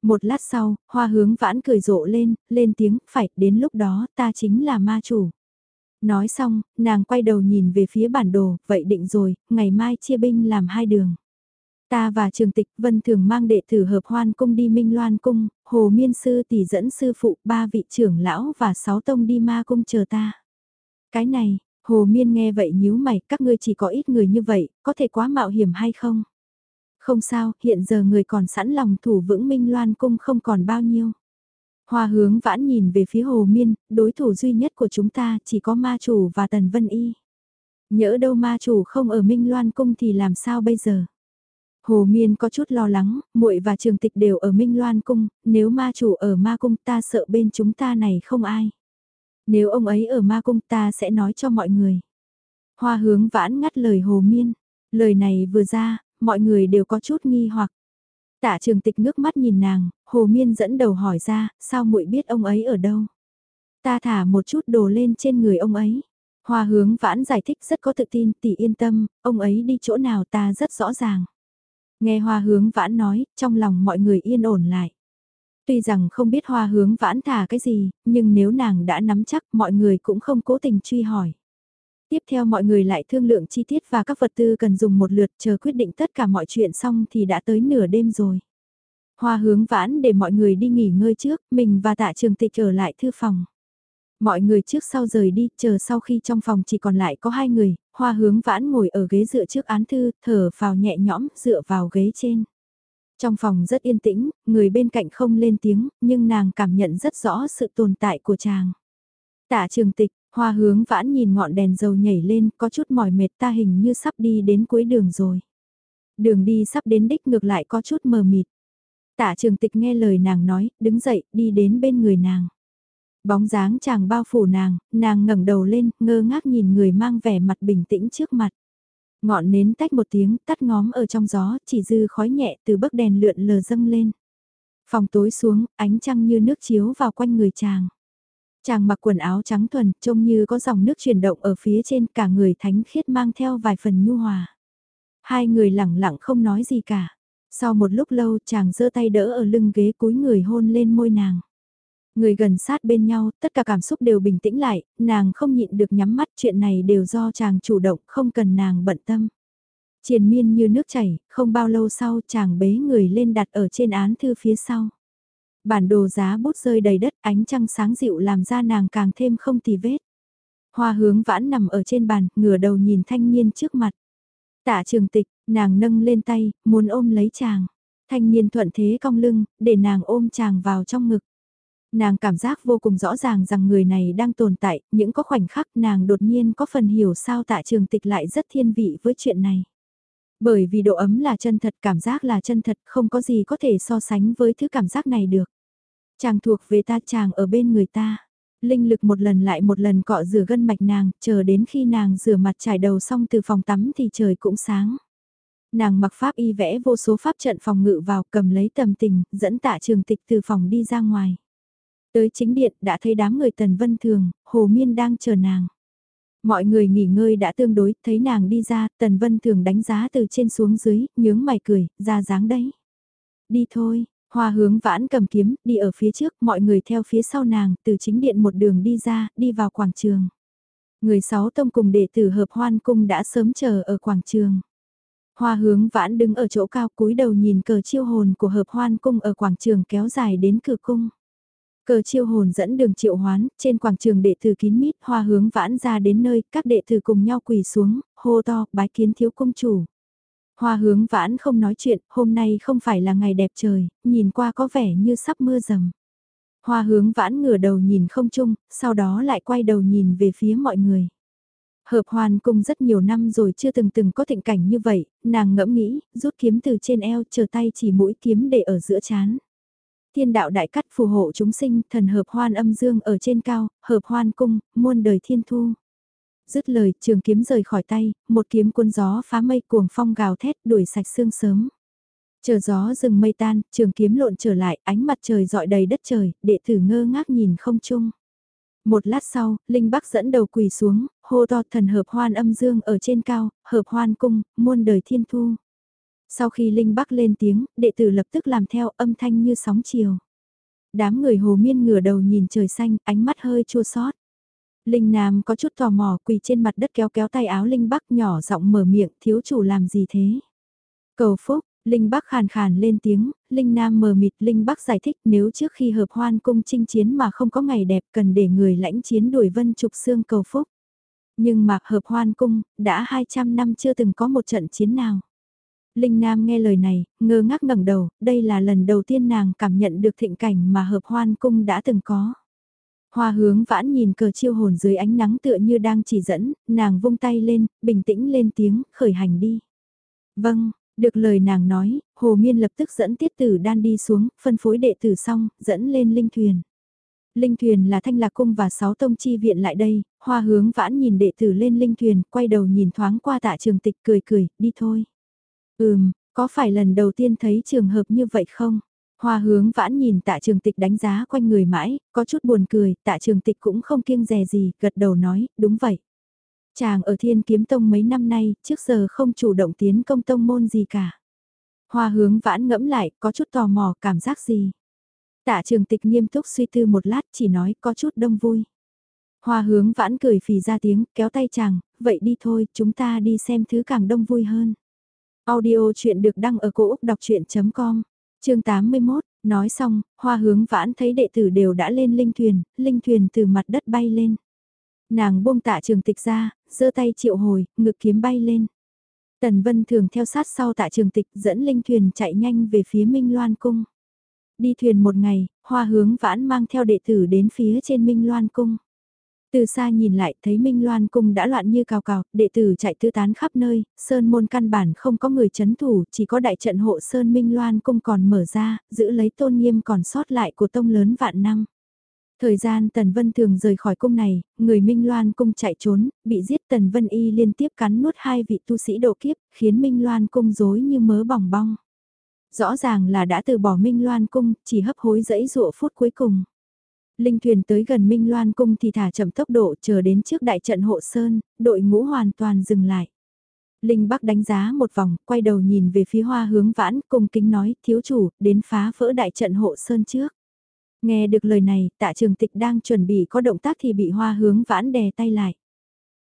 Một lát sau, hoa hướng vãn cười rộ lên, lên tiếng, phải, đến lúc đó ta chính là ma chủ. Nói xong, nàng quay đầu nhìn về phía bản đồ, vậy định rồi, ngày mai chia binh làm hai đường. Ta và trường tịch vân thường mang đệ tử hợp hoan cung đi minh loan cung, hồ miên sư tỷ dẫn sư phụ ba vị trưởng lão và sáu tông đi ma cung chờ ta. Cái này, hồ miên nghe vậy nhíu mày, các ngươi chỉ có ít người như vậy, có thể quá mạo hiểm hay không? Không sao, hiện giờ người còn sẵn lòng thủ vững minh loan cung không còn bao nhiêu. Hoa hướng vãn nhìn về phía hồ miên, đối thủ duy nhất của chúng ta chỉ có ma chủ và tần vân y. Nhỡ đâu ma chủ không ở minh loan cung thì làm sao bây giờ? Hồ Miên có chút lo lắng, muội và Trường Tịch đều ở Minh Loan cung, nếu ma chủ ở ma cung ta sợ bên chúng ta này không ai. Nếu ông ấy ở ma cung ta sẽ nói cho mọi người. Hoa hướng vãn ngắt lời Hồ Miên. Lời này vừa ra, mọi người đều có chút nghi hoặc. Tạ Trường Tịch ngước mắt nhìn nàng, Hồ Miên dẫn đầu hỏi ra, sao muội biết ông ấy ở đâu? Ta thả một chút đồ lên trên người ông ấy. Hoa hướng vãn giải thích rất có tự tin, tỷ yên tâm, ông ấy đi chỗ nào ta rất rõ ràng. Nghe hoa hướng vãn nói, trong lòng mọi người yên ổn lại. Tuy rằng không biết hoa hướng vãn thả cái gì, nhưng nếu nàng đã nắm chắc mọi người cũng không cố tình truy hỏi. Tiếp theo mọi người lại thương lượng chi tiết và các vật tư cần dùng một lượt chờ quyết định tất cả mọi chuyện xong thì đã tới nửa đêm rồi. Hoa hướng vãn để mọi người đi nghỉ ngơi trước, mình và tạ trường tịch ở lại thư phòng. Mọi người trước sau rời đi, chờ sau khi trong phòng chỉ còn lại có hai người, hoa hướng vãn ngồi ở ghế dựa trước án thư, thở vào nhẹ nhõm, dựa vào ghế trên. Trong phòng rất yên tĩnh, người bên cạnh không lên tiếng, nhưng nàng cảm nhận rất rõ sự tồn tại của chàng. Tạ trường tịch, hoa hướng vãn nhìn ngọn đèn dầu nhảy lên, có chút mỏi mệt ta hình như sắp đi đến cuối đường rồi. Đường đi sắp đến đích ngược lại có chút mờ mịt. Tạ trường tịch nghe lời nàng nói, đứng dậy, đi đến bên người nàng. Bóng dáng chàng bao phủ nàng, nàng ngẩng đầu lên, ngơ ngác nhìn người mang vẻ mặt bình tĩnh trước mặt. Ngọn nến tách một tiếng, tắt ngóm ở trong gió, chỉ dư khói nhẹ từ bức đèn lượn lờ dâng lên. Phòng tối xuống, ánh trăng như nước chiếu vào quanh người chàng. Chàng mặc quần áo trắng thuần, trông như có dòng nước chuyển động ở phía trên cả người thánh khiết mang theo vài phần nhu hòa. Hai người lặng lặng không nói gì cả. Sau một lúc lâu chàng giơ tay đỡ ở lưng ghế cúi người hôn lên môi nàng. Người gần sát bên nhau, tất cả cảm xúc đều bình tĩnh lại, nàng không nhịn được nhắm mắt chuyện này đều do chàng chủ động, không cần nàng bận tâm. Triền miên như nước chảy, không bao lâu sau chàng bế người lên đặt ở trên án thư phía sau. Bản đồ giá bút rơi đầy đất, ánh trăng sáng dịu làm ra nàng càng thêm không tì vết. Hoa hướng vãn nằm ở trên bàn, ngửa đầu nhìn thanh niên trước mặt. Tạ trường tịch, nàng nâng lên tay, muốn ôm lấy chàng. Thanh niên thuận thế cong lưng, để nàng ôm chàng vào trong ngực. Nàng cảm giác vô cùng rõ ràng rằng người này đang tồn tại, những có khoảnh khắc nàng đột nhiên có phần hiểu sao tạ trường tịch lại rất thiên vị với chuyện này. Bởi vì độ ấm là chân thật, cảm giác là chân thật, không có gì có thể so sánh với thứ cảm giác này được. Chàng thuộc về ta chàng ở bên người ta. Linh lực một lần lại một lần cọ rửa gân mạch nàng, chờ đến khi nàng rửa mặt trải đầu xong từ phòng tắm thì trời cũng sáng. Nàng mặc pháp y vẽ vô số pháp trận phòng ngự vào cầm lấy tầm tình, dẫn tạ trường tịch từ phòng đi ra ngoài. Tới chính điện đã thấy đám người tần vân thường, hồ miên đang chờ nàng. Mọi người nghỉ ngơi đã tương đối, thấy nàng đi ra, tần vân thường đánh giá từ trên xuống dưới, nhướng mày cười, ra dáng đấy. Đi thôi, Hoa hướng vãn cầm kiếm, đi ở phía trước, mọi người theo phía sau nàng, từ chính điện một đường đi ra, đi vào quảng trường. Người sáu tông cùng đệ tử hợp hoan cung đã sớm chờ ở quảng trường. Hoa hướng vãn đứng ở chỗ cao cúi đầu nhìn cờ chiêu hồn của hợp hoan cung ở quảng trường kéo dài đến cửa cung. Cờ chiêu hồn dẫn đường triệu hoán, trên quảng trường đệ tử kín mít hoa hướng vãn ra đến nơi, các đệ tử cùng nhau quỳ xuống, hô to, bái kiến thiếu công chủ. Hoa hướng vãn không nói chuyện, hôm nay không phải là ngày đẹp trời, nhìn qua có vẻ như sắp mưa rầm. Hoa hướng vãn ngửa đầu nhìn không chung, sau đó lại quay đầu nhìn về phía mọi người. Hợp hoàn cung rất nhiều năm rồi chưa từng từng có thịnh cảnh như vậy, nàng ngẫm nghĩ, rút kiếm từ trên eo chờ tay chỉ mũi kiếm để ở giữa chán. Thiên đạo đại cắt phù hộ chúng sinh, thần hợp hoan âm dương ở trên cao, hợp hoan cung, muôn đời thiên thu. Dứt lời, trường kiếm rời khỏi tay, một kiếm cuốn gió phá mây cuồng phong gào thét đuổi sạch sương sớm. Chờ gió rừng mây tan, trường kiếm lộn trở lại, ánh mặt trời dọi đầy đất trời, đệ tử ngơ ngác nhìn không chung. Một lát sau, Linh Bắc dẫn đầu quỳ xuống, hô to thần hợp hoan âm dương ở trên cao, hợp hoan cung, muôn đời thiên thu. Sau khi Linh Bắc lên tiếng, đệ tử lập tức làm theo âm thanh như sóng chiều. Đám người hồ miên ngửa đầu nhìn trời xanh, ánh mắt hơi chua xót. Linh Nam có chút tò mò quỳ trên mặt đất kéo kéo tay áo Linh Bắc nhỏ giọng mở miệng thiếu chủ làm gì thế. Cầu phúc, Linh Bắc khàn khàn lên tiếng, Linh Nam mờ mịt Linh Bắc giải thích nếu trước khi hợp hoan cung chinh chiến mà không có ngày đẹp cần để người lãnh chiến đuổi vân trục xương cầu phúc. Nhưng mà hợp hoan cung, đã 200 năm chưa từng có một trận chiến nào. Linh Nam nghe lời này, ngơ ngác ngẩng đầu, đây là lần đầu tiên nàng cảm nhận được thịnh cảnh mà hợp hoan cung đã từng có. Hoa hướng vãn nhìn cờ chiêu hồn dưới ánh nắng tựa như đang chỉ dẫn, nàng vung tay lên, bình tĩnh lên tiếng, khởi hành đi. Vâng, được lời nàng nói, Hồ Miên lập tức dẫn tiết tử đan đi xuống, phân phối đệ tử xong, dẫn lên linh thuyền. Linh thuyền là thanh lạc cung và sáu tông chi viện lại đây, hoa hướng vãn nhìn đệ tử lên linh thuyền, quay đầu nhìn thoáng qua tạ trường tịch cười cười, đi thôi. Ừm, có phải lần đầu tiên thấy trường hợp như vậy không? Hoa hướng vãn nhìn tạ trường tịch đánh giá quanh người mãi, có chút buồn cười, tạ trường tịch cũng không kiêng dè gì, gật đầu nói, đúng vậy. Chàng ở thiên kiếm tông mấy năm nay, trước giờ không chủ động tiến công tông môn gì cả. Hoa hướng vãn ngẫm lại, có chút tò mò, cảm giác gì. Tạ trường tịch nghiêm túc suy tư một lát, chỉ nói có chút đông vui. Hoa hướng vãn cười phì ra tiếng, kéo tay chàng, vậy đi thôi, chúng ta đi xem thứ càng đông vui hơn. Audio chuyện được đăng ở cổ Úc đọc chuyện.com chương 81, nói xong, hoa hướng vãn thấy đệ tử đều đã lên linh thuyền, linh thuyền từ mặt đất bay lên. Nàng buông tạ trường tịch ra, giơ tay triệu hồi, ngực kiếm bay lên. Tần Vân thường theo sát sau tạ trường tịch dẫn linh thuyền chạy nhanh về phía Minh Loan Cung. Đi thuyền một ngày, hoa hướng vãn mang theo đệ tử đến phía trên Minh Loan Cung. Từ xa nhìn lại thấy Minh Loan cung đã loạn như cào cào, đệ tử chạy tứ tán khắp nơi, sơn môn căn bản không có người chấn thủ, chỉ có đại trận hộ sơn Minh Loan cung còn mở ra, giữ lấy tôn nghiêm còn sót lại của tông lớn vạn năm. Thời gian Tần Vân thường rời khỏi cung này, người Minh Loan cung chạy trốn, bị giết Tần Vân Y liên tiếp cắn nuốt hai vị tu sĩ độ kiếp, khiến Minh Loan cung rối như mớ bỏng bong. Rõ ràng là đã từ bỏ Minh Loan cung, chỉ hấp hối dẫy dụa phút cuối cùng. Linh thuyền tới gần Minh Loan cung thì thả chậm tốc độ chờ đến trước đại trận hộ sơn, đội ngũ hoàn toàn dừng lại. Linh Bắc đánh giá một vòng, quay đầu nhìn về phía hoa hướng vãn, cung kính nói, thiếu chủ, đến phá vỡ đại trận hộ sơn trước. Nghe được lời này, tạ trường tịch đang chuẩn bị có động tác thì bị hoa hướng vãn đè tay lại.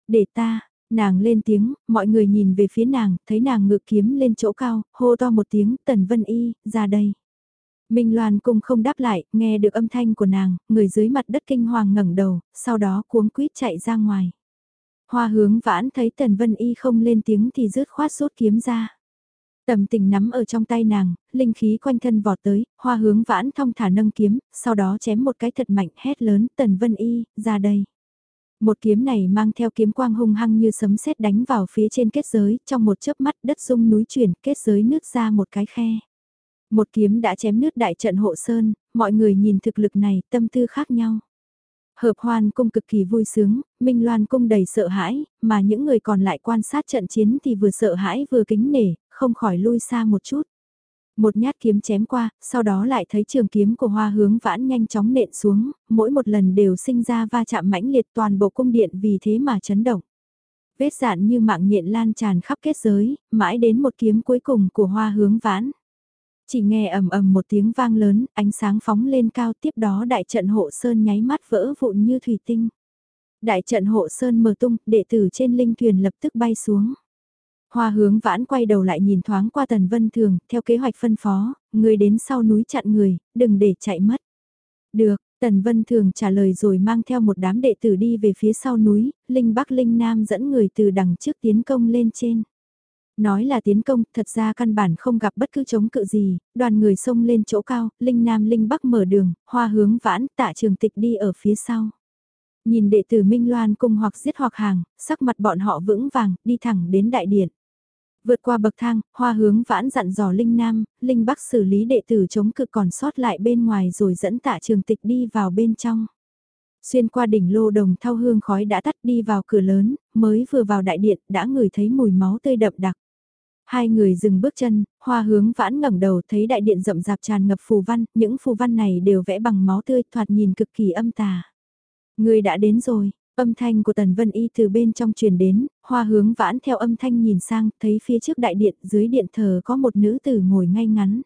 Để ta, nàng lên tiếng, mọi người nhìn về phía nàng, thấy nàng ngự kiếm lên chỗ cao, hô to một tiếng, tần vân y, ra đây. Minh Loan cung không đáp lại, nghe được âm thanh của nàng, người dưới mặt đất kinh hoàng ngẩng đầu, sau đó cuống quýt chạy ra ngoài. Hoa hướng vãn thấy Tần Vân Y không lên tiếng thì rứt khoát rút kiếm ra. Tầm tình nắm ở trong tay nàng, linh khí quanh thân vọt tới, hoa hướng vãn thong thả nâng kiếm, sau đó chém một cái thật mạnh hét lớn Tần Vân Y, ra đây. Một kiếm này mang theo kiếm quang hung hăng như sấm sét đánh vào phía trên kết giới, trong một chớp mắt đất rung núi chuyển, kết giới nước ra một cái khe. Một kiếm đã chém nứt đại trận hộ sơn, mọi người nhìn thực lực này, tâm tư khác nhau. Hợp hoan cung cực kỳ vui sướng, Minh Loan cung đầy sợ hãi, mà những người còn lại quan sát trận chiến thì vừa sợ hãi vừa kính nể, không khỏi lui xa một chút. Một nhát kiếm chém qua, sau đó lại thấy trường kiếm của hoa hướng vãn nhanh chóng nện xuống, mỗi một lần đều sinh ra va chạm mãnh liệt toàn bộ cung điện vì thế mà chấn động. Vết dạn như mạng nhện lan tràn khắp kết giới, mãi đến một kiếm cuối cùng của hoa hướng vãn. Chỉ nghe ầm ầm một tiếng vang lớn, ánh sáng phóng lên cao tiếp đó đại trận hộ sơn nháy mắt vỡ vụn như thủy tinh. Đại trận hộ sơn mở tung, đệ tử trên linh thuyền lập tức bay xuống. Hoa hướng vãn quay đầu lại nhìn thoáng qua tần vân thường, theo kế hoạch phân phó, người đến sau núi chặn người, đừng để chạy mất. Được, tần vân thường trả lời rồi mang theo một đám đệ tử đi về phía sau núi, linh bắc linh nam dẫn người từ đằng trước tiến công lên trên. Nói là tiến công, thật ra căn bản không gặp bất cứ chống cự gì, đoàn người xông lên chỗ cao, Linh Nam Linh Bắc mở đường, hoa hướng vãn, tạ trường tịch đi ở phía sau. Nhìn đệ tử Minh Loan cung hoặc giết hoặc hàng, sắc mặt bọn họ vững vàng, đi thẳng đến đại điện. Vượt qua bậc thang, hoa hướng vãn dặn dò Linh Nam, Linh Bắc xử lý đệ tử chống cự còn sót lại bên ngoài rồi dẫn tạ trường tịch đi vào bên trong. Xuyên qua đỉnh lô đồng thau hương khói đã tắt đi vào cửa lớn, mới vừa vào đại điện đã ngửi thấy mùi máu tươi đậm đặc. Hai người dừng bước chân, hoa hướng vãn ngẩng đầu thấy đại điện rậm rạp tràn ngập phù văn, những phù văn này đều vẽ bằng máu tươi thoạt nhìn cực kỳ âm tà. Người đã đến rồi, âm thanh của Tần Vân Y từ bên trong truyền đến, hoa hướng vãn theo âm thanh nhìn sang, thấy phía trước đại điện dưới điện thờ có một nữ tử ngồi ngay ngắn.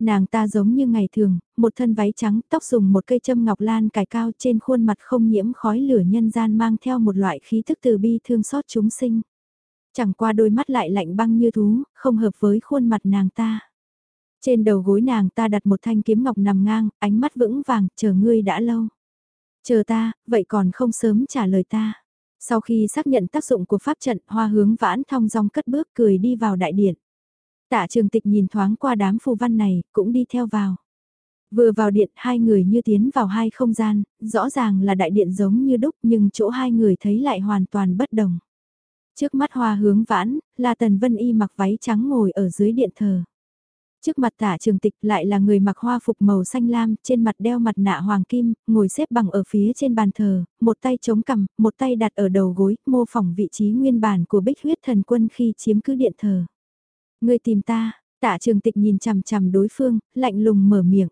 Nàng ta giống như ngày thường, một thân váy trắng, tóc dùng một cây châm ngọc lan cài cao trên khuôn mặt không nhiễm khói lửa nhân gian mang theo một loại khí thức từ bi thương xót chúng sinh. Chẳng qua đôi mắt lại lạnh băng như thú, không hợp với khuôn mặt nàng ta. Trên đầu gối nàng ta đặt một thanh kiếm ngọc nằm ngang, ánh mắt vững vàng, chờ ngươi đã lâu. Chờ ta, vậy còn không sớm trả lời ta. Sau khi xác nhận tác dụng của pháp trận, hoa hướng vãn thong dong cất bước cười đi vào đại điện. Tạ trường tịch nhìn thoáng qua đám phù văn này, cũng đi theo vào. Vừa vào điện, hai người như tiến vào hai không gian, rõ ràng là đại điện giống như đúc nhưng chỗ hai người thấy lại hoàn toàn bất đồng. Trước mắt hoa hướng vãn, là Tần Vân Y mặc váy trắng ngồi ở dưới điện thờ. Trước mặt tả trường tịch lại là người mặc hoa phục màu xanh lam, trên mặt đeo mặt nạ hoàng kim, ngồi xếp bằng ở phía trên bàn thờ, một tay chống cằm, một tay đặt ở đầu gối, mô phỏng vị trí nguyên bản của bích huyết thần quân khi chiếm cứ điện thờ. Người tìm ta, tả trường tịch nhìn chằm chằm đối phương, lạnh lùng mở miệng.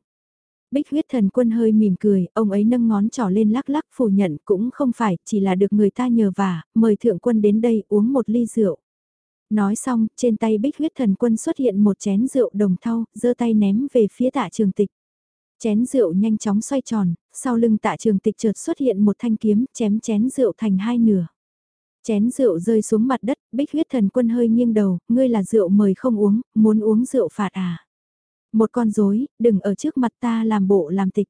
Bích huyết thần quân hơi mỉm cười, ông ấy nâng ngón trỏ lên lắc lắc phủ nhận cũng không phải, chỉ là được người ta nhờ vả, mời thượng quân đến đây uống một ly rượu. Nói xong, trên tay bích huyết thần quân xuất hiện một chén rượu đồng thau, giơ tay ném về phía tạ trường tịch. Chén rượu nhanh chóng xoay tròn, sau lưng tạ trường tịch chợt xuất hiện một thanh kiếm, chém chén rượu thành hai nửa. Chén rượu rơi xuống mặt đất, bích huyết thần quân hơi nghiêng đầu, ngươi là rượu mời không uống, muốn uống rượu phạt à. Một con rối, đừng ở trước mặt ta làm bộ làm tịch.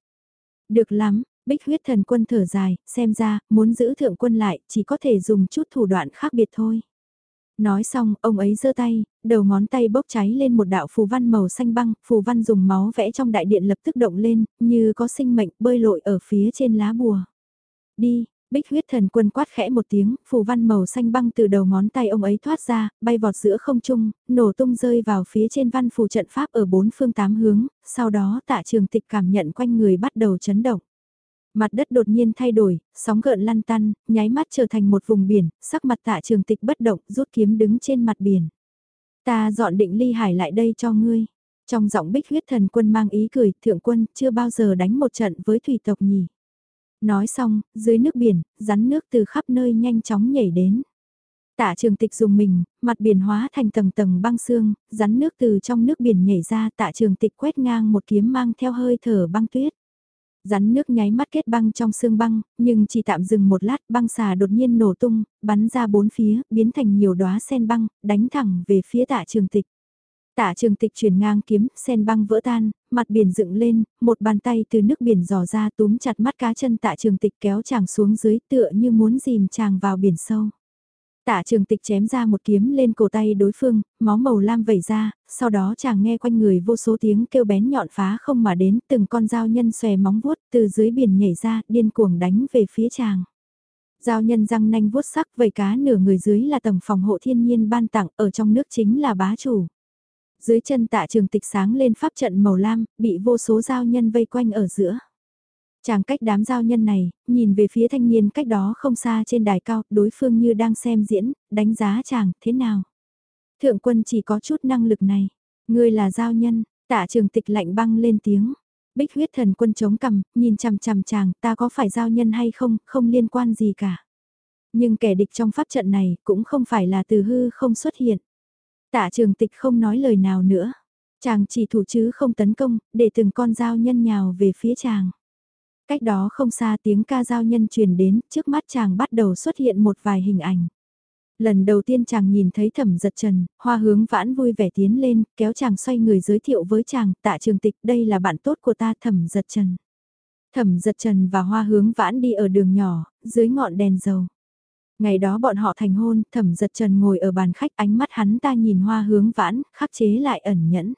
Được lắm, bích huyết thần quân thở dài, xem ra, muốn giữ thượng quân lại, chỉ có thể dùng chút thủ đoạn khác biệt thôi. Nói xong, ông ấy giơ tay, đầu ngón tay bốc cháy lên một đạo phù văn màu xanh băng, phù văn dùng máu vẽ trong đại điện lập tức động lên, như có sinh mệnh bơi lội ở phía trên lá bùa. Đi, Bích huyết thần quân quát khẽ một tiếng, phù văn màu xanh băng từ đầu ngón tay ông ấy thoát ra, bay vọt giữa không trung, nổ tung rơi vào phía trên văn phù trận pháp ở bốn phương tám hướng, sau đó tạ trường tịch cảm nhận quanh người bắt đầu chấn động. Mặt đất đột nhiên thay đổi, sóng gợn lăn tăn, nháy mắt trở thành một vùng biển, sắc mặt tạ trường tịch bất động, rút kiếm đứng trên mặt biển. Ta dọn định ly hải lại đây cho ngươi. Trong giọng bích huyết thần quân mang ý cười, thượng quân chưa bao giờ đánh một trận với thủy tộc nhỉ. Nói xong, dưới nước biển, rắn nước từ khắp nơi nhanh chóng nhảy đến. Tạ trường tịch dùng mình, mặt biển hóa thành tầng tầng băng xương, rắn nước từ trong nước biển nhảy ra tạ trường tịch quét ngang một kiếm mang theo hơi thở băng tuyết. Rắn nước nháy mắt kết băng trong xương băng, nhưng chỉ tạm dừng một lát băng xà đột nhiên nổ tung, bắn ra bốn phía, biến thành nhiều đóa sen băng, đánh thẳng về phía tạ trường tịch. Tạ trường tịch truyền ngang kiếm, sen băng vỡ tan, mặt biển dựng lên, một bàn tay từ nước biển dò ra túm chặt mắt cá chân tạ trường tịch kéo chàng xuống dưới tựa như muốn dìm chàng vào biển sâu. Tạ trường tịch chém ra một kiếm lên cổ tay đối phương, máu màu lam vẩy ra, sau đó chàng nghe quanh người vô số tiếng kêu bén nhọn phá không mà đến từng con dao nhân xòe móng vuốt từ dưới biển nhảy ra điên cuồng đánh về phía chàng. Giao nhân răng nanh vuốt sắc vầy cá nửa người dưới là tầng phòng hộ thiên nhiên ban tặng ở trong nước chính là bá chủ. Dưới chân tạ trường tịch sáng lên pháp trận màu lam, bị vô số giao nhân vây quanh ở giữa. Chàng cách đám giao nhân này, nhìn về phía thanh niên cách đó không xa trên đài cao, đối phương như đang xem diễn, đánh giá chàng, thế nào? Thượng quân chỉ có chút năng lực này. Ngươi là giao nhân, tạ trường tịch lạnh băng lên tiếng. Bích huyết thần quân chống cằm, nhìn chằm chằm chàng, ta có phải giao nhân hay không, không liên quan gì cả. Nhưng kẻ địch trong pháp trận này cũng không phải là từ hư không xuất hiện. Tạ trường tịch không nói lời nào nữa. Chàng chỉ thủ chứ không tấn công, để từng con dao nhân nhào về phía chàng. Cách đó không xa tiếng ca dao nhân truyền đến, trước mắt chàng bắt đầu xuất hiện một vài hình ảnh. Lần đầu tiên chàng nhìn thấy thẩm giật trần, hoa hướng vãn vui vẻ tiến lên, kéo chàng xoay người giới thiệu với chàng, tạ trường tịch, đây là bạn tốt của ta thẩm giật trần. Thẩm giật trần và hoa hướng vãn đi ở đường nhỏ, dưới ngọn đèn dầu. Ngày đó bọn họ thành hôn, thẩm giật trần ngồi ở bàn khách ánh mắt hắn ta nhìn hoa hướng vãn, khắc chế lại ẩn nhẫn.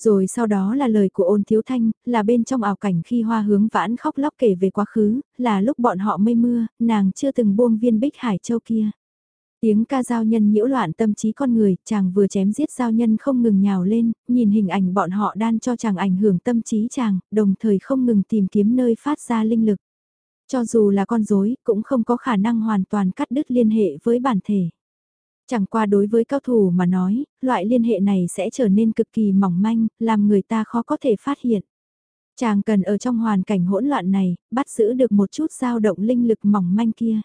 Rồi sau đó là lời của ôn thiếu thanh, là bên trong ảo cảnh khi hoa hướng vãn khóc lóc kể về quá khứ, là lúc bọn họ mây mưa, nàng chưa từng buông viên bích hải châu kia. Tiếng ca giao nhân nhiễu loạn tâm trí con người, chàng vừa chém giết giao nhân không ngừng nhào lên, nhìn hình ảnh bọn họ đan cho chàng ảnh hưởng tâm trí chàng, đồng thời không ngừng tìm kiếm nơi phát ra linh lực. Cho dù là con rối cũng không có khả năng hoàn toàn cắt đứt liên hệ với bản thể. Chẳng qua đối với cao thủ mà nói, loại liên hệ này sẽ trở nên cực kỳ mỏng manh, làm người ta khó có thể phát hiện. Chàng cần ở trong hoàn cảnh hỗn loạn này, bắt giữ được một chút dao động linh lực mỏng manh kia.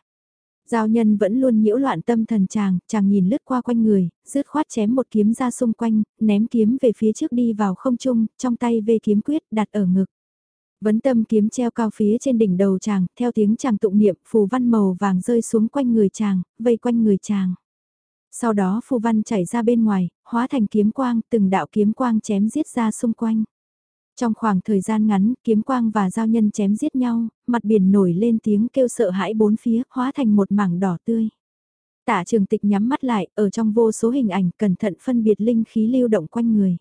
Giao nhân vẫn luôn nhiễu loạn tâm thần chàng, chàng nhìn lướt qua quanh người, rứt khoát chém một kiếm ra xung quanh, ném kiếm về phía trước đi vào không trung, trong tay về kiếm quyết đặt ở ngực. Vấn tâm kiếm treo cao phía trên đỉnh đầu chàng, theo tiếng chàng tụng niệm phù văn màu vàng rơi xuống quanh người chàng, vây quanh người chàng. Sau đó phù văn chảy ra bên ngoài, hóa thành kiếm quang, từng đạo kiếm quang chém giết ra xung quanh. Trong khoảng thời gian ngắn, kiếm quang và giao nhân chém giết nhau, mặt biển nổi lên tiếng kêu sợ hãi bốn phía, hóa thành một mảng đỏ tươi. Tạ trường tịch nhắm mắt lại, ở trong vô số hình ảnh cẩn thận phân biệt linh khí lưu động quanh người.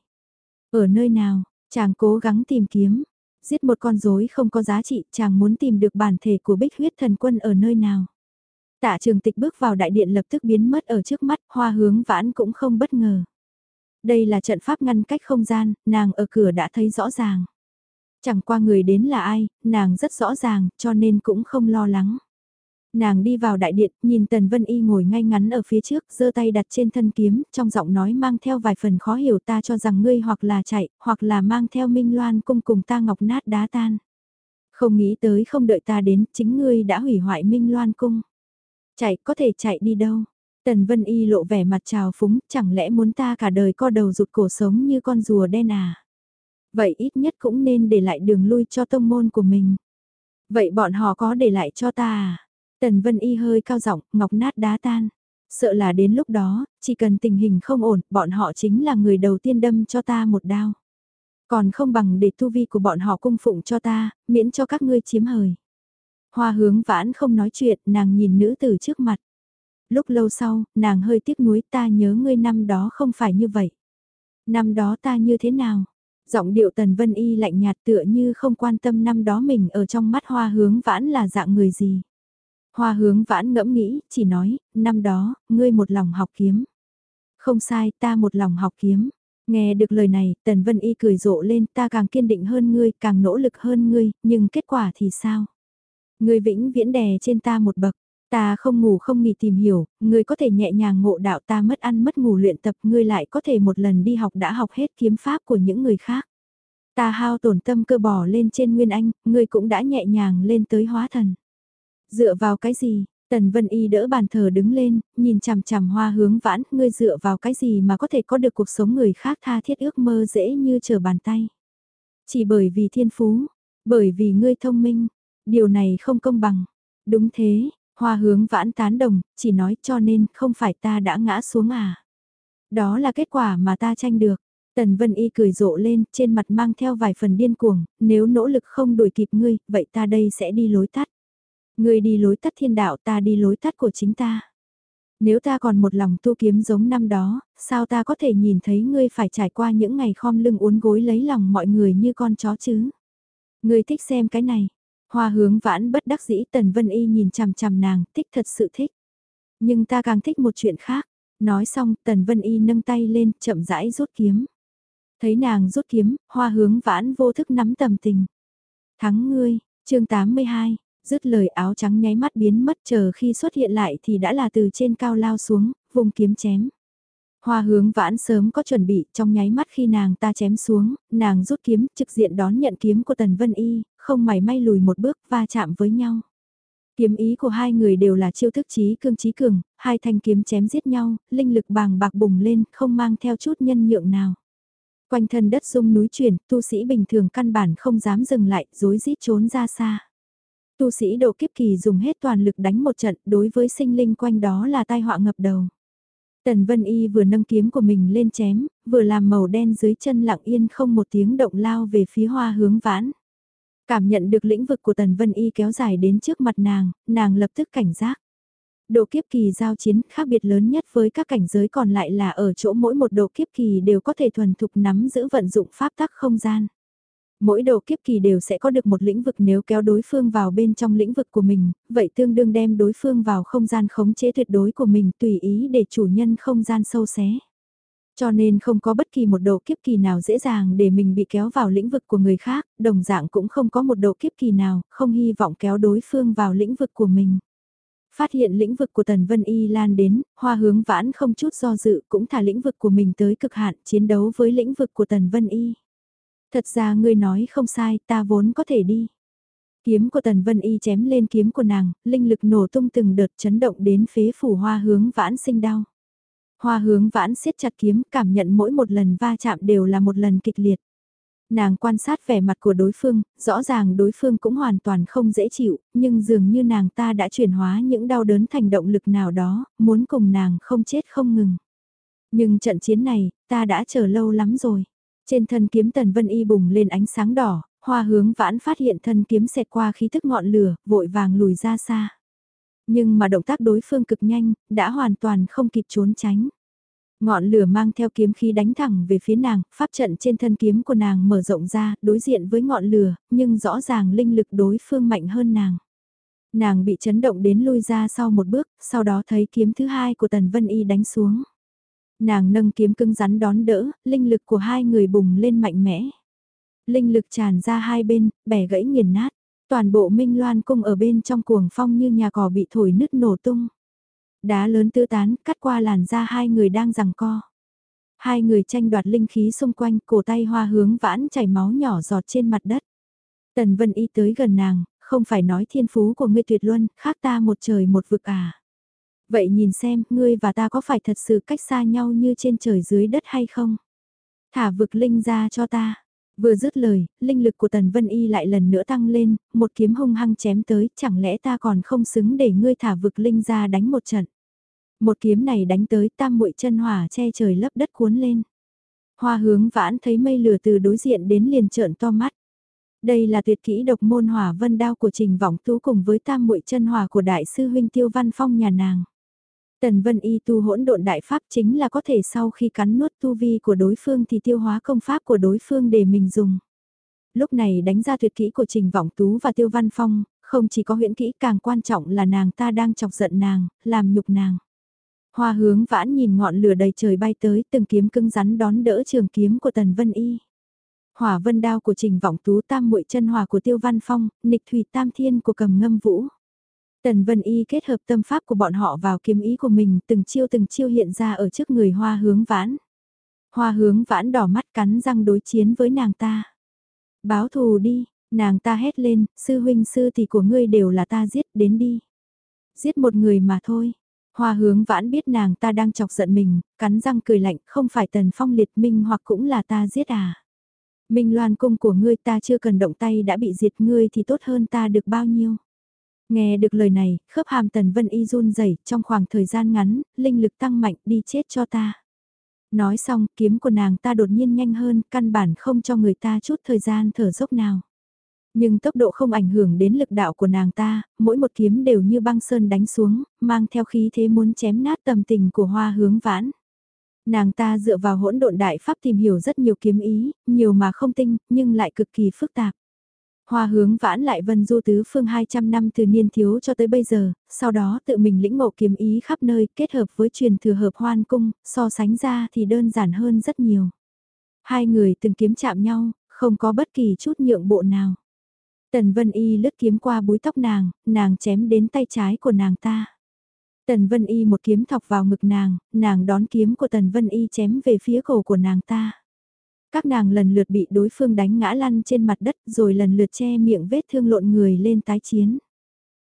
Ở nơi nào, chàng cố gắng tìm kiếm, giết một con rối không có giá trị, chàng muốn tìm được bản thể của bích huyết thần quân ở nơi nào. Tạ trường tịch bước vào đại điện lập tức biến mất ở trước mắt, hoa hướng vãn cũng không bất ngờ. Đây là trận pháp ngăn cách không gian, nàng ở cửa đã thấy rõ ràng. Chẳng qua người đến là ai, nàng rất rõ ràng, cho nên cũng không lo lắng. Nàng đi vào đại điện, nhìn Tần Vân Y ngồi ngay ngắn ở phía trước, giơ tay đặt trên thân kiếm, trong giọng nói mang theo vài phần khó hiểu ta cho rằng ngươi hoặc là chạy, hoặc là mang theo Minh Loan cung cùng ta ngọc nát đá tan. Không nghĩ tới không đợi ta đến, chính ngươi đã hủy hoại Minh Loan cung. Chạy có thể chạy đi đâu? Tần Vân Y lộ vẻ mặt trào phúng, chẳng lẽ muốn ta cả đời co đầu rụt cổ sống như con rùa đen à? Vậy ít nhất cũng nên để lại đường lui cho tông môn của mình. Vậy bọn họ có để lại cho ta à? Tần Vân Y hơi cao giọng, ngọc nát đá tan. Sợ là đến lúc đó, chỉ cần tình hình không ổn, bọn họ chính là người đầu tiên đâm cho ta một đao. Còn không bằng để tu vi của bọn họ cung phụng cho ta, miễn cho các ngươi chiếm hời. Hoa hướng vãn không nói chuyện, nàng nhìn nữ tử trước mặt. Lúc lâu sau, nàng hơi tiếc nuối ta nhớ ngươi năm đó không phải như vậy. Năm đó ta như thế nào? Giọng điệu tần vân y lạnh nhạt tựa như không quan tâm năm đó mình ở trong mắt hoa hướng vãn là dạng người gì. Hoa hướng vãn ngẫm nghĩ, chỉ nói, năm đó, ngươi một lòng học kiếm. Không sai, ta một lòng học kiếm. Nghe được lời này, Tần Vân Y cười rộ lên, ta càng kiên định hơn ngươi, càng nỗ lực hơn ngươi, nhưng kết quả thì sao? Ngươi vĩnh viễn đè trên ta một bậc, ta không ngủ không nghỉ tìm hiểu, ngươi có thể nhẹ nhàng ngộ đạo ta mất ăn mất ngủ luyện tập, ngươi lại có thể một lần đi học đã học hết kiếm pháp của những người khác. Ta hao tổn tâm cơ bỏ lên trên Nguyên Anh, ngươi cũng đã nhẹ nhàng lên tới hóa thần. Dựa vào cái gì? Tần Vân Y đỡ bàn thờ đứng lên, nhìn chằm chằm hoa hướng vãn, ngươi dựa vào cái gì mà có thể có được cuộc sống người khác tha thiết ước mơ dễ như trở bàn tay. Chỉ bởi vì thiên phú, bởi vì ngươi thông minh, điều này không công bằng. Đúng thế, hoa hướng vãn tán đồng, chỉ nói cho nên không phải ta đã ngã xuống à. Đó là kết quả mà ta tranh được. Tần Vân Y cười rộ lên, trên mặt mang theo vài phần điên cuồng, nếu nỗ lực không đuổi kịp ngươi, vậy ta đây sẽ đi lối tắt. Ngươi đi lối tắt thiên đạo ta đi lối tắt của chính ta. Nếu ta còn một lòng tu kiếm giống năm đó, sao ta có thể nhìn thấy ngươi phải trải qua những ngày khom lưng uốn gối lấy lòng mọi người như con chó chứ? Ngươi thích xem cái này. Hoa hướng vãn bất đắc dĩ Tần Vân Y nhìn chằm chằm nàng, thích thật sự thích. Nhưng ta càng thích một chuyện khác. Nói xong, Tần Vân Y nâng tay lên, chậm rãi rút kiếm. Thấy nàng rút kiếm, hoa hướng vãn vô thức nắm tầm tình. Thắng ngươi, chương 82, dứt lời áo trắng nháy mắt biến mất chờ khi xuất hiện lại thì đã là từ trên cao lao xuống, vùng kiếm chém. Hoa hướng vãn sớm có chuẩn bị trong nháy mắt khi nàng ta chém xuống, nàng rút kiếm trực diện đón nhận kiếm của Tần Vân Y, không mảy may lùi một bước va chạm với nhau. Kiếm ý của hai người đều là chiêu thức trí cương trí cường, hai thanh kiếm chém giết nhau, linh lực bàng bạc bùng lên, không mang theo chút nhân nhượng nào. Quanh thân đất rung núi chuyển, tu sĩ bình thường căn bản không dám dừng lại, dối rít trốn ra xa. Tu sĩ độ kiếp kỳ dùng hết toàn lực đánh một trận, đối với sinh linh quanh đó là tai họa ngập đầu. Tần Vân Y vừa nâng kiếm của mình lên chém, vừa làm màu đen dưới chân lặng yên không một tiếng động lao về phía hoa hướng vãn. Cảm nhận được lĩnh vực của Tần Vân Y kéo dài đến trước mặt nàng, nàng lập tức cảnh giác. Độ kiếp kỳ giao chiến khác biệt lớn nhất với các cảnh giới còn lại là ở chỗ mỗi một độ kiếp kỳ đều có thể thuần thục nắm giữ vận dụng pháp tắc không gian. Mỗi độ kiếp kỳ đều sẽ có được một lĩnh vực nếu kéo đối phương vào bên trong lĩnh vực của mình, vậy tương đương đem đối phương vào không gian khống chế tuyệt đối của mình tùy ý để chủ nhân không gian sâu xé. Cho nên không có bất kỳ một độ kiếp kỳ nào dễ dàng để mình bị kéo vào lĩnh vực của người khác, đồng dạng cũng không có một độ kiếp kỳ nào không hy vọng kéo đối phương vào lĩnh vực của mình. Phát hiện lĩnh vực của Tần Vân Y lan đến, hoa hướng vãn không chút do dự cũng thả lĩnh vực của mình tới cực hạn chiến đấu với lĩnh vực của Tần Vân Y. Thật ra ngươi nói không sai, ta vốn có thể đi. Kiếm của Tần Vân Y chém lên kiếm của nàng, linh lực nổ tung từng đợt chấn động đến phế phủ hoa hướng vãn sinh đau. Hoa hướng vãn siết chặt kiếm cảm nhận mỗi một lần va chạm đều là một lần kịch liệt. Nàng quan sát vẻ mặt của đối phương, rõ ràng đối phương cũng hoàn toàn không dễ chịu, nhưng dường như nàng ta đã chuyển hóa những đau đớn thành động lực nào đó, muốn cùng nàng không chết không ngừng. Nhưng trận chiến này, ta đã chờ lâu lắm rồi. Trên thân kiếm tần vân y bùng lên ánh sáng đỏ, hoa hướng vãn phát hiện thân kiếm xẹt qua khí thức ngọn lửa, vội vàng lùi ra xa. Nhưng mà động tác đối phương cực nhanh, đã hoàn toàn không kịp trốn tránh. Ngọn lửa mang theo kiếm khí đánh thẳng về phía nàng, pháp trận trên thân kiếm của nàng mở rộng ra, đối diện với ngọn lửa, nhưng rõ ràng linh lực đối phương mạnh hơn nàng. Nàng bị chấn động đến lui ra sau một bước, sau đó thấy kiếm thứ hai của Tần Vân Y đánh xuống. Nàng nâng kiếm cưng rắn đón đỡ, linh lực của hai người bùng lên mạnh mẽ. Linh lực tràn ra hai bên, bẻ gãy nghiền nát. Toàn bộ Minh Loan cung ở bên trong cuồng phong như nhà cỏ bị thổi nứt nổ tung. Đá lớn tư tán, cắt qua làn da hai người đang giằng co. Hai người tranh đoạt linh khí xung quanh, cổ tay hoa hướng vãn chảy máu nhỏ giọt trên mặt đất. Tần Vân Y tới gần nàng, không phải nói thiên phú của ngươi tuyệt luân, khác ta một trời một vực à. Vậy nhìn xem, ngươi và ta có phải thật sự cách xa nhau như trên trời dưới đất hay không? Thả vực linh ra cho ta. Vừa dứt lời, linh lực của Tần Vân Y lại lần nữa tăng lên, một kiếm hung hăng chém tới, chẳng lẽ ta còn không xứng để ngươi thả vực linh ra đánh một trận. Một kiếm này đánh tới tam muội chân hỏa che trời lấp đất cuốn lên. Hoa hướng vãn thấy mây lửa từ đối diện đến liền trợn to mắt. Đây là tuyệt kỹ độc môn hỏa vân đao của Trình Vọng Tú cùng với tam muội chân hỏa của đại sư huynh Tiêu Văn Phong nhà nàng. Tần Vân Y tu hỗn độn đại pháp chính là có thể sau khi cắn nuốt tu vi của đối phương thì tiêu hóa công pháp của đối phương để mình dùng. Lúc này đánh ra tuyệt kỹ của Trình Vọng Tú và Tiêu Văn Phong, không chỉ có huyễn kỹ càng quan trọng là nàng ta đang chọc giận nàng, làm nhục nàng. Hoa hướng vãn nhìn ngọn lửa đầy trời bay tới từng kiếm cưng rắn đón đỡ trường kiếm của Tần Vân Y. Hỏa vân đao của Trình Vọng Tú tam muội chân hỏa của Tiêu Văn Phong, nịch thủy tam thiên của cầm ngâm vũ. Tần Vân Y kết hợp tâm pháp của bọn họ vào kiếm ý của mình từng chiêu từng chiêu hiện ra ở trước người hoa hướng vãn. Hoa hướng vãn đỏ mắt cắn răng đối chiến với nàng ta. Báo thù đi, nàng ta hét lên, sư huynh sư tỷ của ngươi đều là ta giết đến đi. Giết một người mà thôi. Hoa hướng vãn biết nàng ta đang chọc giận mình, cắn răng cười lạnh, không phải tần phong liệt minh hoặc cũng là ta giết à. Minh loan cung của ngươi ta chưa cần động tay đã bị diệt ngươi thì tốt hơn ta được bao nhiêu. Nghe được lời này, khớp hàm tần vân y run rẩy trong khoảng thời gian ngắn, linh lực tăng mạnh đi chết cho ta. Nói xong, kiếm của nàng ta đột nhiên nhanh hơn, căn bản không cho người ta chút thời gian thở dốc nào. Nhưng tốc độ không ảnh hưởng đến lực đạo của nàng ta, mỗi một kiếm đều như băng sơn đánh xuống, mang theo khí thế muốn chém nát tầm tình của hoa hướng vãn. Nàng ta dựa vào hỗn độn đại pháp tìm hiểu rất nhiều kiếm ý, nhiều mà không tinh, nhưng lại cực kỳ phức tạp. Hoa hướng vãn lại vân du tứ phương 200 năm từ niên thiếu cho tới bây giờ, sau đó tự mình lĩnh ngộ kiếm ý khắp nơi kết hợp với truyền thừa hợp hoan cung, so sánh ra thì đơn giản hơn rất nhiều. Hai người từng kiếm chạm nhau, không có bất kỳ chút nhượng bộ nào. Tần Vân Y lướt kiếm qua búi tóc nàng, nàng chém đến tay trái của nàng ta. Tần Vân Y một kiếm thọc vào ngực nàng, nàng đón kiếm của Tần Vân Y chém về phía cổ của nàng ta. Các nàng lần lượt bị đối phương đánh ngã lăn trên mặt đất rồi lần lượt che miệng vết thương lộn người lên tái chiến.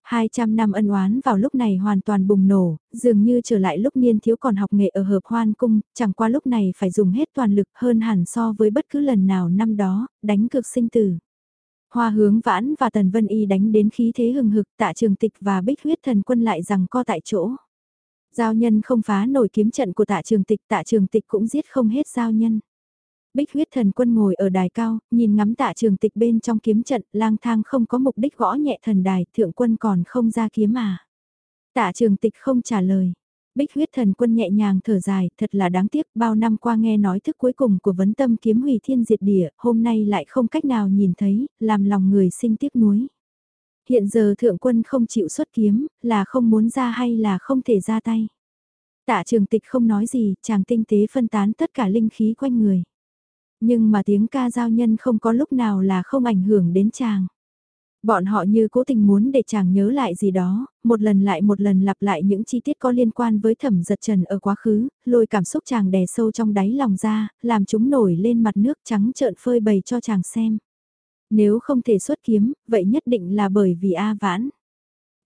200 năm ân oán vào lúc này hoàn toàn bùng nổ, dường như trở lại lúc niên thiếu còn học nghệ ở hợp hoan cung, chẳng qua lúc này phải dùng hết toàn lực hơn hẳn so với bất cứ lần nào năm đó, đánh cực sinh tử. Hoa hướng vãn và Tần Vân Y đánh đến khí thế hừng hực tạ trường tịch và bích huyết thần quân lại rằng co tại chỗ. Giao nhân không phá nổi kiếm trận của tạ trường tịch, tạ trường tịch cũng giết không hết giao nhân. Bích huyết thần quân ngồi ở đài cao, nhìn ngắm tạ trường tịch bên trong kiếm trận, lang thang không có mục đích gõ nhẹ thần đài, thượng quân còn không ra kiếm à. Tạ trường tịch không trả lời. Bích huyết thần quân nhẹ nhàng thở dài, thật là đáng tiếc, bao năm qua nghe nói thức cuối cùng của vấn tâm kiếm hủy thiên diệt địa, hôm nay lại không cách nào nhìn thấy, làm lòng người sinh tiếc nuối. Hiện giờ thượng quân không chịu xuất kiếm, là không muốn ra hay là không thể ra tay. Tạ trường tịch không nói gì, chàng tinh tế phân tán tất cả linh khí quanh người. Nhưng mà tiếng ca giao nhân không có lúc nào là không ảnh hưởng đến chàng. Bọn họ như cố tình muốn để chàng nhớ lại gì đó, một lần lại một lần lặp lại những chi tiết có liên quan với thẩm giật trần ở quá khứ, lôi cảm xúc chàng đè sâu trong đáy lòng ra, làm chúng nổi lên mặt nước trắng trợn phơi bày cho chàng xem. Nếu không thể xuất kiếm, vậy nhất định là bởi vì A Vãn.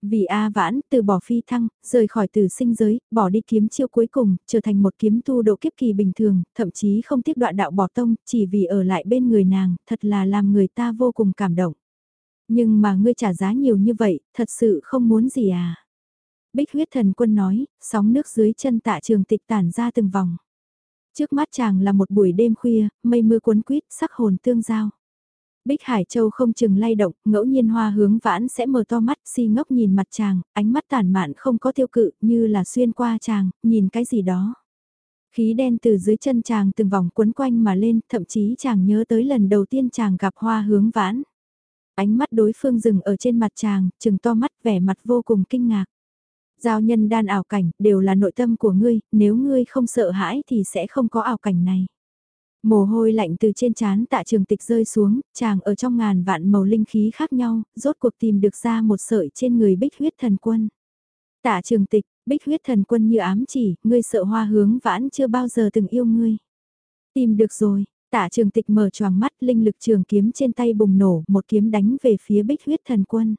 Vì A Vãn từ bỏ phi thăng, rời khỏi tử sinh giới, bỏ đi kiếm chiêu cuối cùng, trở thành một kiếm tu độ kiếp kỳ bình thường, thậm chí không tiếp đoạn đạo bỏ tông, chỉ vì ở lại bên người nàng, thật là làm người ta vô cùng cảm động. Nhưng mà ngươi trả giá nhiều như vậy, thật sự không muốn gì à? Bích huyết thần quân nói, sóng nước dưới chân tạ trường tịch tản ra từng vòng. Trước mắt chàng là một buổi đêm khuya, mây mưa cuốn quýt, sắc hồn tương giao. Bích Hải Châu không chừng lay động, ngẫu nhiên hoa hướng vãn sẽ mở to mắt si ngốc nhìn mặt chàng, ánh mắt tàn mạn không có tiêu cự như là xuyên qua chàng, nhìn cái gì đó. Khí đen từ dưới chân chàng từng vòng quấn quanh mà lên, thậm chí chàng nhớ tới lần đầu tiên chàng gặp hoa hướng vãn. Ánh mắt đối phương dừng ở trên mặt chàng, chừng to mắt vẻ mặt vô cùng kinh ngạc. Giao nhân đan ảo cảnh, đều là nội tâm của ngươi, nếu ngươi không sợ hãi thì sẽ không có ảo cảnh này. Mồ hôi lạnh từ trên trán tạ trường tịch rơi xuống, chàng ở trong ngàn vạn màu linh khí khác nhau, rốt cuộc tìm được ra một sợi trên người bích huyết thần quân. Tạ trường tịch, bích huyết thần quân như ám chỉ, ngươi sợ hoa hướng vãn chưa bao giờ từng yêu ngươi. Tìm được rồi, tạ trường tịch mở choàng mắt linh lực trường kiếm trên tay bùng nổ, một kiếm đánh về phía bích huyết thần quân.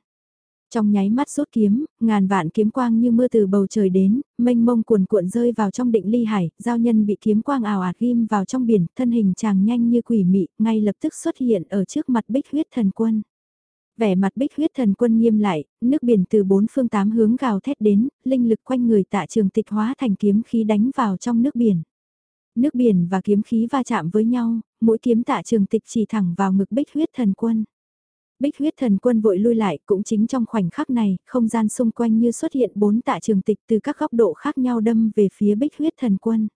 Trong nháy mắt rút kiếm, ngàn vạn kiếm quang như mưa từ bầu trời đến, mênh mông cuồn cuộn rơi vào trong định ly hải, giao nhân bị kiếm quang ảo ạt ghim vào trong biển, thân hình chàng nhanh như quỷ mị, ngay lập tức xuất hiện ở trước mặt bích huyết thần quân. Vẻ mặt bích huyết thần quân nghiêm lại, nước biển từ bốn phương tám hướng gào thét đến, linh lực quanh người tạ trường tịch hóa thành kiếm khí đánh vào trong nước biển. Nước biển và kiếm khí va chạm với nhau, mỗi kiếm tạ trường tịch chỉ thẳng vào ngực bích huyết thần quân. Bích huyết thần quân vội lui lại cũng chính trong khoảnh khắc này, không gian xung quanh như xuất hiện bốn tạ trường tịch từ các góc độ khác nhau đâm về phía bích huyết thần quân.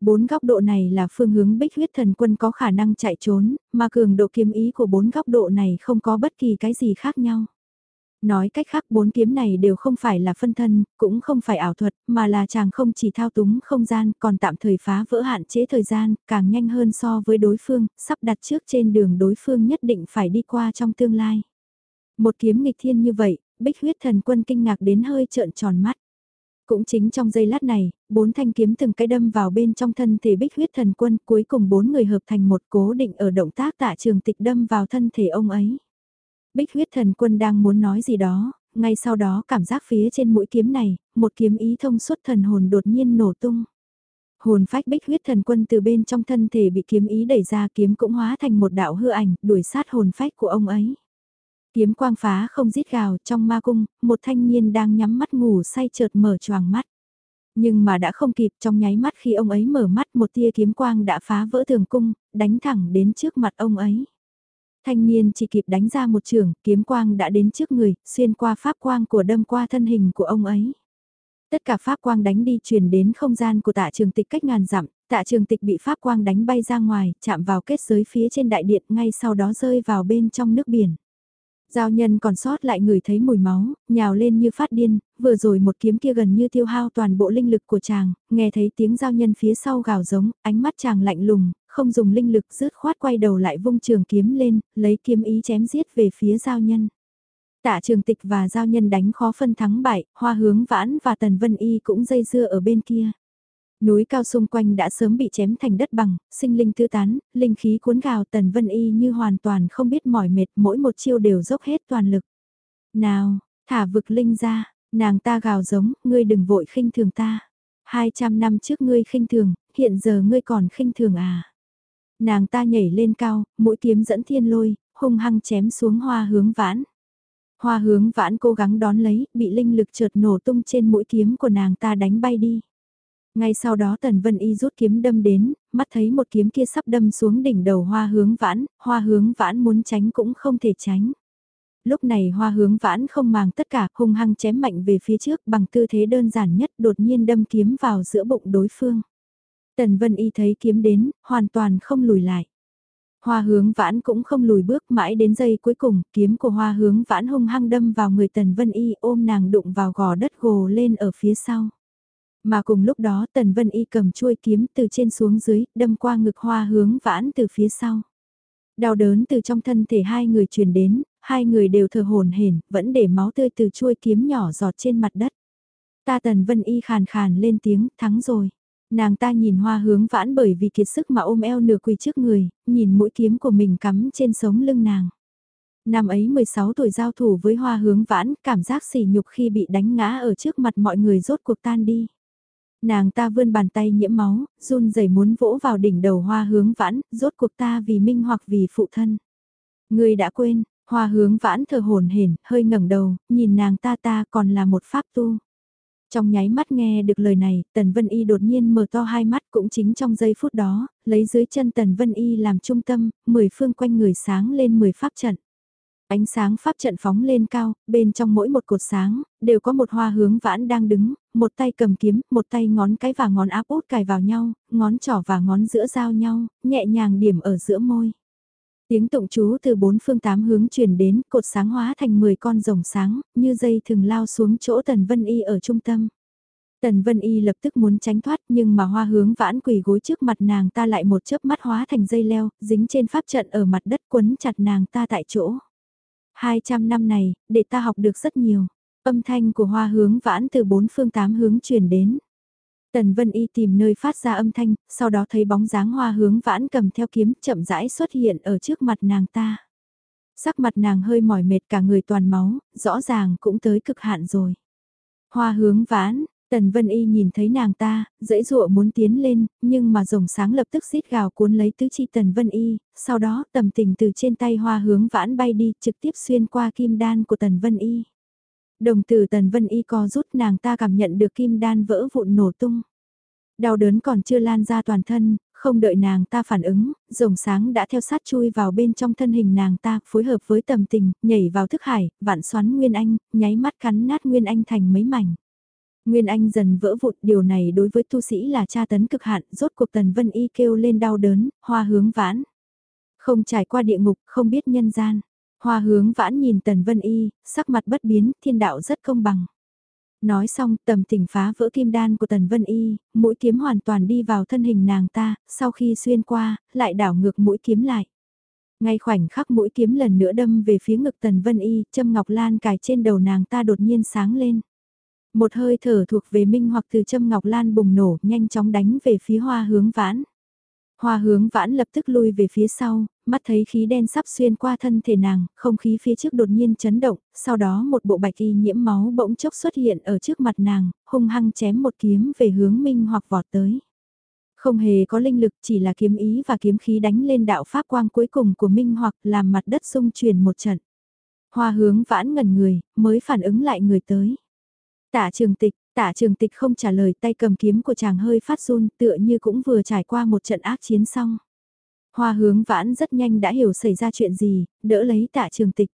Bốn góc độ này là phương hướng bích huyết thần quân có khả năng chạy trốn, mà cường độ kiếm ý của bốn góc độ này không có bất kỳ cái gì khác nhau. Nói cách khác bốn kiếm này đều không phải là phân thân, cũng không phải ảo thuật, mà là chàng không chỉ thao túng không gian, còn tạm thời phá vỡ hạn chế thời gian, càng nhanh hơn so với đối phương, sắp đặt trước trên đường đối phương nhất định phải đi qua trong tương lai. Một kiếm nghịch thiên như vậy, bích huyết thần quân kinh ngạc đến hơi trợn tròn mắt. Cũng chính trong giây lát này, bốn thanh kiếm từng cái đâm vào bên trong thân thể bích huyết thần quân, cuối cùng bốn người hợp thành một cố định ở động tác tạ trường tịch đâm vào thân thể ông ấy. Bích huyết thần quân đang muốn nói gì đó, ngay sau đó cảm giác phía trên mũi kiếm này, một kiếm ý thông suốt thần hồn đột nhiên nổ tung. Hồn phách bích huyết thần quân từ bên trong thân thể bị kiếm ý đẩy ra kiếm cũng hóa thành một đạo hư ảnh, đuổi sát hồn phách của ông ấy. Kiếm quang phá không rít gào trong ma cung, một thanh niên đang nhắm mắt ngủ say chợt mở choàng mắt. Nhưng mà đã không kịp trong nháy mắt khi ông ấy mở mắt một tia kiếm quang đã phá vỡ tường cung, đánh thẳng đến trước mặt ông ấy. Thanh niên chỉ kịp đánh ra một trường, kiếm quang đã đến trước người, xuyên qua pháp quang của đâm qua thân hình của ông ấy. Tất cả pháp quang đánh đi truyền đến không gian của tạ trường tịch cách ngàn dặm, tạ trường tịch bị pháp quang đánh bay ra ngoài, chạm vào kết giới phía trên đại điện ngay sau đó rơi vào bên trong nước biển. Giao nhân còn sót lại người thấy mùi máu, nhào lên như phát điên, vừa rồi một kiếm kia gần như tiêu hao toàn bộ linh lực của chàng, nghe thấy tiếng giao nhân phía sau gào giống, ánh mắt chàng lạnh lùng, không dùng linh lực rứt khoát quay đầu lại vung trường kiếm lên, lấy kiếm ý chém giết về phía giao nhân. Tạ trường tịch và giao nhân đánh khó phân thắng bại, hoa hướng vãn và tần vân y cũng dây dưa ở bên kia. Núi cao xung quanh đã sớm bị chém thành đất bằng, sinh linh tư tán, linh khí cuốn gào tần vân y như hoàn toàn không biết mỏi mệt, mỗi một chiêu đều dốc hết toàn lực. Nào, thả vực linh ra, nàng ta gào giống, ngươi đừng vội khinh thường ta. 200 năm trước ngươi khinh thường, hiện giờ ngươi còn khinh thường à. Nàng ta nhảy lên cao, mũi kiếm dẫn thiên lôi, hung hăng chém xuống hoa hướng vãn. Hoa hướng vãn cố gắng đón lấy, bị linh lực chợt nổ tung trên mũi kiếm của nàng ta đánh bay đi. Ngay sau đó Tần Vân Y rút kiếm đâm đến, mắt thấy một kiếm kia sắp đâm xuống đỉnh đầu hoa hướng vãn, hoa hướng vãn muốn tránh cũng không thể tránh. Lúc này hoa hướng vãn không màng tất cả, hung hăng chém mạnh về phía trước bằng tư thế đơn giản nhất đột nhiên đâm kiếm vào giữa bụng đối phương. Tần Vân Y thấy kiếm đến, hoàn toàn không lùi lại. Hoa hướng vãn cũng không lùi bước mãi đến giây cuối cùng, kiếm của hoa hướng vãn hung hăng đâm vào người Tần Vân Y ôm nàng đụng vào gò đất gồ lên ở phía sau. Mà cùng lúc đó Tần Vân Y cầm chuôi kiếm từ trên xuống dưới, đâm qua ngực hoa hướng vãn từ phía sau. Đau đớn từ trong thân thể hai người truyền đến, hai người đều thở hồn hển, vẫn để máu tươi từ chuôi kiếm nhỏ giọt trên mặt đất. Ta Tần Vân Y khàn khàn lên tiếng, thắng rồi. Nàng ta nhìn hoa hướng vãn bởi vì kiệt sức mà ôm eo nửa quỳ trước người, nhìn mũi kiếm của mình cắm trên sống lưng nàng. Năm ấy 16 tuổi giao thủ với hoa hướng vãn, cảm giác sỉ nhục khi bị đánh ngã ở trước mặt mọi người rốt cuộc tan đi. Nàng ta vươn bàn tay nhiễm máu, run rẩy muốn vỗ vào đỉnh đầu hoa hướng vãn, rốt cuộc ta vì minh hoặc vì phụ thân. Người đã quên, hoa hướng vãn thờ hồn hển, hơi ngẩng đầu, nhìn nàng ta ta còn là một pháp tu. Trong nháy mắt nghe được lời này, Tần Vân Y đột nhiên mở to hai mắt cũng chính trong giây phút đó, lấy dưới chân Tần Vân Y làm trung tâm, mười phương quanh người sáng lên mười pháp trận. Ánh sáng pháp trận phóng lên cao, bên trong mỗi một cột sáng, đều có một hoa hướng vãn đang đứng, một tay cầm kiếm, một tay ngón cái và ngón áp út cài vào nhau, ngón trỏ và ngón giữa giao nhau, nhẹ nhàng điểm ở giữa môi. Tiếng tụng chú từ bốn phương tám hướng truyền đến, cột sáng hóa thành 10 con rồng sáng, như dây thường lao xuống chỗ Tần Vân Y ở trung tâm. Tần Vân Y lập tức muốn tránh thoát nhưng mà hoa hướng vãn quỳ gối trước mặt nàng ta lại một chớp mắt hóa thành dây leo, dính trên pháp trận ở mặt đất quấn chặt nàng ta tại chỗ. 200 năm này, để ta học được rất nhiều. Âm thanh của hoa hướng vãn từ bốn phương tám hướng truyền đến. Tần Vân Y tìm nơi phát ra âm thanh, sau đó thấy bóng dáng hoa hướng vãn cầm theo kiếm chậm rãi xuất hiện ở trước mặt nàng ta. Sắc mặt nàng hơi mỏi mệt cả người toàn máu, rõ ràng cũng tới cực hạn rồi. Hoa hướng vãn, Tần Vân Y nhìn thấy nàng ta, dễ dụa muốn tiến lên, nhưng mà rồng sáng lập tức xít gào cuốn lấy tứ chi Tần Vân Y, sau đó tầm tình từ trên tay hoa hướng vãn bay đi trực tiếp xuyên qua kim đan của Tần Vân Y. Đồng tử Tần Vân Y co rút nàng ta cảm nhận được kim đan vỡ vụn nổ tung. Đau đớn còn chưa lan ra toàn thân, không đợi nàng ta phản ứng, rồng sáng đã theo sát chui vào bên trong thân hình nàng ta, phối hợp với tầm tình, nhảy vào thức hải, vạn xoắn Nguyên Anh, nháy mắt cắn nát Nguyên Anh thành mấy mảnh. Nguyên Anh dần vỡ vụt, điều này đối với tu sĩ là tra tấn cực hạn, rốt cuộc Tần Vân Y kêu lên đau đớn, hoa hướng vãn. Không trải qua địa ngục, không biết nhân gian. Hoa hướng vãn nhìn Tần Vân Y, sắc mặt bất biến, thiên đạo rất công bằng. Nói xong tầm tình phá vỡ kim đan của Tần Vân Y, mũi kiếm hoàn toàn đi vào thân hình nàng ta, sau khi xuyên qua, lại đảo ngược mũi kiếm lại. Ngay khoảnh khắc mũi kiếm lần nữa đâm về phía ngực Tần Vân Y, châm ngọc lan cài trên đầu nàng ta đột nhiên sáng lên. Một hơi thở thuộc về minh hoặc từ châm ngọc lan bùng nổ nhanh chóng đánh về phía hoa hướng vãn. Hoa hướng vãn lập tức lui về phía sau, mắt thấy khí đen sắp xuyên qua thân thể nàng, không khí phía trước đột nhiên chấn động, sau đó một bộ bạch y nhiễm máu bỗng chốc xuất hiện ở trước mặt nàng, hung hăng chém một kiếm về hướng minh hoặc vọt tới. Không hề có linh lực chỉ là kiếm ý và kiếm khí đánh lên đạo pháp quang cuối cùng của minh hoặc làm mặt đất xung chuyển một trận. Hoa hướng vãn ngần người, mới phản ứng lại người tới. Tạ trường tịch, tạ trường tịch không trả lời tay cầm kiếm của chàng hơi phát run tựa như cũng vừa trải qua một trận ác chiến xong. Hoa hướng vãn rất nhanh đã hiểu xảy ra chuyện gì, đỡ lấy tạ trường tịch.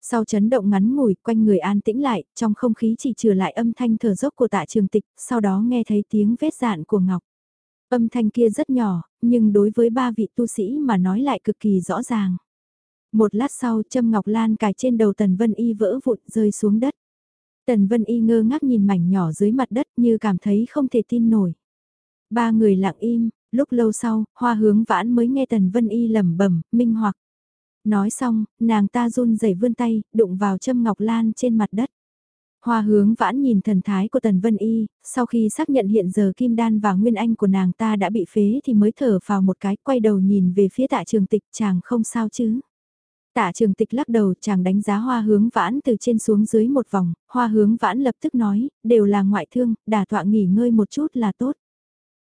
Sau chấn động ngắn ngủi, quanh người an tĩnh lại, trong không khí chỉ trừ lại âm thanh thở dốc của tạ trường tịch, sau đó nghe thấy tiếng vết dạn của Ngọc. Âm thanh kia rất nhỏ, nhưng đối với ba vị tu sĩ mà nói lại cực kỳ rõ ràng. Một lát sau, châm Ngọc Lan cài trên đầu Tần Vân Y vỡ vụn rơi xuống đất. Tần Vân Y ngơ ngác nhìn mảnh nhỏ dưới mặt đất như cảm thấy không thể tin nổi. Ba người lặng im, lúc lâu sau, hoa hướng vãn mới nghe Tần Vân Y lẩm bẩm, minh hoặc. Nói xong, nàng ta run rẩy vươn tay, đụng vào châm ngọc lan trên mặt đất. Hoa hướng vãn nhìn thần thái của Tần Vân Y, sau khi xác nhận hiện giờ Kim Đan và Nguyên Anh của nàng ta đã bị phế thì mới thở vào một cái, quay đầu nhìn về phía tạ trường tịch chàng không sao chứ. Tạ trường tịch lắc đầu chàng đánh giá hoa hướng vãn từ trên xuống dưới một vòng, hoa hướng vãn lập tức nói, đều là ngoại thương, đà tọa nghỉ ngơi một chút là tốt.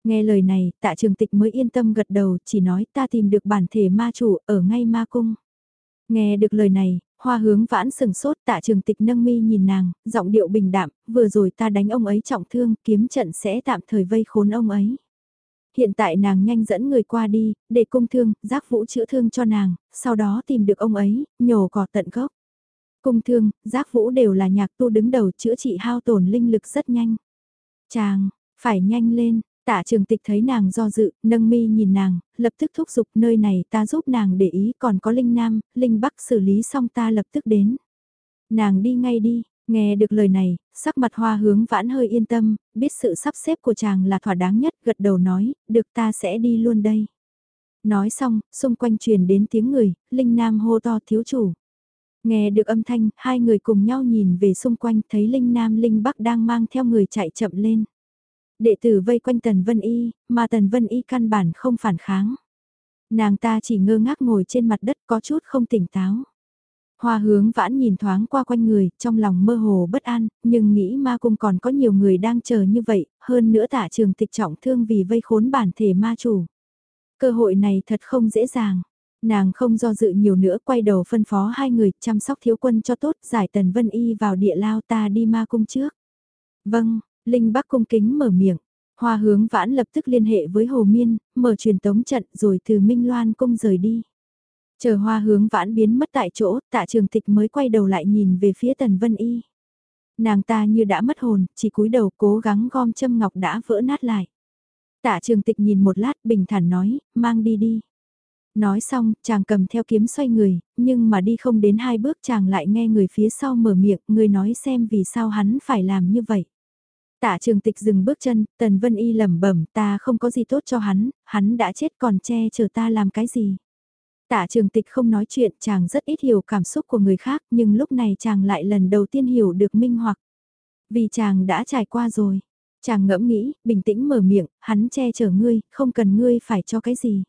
Nghe lời này, tạ trường tịch mới yên tâm gật đầu, chỉ nói ta tìm được bản thể ma chủ ở ngay ma cung. Nghe được lời này, hoa hướng vãn sừng sốt tạ trường tịch nâng mi nhìn nàng, giọng điệu bình đạm, vừa rồi ta đánh ông ấy trọng thương, kiếm trận sẽ tạm thời vây khốn ông ấy. Hiện tại nàng nhanh dẫn người qua đi, để cung thương, giác vũ chữa thương cho nàng, sau đó tìm được ông ấy, nhổ cỏ tận gốc. Cung thương, giác vũ đều là nhạc tu đứng đầu chữa trị hao tổn linh lực rất nhanh. Chàng, phải nhanh lên, Tạ trường tịch thấy nàng do dự, nâng mi nhìn nàng, lập tức thúc giục nơi này ta giúp nàng để ý còn có Linh Nam, Linh Bắc xử lý xong ta lập tức đến. Nàng đi ngay đi, nghe được lời này, sắc mặt hoa hướng vãn hơi yên tâm, biết sự sắp xếp của chàng là thỏa đáng nhất, gật đầu nói, được ta sẽ đi luôn đây. Nói xong, xung quanh truyền đến tiếng người, Linh Nam hô to thiếu chủ. Nghe được âm thanh, hai người cùng nhau nhìn về xung quanh thấy Linh Nam Linh Bắc đang mang theo người chạy chậm lên. Đệ tử vây quanh Tần Vân Y, mà Tần Vân Y căn bản không phản kháng. Nàng ta chỉ ngơ ngác ngồi trên mặt đất có chút không tỉnh táo. Hoa hướng vãn nhìn thoáng qua quanh người, trong lòng mơ hồ bất an, nhưng nghĩ ma cung còn có nhiều người đang chờ như vậy, hơn nữa tả trường tịch trọng thương vì vây khốn bản thể ma chủ. Cơ hội này thật không dễ dàng. Nàng không do dự nhiều nữa quay đầu phân phó hai người chăm sóc thiếu quân cho tốt giải tần vân y vào địa lao ta đi ma cung trước. Vâng, Linh Bắc cung kính mở miệng. Hoa hướng vãn lập tức liên hệ với Hồ Miên, mở truyền tống trận rồi từ Minh Loan cung rời đi. Chờ hoa hướng vãn biến mất tại chỗ, tạ trường tịch mới quay đầu lại nhìn về phía Tần Vân Y. Nàng ta như đã mất hồn, chỉ cúi đầu cố gắng gom châm ngọc đã vỡ nát lại. Tạ trường tịch nhìn một lát bình thản nói, mang đi đi. Nói xong, chàng cầm theo kiếm xoay người, nhưng mà đi không đến hai bước chàng lại nghe người phía sau mở miệng, người nói xem vì sao hắn phải làm như vậy. Tạ trường tịch dừng bước chân, Tần Vân Y lẩm bẩm ta không có gì tốt cho hắn, hắn đã chết còn che chở ta làm cái gì. Tạ trường tịch không nói chuyện, chàng rất ít hiểu cảm xúc của người khác, nhưng lúc này chàng lại lần đầu tiên hiểu được minh hoặc. Vì chàng đã trải qua rồi. Chàng ngẫm nghĩ, bình tĩnh mở miệng, hắn che chở ngươi, không cần ngươi phải cho cái gì.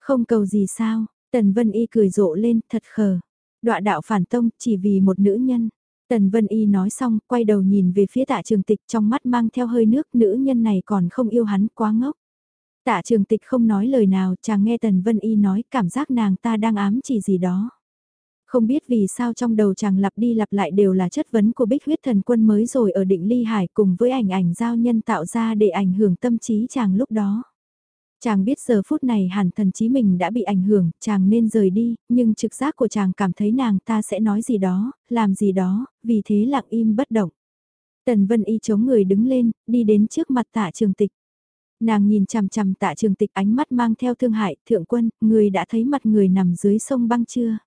Không cầu gì sao, Tần Vân Y cười rộ lên, thật khờ. Đọa đạo phản tông, chỉ vì một nữ nhân. Tần Vân Y nói xong, quay đầu nhìn về phía tạ trường tịch trong mắt mang theo hơi nước nữ nhân này còn không yêu hắn quá ngốc. Tạ trường tịch không nói lời nào, chàng nghe Tần Vân Y nói cảm giác nàng ta đang ám chỉ gì đó. Không biết vì sao trong đầu chàng lặp đi lặp lại đều là chất vấn của bích huyết thần quân mới rồi ở định ly hải cùng với ảnh ảnh giao nhân tạo ra để ảnh hưởng tâm trí chàng lúc đó. Chàng biết giờ phút này hẳn thần trí mình đã bị ảnh hưởng, chàng nên rời đi, nhưng trực giác của chàng cảm thấy nàng ta sẽ nói gì đó, làm gì đó, vì thế lặng im bất động. Tần Vân Y chống người đứng lên, đi đến trước mặt tạ trường tịch. Nàng nhìn chằm chằm tạ trường tịch ánh mắt mang theo thương hại, thượng quân, người đã thấy mặt người nằm dưới sông băng chưa?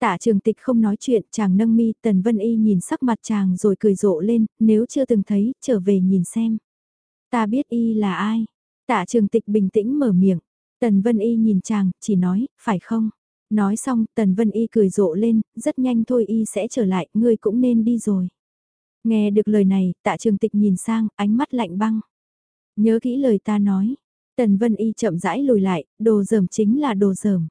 Tạ trường tịch không nói chuyện, chàng nâng mi, tần vân y nhìn sắc mặt chàng rồi cười rộ lên, nếu chưa từng thấy, trở về nhìn xem. Ta biết y là ai, Tạ trường tịch bình tĩnh mở miệng. Tần Vân Y nhìn chàng, chỉ nói, phải không? Nói xong, Tần Vân Y cười rộ lên, rất nhanh thôi Y sẽ trở lại, ngươi cũng nên đi rồi. Nghe được lời này, tạ trường tịch nhìn sang, ánh mắt lạnh băng. Nhớ kỹ lời ta nói. Tần Vân Y chậm rãi lùi lại, đồ dởm chính là đồ dởm.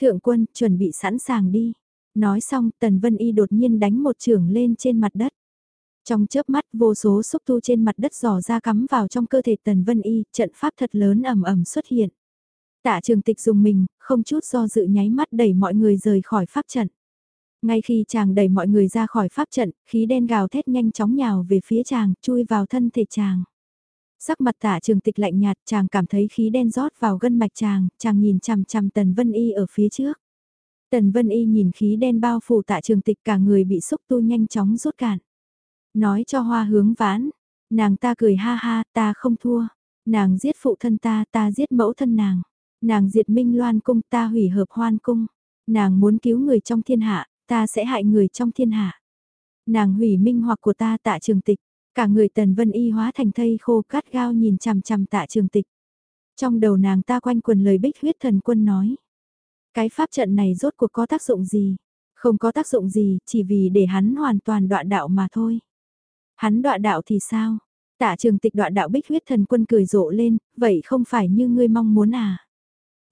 Thượng quân, chuẩn bị sẵn sàng đi. Nói xong, Tần Vân Y đột nhiên đánh một trường lên trên mặt đất. Trong chớp mắt vô số xúc tu trên mặt đất dò ra cắm vào trong cơ thể Tần Vân Y, trận pháp thật lớn ầm ầm xuất hiện. Tạ trường tịch dùng mình, không chút do dự nháy mắt đẩy mọi người rời khỏi pháp trận. Ngay khi chàng đẩy mọi người ra khỏi pháp trận, khí đen gào thét nhanh chóng nhào về phía chàng, chui vào thân thể chàng. Sắc mặt tạ trường tịch lạnh nhạt chàng cảm thấy khí đen rót vào gân mạch chàng, chàng nhìn chằm chằm Tần Vân Y ở phía trước. Tần Vân Y nhìn khí đen bao phủ tạ trường tịch cả người bị xúc tu nhanh chóng rút cạn. Nói cho hoa hướng vãn, nàng ta cười ha ha ta không thua, nàng giết phụ thân ta ta giết mẫu thân nàng, nàng diệt minh loan cung ta hủy hợp hoan cung, nàng muốn cứu người trong thiên hạ, ta sẽ hại người trong thiên hạ. Nàng hủy minh hoặc của ta tạ trường tịch, cả người tần vân y hóa thành thây khô cát gao nhìn chằm chằm tạ trường tịch. Trong đầu nàng ta quanh quần lời bích huyết thần quân nói. Cái pháp trận này rốt cuộc có tác dụng gì? Không có tác dụng gì, chỉ vì để hắn hoàn toàn đoạn đạo mà thôi. Hắn đọa đạo thì sao? Tạ trường tịch đoạn đạo bích huyết thần quân cười rộ lên, vậy không phải như ngươi mong muốn à?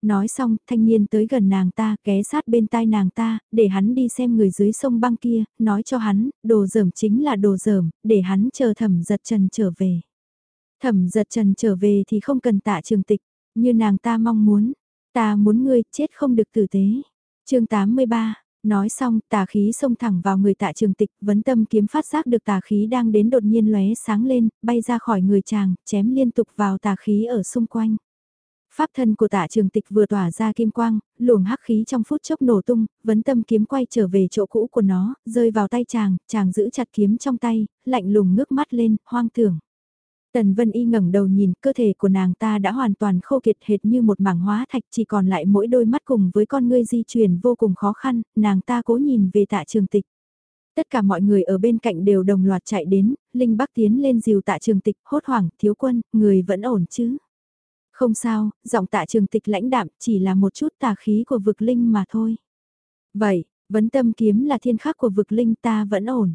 Nói xong, thanh niên tới gần nàng ta, ghé sát bên tai nàng ta, để hắn đi xem người dưới sông băng kia, nói cho hắn, đồ dởm chính là đồ dởm, để hắn chờ thẩm giật trần trở về. Thẩm giật trần trở về thì không cần tạ trường tịch, như nàng ta mong muốn. Ta muốn ngươi chết không được tử tế. chương 83, nói xong tà khí xông thẳng vào người tạ trường tịch, vấn tâm kiếm phát giác được tà khí đang đến đột nhiên lóe sáng lên, bay ra khỏi người chàng, chém liên tục vào tà khí ở xung quanh. Pháp thân của tạ trường tịch vừa tỏa ra kim quang, luồng hắc khí trong phút chốc nổ tung, vấn tâm kiếm quay trở về chỗ cũ của nó, rơi vào tay chàng, chàng giữ chặt kiếm trong tay, lạnh lùng ngước mắt lên, hoang tưởng. Tần Vân Y ngẩng đầu nhìn, cơ thể của nàng ta đã hoàn toàn khô kiệt hệt như một mảng hóa thạch chỉ còn lại mỗi đôi mắt cùng với con ngươi di chuyển vô cùng khó khăn, nàng ta cố nhìn về tạ trường tịch. Tất cả mọi người ở bên cạnh đều đồng loạt chạy đến, Linh Bắc tiến lên dìu tạ trường tịch, hốt hoảng, thiếu quân, người vẫn ổn chứ. Không sao, giọng tạ trường tịch lãnh đạm chỉ là một chút tà khí của vực linh mà thôi. Vậy, vấn tâm kiếm là thiên khắc của vực linh ta vẫn ổn.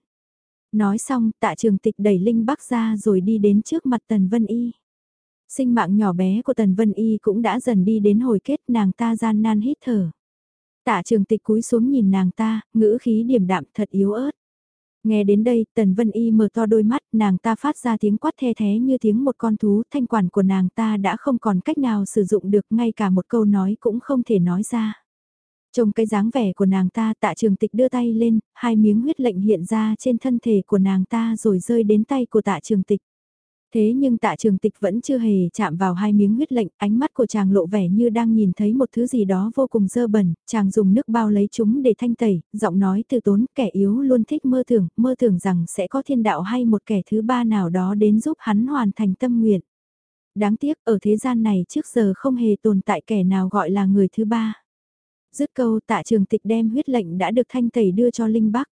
Nói xong tạ trường tịch đẩy linh bắc ra rồi đi đến trước mặt Tần Vân Y. Sinh mạng nhỏ bé của Tần Vân Y cũng đã dần đi đến hồi kết nàng ta gian nan hít thở. Tạ trường tịch cúi xuống nhìn nàng ta, ngữ khí điềm đạm thật yếu ớt. Nghe đến đây, Tần Vân Y mở to đôi mắt, nàng ta phát ra tiếng quát the thế như tiếng một con thú, thanh quản của nàng ta đã không còn cách nào sử dụng được, ngay cả một câu nói cũng không thể nói ra. Trong cái dáng vẻ của nàng ta tạ trường tịch đưa tay lên, hai miếng huyết lệnh hiện ra trên thân thể của nàng ta rồi rơi đến tay của tạ trường tịch. Thế nhưng tạ trường tịch vẫn chưa hề chạm vào hai miếng huyết lệnh, ánh mắt của chàng lộ vẻ như đang nhìn thấy một thứ gì đó vô cùng dơ bẩn, chàng dùng nước bao lấy chúng để thanh tẩy, giọng nói từ tốn, kẻ yếu luôn thích mơ tưởng, mơ tưởng rằng sẽ có thiên đạo hay một kẻ thứ ba nào đó đến giúp hắn hoàn thành tâm nguyện. Đáng tiếc ở thế gian này trước giờ không hề tồn tại kẻ nào gọi là người thứ ba. Dứt câu tạ trường tịch đem huyết lệnh đã được thanh tẩy đưa cho Linh Bắc.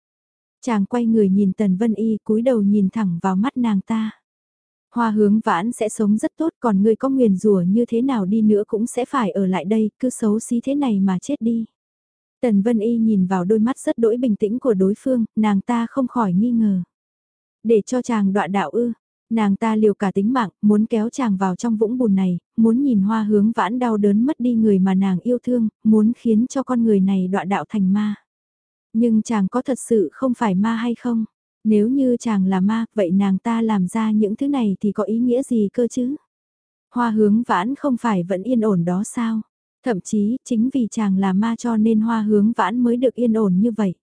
Chàng quay người nhìn Tần Vân Y cúi đầu nhìn thẳng vào mắt nàng ta. Hoa hướng vãn sẽ sống rất tốt còn ngươi có nguyền rủa như thế nào đi nữa cũng sẽ phải ở lại đây, cứ xấu xí thế này mà chết đi. Tần Vân Y nhìn vào đôi mắt rất đỗi bình tĩnh của đối phương, nàng ta không khỏi nghi ngờ. Để cho chàng đoạn đạo ư, nàng ta liều cả tính mạng, muốn kéo chàng vào trong vũng bùn này, muốn nhìn hoa hướng vãn đau đớn mất đi người mà nàng yêu thương, muốn khiến cho con người này đoạn đạo thành ma. Nhưng chàng có thật sự không phải ma hay không? Nếu như chàng là ma, vậy nàng ta làm ra những thứ này thì có ý nghĩa gì cơ chứ? Hoa hướng vãn không phải vẫn yên ổn đó sao? Thậm chí, chính vì chàng là ma cho nên hoa hướng vãn mới được yên ổn như vậy.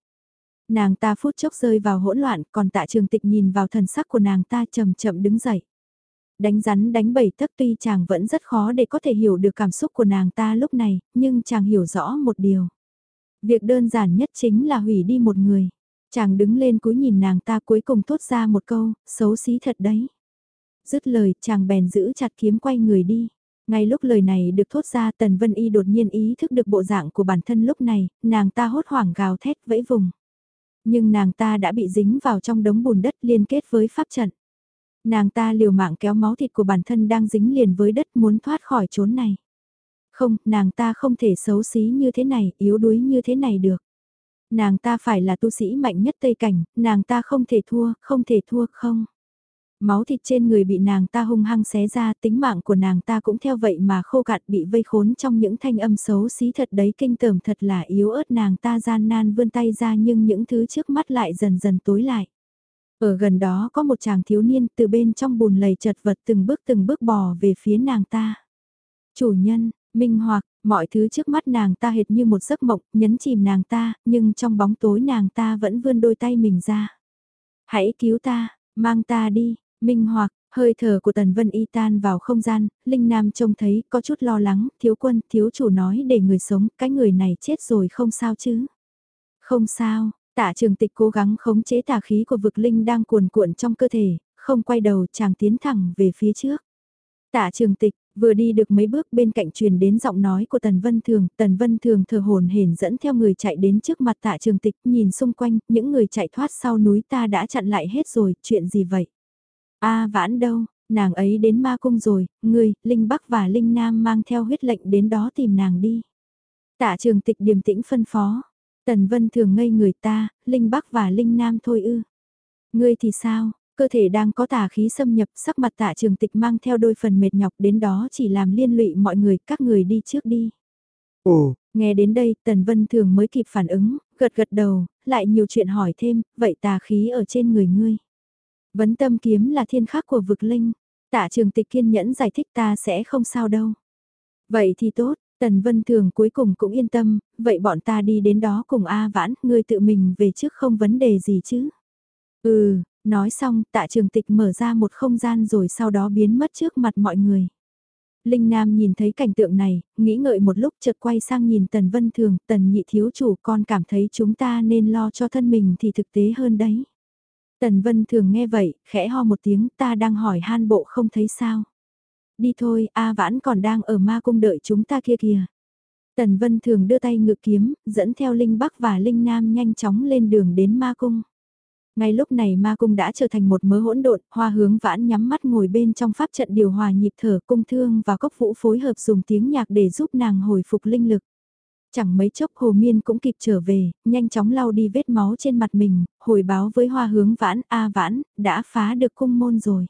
Nàng ta phút chốc rơi vào hỗn loạn, còn tạ trường tịch nhìn vào thần sắc của nàng ta chậm chậm đứng dậy. Đánh rắn đánh bẩy tất tuy chàng vẫn rất khó để có thể hiểu được cảm xúc của nàng ta lúc này, nhưng chàng hiểu rõ một điều. Việc đơn giản nhất chính là hủy đi một người. Chàng đứng lên cúi nhìn nàng ta cuối cùng thốt ra một câu, xấu xí thật đấy. Dứt lời, chàng bèn giữ chặt kiếm quay người đi. Ngay lúc lời này được thốt ra Tần Vân Y đột nhiên ý thức được bộ dạng của bản thân lúc này, nàng ta hốt hoảng gào thét vẫy vùng. Nhưng nàng ta đã bị dính vào trong đống bùn đất liên kết với pháp trận. Nàng ta liều mạng kéo máu thịt của bản thân đang dính liền với đất muốn thoát khỏi chốn này. Không, nàng ta không thể xấu xí như thế này, yếu đuối như thế này được. Nàng ta phải là tu sĩ mạnh nhất Tây Cảnh, nàng ta không thể thua, không thể thua, không. Máu thịt trên người bị nàng ta hung hăng xé ra, tính mạng của nàng ta cũng theo vậy mà khô cạn bị vây khốn trong những thanh âm xấu xí thật đấy kinh tởm thật là yếu ớt nàng ta gian nan vươn tay ra nhưng những thứ trước mắt lại dần dần tối lại. Ở gần đó có một chàng thiếu niên từ bên trong bùn lầy chật vật từng bước từng bước bò về phía nàng ta. Chủ nhân, Minh Hoặc, mọi thứ trước mắt nàng ta hệt như một giấc mộng, nhấn chìm nàng ta, nhưng trong bóng tối nàng ta vẫn vươn đôi tay mình ra. Hãy cứu ta, mang ta đi, Minh Hoặc, Hơi thở của Tần Vân Y tan vào không gian, Linh Nam trông thấy có chút lo lắng, thiếu quân, thiếu chủ nói để người sống, cái người này chết rồi không sao chứ. Không sao, tạ trường tịch cố gắng khống chế tà khí của vực Linh đang cuồn cuộn trong cơ thể, không quay đầu chàng tiến thẳng về phía trước. Tạ trường tịch, vừa đi được mấy bước bên cạnh truyền đến giọng nói của Tần Vân Thường, Tần Vân Thường thờ hồn hển dẫn theo người chạy đến trước mặt tạ trường tịch, nhìn xung quanh, những người chạy thoát sau núi ta đã chặn lại hết rồi, chuyện gì vậy? A vãn đâu, nàng ấy đến ma cung rồi, ngươi, Linh Bắc và Linh Nam mang theo huyết lệnh đến đó tìm nàng đi. Tạ trường tịch điềm tĩnh phân phó, Tần Vân Thường ngây người ta, Linh Bắc và Linh Nam thôi ư. Ngươi thì sao, Cơ thể đang có tà khí xâm nhập, sắc mặt tạ trường tịch mang theo đôi phần mệt nhọc đến đó chỉ làm liên lụy mọi người, các người đi trước đi. Ồ, nghe đến đây, Tần Vân Thường mới kịp phản ứng, gật gật đầu, lại nhiều chuyện hỏi thêm, vậy tà khí ở trên người ngươi. Vấn tâm kiếm là thiên khắc của vực linh, tạ trường tịch kiên nhẫn giải thích ta sẽ không sao đâu. Vậy thì tốt, Tần Vân Thường cuối cùng cũng yên tâm, vậy bọn ta đi đến đó cùng A Vãn, ngươi tự mình về trước không vấn đề gì chứ. Ừ, Nói xong, tạ trường tịch mở ra một không gian rồi sau đó biến mất trước mặt mọi người. Linh Nam nhìn thấy cảnh tượng này, nghĩ ngợi một lúc chợt quay sang nhìn Tần Vân Thường, Tần nhị thiếu chủ con cảm thấy chúng ta nên lo cho thân mình thì thực tế hơn đấy. Tần Vân Thường nghe vậy, khẽ ho một tiếng ta đang hỏi han bộ không thấy sao. Đi thôi, A Vãn còn đang ở ma cung đợi chúng ta kia kìa. Tần Vân Thường đưa tay ngự kiếm, dẫn theo Linh Bắc và Linh Nam nhanh chóng lên đường đến ma cung. Ngay lúc này ma cung đã trở thành một mớ hỗn độn, hoa hướng vãn nhắm mắt ngồi bên trong pháp trận điều hòa nhịp thở cung thương và cốc vũ phối hợp dùng tiếng nhạc để giúp nàng hồi phục linh lực. Chẳng mấy chốc hồ miên cũng kịp trở về, nhanh chóng lau đi vết máu trên mặt mình, hồi báo với hoa hướng vãn, a vãn, đã phá được cung môn rồi.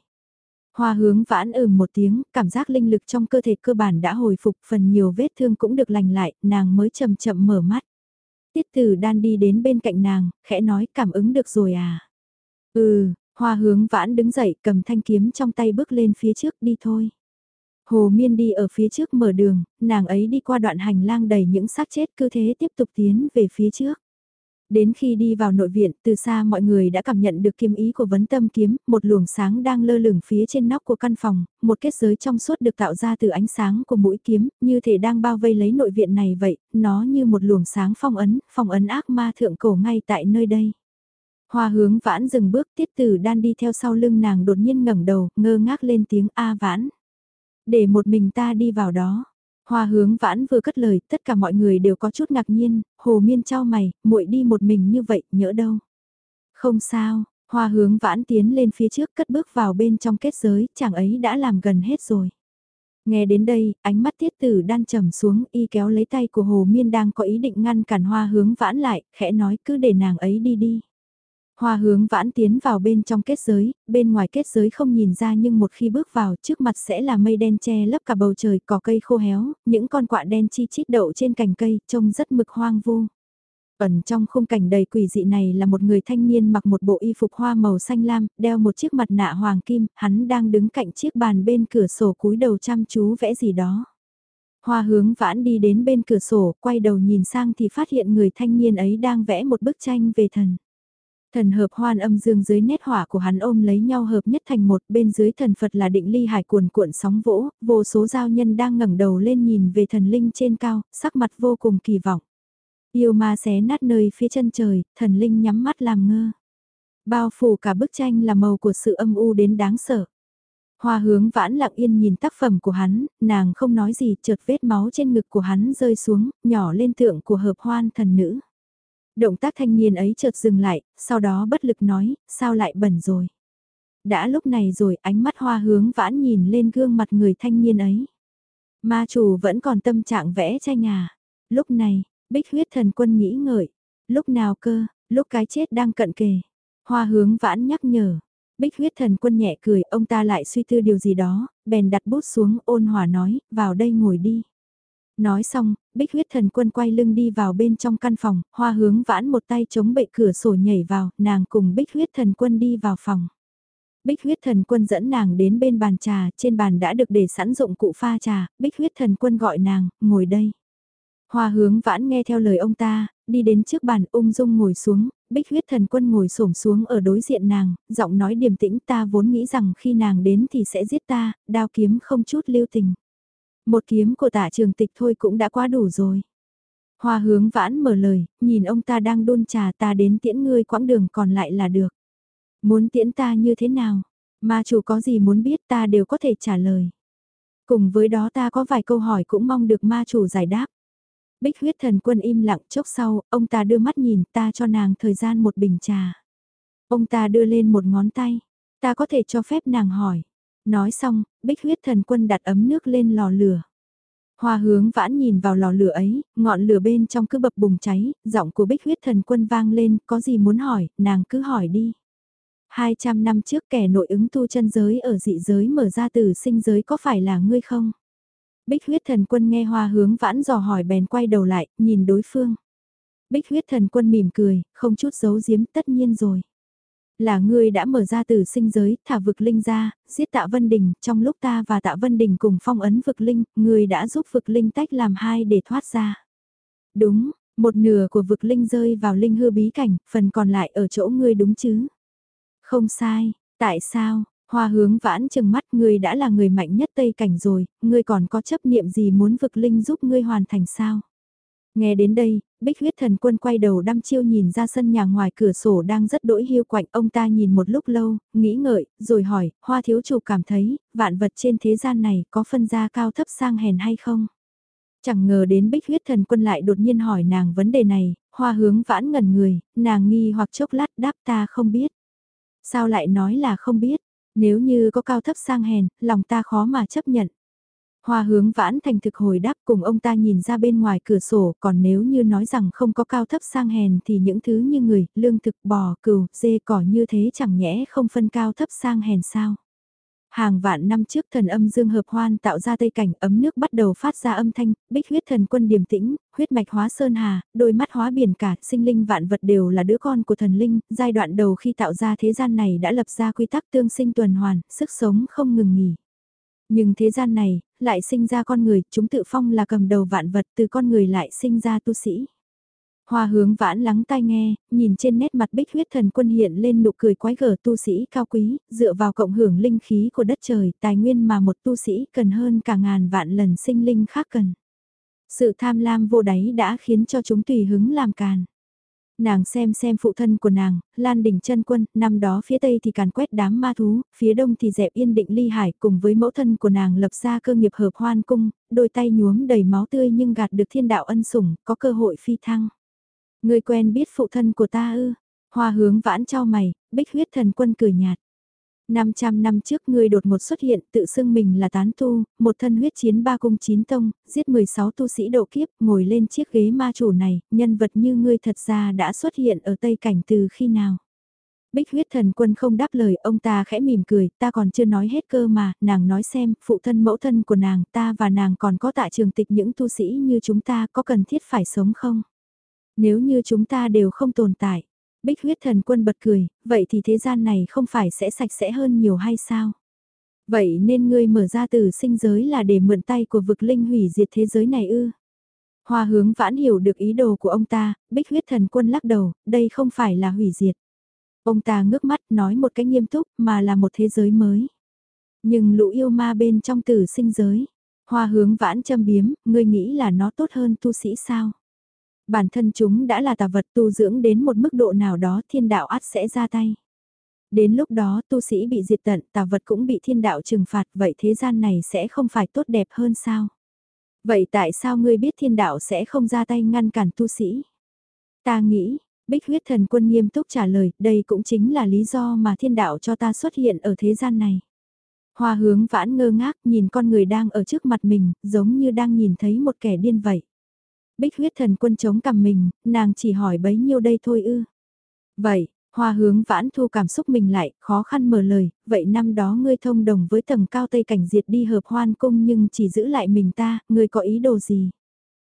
Hoa hướng vãn ừm một tiếng, cảm giác linh lực trong cơ thể cơ bản đã hồi phục phần nhiều vết thương cũng được lành lại, nàng mới chậm chậm mở mắt. Tiết tử đan đi đến bên cạnh nàng, khẽ nói cảm ứng được rồi à. Ừ, hoa hướng vãn đứng dậy cầm thanh kiếm trong tay bước lên phía trước đi thôi. Hồ Miên đi ở phía trước mở đường, nàng ấy đi qua đoạn hành lang đầy những xác chết cứ thế tiếp tục tiến về phía trước. Đến khi đi vào nội viện, từ xa mọi người đã cảm nhận được kiếm ý của vấn tâm kiếm, một luồng sáng đang lơ lửng phía trên nóc của căn phòng, một kết giới trong suốt được tạo ra từ ánh sáng của mũi kiếm, như thể đang bao vây lấy nội viện này vậy, nó như một luồng sáng phong ấn, phong ấn ác ma thượng cổ ngay tại nơi đây. Hoa hướng vãn dừng bước tiết tử đan đi theo sau lưng nàng đột nhiên ngẩng đầu, ngơ ngác lên tiếng A vãn. Để một mình ta đi vào đó. Hoa hướng vãn vừa cất lời, tất cả mọi người đều có chút ngạc nhiên, hồ miên trao mày, muội đi một mình như vậy, nhỡ đâu. Không sao, hoa hướng vãn tiến lên phía trước cất bước vào bên trong kết giới, chàng ấy đã làm gần hết rồi. Nghe đến đây, ánh mắt tiết tử đan trầm xuống, y kéo lấy tay của hồ miên đang có ý định ngăn cản hoa hướng vãn lại, khẽ nói cứ để nàng ấy đi đi. Hoa hướng vãn tiến vào bên trong kết giới, bên ngoài kết giới không nhìn ra nhưng một khi bước vào trước mặt sẽ là mây đen che lấp cả bầu trời cỏ cây khô héo, những con quạ đen chi chít đậu trên cành cây trông rất mực hoang vu. Ẩn trong khung cảnh đầy quỷ dị này là một người thanh niên mặc một bộ y phục hoa màu xanh lam, đeo một chiếc mặt nạ hoàng kim, hắn đang đứng cạnh chiếc bàn bên cửa sổ cúi đầu chăm chú vẽ gì đó. Hoa hướng vãn đi đến bên cửa sổ, quay đầu nhìn sang thì phát hiện người thanh niên ấy đang vẽ một bức tranh về thần. Thần hợp hoan âm dương dưới nét hỏa của hắn ôm lấy nhau hợp nhất thành một bên dưới thần Phật là định ly hải cuồn cuộn sóng vỗ, vô số giao nhân đang ngẩng đầu lên nhìn về thần linh trên cao, sắc mặt vô cùng kỳ vọng. Yêu ma xé nát nơi phía chân trời, thần linh nhắm mắt làm ngơ. Bao phủ cả bức tranh là màu của sự âm u đến đáng sợ. Hoa hướng vãn lặng yên nhìn tác phẩm của hắn, nàng không nói gì chợt vết máu trên ngực của hắn rơi xuống, nhỏ lên tượng của hợp hoan thần nữ. Động tác thanh niên ấy chợt dừng lại, sau đó bất lực nói, sao lại bẩn rồi. Đã lúc này rồi ánh mắt hoa hướng vãn nhìn lên gương mặt người thanh niên ấy. Ma chủ vẫn còn tâm trạng vẽ tranh à. Lúc này, bích huyết thần quân nghĩ ngợi. Lúc nào cơ, lúc cái chết đang cận kề. Hoa hướng vãn nhắc nhở. Bích huyết thần quân nhẹ cười, ông ta lại suy tư điều gì đó, bèn đặt bút xuống ôn hòa nói, vào đây ngồi đi. Nói xong, bích huyết thần quân quay lưng đi vào bên trong căn phòng, hoa hướng vãn một tay chống bệ cửa sổ nhảy vào, nàng cùng bích huyết thần quân đi vào phòng. Bích huyết thần quân dẫn nàng đến bên bàn trà, trên bàn đã được để sẵn dụng cụ pha trà, bích huyết thần quân gọi nàng, ngồi đây. Hoa hướng vãn nghe theo lời ông ta, đi đến trước bàn ung dung ngồi xuống, bích huyết thần quân ngồi xổm xuống ở đối diện nàng, giọng nói điềm tĩnh ta vốn nghĩ rằng khi nàng đến thì sẽ giết ta, đao kiếm không chút lưu tình. Một kiếm của tả trường tịch thôi cũng đã quá đủ rồi. Hoa hướng vãn mở lời, nhìn ông ta đang đôn trà ta đến tiễn ngươi quãng đường còn lại là được. Muốn tiễn ta như thế nào? Mà chủ có gì muốn biết ta đều có thể trả lời. Cùng với đó ta có vài câu hỏi cũng mong được ma chủ giải đáp. Bích huyết thần quân im lặng chốc sau, ông ta đưa mắt nhìn ta cho nàng thời gian một bình trà. Ông ta đưa lên một ngón tay, ta có thể cho phép nàng hỏi. Nói xong, bích huyết thần quân đặt ấm nước lên lò lửa. Hoa hướng vãn nhìn vào lò lửa ấy, ngọn lửa bên trong cứ bập bùng cháy, giọng của bích huyết thần quân vang lên, có gì muốn hỏi, nàng cứ hỏi đi. 200 năm trước kẻ nội ứng tu chân giới ở dị giới mở ra từ sinh giới có phải là ngươi không? Bích huyết thần quân nghe hoa hướng vãn dò hỏi bèn quay đầu lại, nhìn đối phương. Bích huyết thần quân mỉm cười, không chút giấu giếm tất nhiên rồi. Là ngươi đã mở ra từ sinh giới, thả vực linh ra, giết tạ Vân Đình, trong lúc ta và tạ Vân Đình cùng phong ấn vực linh, ngươi đã giúp vực linh tách làm hai để thoát ra. Đúng, một nửa của vực linh rơi vào linh hư bí cảnh, phần còn lại ở chỗ ngươi đúng chứ? Không sai, tại sao, Hoa hướng vãn chừng mắt ngươi đã là người mạnh nhất Tây Cảnh rồi, ngươi còn có chấp niệm gì muốn vực linh giúp ngươi hoàn thành sao? Nghe đến đây, bích huyết thần quân quay đầu đăm chiêu nhìn ra sân nhà ngoài cửa sổ đang rất đỗi hiu quạnh. Ông ta nhìn một lúc lâu, nghĩ ngợi, rồi hỏi, hoa thiếu chủ cảm thấy, vạn vật trên thế gian này có phân gia cao thấp sang hèn hay không? Chẳng ngờ đến bích huyết thần quân lại đột nhiên hỏi nàng vấn đề này, hoa hướng vãn ngẩn người, nàng nghi hoặc chốc lát đáp ta không biết. Sao lại nói là không biết? Nếu như có cao thấp sang hèn, lòng ta khó mà chấp nhận. Hoa hướng vãn thành thực hồi đáp cùng ông ta nhìn ra bên ngoài cửa sổ, còn nếu như nói rằng không có cao thấp sang hèn thì những thứ như người, lương thực, bò, cừu, dê cỏ như thế chẳng nhẽ không phân cao thấp sang hèn sao. Hàng vạn năm trước thần âm dương hợp hoan tạo ra tây cảnh ấm nước bắt đầu phát ra âm thanh, bích huyết thần quân điềm tĩnh, huyết mạch hóa sơn hà, đôi mắt hóa biển cả, sinh linh vạn vật đều là đứa con của thần linh, giai đoạn đầu khi tạo ra thế gian này đã lập ra quy tắc tương sinh tuần hoàn, sức sống không ngừng nghỉ. Nhưng thế gian này, lại sinh ra con người, chúng tự phong là cầm đầu vạn vật từ con người lại sinh ra tu sĩ. Hoa hướng vãn lắng tai nghe, nhìn trên nét mặt bích huyết thần quân hiện lên nụ cười quái gở tu sĩ cao quý, dựa vào cộng hưởng linh khí của đất trời, tài nguyên mà một tu sĩ cần hơn cả ngàn vạn lần sinh linh khác cần. Sự tham lam vô đáy đã khiến cho chúng tùy hứng làm càn. Nàng xem xem phụ thân của nàng, Lan Đình chân Quân, năm đó phía tây thì càn quét đám ma thú, phía đông thì dẹp yên định ly hải cùng với mẫu thân của nàng lập ra cơ nghiệp hợp hoan cung, đôi tay nhuốm đầy máu tươi nhưng gạt được thiên đạo ân sủng, có cơ hội phi thăng. Người quen biết phụ thân của ta ư, hoa hướng vãn cho mày, bích huyết thần quân cười nhạt. 500 năm trước ngươi đột ngột xuất hiện tự xưng mình là tán tu, một thân huyết chiến ba cung chín tông, giết 16 tu sĩ độ kiếp, ngồi lên chiếc ghế ma chủ này, nhân vật như ngươi thật ra đã xuất hiện ở Tây Cảnh từ khi nào. Bích huyết thần quân không đáp lời, ông ta khẽ mỉm cười, ta còn chưa nói hết cơ mà, nàng nói xem, phụ thân mẫu thân của nàng, ta và nàng còn có tại trường tịch những tu sĩ như chúng ta có cần thiết phải sống không? Nếu như chúng ta đều không tồn tại, Bích huyết thần quân bật cười, vậy thì thế gian này không phải sẽ sạch sẽ hơn nhiều hay sao? Vậy nên ngươi mở ra từ sinh giới là để mượn tay của vực linh hủy diệt thế giới này ư? Hoa hướng vãn hiểu được ý đồ của ông ta, bích huyết thần quân lắc đầu, đây không phải là hủy diệt. Ông ta ngước mắt nói một cách nghiêm túc mà là một thế giới mới. Nhưng lũ yêu ma bên trong tử sinh giới. Hoa hướng vãn châm biếm, ngươi nghĩ là nó tốt hơn tu sĩ sao? Bản thân chúng đã là tà vật tu dưỡng đến một mức độ nào đó thiên đạo át sẽ ra tay. Đến lúc đó tu sĩ bị diệt tận tà vật cũng bị thiên đạo trừng phạt vậy thế gian này sẽ không phải tốt đẹp hơn sao? Vậy tại sao ngươi biết thiên đạo sẽ không ra tay ngăn cản tu sĩ? Ta nghĩ, Bích huyết thần quân nghiêm túc trả lời, đây cũng chính là lý do mà thiên đạo cho ta xuất hiện ở thế gian này. Hoa hướng vãn ngơ ngác nhìn con người đang ở trước mặt mình, giống như đang nhìn thấy một kẻ điên vậy. Bích huyết thần quân chống cằm mình, nàng chỉ hỏi bấy nhiêu đây thôi ư. Vậy, hoa hướng vãn thu cảm xúc mình lại, khó khăn mở lời, vậy năm đó ngươi thông đồng với tầng cao tây cảnh diệt đi hợp hoan cung nhưng chỉ giữ lại mình ta, ngươi có ý đồ gì?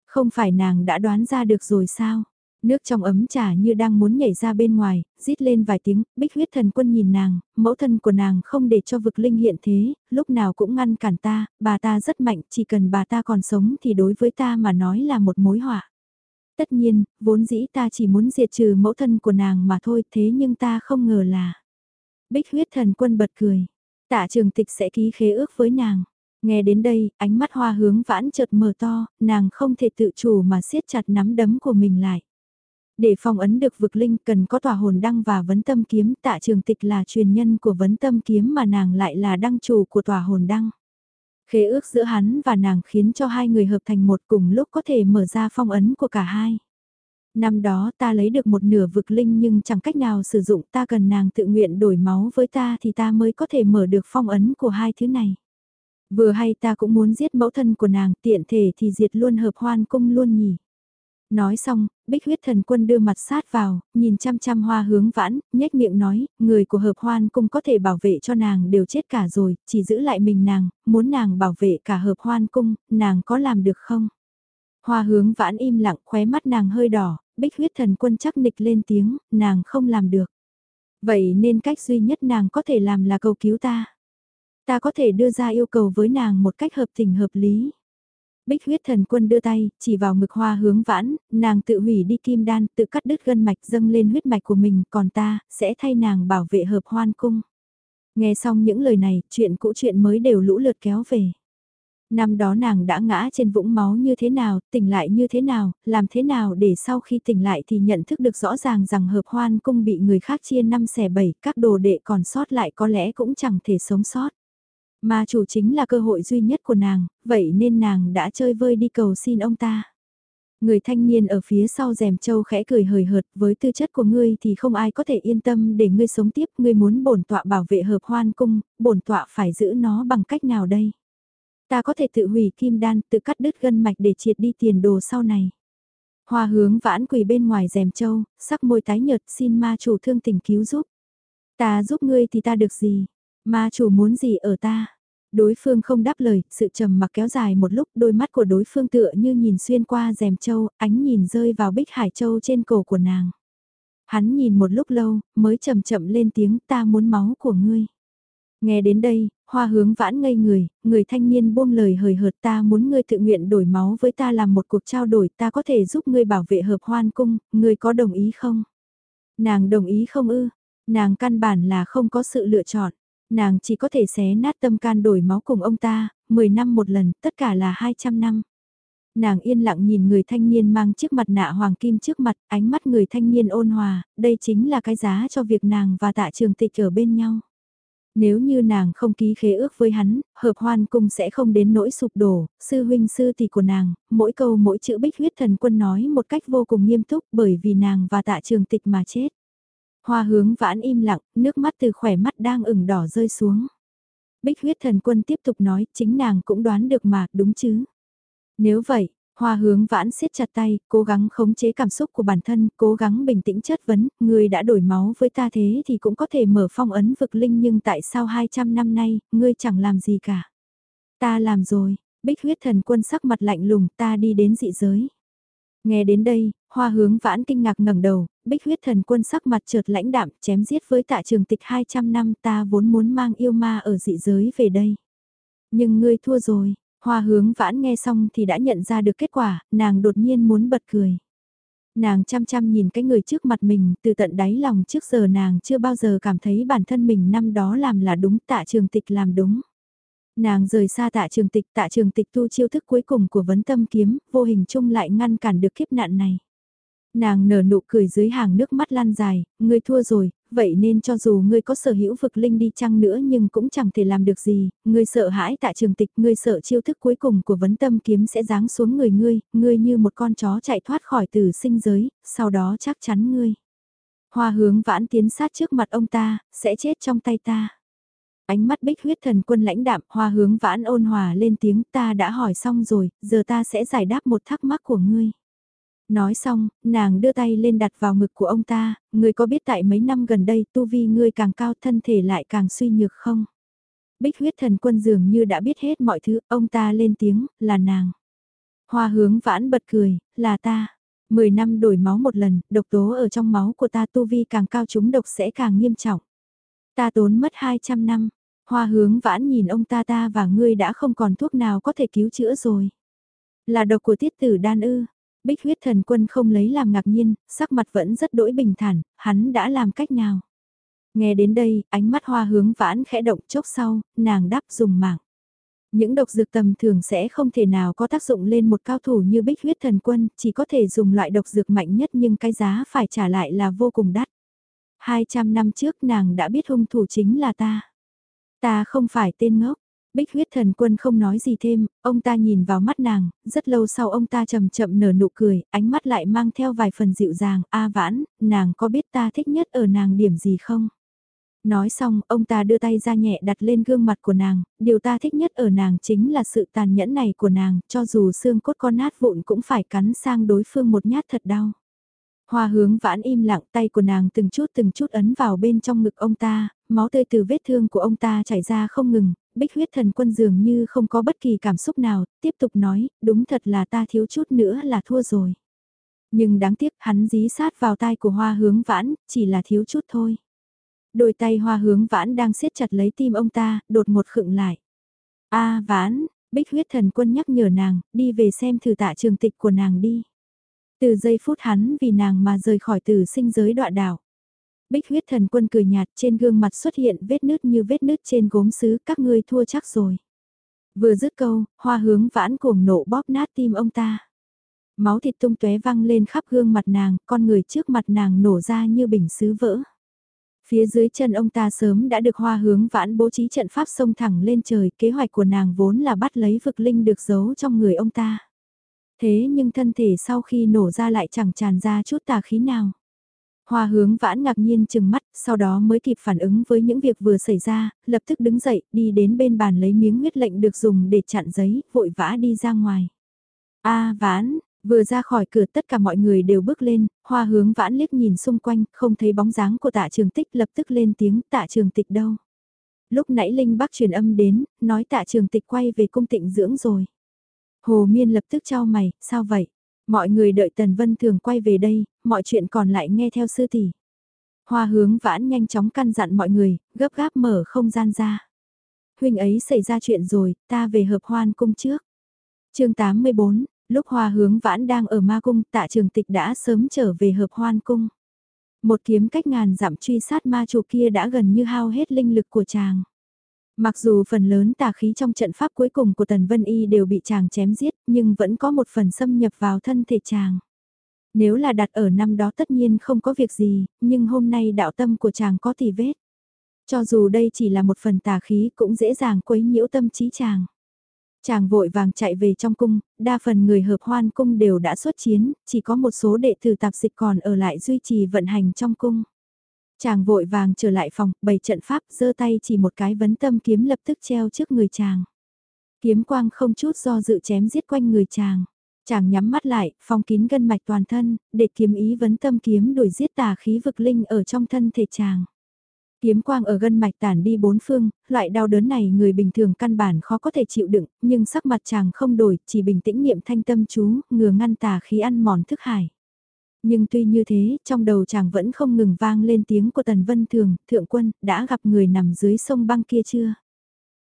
Không phải nàng đã đoán ra được rồi sao? Nước trong ấm trà như đang muốn nhảy ra bên ngoài, rít lên vài tiếng, bích huyết thần quân nhìn nàng, mẫu thân của nàng không để cho vực linh hiện thế, lúc nào cũng ngăn cản ta, bà ta rất mạnh, chỉ cần bà ta còn sống thì đối với ta mà nói là một mối họa. Tất nhiên, vốn dĩ ta chỉ muốn diệt trừ mẫu thân của nàng mà thôi thế nhưng ta không ngờ là. Bích huyết thần quân bật cười. Tạ trường tịch sẽ ký khế ước với nàng. Nghe đến đây, ánh mắt hoa hướng vãn chợt mở to, nàng không thể tự chủ mà siết chặt nắm đấm của mình lại. Để phong ấn được vực linh cần có tòa hồn đăng và vấn tâm kiếm tạ trường tịch là truyền nhân của vấn tâm kiếm mà nàng lại là đăng chủ của tòa hồn đăng. Khế ước giữa hắn và nàng khiến cho hai người hợp thành một cùng lúc có thể mở ra phong ấn của cả hai. Năm đó ta lấy được một nửa vực linh nhưng chẳng cách nào sử dụng, ta cần nàng tự nguyện đổi máu với ta thì ta mới có thể mở được phong ấn của hai thứ này. Vừa hay ta cũng muốn giết mẫu thân của nàng, tiện thể thì diệt luôn hợp hoan cung luôn nhỉ. Nói xong, bích huyết thần quân đưa mặt sát vào, nhìn chăm chăm hoa hướng vãn, nhếch miệng nói, người của hợp hoan cung có thể bảo vệ cho nàng đều chết cả rồi, chỉ giữ lại mình nàng, muốn nàng bảo vệ cả hợp hoan cung, nàng có làm được không? Hoa hướng vãn im lặng khóe mắt nàng hơi đỏ, bích huyết thần quân chắc nịch lên tiếng, nàng không làm được. Vậy nên cách duy nhất nàng có thể làm là cầu cứu ta. Ta có thể đưa ra yêu cầu với nàng một cách hợp tình hợp lý. Bích huyết thần quân đưa tay, chỉ vào ngực hoa hướng vãn, nàng tự hủy đi kim đan, tự cắt đứt gân mạch dâng lên huyết mạch của mình, còn ta, sẽ thay nàng bảo vệ hợp hoan cung. Nghe xong những lời này, chuyện cũ chuyện mới đều lũ lượt kéo về. Năm đó nàng đã ngã trên vũng máu như thế nào, tỉnh lại như thế nào, làm thế nào để sau khi tỉnh lại thì nhận thức được rõ ràng rằng hợp hoan cung bị người khác chia năm xẻ bảy, các đồ đệ còn sót lại có lẽ cũng chẳng thể sống sót ma chủ chính là cơ hội duy nhất của nàng, vậy nên nàng đã chơi vơi đi cầu xin ông ta. Người thanh niên ở phía sau rèm châu khẽ cười hời hợt, với tư chất của ngươi thì không ai có thể yên tâm để ngươi sống tiếp, ngươi muốn bổn tọa bảo vệ hợp hoan cung, bổn tọa phải giữ nó bằng cách nào đây? Ta có thể tự hủy kim đan, tự cắt đứt gân mạch để triệt đi tiền đồ sau này. Hoa hướng vãn quỳ bên ngoài rèm châu, sắc môi tái nhợt xin ma chủ thương tình cứu giúp. Ta giúp ngươi thì ta được gì? Ma chủ muốn gì ở ta? Đối phương không đáp lời, sự trầm mặc kéo dài một lúc đôi mắt của đối phương tựa như nhìn xuyên qua rèm châu, ánh nhìn rơi vào bích hải châu trên cổ của nàng. Hắn nhìn một lúc lâu, mới chậm chậm lên tiếng ta muốn máu của ngươi. Nghe đến đây, hoa hướng vãn ngây người, người thanh niên buông lời hời hợt ta muốn ngươi tự nguyện đổi máu với ta làm một cuộc trao đổi ta có thể giúp ngươi bảo vệ hợp hoan cung, ngươi có đồng ý không? Nàng đồng ý không ư? Nàng căn bản là không có sự lựa chọn. Nàng chỉ có thể xé nát tâm can đổi máu cùng ông ta, 10 năm một lần, tất cả là 200 năm. Nàng yên lặng nhìn người thanh niên mang chiếc mặt nạ hoàng kim trước mặt, ánh mắt người thanh niên ôn hòa, đây chính là cái giá cho việc nàng và tạ trường tịch ở bên nhau. Nếu như nàng không ký khế ước với hắn, hợp hoan cung sẽ không đến nỗi sụp đổ, sư huynh sư tỷ của nàng, mỗi câu mỗi chữ bích huyết thần quân nói một cách vô cùng nghiêm túc bởi vì nàng và tạ trường tịch mà chết. Hoa hướng vãn im lặng, nước mắt từ khỏe mắt đang ửng đỏ rơi xuống. Bích huyết thần quân tiếp tục nói, chính nàng cũng đoán được mà, đúng chứ? Nếu vậy, hoa hướng vãn siết chặt tay, cố gắng khống chế cảm xúc của bản thân, cố gắng bình tĩnh chất vấn, người đã đổi máu với ta thế thì cũng có thể mở phong ấn vực linh nhưng tại sao 200 năm nay, ngươi chẳng làm gì cả? Ta làm rồi, bích huyết thần quân sắc mặt lạnh lùng, ta đi đến dị giới. Nghe đến đây, hoa hướng vãn kinh ngạc ngẩng đầu, bích huyết thần quân sắc mặt trượt lãnh đạm chém giết với tạ trường tịch 200 năm ta vốn muốn mang yêu ma ở dị giới về đây. Nhưng ngươi thua rồi, hoa hướng vãn nghe xong thì đã nhận ra được kết quả, nàng đột nhiên muốn bật cười. Nàng chăm chăm nhìn cái người trước mặt mình, từ tận đáy lòng trước giờ nàng chưa bao giờ cảm thấy bản thân mình năm đó làm là đúng tạ trường tịch làm đúng. Nàng rời xa tạ trường tịch, tạ trường tịch tu chiêu thức cuối cùng của vấn tâm kiếm, vô hình chung lại ngăn cản được kiếp nạn này. Nàng nở nụ cười dưới hàng nước mắt lan dài, ngươi thua rồi, vậy nên cho dù ngươi có sở hữu vực linh đi chăng nữa nhưng cũng chẳng thể làm được gì, ngươi sợ hãi tạ trường tịch, ngươi sợ chiêu thức cuối cùng của vấn tâm kiếm sẽ giáng xuống người ngươi, ngươi như một con chó chạy thoát khỏi tử sinh giới, sau đó chắc chắn ngươi. Hoa hướng vãn tiến sát trước mặt ông ta, sẽ chết trong tay ta. Ánh mắt bích huyết thần quân lãnh đạm hoa hướng vãn ôn hòa lên tiếng ta đã hỏi xong rồi, giờ ta sẽ giải đáp một thắc mắc của ngươi. Nói xong, nàng đưa tay lên đặt vào ngực của ông ta, ngươi có biết tại mấy năm gần đây tu vi ngươi càng cao thân thể lại càng suy nhược không? Bích huyết thần quân dường như đã biết hết mọi thứ, ông ta lên tiếng, là nàng. Hoa hướng vãn bật cười, là ta. Mười năm đổi máu một lần, độc tố ở trong máu của ta tu vi càng cao chúng độc sẽ càng nghiêm trọng. Ta tốn mất 200 năm, Hoa hướng vãn nhìn ông ta ta và ngươi đã không còn thuốc nào có thể cứu chữa rồi. Là độc của tiết tử đan ư. Bích huyết thần quân không lấy làm ngạc nhiên, sắc mặt vẫn rất đỗi bình thản, hắn đã làm cách nào? Nghe đến đây, ánh mắt hoa hướng vãn khẽ động chốc sau, nàng đáp dùng mạng. Những độc dược tầm thường sẽ không thể nào có tác dụng lên một cao thủ như bích huyết thần quân, chỉ có thể dùng loại độc dược mạnh nhất nhưng cái giá phải trả lại là vô cùng đắt. 200 năm trước nàng đã biết hung thủ chính là ta. Ta không phải tên ngốc. Bích huyết thần quân không nói gì thêm, ông ta nhìn vào mắt nàng, rất lâu sau ông ta chậm chậm nở nụ cười, ánh mắt lại mang theo vài phần dịu dàng, a vãn, nàng có biết ta thích nhất ở nàng điểm gì không? Nói xong, ông ta đưa tay ra nhẹ đặt lên gương mặt của nàng, điều ta thích nhất ở nàng chính là sự tàn nhẫn này của nàng, cho dù xương cốt con nát vụn cũng phải cắn sang đối phương một nhát thật đau. Hoa hướng vãn im lặng tay của nàng từng chút từng chút ấn vào bên trong ngực ông ta, máu tươi từ vết thương của ông ta chảy ra không ngừng, bích huyết thần quân dường như không có bất kỳ cảm xúc nào, tiếp tục nói, đúng thật là ta thiếu chút nữa là thua rồi. Nhưng đáng tiếc hắn dí sát vào tai của hoa hướng vãn, chỉ là thiếu chút thôi. Đôi tay hoa hướng vãn đang siết chặt lấy tim ông ta, đột một khựng lại. a vãn, bích huyết thần quân nhắc nhở nàng, đi về xem thử tạ trường tịch của nàng đi. Từ giây phút hắn vì nàng mà rời khỏi tử sinh giới đoạn đảo. Bích huyết thần quân cười nhạt trên gương mặt xuất hiện vết nứt như vết nứt trên gốm sứ các ngươi thua chắc rồi. Vừa dứt câu, hoa hướng vãn cuồng nộ bóp nát tim ông ta. Máu thịt tung tóe văng lên khắp gương mặt nàng, con người trước mặt nàng nổ ra như bình sứ vỡ. Phía dưới chân ông ta sớm đã được hoa hướng vãn bố trí trận pháp sông thẳng lên trời, kế hoạch của nàng vốn là bắt lấy vực linh được giấu trong người ông ta. Thế nhưng thân thể sau khi nổ ra lại chẳng tràn ra chút tà khí nào. Hoa hướng vãn ngạc nhiên chừng mắt, sau đó mới kịp phản ứng với những việc vừa xảy ra, lập tức đứng dậy, đi đến bên bàn lấy miếng huyết lệnh được dùng để chặn giấy, vội vã đi ra ngoài. a vãn, vừa ra khỏi cửa tất cả mọi người đều bước lên, hoa hướng vãn liếc nhìn xung quanh, không thấy bóng dáng của tạ trường tích lập tức lên tiếng tạ trường tịch đâu. Lúc nãy Linh Bắc truyền âm đến, nói tạ trường tịch quay về cung tịnh dưỡng rồi. Hồ Miên lập tức trao mày, sao vậy? Mọi người đợi Tần Vân Thường quay về đây, mọi chuyện còn lại nghe theo sư tỷ. Hoa hướng vãn nhanh chóng căn dặn mọi người, gấp gáp mở không gian ra. Huynh ấy xảy ra chuyện rồi, ta về hợp hoan cung trước. chương 84, lúc hoa hướng vãn đang ở ma cung tạ trường tịch đã sớm trở về hợp hoan cung. Một kiếm cách ngàn dặm truy sát ma chủ kia đã gần như hao hết linh lực của chàng. Mặc dù phần lớn tà khí trong trận pháp cuối cùng của Tần Vân Y đều bị chàng chém giết, nhưng vẫn có một phần xâm nhập vào thân thể chàng. Nếu là đặt ở năm đó tất nhiên không có việc gì, nhưng hôm nay đạo tâm của chàng có thì vết. Cho dù đây chỉ là một phần tà khí cũng dễ dàng quấy nhiễu tâm trí chàng. Chàng vội vàng chạy về trong cung, đa phần người hợp hoan cung đều đã xuất chiến, chỉ có một số đệ tử tạp dịch còn ở lại duy trì vận hành trong cung. Chàng vội vàng trở lại phòng, bày trận pháp, giơ tay chỉ một cái vấn tâm kiếm lập tức treo trước người chàng. Kiếm quang không chút do dự chém giết quanh người chàng. Chàng nhắm mắt lại, phong kín gân mạch toàn thân, để kiếm ý vấn tâm kiếm đuổi giết tà khí vực linh ở trong thân thể chàng. Kiếm quang ở gân mạch tản đi bốn phương, loại đau đớn này người bình thường căn bản khó có thể chịu đựng, nhưng sắc mặt chàng không đổi, chỉ bình tĩnh niệm thanh tâm chú, ngừa ngăn tà khí ăn mòn thức hải. Nhưng tuy như thế, trong đầu chàng vẫn không ngừng vang lên tiếng của Tần Vân Thường, thượng quân, đã gặp người nằm dưới sông băng kia chưa?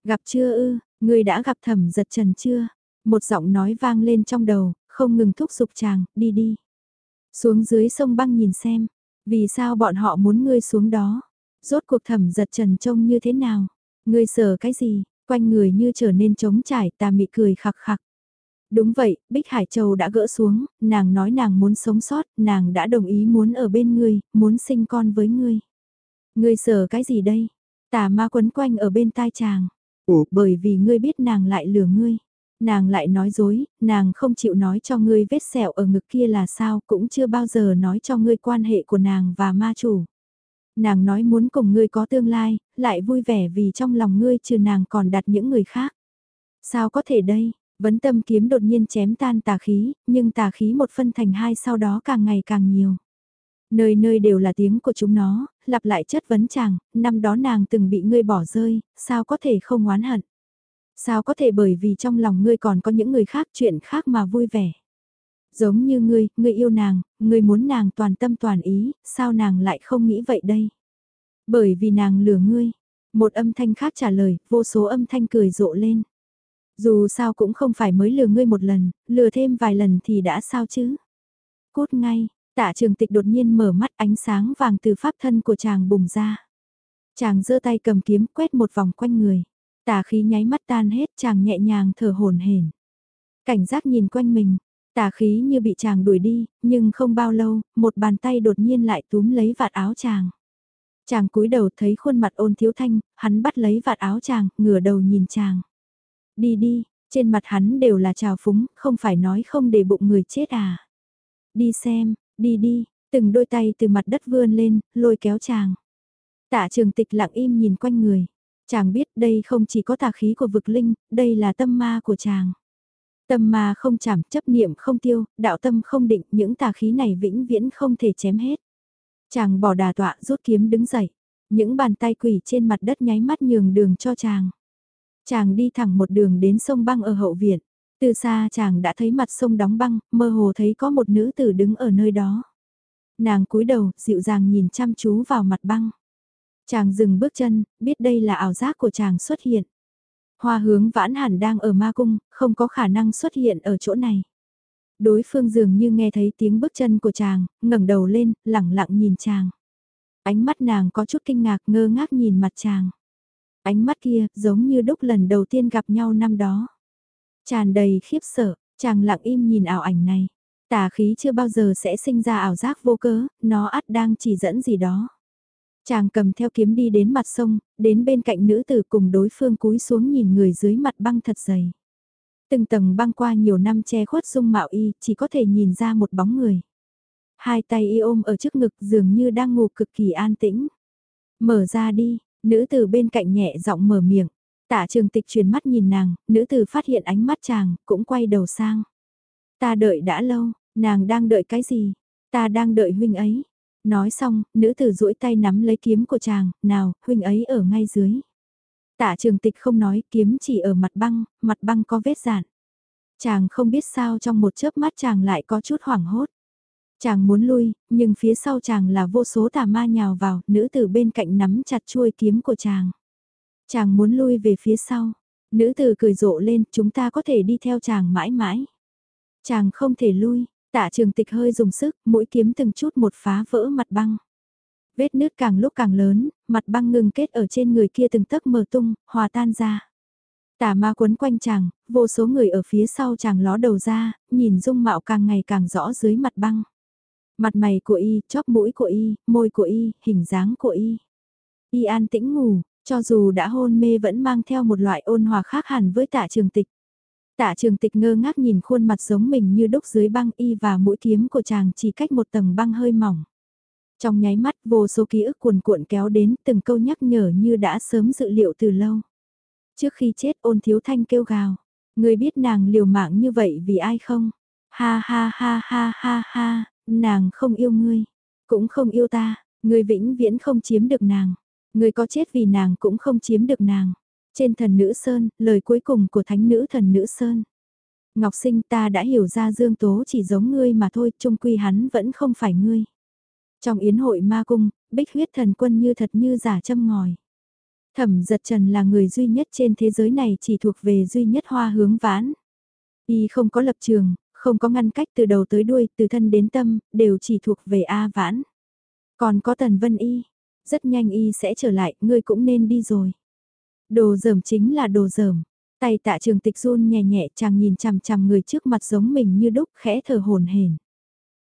Gặp chưa ư, người đã gặp thẩm giật trần chưa? Một giọng nói vang lên trong đầu, không ngừng thúc giục chàng, đi đi. Xuống dưới sông băng nhìn xem, vì sao bọn họ muốn ngươi xuống đó? Rốt cuộc thẩm giật trần trông như thế nào? Ngươi sợ cái gì? Quanh người như trở nên trống trải tà mị cười khặc khặc. Đúng vậy, Bích Hải Châu đã gỡ xuống, nàng nói nàng muốn sống sót, nàng đã đồng ý muốn ở bên ngươi, muốn sinh con với ngươi. Ngươi sợ cái gì đây? Tà ma quấn quanh ở bên tai chàng. Ủa, bởi vì ngươi biết nàng lại lừa ngươi. Nàng lại nói dối, nàng không chịu nói cho ngươi vết sẹo ở ngực kia là sao, cũng chưa bao giờ nói cho ngươi quan hệ của nàng và ma chủ. Nàng nói muốn cùng ngươi có tương lai, lại vui vẻ vì trong lòng ngươi trừ nàng còn đặt những người khác. Sao có thể đây, Vấn tâm kiếm đột nhiên chém tan tà khí, nhưng tà khí một phân thành hai sau đó càng ngày càng nhiều. Nơi nơi đều là tiếng của chúng nó, lặp lại chất vấn chàng, năm đó nàng từng bị ngươi bỏ rơi, sao có thể không oán hận. Sao có thể bởi vì trong lòng ngươi còn có những người khác chuyện khác mà vui vẻ. Giống như ngươi, ngươi yêu nàng, ngươi muốn nàng toàn tâm toàn ý, sao nàng lại không nghĩ vậy đây? Bởi vì nàng lừa ngươi. Một âm thanh khác trả lời, vô số âm thanh cười rộ lên. Dù sao cũng không phải mới lừa ngươi một lần, lừa thêm vài lần thì đã sao chứ. cút ngay, tạ trường tịch đột nhiên mở mắt ánh sáng vàng từ pháp thân của chàng bùng ra. Chàng giơ tay cầm kiếm quét một vòng quanh người. Tà khí nháy mắt tan hết chàng nhẹ nhàng thở hồn hển. Cảnh giác nhìn quanh mình, tà khí như bị chàng đuổi đi, nhưng không bao lâu, một bàn tay đột nhiên lại túm lấy vạt áo chàng. Chàng cúi đầu thấy khuôn mặt ôn thiếu thanh, hắn bắt lấy vạt áo chàng, ngửa đầu nhìn chàng. Đi đi, trên mặt hắn đều là trào phúng, không phải nói không để bụng người chết à. Đi xem, đi đi, từng đôi tay từ mặt đất vươn lên, lôi kéo chàng. Tạ trường tịch lặng im nhìn quanh người. Chàng biết đây không chỉ có tà khí của vực linh, đây là tâm ma của chàng. Tâm ma không chảm, chấp niệm không tiêu, đạo tâm không định, những tà khí này vĩnh viễn không thể chém hết. Chàng bỏ đà tọa rút kiếm đứng dậy. Những bàn tay quỷ trên mặt đất nháy mắt nhường đường cho chàng. Chàng đi thẳng một đường đến sông băng ở hậu viện. Từ xa chàng đã thấy mặt sông đóng băng, mơ hồ thấy có một nữ tử đứng ở nơi đó. Nàng cúi đầu, dịu dàng nhìn chăm chú vào mặt băng. Chàng dừng bước chân, biết đây là ảo giác của chàng xuất hiện. Hoa hướng vãn hẳn đang ở ma cung, không có khả năng xuất hiện ở chỗ này. Đối phương dường như nghe thấy tiếng bước chân của chàng, ngẩng đầu lên, lẳng lặng nhìn chàng. Ánh mắt nàng có chút kinh ngạc ngơ ngác nhìn mặt chàng. Ánh mắt kia giống như đúc lần đầu tiên gặp nhau năm đó. Tràn đầy khiếp sợ, chàng lặng im nhìn ảo ảnh này. Tà khí chưa bao giờ sẽ sinh ra ảo giác vô cớ, nó ắt đang chỉ dẫn gì đó. Chàng cầm theo kiếm đi đến mặt sông, đến bên cạnh nữ tử cùng đối phương cúi xuống nhìn người dưới mặt băng thật dày. Từng tầng băng qua nhiều năm che khuất dung mạo y, chỉ có thể nhìn ra một bóng người. Hai tay y ôm ở trước ngực dường như đang ngủ cực kỳ an tĩnh. Mở ra đi, nữ tử bên cạnh nhẹ giọng mở miệng. Tạ trường tịch truyền mắt nhìn nàng, nữ tử phát hiện ánh mắt chàng, cũng quay đầu sang. Ta đợi đã lâu, nàng đang đợi cái gì? Ta đang đợi huynh ấy. Nói xong, nữ tử duỗi tay nắm lấy kiếm của chàng, nào, huynh ấy ở ngay dưới. Tạ trường tịch không nói kiếm chỉ ở mặt băng, mặt băng có vết giản. Chàng không biết sao trong một chớp mắt chàng lại có chút hoảng hốt. Chàng muốn lui, nhưng phía sau chàng là vô số tà ma nhào vào, nữ tử bên cạnh nắm chặt chuôi kiếm của chàng. Chàng muốn lui về phía sau. Nữ tử cười rộ lên, chúng ta có thể đi theo chàng mãi mãi. Chàng không thể lui, tạ trường tịch hơi dùng sức, mũi kiếm từng chút một phá vỡ mặt băng. Vết nứt càng lúc càng lớn, mặt băng ngừng kết ở trên người kia từng tấc mờ tung, hòa tan ra. Tà ma quấn quanh chàng, vô số người ở phía sau chàng ló đầu ra, nhìn dung mạo càng ngày càng rõ dưới mặt băng. Mặt mày của y, chóp mũi của y, môi của y, hình dáng của y. Y an tĩnh ngủ, cho dù đã hôn mê vẫn mang theo một loại ôn hòa khác hẳn với tạ trường tịch. Tạ trường tịch ngơ ngác nhìn khuôn mặt giống mình như đúc dưới băng y và mũi kiếm của chàng chỉ cách một tầng băng hơi mỏng. Trong nháy mắt vô số ký ức cuồn cuộn kéo đến từng câu nhắc nhở như đã sớm dự liệu từ lâu. Trước khi chết ôn thiếu thanh kêu gào, người biết nàng liều mạng như vậy vì ai không? Ha ha ha ha ha ha, nàng không yêu ngươi, cũng không yêu ta, ngươi vĩnh viễn không chiếm được nàng. Ngươi có chết vì nàng cũng không chiếm được nàng. Trên thần nữ Sơn, lời cuối cùng của thánh nữ thần nữ Sơn. Ngọc sinh ta đã hiểu ra Dương Tố chỉ giống ngươi mà thôi, trung quy hắn vẫn không phải ngươi. Trong yến hội ma cung, bích huyết thần quân như thật như giả châm ngòi. Thẩm giật trần là người duy nhất trên thế giới này chỉ thuộc về duy nhất hoa hướng vãn. Y không có lập trường, không có ngăn cách từ đầu tới đuôi, từ thân đến tâm, đều chỉ thuộc về A vãn. Còn có tần vân y, rất nhanh y sẽ trở lại, ngươi cũng nên đi rồi. Đồ dởm chính là đồ dởm. Tay tạ trường tịch run nhẹ nhẹ chàng nhìn chằm chằm người trước mặt giống mình như đúc khẽ thở hồn hển.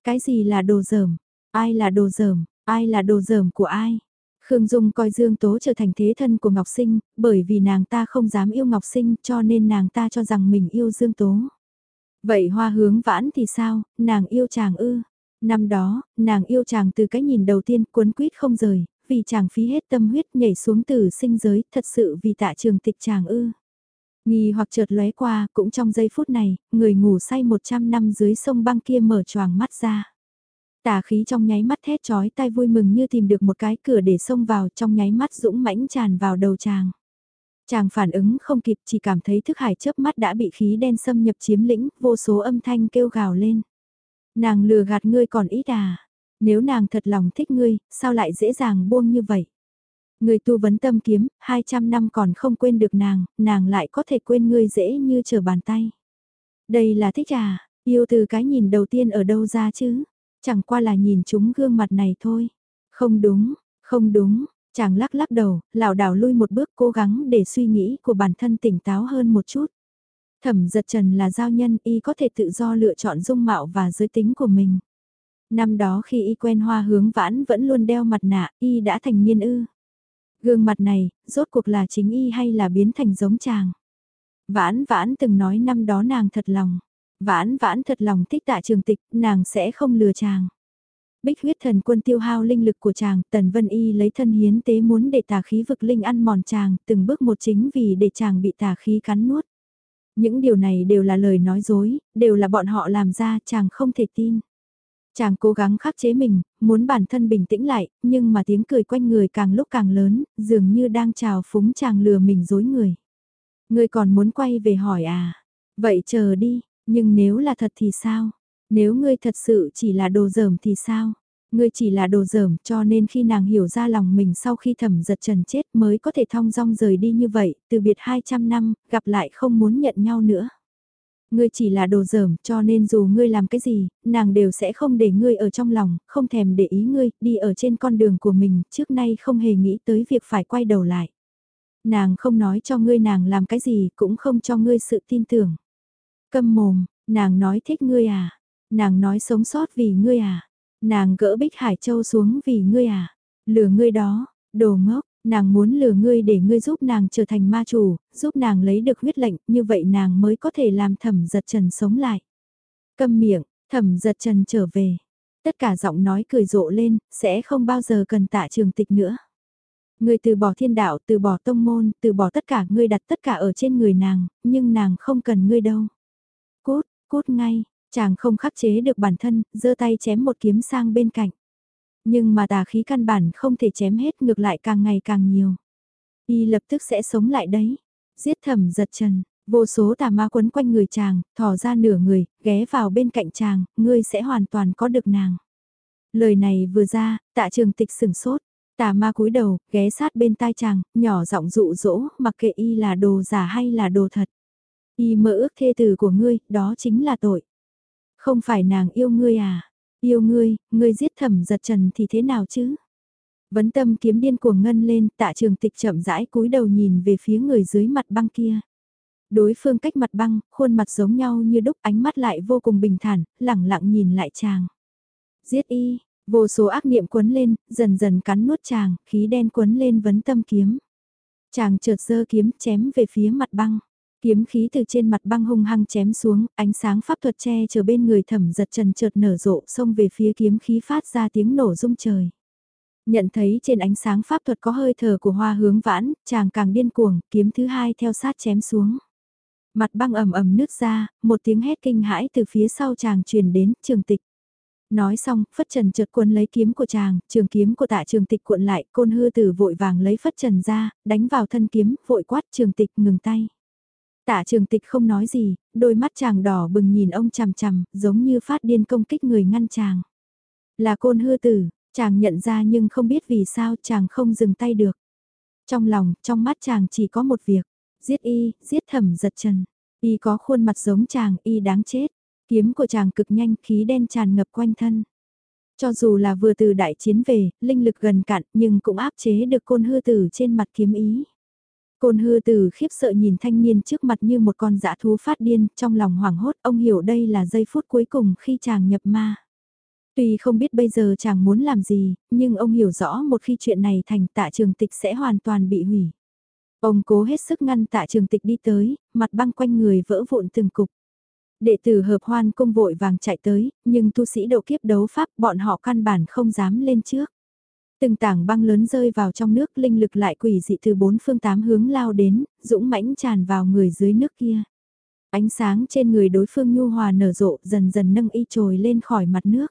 Cái gì là đồ dởm? Ai là đồ dởm? Ai là đồ dởm của ai? Khương Dung coi Dương Tố trở thành thế thân của Ngọc Sinh, bởi vì nàng ta không dám yêu Ngọc Sinh cho nên nàng ta cho rằng mình yêu Dương Tố. Vậy hoa hướng vãn thì sao, nàng yêu chàng ư? Năm đó, nàng yêu chàng từ cái nhìn đầu tiên cuốn quýt không rời, vì chàng phí hết tâm huyết nhảy xuống từ sinh giới, thật sự vì tạ trường tịch chàng ư. Nghi hoặc chợt lóe qua, cũng trong giây phút này, người ngủ say 100 năm dưới sông băng kia mở choàng mắt ra. Tà khí trong nháy mắt thét chói tai vui mừng như tìm được một cái cửa để xông vào trong nháy mắt dũng mãnh tràn vào đầu chàng. Chàng phản ứng không kịp chỉ cảm thấy thức hải chớp mắt đã bị khí đen xâm nhập chiếm lĩnh, vô số âm thanh kêu gào lên. Nàng lừa gạt ngươi còn ít à, nếu nàng thật lòng thích ngươi, sao lại dễ dàng buông như vậy? Người tu vấn tâm kiếm, 200 năm còn không quên được nàng, nàng lại có thể quên ngươi dễ như trở bàn tay. Đây là thích à, yêu từ cái nhìn đầu tiên ở đâu ra chứ? Chẳng qua là nhìn chúng gương mặt này thôi. Không đúng, không đúng, chàng lắc lắc đầu, lảo đảo lui một bước cố gắng để suy nghĩ của bản thân tỉnh táo hơn một chút. Thẩm giật trần là giao nhân y có thể tự do lựa chọn dung mạo và giới tính của mình. Năm đó khi y quen hoa hướng vãn vẫn luôn đeo mặt nạ, y đã thành niên ư. Gương mặt này, rốt cuộc là chính y hay là biến thành giống chàng. Vãn vãn từng nói năm đó nàng thật lòng. Vãn vãn thật lòng thích tạ trường tịch, nàng sẽ không lừa chàng. Bích huyết thần quân tiêu hao linh lực của chàng, Tần Vân Y lấy thân hiến tế muốn để tà khí vực linh ăn mòn chàng, từng bước một chính vì để chàng bị tà khí cắn nuốt. Những điều này đều là lời nói dối, đều là bọn họ làm ra, chàng không thể tin. Chàng cố gắng khắc chế mình, muốn bản thân bình tĩnh lại, nhưng mà tiếng cười quanh người càng lúc càng lớn, dường như đang chào phúng chàng lừa mình dối người. người còn muốn quay về hỏi à? Vậy chờ đi, nhưng nếu là thật thì sao? Nếu ngươi thật sự chỉ là đồ dởm thì sao? Ngươi chỉ là đồ dởm cho nên khi nàng hiểu ra lòng mình sau khi thẩm giật trần chết mới có thể thong dong rời đi như vậy, từ biệt 200 năm, gặp lại không muốn nhận nhau nữa. Ngươi chỉ là đồ dởm cho nên dù ngươi làm cái gì, nàng đều sẽ không để ngươi ở trong lòng, không thèm để ý ngươi, đi ở trên con đường của mình, trước nay không hề nghĩ tới việc phải quay đầu lại. Nàng không nói cho ngươi nàng làm cái gì, cũng không cho ngươi sự tin tưởng. Câm mồm, nàng nói thích ngươi à, nàng nói sống sót vì ngươi à, nàng gỡ bích hải châu xuống vì ngươi à, lừa ngươi đó, đồ ngốc, nàng muốn lừa ngươi để ngươi giúp nàng trở thành ma chủ, giúp nàng lấy được huyết lệnh, như vậy nàng mới có thể làm thẩm giật trần sống lại. Câm miệng, thẩm giật trần trở về. Tất cả giọng nói cười rộ lên, sẽ không bao giờ cần tạ trường tịch nữa. Ngươi từ bỏ thiên đạo, từ bỏ tông môn, từ bỏ tất cả, ngươi đặt tất cả ở trên người nàng, nhưng nàng không cần ngươi đâu. Cút, cút ngay, chàng không khắc chế được bản thân, giơ tay chém một kiếm sang bên cạnh. Nhưng mà tà khí căn bản không thể chém hết ngược lại càng ngày càng nhiều. Y lập tức sẽ sống lại đấy. Giết thẩm giật trần, vô số tà ma quấn quanh người chàng, thò ra nửa người, ghé vào bên cạnh chàng, ngươi sẽ hoàn toàn có được nàng. Lời này vừa ra, tạ trường tịch sửng sốt. Tà ma cúi đầu, ghé sát bên tai chàng, nhỏ giọng dụ dỗ, mặc kệ y là đồ giả hay là đồ thật. Y mơ ước thê tử của ngươi, đó chính là tội. Không phải nàng yêu ngươi à? Yêu ngươi, ngươi giết thẩm giật trần thì thế nào chứ? Vấn tâm kiếm điên cuồng ngân lên, tạ trường tịch chậm rãi cúi đầu nhìn về phía người dưới mặt băng kia. Đối phương cách mặt băng, khuôn mặt giống nhau như đúc ánh mắt lại vô cùng bình thản, lẳng lặng nhìn lại chàng. Giết y, vô số ác niệm quấn lên, dần dần cắn nuốt chàng, khí đen quấn lên vấn tâm kiếm. Chàng chợt giơ kiếm chém về phía mặt băng. Kiếm khí từ trên mặt băng hung hăng chém xuống, ánh sáng pháp thuật che chở bên người thẩm giật trần chợt nở rộ xông về phía kiếm khí phát ra tiếng nổ rung trời. Nhận thấy trên ánh sáng pháp thuật có hơi thở của hoa hướng vãn, chàng càng điên cuồng, kiếm thứ hai theo sát chém xuống. Mặt băng ầm ầm nứt ra, một tiếng hét kinh hãi từ phía sau chàng truyền đến, trường tịch. Nói xong, phất trần chợt cuốn lấy kiếm của chàng, trường kiếm của tạ trường tịch cuộn lại, côn hư tử vội vàng lấy phất trần ra, đánh vào thân kiếm, vội quát trường tịch ngừng tay. Tạ trường tịch không nói gì, đôi mắt chàng đỏ bừng nhìn ông chằm chằm, giống như phát điên công kích người ngăn chàng. Là côn hư tử, chàng nhận ra nhưng không biết vì sao chàng không dừng tay được. Trong lòng, trong mắt chàng chỉ có một việc, giết y, giết thẩm giật trần. Y có khuôn mặt giống chàng, y đáng chết. Kiếm của chàng cực nhanh, khí đen tràn ngập quanh thân. Cho dù là vừa từ đại chiến về, linh lực gần cạn nhưng cũng áp chế được côn hư tử trên mặt kiếm ý. Côn hư từ khiếp sợ nhìn thanh niên trước mặt như một con dã thú phát điên, trong lòng hoảng hốt ông hiểu đây là giây phút cuối cùng khi chàng nhập ma. Tuy không biết bây giờ chàng muốn làm gì, nhưng ông hiểu rõ một khi chuyện này thành tạ trường tịch sẽ hoàn toàn bị hủy. Ông cố hết sức ngăn tạ trường tịch đi tới, mặt băng quanh người vỡ vụn từng cục. Đệ tử hợp hoan công vội vàng chạy tới, nhưng tu sĩ độ kiếp đấu pháp bọn họ căn bản không dám lên trước. Từng tảng băng lớn rơi vào trong nước linh lực lại quỷ dị từ bốn phương tám hướng lao đến, dũng mãnh tràn vào người dưới nước kia. Ánh sáng trên người đối phương nhu hòa nở rộ dần dần nâng y trồi lên khỏi mặt nước.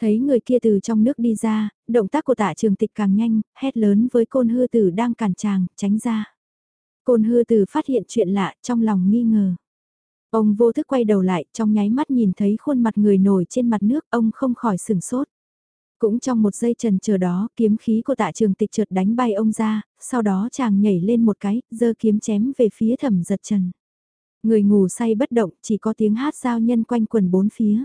Thấy người kia từ trong nước đi ra, động tác của tạ trường tịch càng nhanh, hét lớn với côn hư tử đang cản tràng, tránh ra. Côn hư tử phát hiện chuyện lạ trong lòng nghi ngờ. Ông vô thức quay đầu lại, trong nháy mắt nhìn thấy khuôn mặt người nổi trên mặt nước, ông không khỏi sừng sốt. Cũng trong một giây trần chờ đó, kiếm khí của tạ trường tịch trượt đánh bay ông ra, sau đó chàng nhảy lên một cái, giơ kiếm chém về phía thẩm giật trần. Người ngủ say bất động, chỉ có tiếng hát giao nhân quanh quần bốn phía.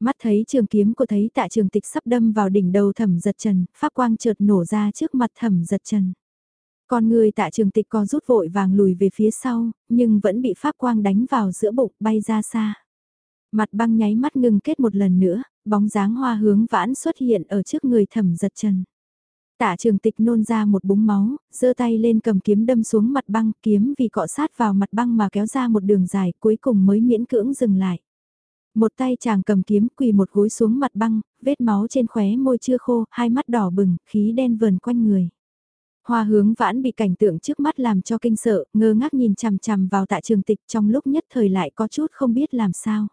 Mắt thấy trường kiếm của thấy tạ trường tịch sắp đâm vào đỉnh đầu thẩm giật trần, pháp quang chợt nổ ra trước mặt thẩm giật trần. Con người tạ trường tịch có rút vội vàng lùi về phía sau, nhưng vẫn bị pháp quang đánh vào giữa bụng bay ra xa. Mặt băng nháy mắt ngừng kết một lần nữa, bóng dáng hoa hướng vãn xuất hiện ở trước người thẩm giật trần. Tạ trường tịch nôn ra một búng máu, giơ tay lên cầm kiếm đâm xuống mặt băng, kiếm vì cọ sát vào mặt băng mà kéo ra một đường dài cuối cùng mới miễn cưỡng dừng lại. Một tay chàng cầm kiếm quỳ một gối xuống mặt băng, vết máu trên khóe môi chưa khô, hai mắt đỏ bừng, khí đen vờn quanh người. Hoa hướng vãn bị cảnh tượng trước mắt làm cho kinh sợ, ngơ ngác nhìn chằm chằm vào tạ trường tịch trong lúc nhất thời lại có chút không biết làm sao.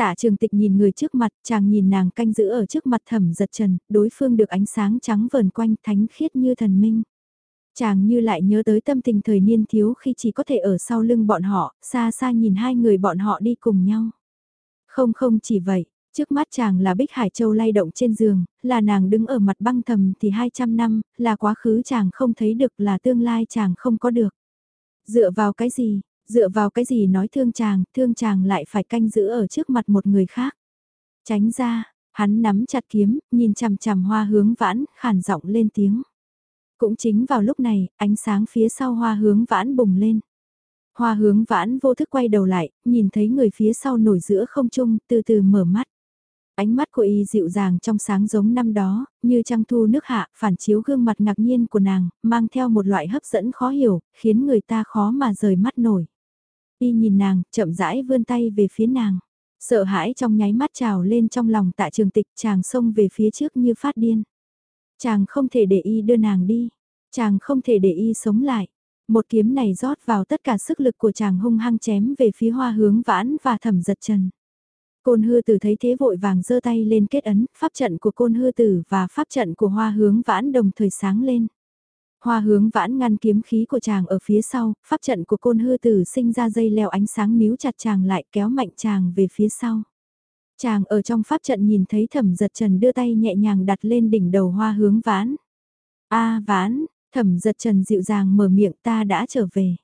Tạ trường tịch nhìn người trước mặt, chàng nhìn nàng canh giữ ở trước mặt thẩm giật trần, đối phương được ánh sáng trắng vờn quanh thánh khiết như thần minh. Chàng như lại nhớ tới tâm tình thời niên thiếu khi chỉ có thể ở sau lưng bọn họ, xa xa nhìn hai người bọn họ đi cùng nhau. Không không chỉ vậy, trước mắt chàng là Bích Hải Châu lay động trên giường, là nàng đứng ở mặt băng thầm thì 200 năm, là quá khứ chàng không thấy được là tương lai chàng không có được. Dựa vào cái gì, dựa vào cái gì nói thương chàng, thương chàng lại phải canh giữ ở trước mặt một người khác. Tránh ra, hắn nắm chặt kiếm, nhìn chằm chằm hoa hướng vãn, khản giọng lên tiếng. Cũng chính vào lúc này, ánh sáng phía sau hoa hướng vãn bùng lên. Hoa hướng vãn vô thức quay đầu lại, nhìn thấy người phía sau nổi giữa không trung, từ từ mở mắt. Ánh mắt của y dịu dàng trong sáng giống năm đó, như trăng thu nước hạ, phản chiếu gương mặt ngạc nhiên của nàng, mang theo một loại hấp dẫn khó hiểu, khiến người ta khó mà rời mắt nổi. Y nhìn nàng, chậm rãi vươn tay về phía nàng. Sợ hãi trong nháy mắt trào lên trong lòng tạ trường tịch chàng xông về phía trước như phát điên. Chàng không thể để y đưa nàng đi. Chàng không thể để y sống lại. Một kiếm này rót vào tất cả sức lực của chàng hung hăng chém về phía hoa hướng vãn và thẩm giật trần. Côn hư tử thấy thế vội vàng giơ tay lên kết ấn, pháp trận của côn hư tử và pháp trận của hoa hướng vãn đồng thời sáng lên. Hoa hướng vãn ngăn kiếm khí của chàng ở phía sau, pháp trận của côn hư tử sinh ra dây leo ánh sáng níu chặt chàng lại kéo mạnh chàng về phía sau. Chàng ở trong pháp trận nhìn thấy thẩm giật trần đưa tay nhẹ nhàng đặt lên đỉnh đầu hoa hướng vãn. a vãn, thẩm giật trần dịu dàng mở miệng ta đã trở về.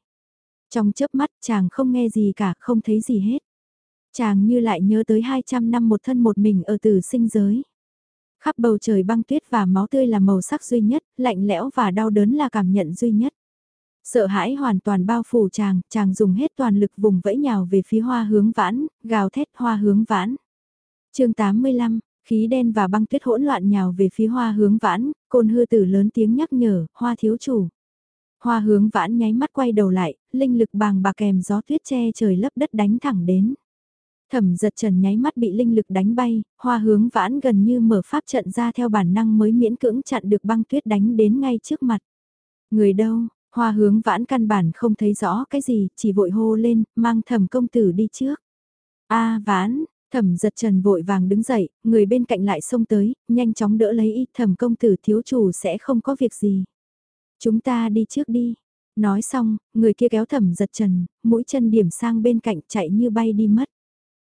Trong chớp mắt chàng không nghe gì cả, không thấy gì hết. Chàng như lại nhớ tới 200 năm một thân một mình ở tử sinh giới. Khắp bầu trời băng tuyết và máu tươi là màu sắc duy nhất, lạnh lẽo và đau đớn là cảm nhận duy nhất. Sợ hãi hoàn toàn bao phủ chàng, chàng dùng hết toàn lực vùng vẫy nhào về phía hoa hướng vãn, gào thét hoa hướng vãn. chương 85, khí đen và băng tuyết hỗn loạn nhào về phía hoa hướng vãn, côn hư tử lớn tiếng nhắc nhở, hoa thiếu chủ. Hoa hướng vãn nháy mắt quay đầu lại, linh lực bàng bạc kèm gió tuyết che trời lấp đất đánh thẳng đến. Thẩm giật trần nháy mắt bị linh lực đánh bay, hoa hướng vãn gần như mở pháp trận ra theo bản năng mới miễn cưỡng chặn được băng tuyết đánh đến ngay trước mặt. Người đâu, hoa hướng vãn căn bản không thấy rõ cái gì, chỉ vội hô lên, mang thẩm công tử đi trước. a vãn, thẩm giật trần vội vàng đứng dậy, người bên cạnh lại xông tới, nhanh chóng đỡ lấy y thẩm công tử thiếu chủ sẽ không có việc gì. Chúng ta đi trước đi. Nói xong, người kia kéo thẩm giật trần, mũi chân điểm sang bên cạnh chạy như bay đi mất.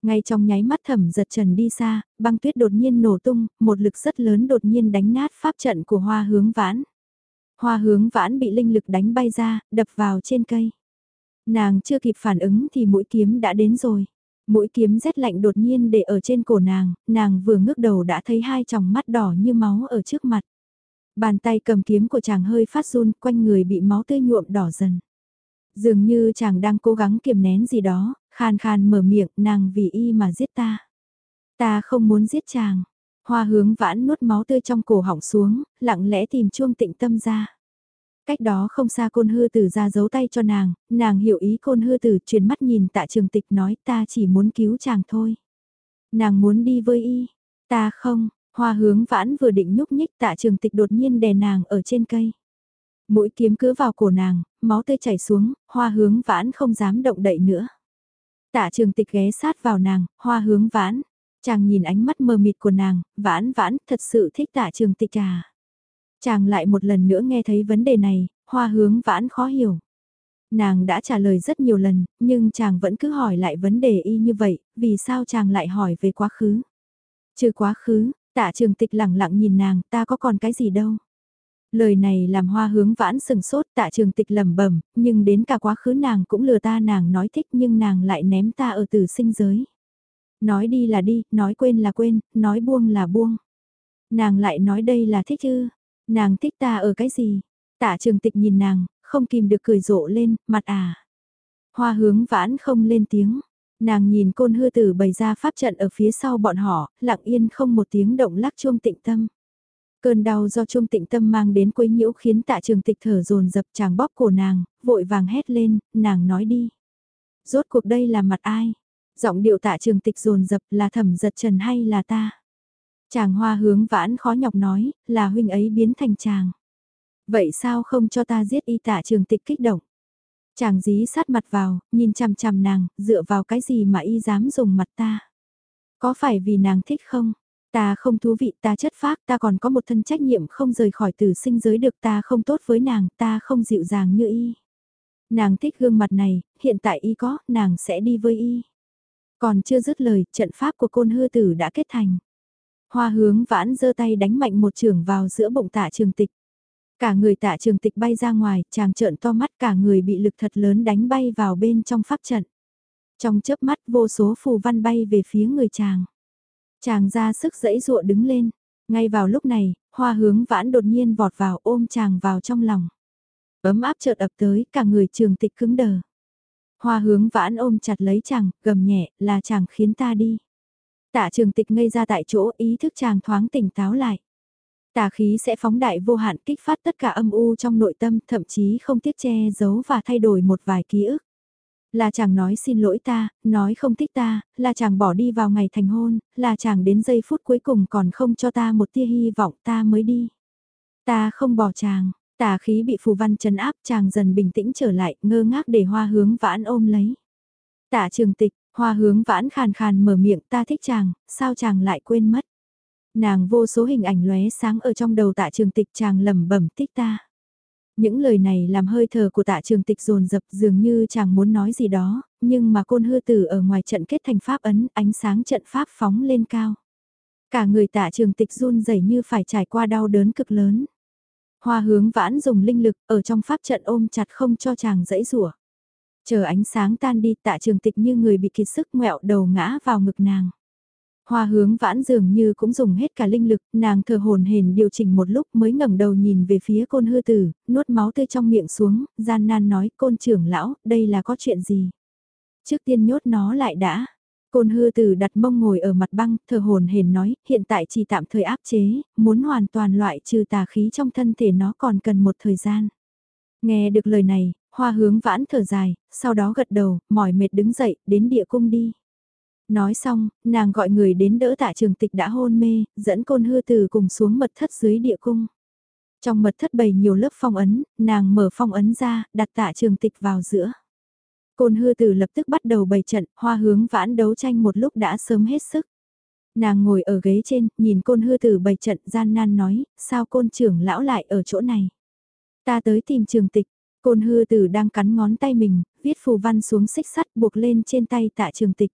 Ngay trong nháy mắt thẩm giật trần đi xa, băng tuyết đột nhiên nổ tung, một lực rất lớn đột nhiên đánh nát pháp trận của hoa hướng vãn. Hoa hướng vãn bị linh lực đánh bay ra, đập vào trên cây. Nàng chưa kịp phản ứng thì mũi kiếm đã đến rồi. Mũi kiếm rét lạnh đột nhiên để ở trên cổ nàng, nàng vừa ngước đầu đã thấy hai tròng mắt đỏ như máu ở trước mặt. Bàn tay cầm kiếm của chàng hơi phát run, quanh người bị máu tươi nhuộm đỏ dần. Dường như chàng đang cố gắng kiềm nén gì đó, Khan khan mở miệng, nàng vì y mà giết ta. Ta không muốn giết chàng. Hoa hướng vãn nuốt máu tươi trong cổ họng xuống, lặng lẽ tìm chuông tịnh tâm ra. Cách đó không xa côn hư tử ra giấu tay cho nàng, nàng hiểu ý côn hư tử truyền mắt nhìn tạ trường tịch nói ta chỉ muốn cứu chàng thôi. Nàng muốn đi với y, ta không, hoa hướng vãn vừa định nhúc nhích tạ trường tịch đột nhiên đè nàng ở trên cây. Mũi kiếm cứ vào cổ nàng, máu tươi chảy xuống, hoa hướng vãn không dám động đậy nữa. Tạ trường tịch ghé sát vào nàng, hoa hướng vãn. Chàng nhìn ánh mắt mờ mịt của nàng, vãn vãn, thật sự thích tạ trường tịch à. Chàng lại một lần nữa nghe thấy vấn đề này, hoa hướng vãn khó hiểu. Nàng đã trả lời rất nhiều lần, nhưng chàng vẫn cứ hỏi lại vấn đề y như vậy, vì sao chàng lại hỏi về quá khứ. Trừ quá khứ, tạ trường tịch lẳng lặng nhìn nàng, ta có còn cái gì đâu. Lời này làm hoa hướng vãn sừng sốt tạ trường tịch lầm bẩm nhưng đến cả quá khứ nàng cũng lừa ta nàng nói thích nhưng nàng lại ném ta ở tử sinh giới. Nói đi là đi, nói quên là quên, nói buông là buông. Nàng lại nói đây là thích ư, nàng thích ta ở cái gì? Tạ trường tịch nhìn nàng, không kìm được cười rộ lên, mặt à. Hoa hướng vãn không lên tiếng. Nàng nhìn côn hư tử bày ra pháp trận ở phía sau bọn họ, lặng yên không một tiếng động lắc chuông tịnh tâm. Cơn đau do trung tịnh tâm mang đến quấy nhiễu khiến tạ trường tịch thở dồn dập chàng bóp cổ nàng, vội vàng hét lên, nàng nói đi. Rốt cuộc đây là mặt ai? Giọng điệu tạ trường tịch dồn dập là thẩm giật trần hay là ta? Chàng hoa hướng vãn khó nhọc nói, là huynh ấy biến thành chàng. Vậy sao không cho ta giết y tạ trường tịch kích động? Chàng dí sát mặt vào, nhìn chằm chằm nàng, dựa vào cái gì mà y dám dùng mặt ta? Có phải vì nàng thích không? Ta không thú vị, ta chất phác, ta còn có một thân trách nhiệm không rời khỏi tử sinh giới được ta không tốt với nàng, ta không dịu dàng như y. Nàng thích gương mặt này, hiện tại y có, nàng sẽ đi với y. Còn chưa dứt lời, trận pháp của côn hư tử đã kết thành. Hoa hướng vãn giơ tay đánh mạnh một trường vào giữa bụng tạ trường tịch. Cả người tạ trường tịch bay ra ngoài, chàng trợn to mắt cả người bị lực thật lớn đánh bay vào bên trong pháp trận. Trong chớp mắt vô số phù văn bay về phía người chàng. Chàng ra sức dẫy dụa đứng lên. Ngay vào lúc này, hoa hướng vãn đột nhiên vọt vào ôm chàng vào trong lòng. Ấm áp chợt ập tới, cả người trường tịch cứng đờ. Hoa hướng vãn ôm chặt lấy chàng, gầm nhẹ, là chàng khiến ta đi. Tạ trường tịch ngây ra tại chỗ, ý thức chàng thoáng tỉnh táo lại. Tà khí sẽ phóng đại vô hạn kích phát tất cả âm u trong nội tâm, thậm chí không tiếc che giấu và thay đổi một vài ký ức. Là chàng nói xin lỗi ta, nói không thích ta, là chàng bỏ đi vào ngày thành hôn, là chàng đến giây phút cuối cùng còn không cho ta một tia hy vọng ta mới đi. Ta không bỏ chàng, tà khí bị phù văn chấn áp chàng dần bình tĩnh trở lại, ngơ ngác để hoa hướng vãn ôm lấy. Tạ trường tịch, hoa hướng vãn khàn khàn mở miệng ta thích chàng, sao chàng lại quên mất. Nàng vô số hình ảnh lóe sáng ở trong đầu tạ trường tịch chàng lẩm bẩm thích ta. Những lời này làm hơi thở của tạ trường tịch dồn dập dường như chàng muốn nói gì đó, nhưng mà côn hư tử ở ngoài trận kết thành pháp ấn ánh sáng trận pháp phóng lên cao. Cả người tạ trường tịch run rẩy như phải trải qua đau đớn cực lớn. Hoa hướng vãn dùng linh lực ở trong pháp trận ôm chặt không cho chàng dãy rủa Chờ ánh sáng tan đi tạ trường tịch như người bị kiệt sức ngẹo đầu ngã vào ngực nàng. Hoa hướng vãn dường như cũng dùng hết cả linh lực, nàng thờ hồn hền điều chỉnh một lúc mới ngẩng đầu nhìn về phía côn hư tử, nuốt máu tươi trong miệng xuống, gian nan nói côn trưởng lão, đây là có chuyện gì? Trước tiên nhốt nó lại đã. Côn hư tử đặt mông ngồi ở mặt băng, thờ hồn hền nói, hiện tại chỉ tạm thời áp chế, muốn hoàn toàn loại trừ tà khí trong thân thể nó còn cần một thời gian. Nghe được lời này, hoa hướng vãn thở dài, sau đó gật đầu, mỏi mệt đứng dậy, đến địa cung đi. Nói xong, nàng gọi người đến đỡ tạ trường tịch đã hôn mê, dẫn côn hư từ cùng xuống mật thất dưới địa cung. Trong mật thất bày nhiều lớp phong ấn, nàng mở phong ấn ra, đặt tạ trường tịch vào giữa. Côn hư tử lập tức bắt đầu bày trận, hoa hướng vãn đấu tranh một lúc đã sớm hết sức. Nàng ngồi ở ghế trên, nhìn côn hư tử bày trận gian nan nói, sao côn trưởng lão lại ở chỗ này. Ta tới tìm trường tịch, côn hư tử đang cắn ngón tay mình, viết phù văn xuống xích sắt buộc lên trên tay tạ trường tịch.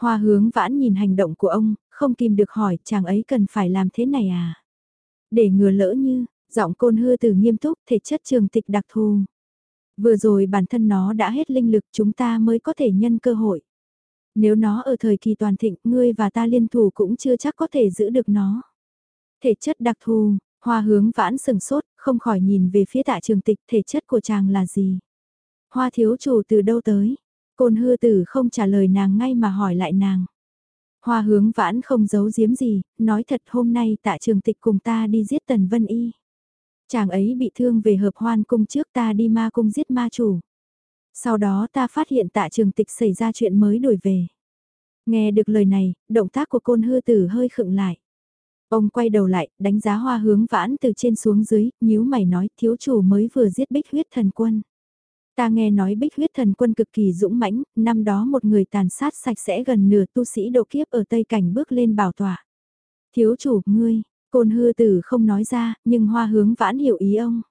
Hoa hướng vãn nhìn hành động của ông, không kìm được hỏi chàng ấy cần phải làm thế này à? Để ngừa lỡ như, giọng côn hư từ nghiêm túc thể chất trường tịch đặc thù. Vừa rồi bản thân nó đã hết linh lực chúng ta mới có thể nhân cơ hội. Nếu nó ở thời kỳ toàn thịnh, ngươi và ta liên thủ cũng chưa chắc có thể giữ được nó. Thể chất đặc thù, hoa hướng vãn sừng sốt, không khỏi nhìn về phía tạ trường tịch thể chất của chàng là gì. Hoa thiếu chủ từ đâu tới, Côn hư tử không trả lời nàng ngay mà hỏi lại nàng. Hoa hướng vãn không giấu giếm gì, nói thật hôm nay tạ trường tịch cùng ta đi giết tần vân y. Chàng ấy bị thương về hợp hoan cung trước ta đi ma cung giết ma chủ. Sau đó ta phát hiện tạ trường tịch xảy ra chuyện mới đổi về. Nghe được lời này, động tác của côn hư tử hơi khựng lại. Ông quay đầu lại, đánh giá hoa hướng vãn từ trên xuống dưới, nhíu mày nói thiếu chủ mới vừa giết bích huyết thần quân. Ta nghe nói bích huyết thần quân cực kỳ dũng mãnh, năm đó một người tàn sát sạch sẽ gần nửa tu sĩ độ kiếp ở Tây Cảnh bước lên bảo tỏa. Thiếu chủ, ngươi, côn hư tử không nói ra, nhưng hoa hướng vãn hiểu ý ông.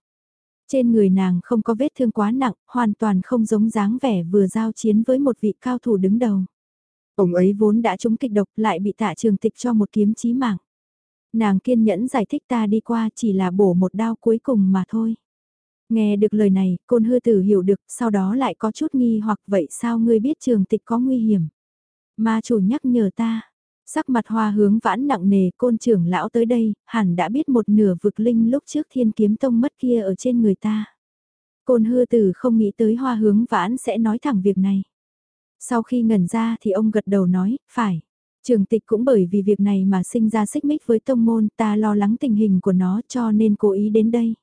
Trên người nàng không có vết thương quá nặng, hoàn toàn không giống dáng vẻ vừa giao chiến với một vị cao thủ đứng đầu. Ông ấy vốn đã trúng kịch độc lại bị tạ trường tịch cho một kiếm chí mạng. Nàng kiên nhẫn giải thích ta đi qua chỉ là bổ một đao cuối cùng mà thôi. Nghe được lời này, côn hư tử hiểu được, sau đó lại có chút nghi hoặc vậy sao ngươi biết trường tịch có nguy hiểm. Ma chủ nhắc nhở ta, sắc mặt hoa hướng vãn nặng nề côn trưởng lão tới đây, hẳn đã biết một nửa vực linh lúc trước thiên kiếm tông mất kia ở trên người ta. Côn hư tử không nghĩ tới hoa hướng vãn sẽ nói thẳng việc này. Sau khi ngẩn ra thì ông gật đầu nói, phải. Trường tịch cũng bởi vì việc này mà sinh ra xích mích với tông môn ta lo lắng tình hình của nó cho nên cố ý đến đây.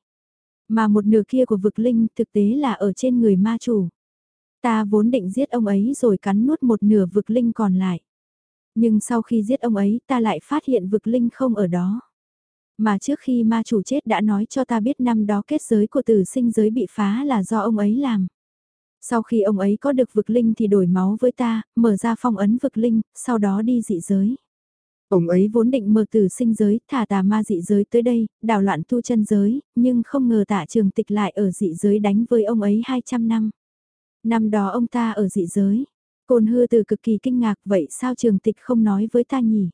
Mà một nửa kia của vực linh thực tế là ở trên người ma chủ. Ta vốn định giết ông ấy rồi cắn nuốt một nửa vực linh còn lại. Nhưng sau khi giết ông ấy ta lại phát hiện vực linh không ở đó. Mà trước khi ma chủ chết đã nói cho ta biết năm đó kết giới của tử sinh giới bị phá là do ông ấy làm. Sau khi ông ấy có được vực linh thì đổi máu với ta, mở ra phong ấn vực linh, sau đó đi dị giới. Ông ấy vốn định mơ từ sinh giới, thả tà ma dị giới tới đây, đảo loạn tu chân giới, nhưng không ngờ tạ trường tịch lại ở dị giới đánh với ông ấy 200 năm. Năm đó ông ta ở dị giới. Côn hư từ cực kỳ kinh ngạc vậy sao trường tịch không nói với ta nhỉ?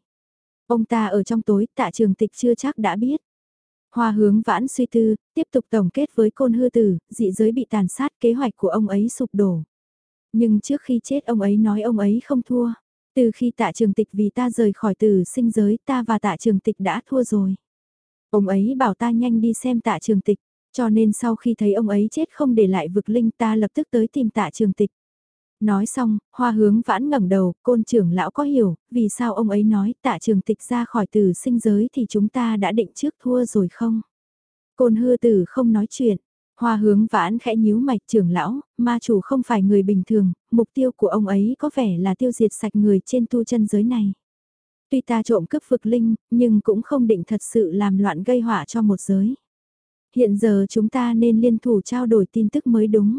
Ông ta ở trong tối tạ trường tịch chưa chắc đã biết. Hoa hướng vãn suy tư, tiếp tục tổng kết với côn hư tử, dị giới bị tàn sát kế hoạch của ông ấy sụp đổ. Nhưng trước khi chết ông ấy nói ông ấy không thua. Từ khi tạ trường tịch vì ta rời khỏi tử sinh giới ta và tạ trường tịch đã thua rồi. Ông ấy bảo ta nhanh đi xem tạ trường tịch, cho nên sau khi thấy ông ấy chết không để lại vực linh ta lập tức tới tìm tạ trường tịch. Nói xong, hoa hướng vãn ngẩng đầu, côn trưởng lão có hiểu, vì sao ông ấy nói tạ trường tịch ra khỏi tử sinh giới thì chúng ta đã định trước thua rồi không? Côn hư tử không nói chuyện, hoa hướng vãn khẽ nhíu mạch trưởng lão, ma chủ không phải người bình thường, mục tiêu của ông ấy có vẻ là tiêu diệt sạch người trên tu chân giới này. Tuy ta trộm cướp vực linh, nhưng cũng không định thật sự làm loạn gây họa cho một giới. Hiện giờ chúng ta nên liên thủ trao đổi tin tức mới đúng.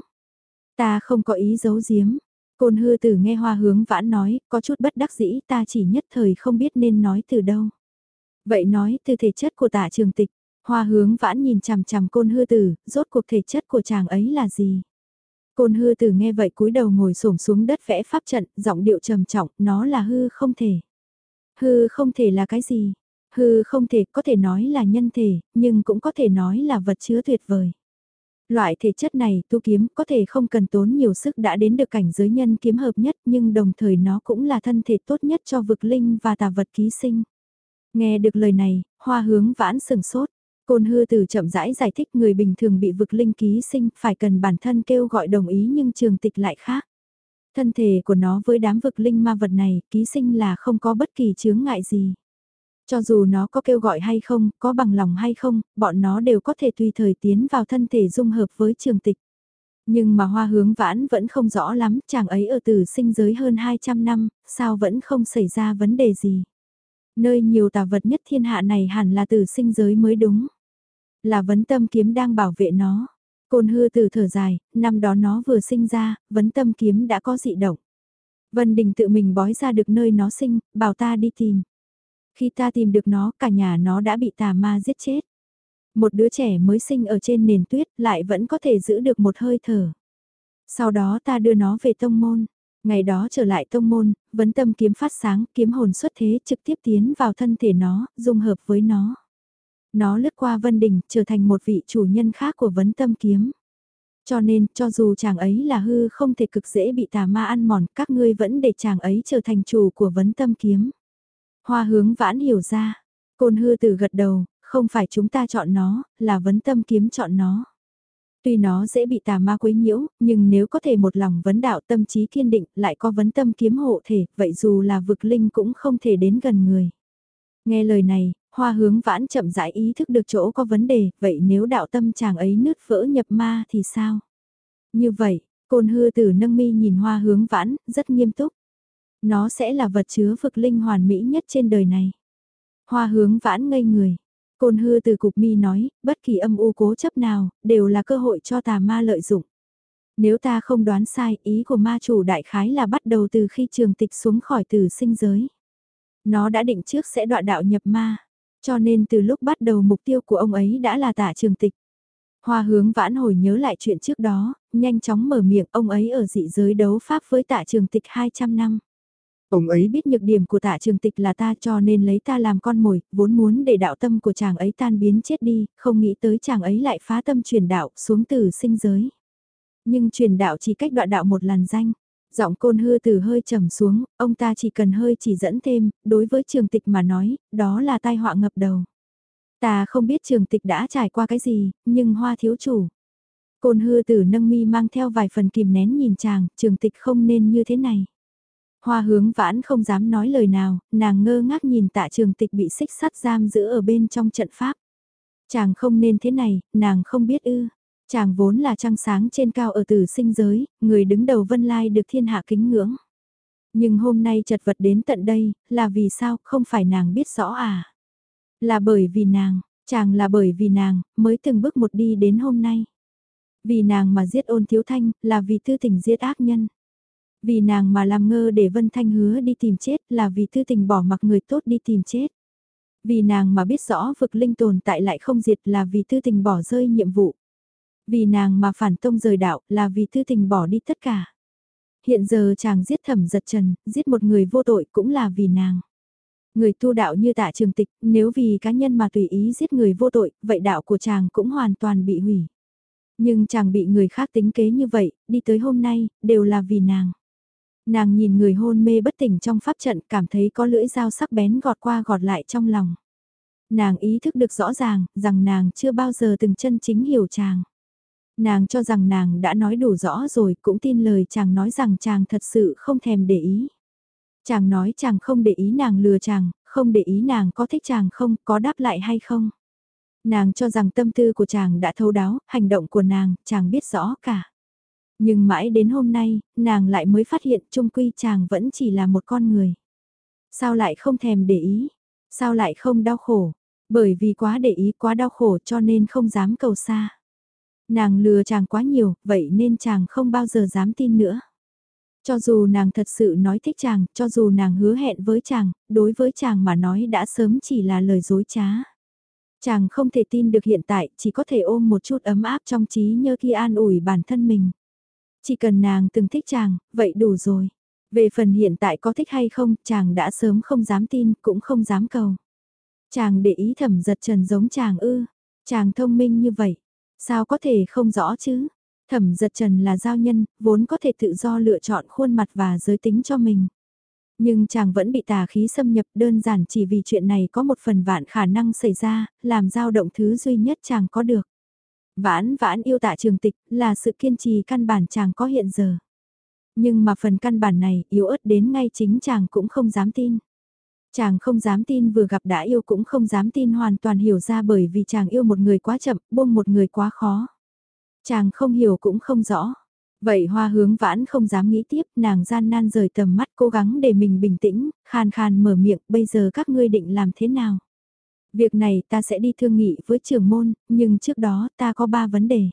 Ta không có ý giấu giếm, Côn hư tử nghe hoa hướng vãn nói, có chút bất đắc dĩ ta chỉ nhất thời không biết nên nói từ đâu. Vậy nói từ thể chất của tả trường tịch, hoa hướng vãn nhìn chằm chằm côn hư tử, rốt cuộc thể chất của chàng ấy là gì? Côn hư tử nghe vậy cúi đầu ngồi xổm xuống đất vẽ pháp trận, giọng điệu trầm trọng, nó là hư không thể. Hư không thể là cái gì? Hư không thể có thể nói là nhân thể, nhưng cũng có thể nói là vật chứa tuyệt vời. Loại thể chất này tu kiếm có thể không cần tốn nhiều sức đã đến được cảnh giới nhân kiếm hợp nhất nhưng đồng thời nó cũng là thân thể tốt nhất cho vực linh và tà vật ký sinh. Nghe được lời này, hoa hướng vãn sừng sốt. Côn hư từ chậm rãi giải, giải thích người bình thường bị vực linh ký sinh phải cần bản thân kêu gọi đồng ý nhưng trường tịch lại khác. Thân thể của nó với đám vực linh ma vật này ký sinh là không có bất kỳ chướng ngại gì. Cho dù nó có kêu gọi hay không, có bằng lòng hay không, bọn nó đều có thể tùy thời tiến vào thân thể dung hợp với trường tịch. Nhưng mà hoa hướng vãn vẫn không rõ lắm, chàng ấy ở tử sinh giới hơn 200 năm, sao vẫn không xảy ra vấn đề gì. Nơi nhiều tà vật nhất thiên hạ này hẳn là tử sinh giới mới đúng. Là vấn tâm kiếm đang bảo vệ nó. Côn hư từ thở dài, năm đó nó vừa sinh ra, vấn tâm kiếm đã có dị động. Vân Đình tự mình bói ra được nơi nó sinh, bảo ta đi tìm. Khi ta tìm được nó, cả nhà nó đã bị tà ma giết chết. Một đứa trẻ mới sinh ở trên nền tuyết lại vẫn có thể giữ được một hơi thở. Sau đó ta đưa nó về tông môn. Ngày đó trở lại tông môn, vấn tâm kiếm phát sáng, kiếm hồn xuất thế trực tiếp tiến vào thân thể nó, dung hợp với nó. Nó lướt qua vân đỉnh, trở thành một vị chủ nhân khác của vấn tâm kiếm. Cho nên, cho dù chàng ấy là hư không thể cực dễ bị tà ma ăn mòn, các ngươi vẫn để chàng ấy trở thành chủ của vấn tâm kiếm. Hoa hướng vãn hiểu ra. Côn hư tử gật đầu, không phải chúng ta chọn nó, là vấn tâm kiếm chọn nó. Tuy nó dễ bị tà ma quấy nhiễu, nhưng nếu có thể một lòng vấn đạo tâm trí kiên định, lại có vấn tâm kiếm hộ thể, vậy dù là vực linh cũng không thể đến gần người. Nghe lời này, hoa hướng vãn chậm rãi ý thức được chỗ có vấn đề, vậy nếu đạo tâm chàng ấy nứt vỡ nhập ma thì sao? Như vậy, côn hư tử nâng mi nhìn hoa hướng vãn, rất nghiêm túc. Nó sẽ là vật chứa vực linh hoàn mỹ nhất trên đời này. Hoa hướng vãn ngây người. Côn hư từ cục mi nói, bất kỳ âm u cố chấp nào, đều là cơ hội cho tà ma lợi dụng. Nếu ta không đoán sai, ý của ma chủ đại khái là bắt đầu từ khi trường tịch xuống khỏi từ sinh giới. Nó đã định trước sẽ đoạn đạo nhập ma, cho nên từ lúc bắt đầu mục tiêu của ông ấy đã là tả trường tịch. Hoa hướng vãn hồi nhớ lại chuyện trước đó, nhanh chóng mở miệng ông ấy ở dị giới đấu pháp với tạ trường tịch 200 năm. Ông ấy biết nhược điểm của tạ trường tịch là ta cho nên lấy ta làm con mồi, vốn muốn để đạo tâm của chàng ấy tan biến chết đi, không nghĩ tới chàng ấy lại phá tâm truyền đạo xuống từ sinh giới. Nhưng truyền đạo chỉ cách đoạn đạo một làn danh, Giọng côn hư từ hơi trầm xuống, ông ta chỉ cần hơi chỉ dẫn thêm, đối với trường tịch mà nói, đó là tai họa ngập đầu. Ta không biết trường tịch đã trải qua cái gì, nhưng hoa thiếu chủ. Côn hư tử nâng mi mang theo vài phần kìm nén nhìn chàng, trường tịch không nên như thế này. Hoa hướng vãn không dám nói lời nào, nàng ngơ ngác nhìn tạ trường tịch bị xích sắt giam giữ ở bên trong trận pháp. Chàng không nên thế này, nàng không biết ư. Chàng vốn là trăng sáng trên cao ở tử sinh giới, người đứng đầu vân lai được thiên hạ kính ngưỡng. Nhưng hôm nay chật vật đến tận đây, là vì sao, không phải nàng biết rõ à? Là bởi vì nàng, chàng là bởi vì nàng, mới từng bước một đi đến hôm nay. Vì nàng mà giết ôn thiếu thanh, là vì tư tình giết ác nhân. Vì nàng mà làm ngơ để Vân Thanh hứa đi tìm chết, là vì tư tình bỏ mặc người tốt đi tìm chết. Vì nàng mà biết rõ vực linh tồn tại lại không diệt là vì tư tình bỏ rơi nhiệm vụ. Vì nàng mà phản tông rời đạo là vì tư tình bỏ đi tất cả. Hiện giờ chàng giết thẩm giật trần, giết một người vô tội cũng là vì nàng. Người tu đạo như tạ trường tịch, nếu vì cá nhân mà tùy ý giết người vô tội, vậy đạo của chàng cũng hoàn toàn bị hủy. Nhưng chàng bị người khác tính kế như vậy, đi tới hôm nay, đều là vì nàng. Nàng nhìn người hôn mê bất tỉnh trong pháp trận cảm thấy có lưỡi dao sắc bén gọt qua gọt lại trong lòng. Nàng ý thức được rõ ràng, rằng nàng chưa bao giờ từng chân chính hiểu chàng. Nàng cho rằng nàng đã nói đủ rõ rồi, cũng tin lời chàng nói rằng chàng thật sự không thèm để ý. Chàng nói chàng không để ý nàng lừa chàng, không để ý nàng có thích chàng không, có đáp lại hay không. Nàng cho rằng tâm tư của chàng đã thấu đáo, hành động của nàng, chàng biết rõ cả. Nhưng mãi đến hôm nay, nàng lại mới phát hiện trung quy chàng vẫn chỉ là một con người. Sao lại không thèm để ý? Sao lại không đau khổ? Bởi vì quá để ý quá đau khổ cho nên không dám cầu xa. Nàng lừa chàng quá nhiều, vậy nên chàng không bao giờ dám tin nữa. Cho dù nàng thật sự nói thích chàng, cho dù nàng hứa hẹn với chàng, đối với chàng mà nói đã sớm chỉ là lời dối trá. Chàng không thể tin được hiện tại, chỉ có thể ôm một chút ấm áp trong trí nhớ khi an ủi bản thân mình. Chỉ cần nàng từng thích chàng, vậy đủ rồi. Về phần hiện tại có thích hay không, chàng đã sớm không dám tin, cũng không dám cầu. Chàng để ý thẩm giật trần giống chàng ư, chàng thông minh như vậy, sao có thể không rõ chứ? Thẩm giật trần là giao nhân, vốn có thể tự do lựa chọn khuôn mặt và giới tính cho mình. Nhưng chàng vẫn bị tà khí xâm nhập đơn giản chỉ vì chuyện này có một phần vạn khả năng xảy ra, làm dao động thứ duy nhất chàng có được. Vãn vãn yêu tạ trường tịch là sự kiên trì căn bản chàng có hiện giờ. Nhưng mà phần căn bản này yếu ớt đến ngay chính chàng cũng không dám tin. Chàng không dám tin vừa gặp đã yêu cũng không dám tin hoàn toàn hiểu ra bởi vì chàng yêu một người quá chậm, buông một người quá khó. Chàng không hiểu cũng không rõ. Vậy hoa hướng vãn không dám nghĩ tiếp, nàng gian nan rời tầm mắt cố gắng để mình bình tĩnh, khan khan mở miệng, bây giờ các ngươi định làm thế nào? Việc này ta sẽ đi thương nghị với trưởng môn, nhưng trước đó ta có ba vấn đề.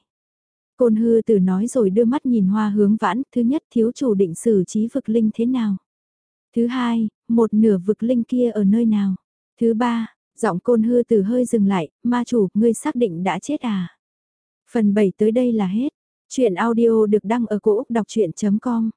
Côn hư tử nói rồi đưa mắt nhìn hoa hướng vãn, thứ nhất thiếu chủ định xử trí vực linh thế nào? Thứ hai, một nửa vực linh kia ở nơi nào? Thứ ba, giọng côn hư từ hơi dừng lại, ma chủ, ngươi xác định đã chết à? Phần 7 tới đây là hết. Chuyện audio được đăng ở cổ Úc đọc chuyện.com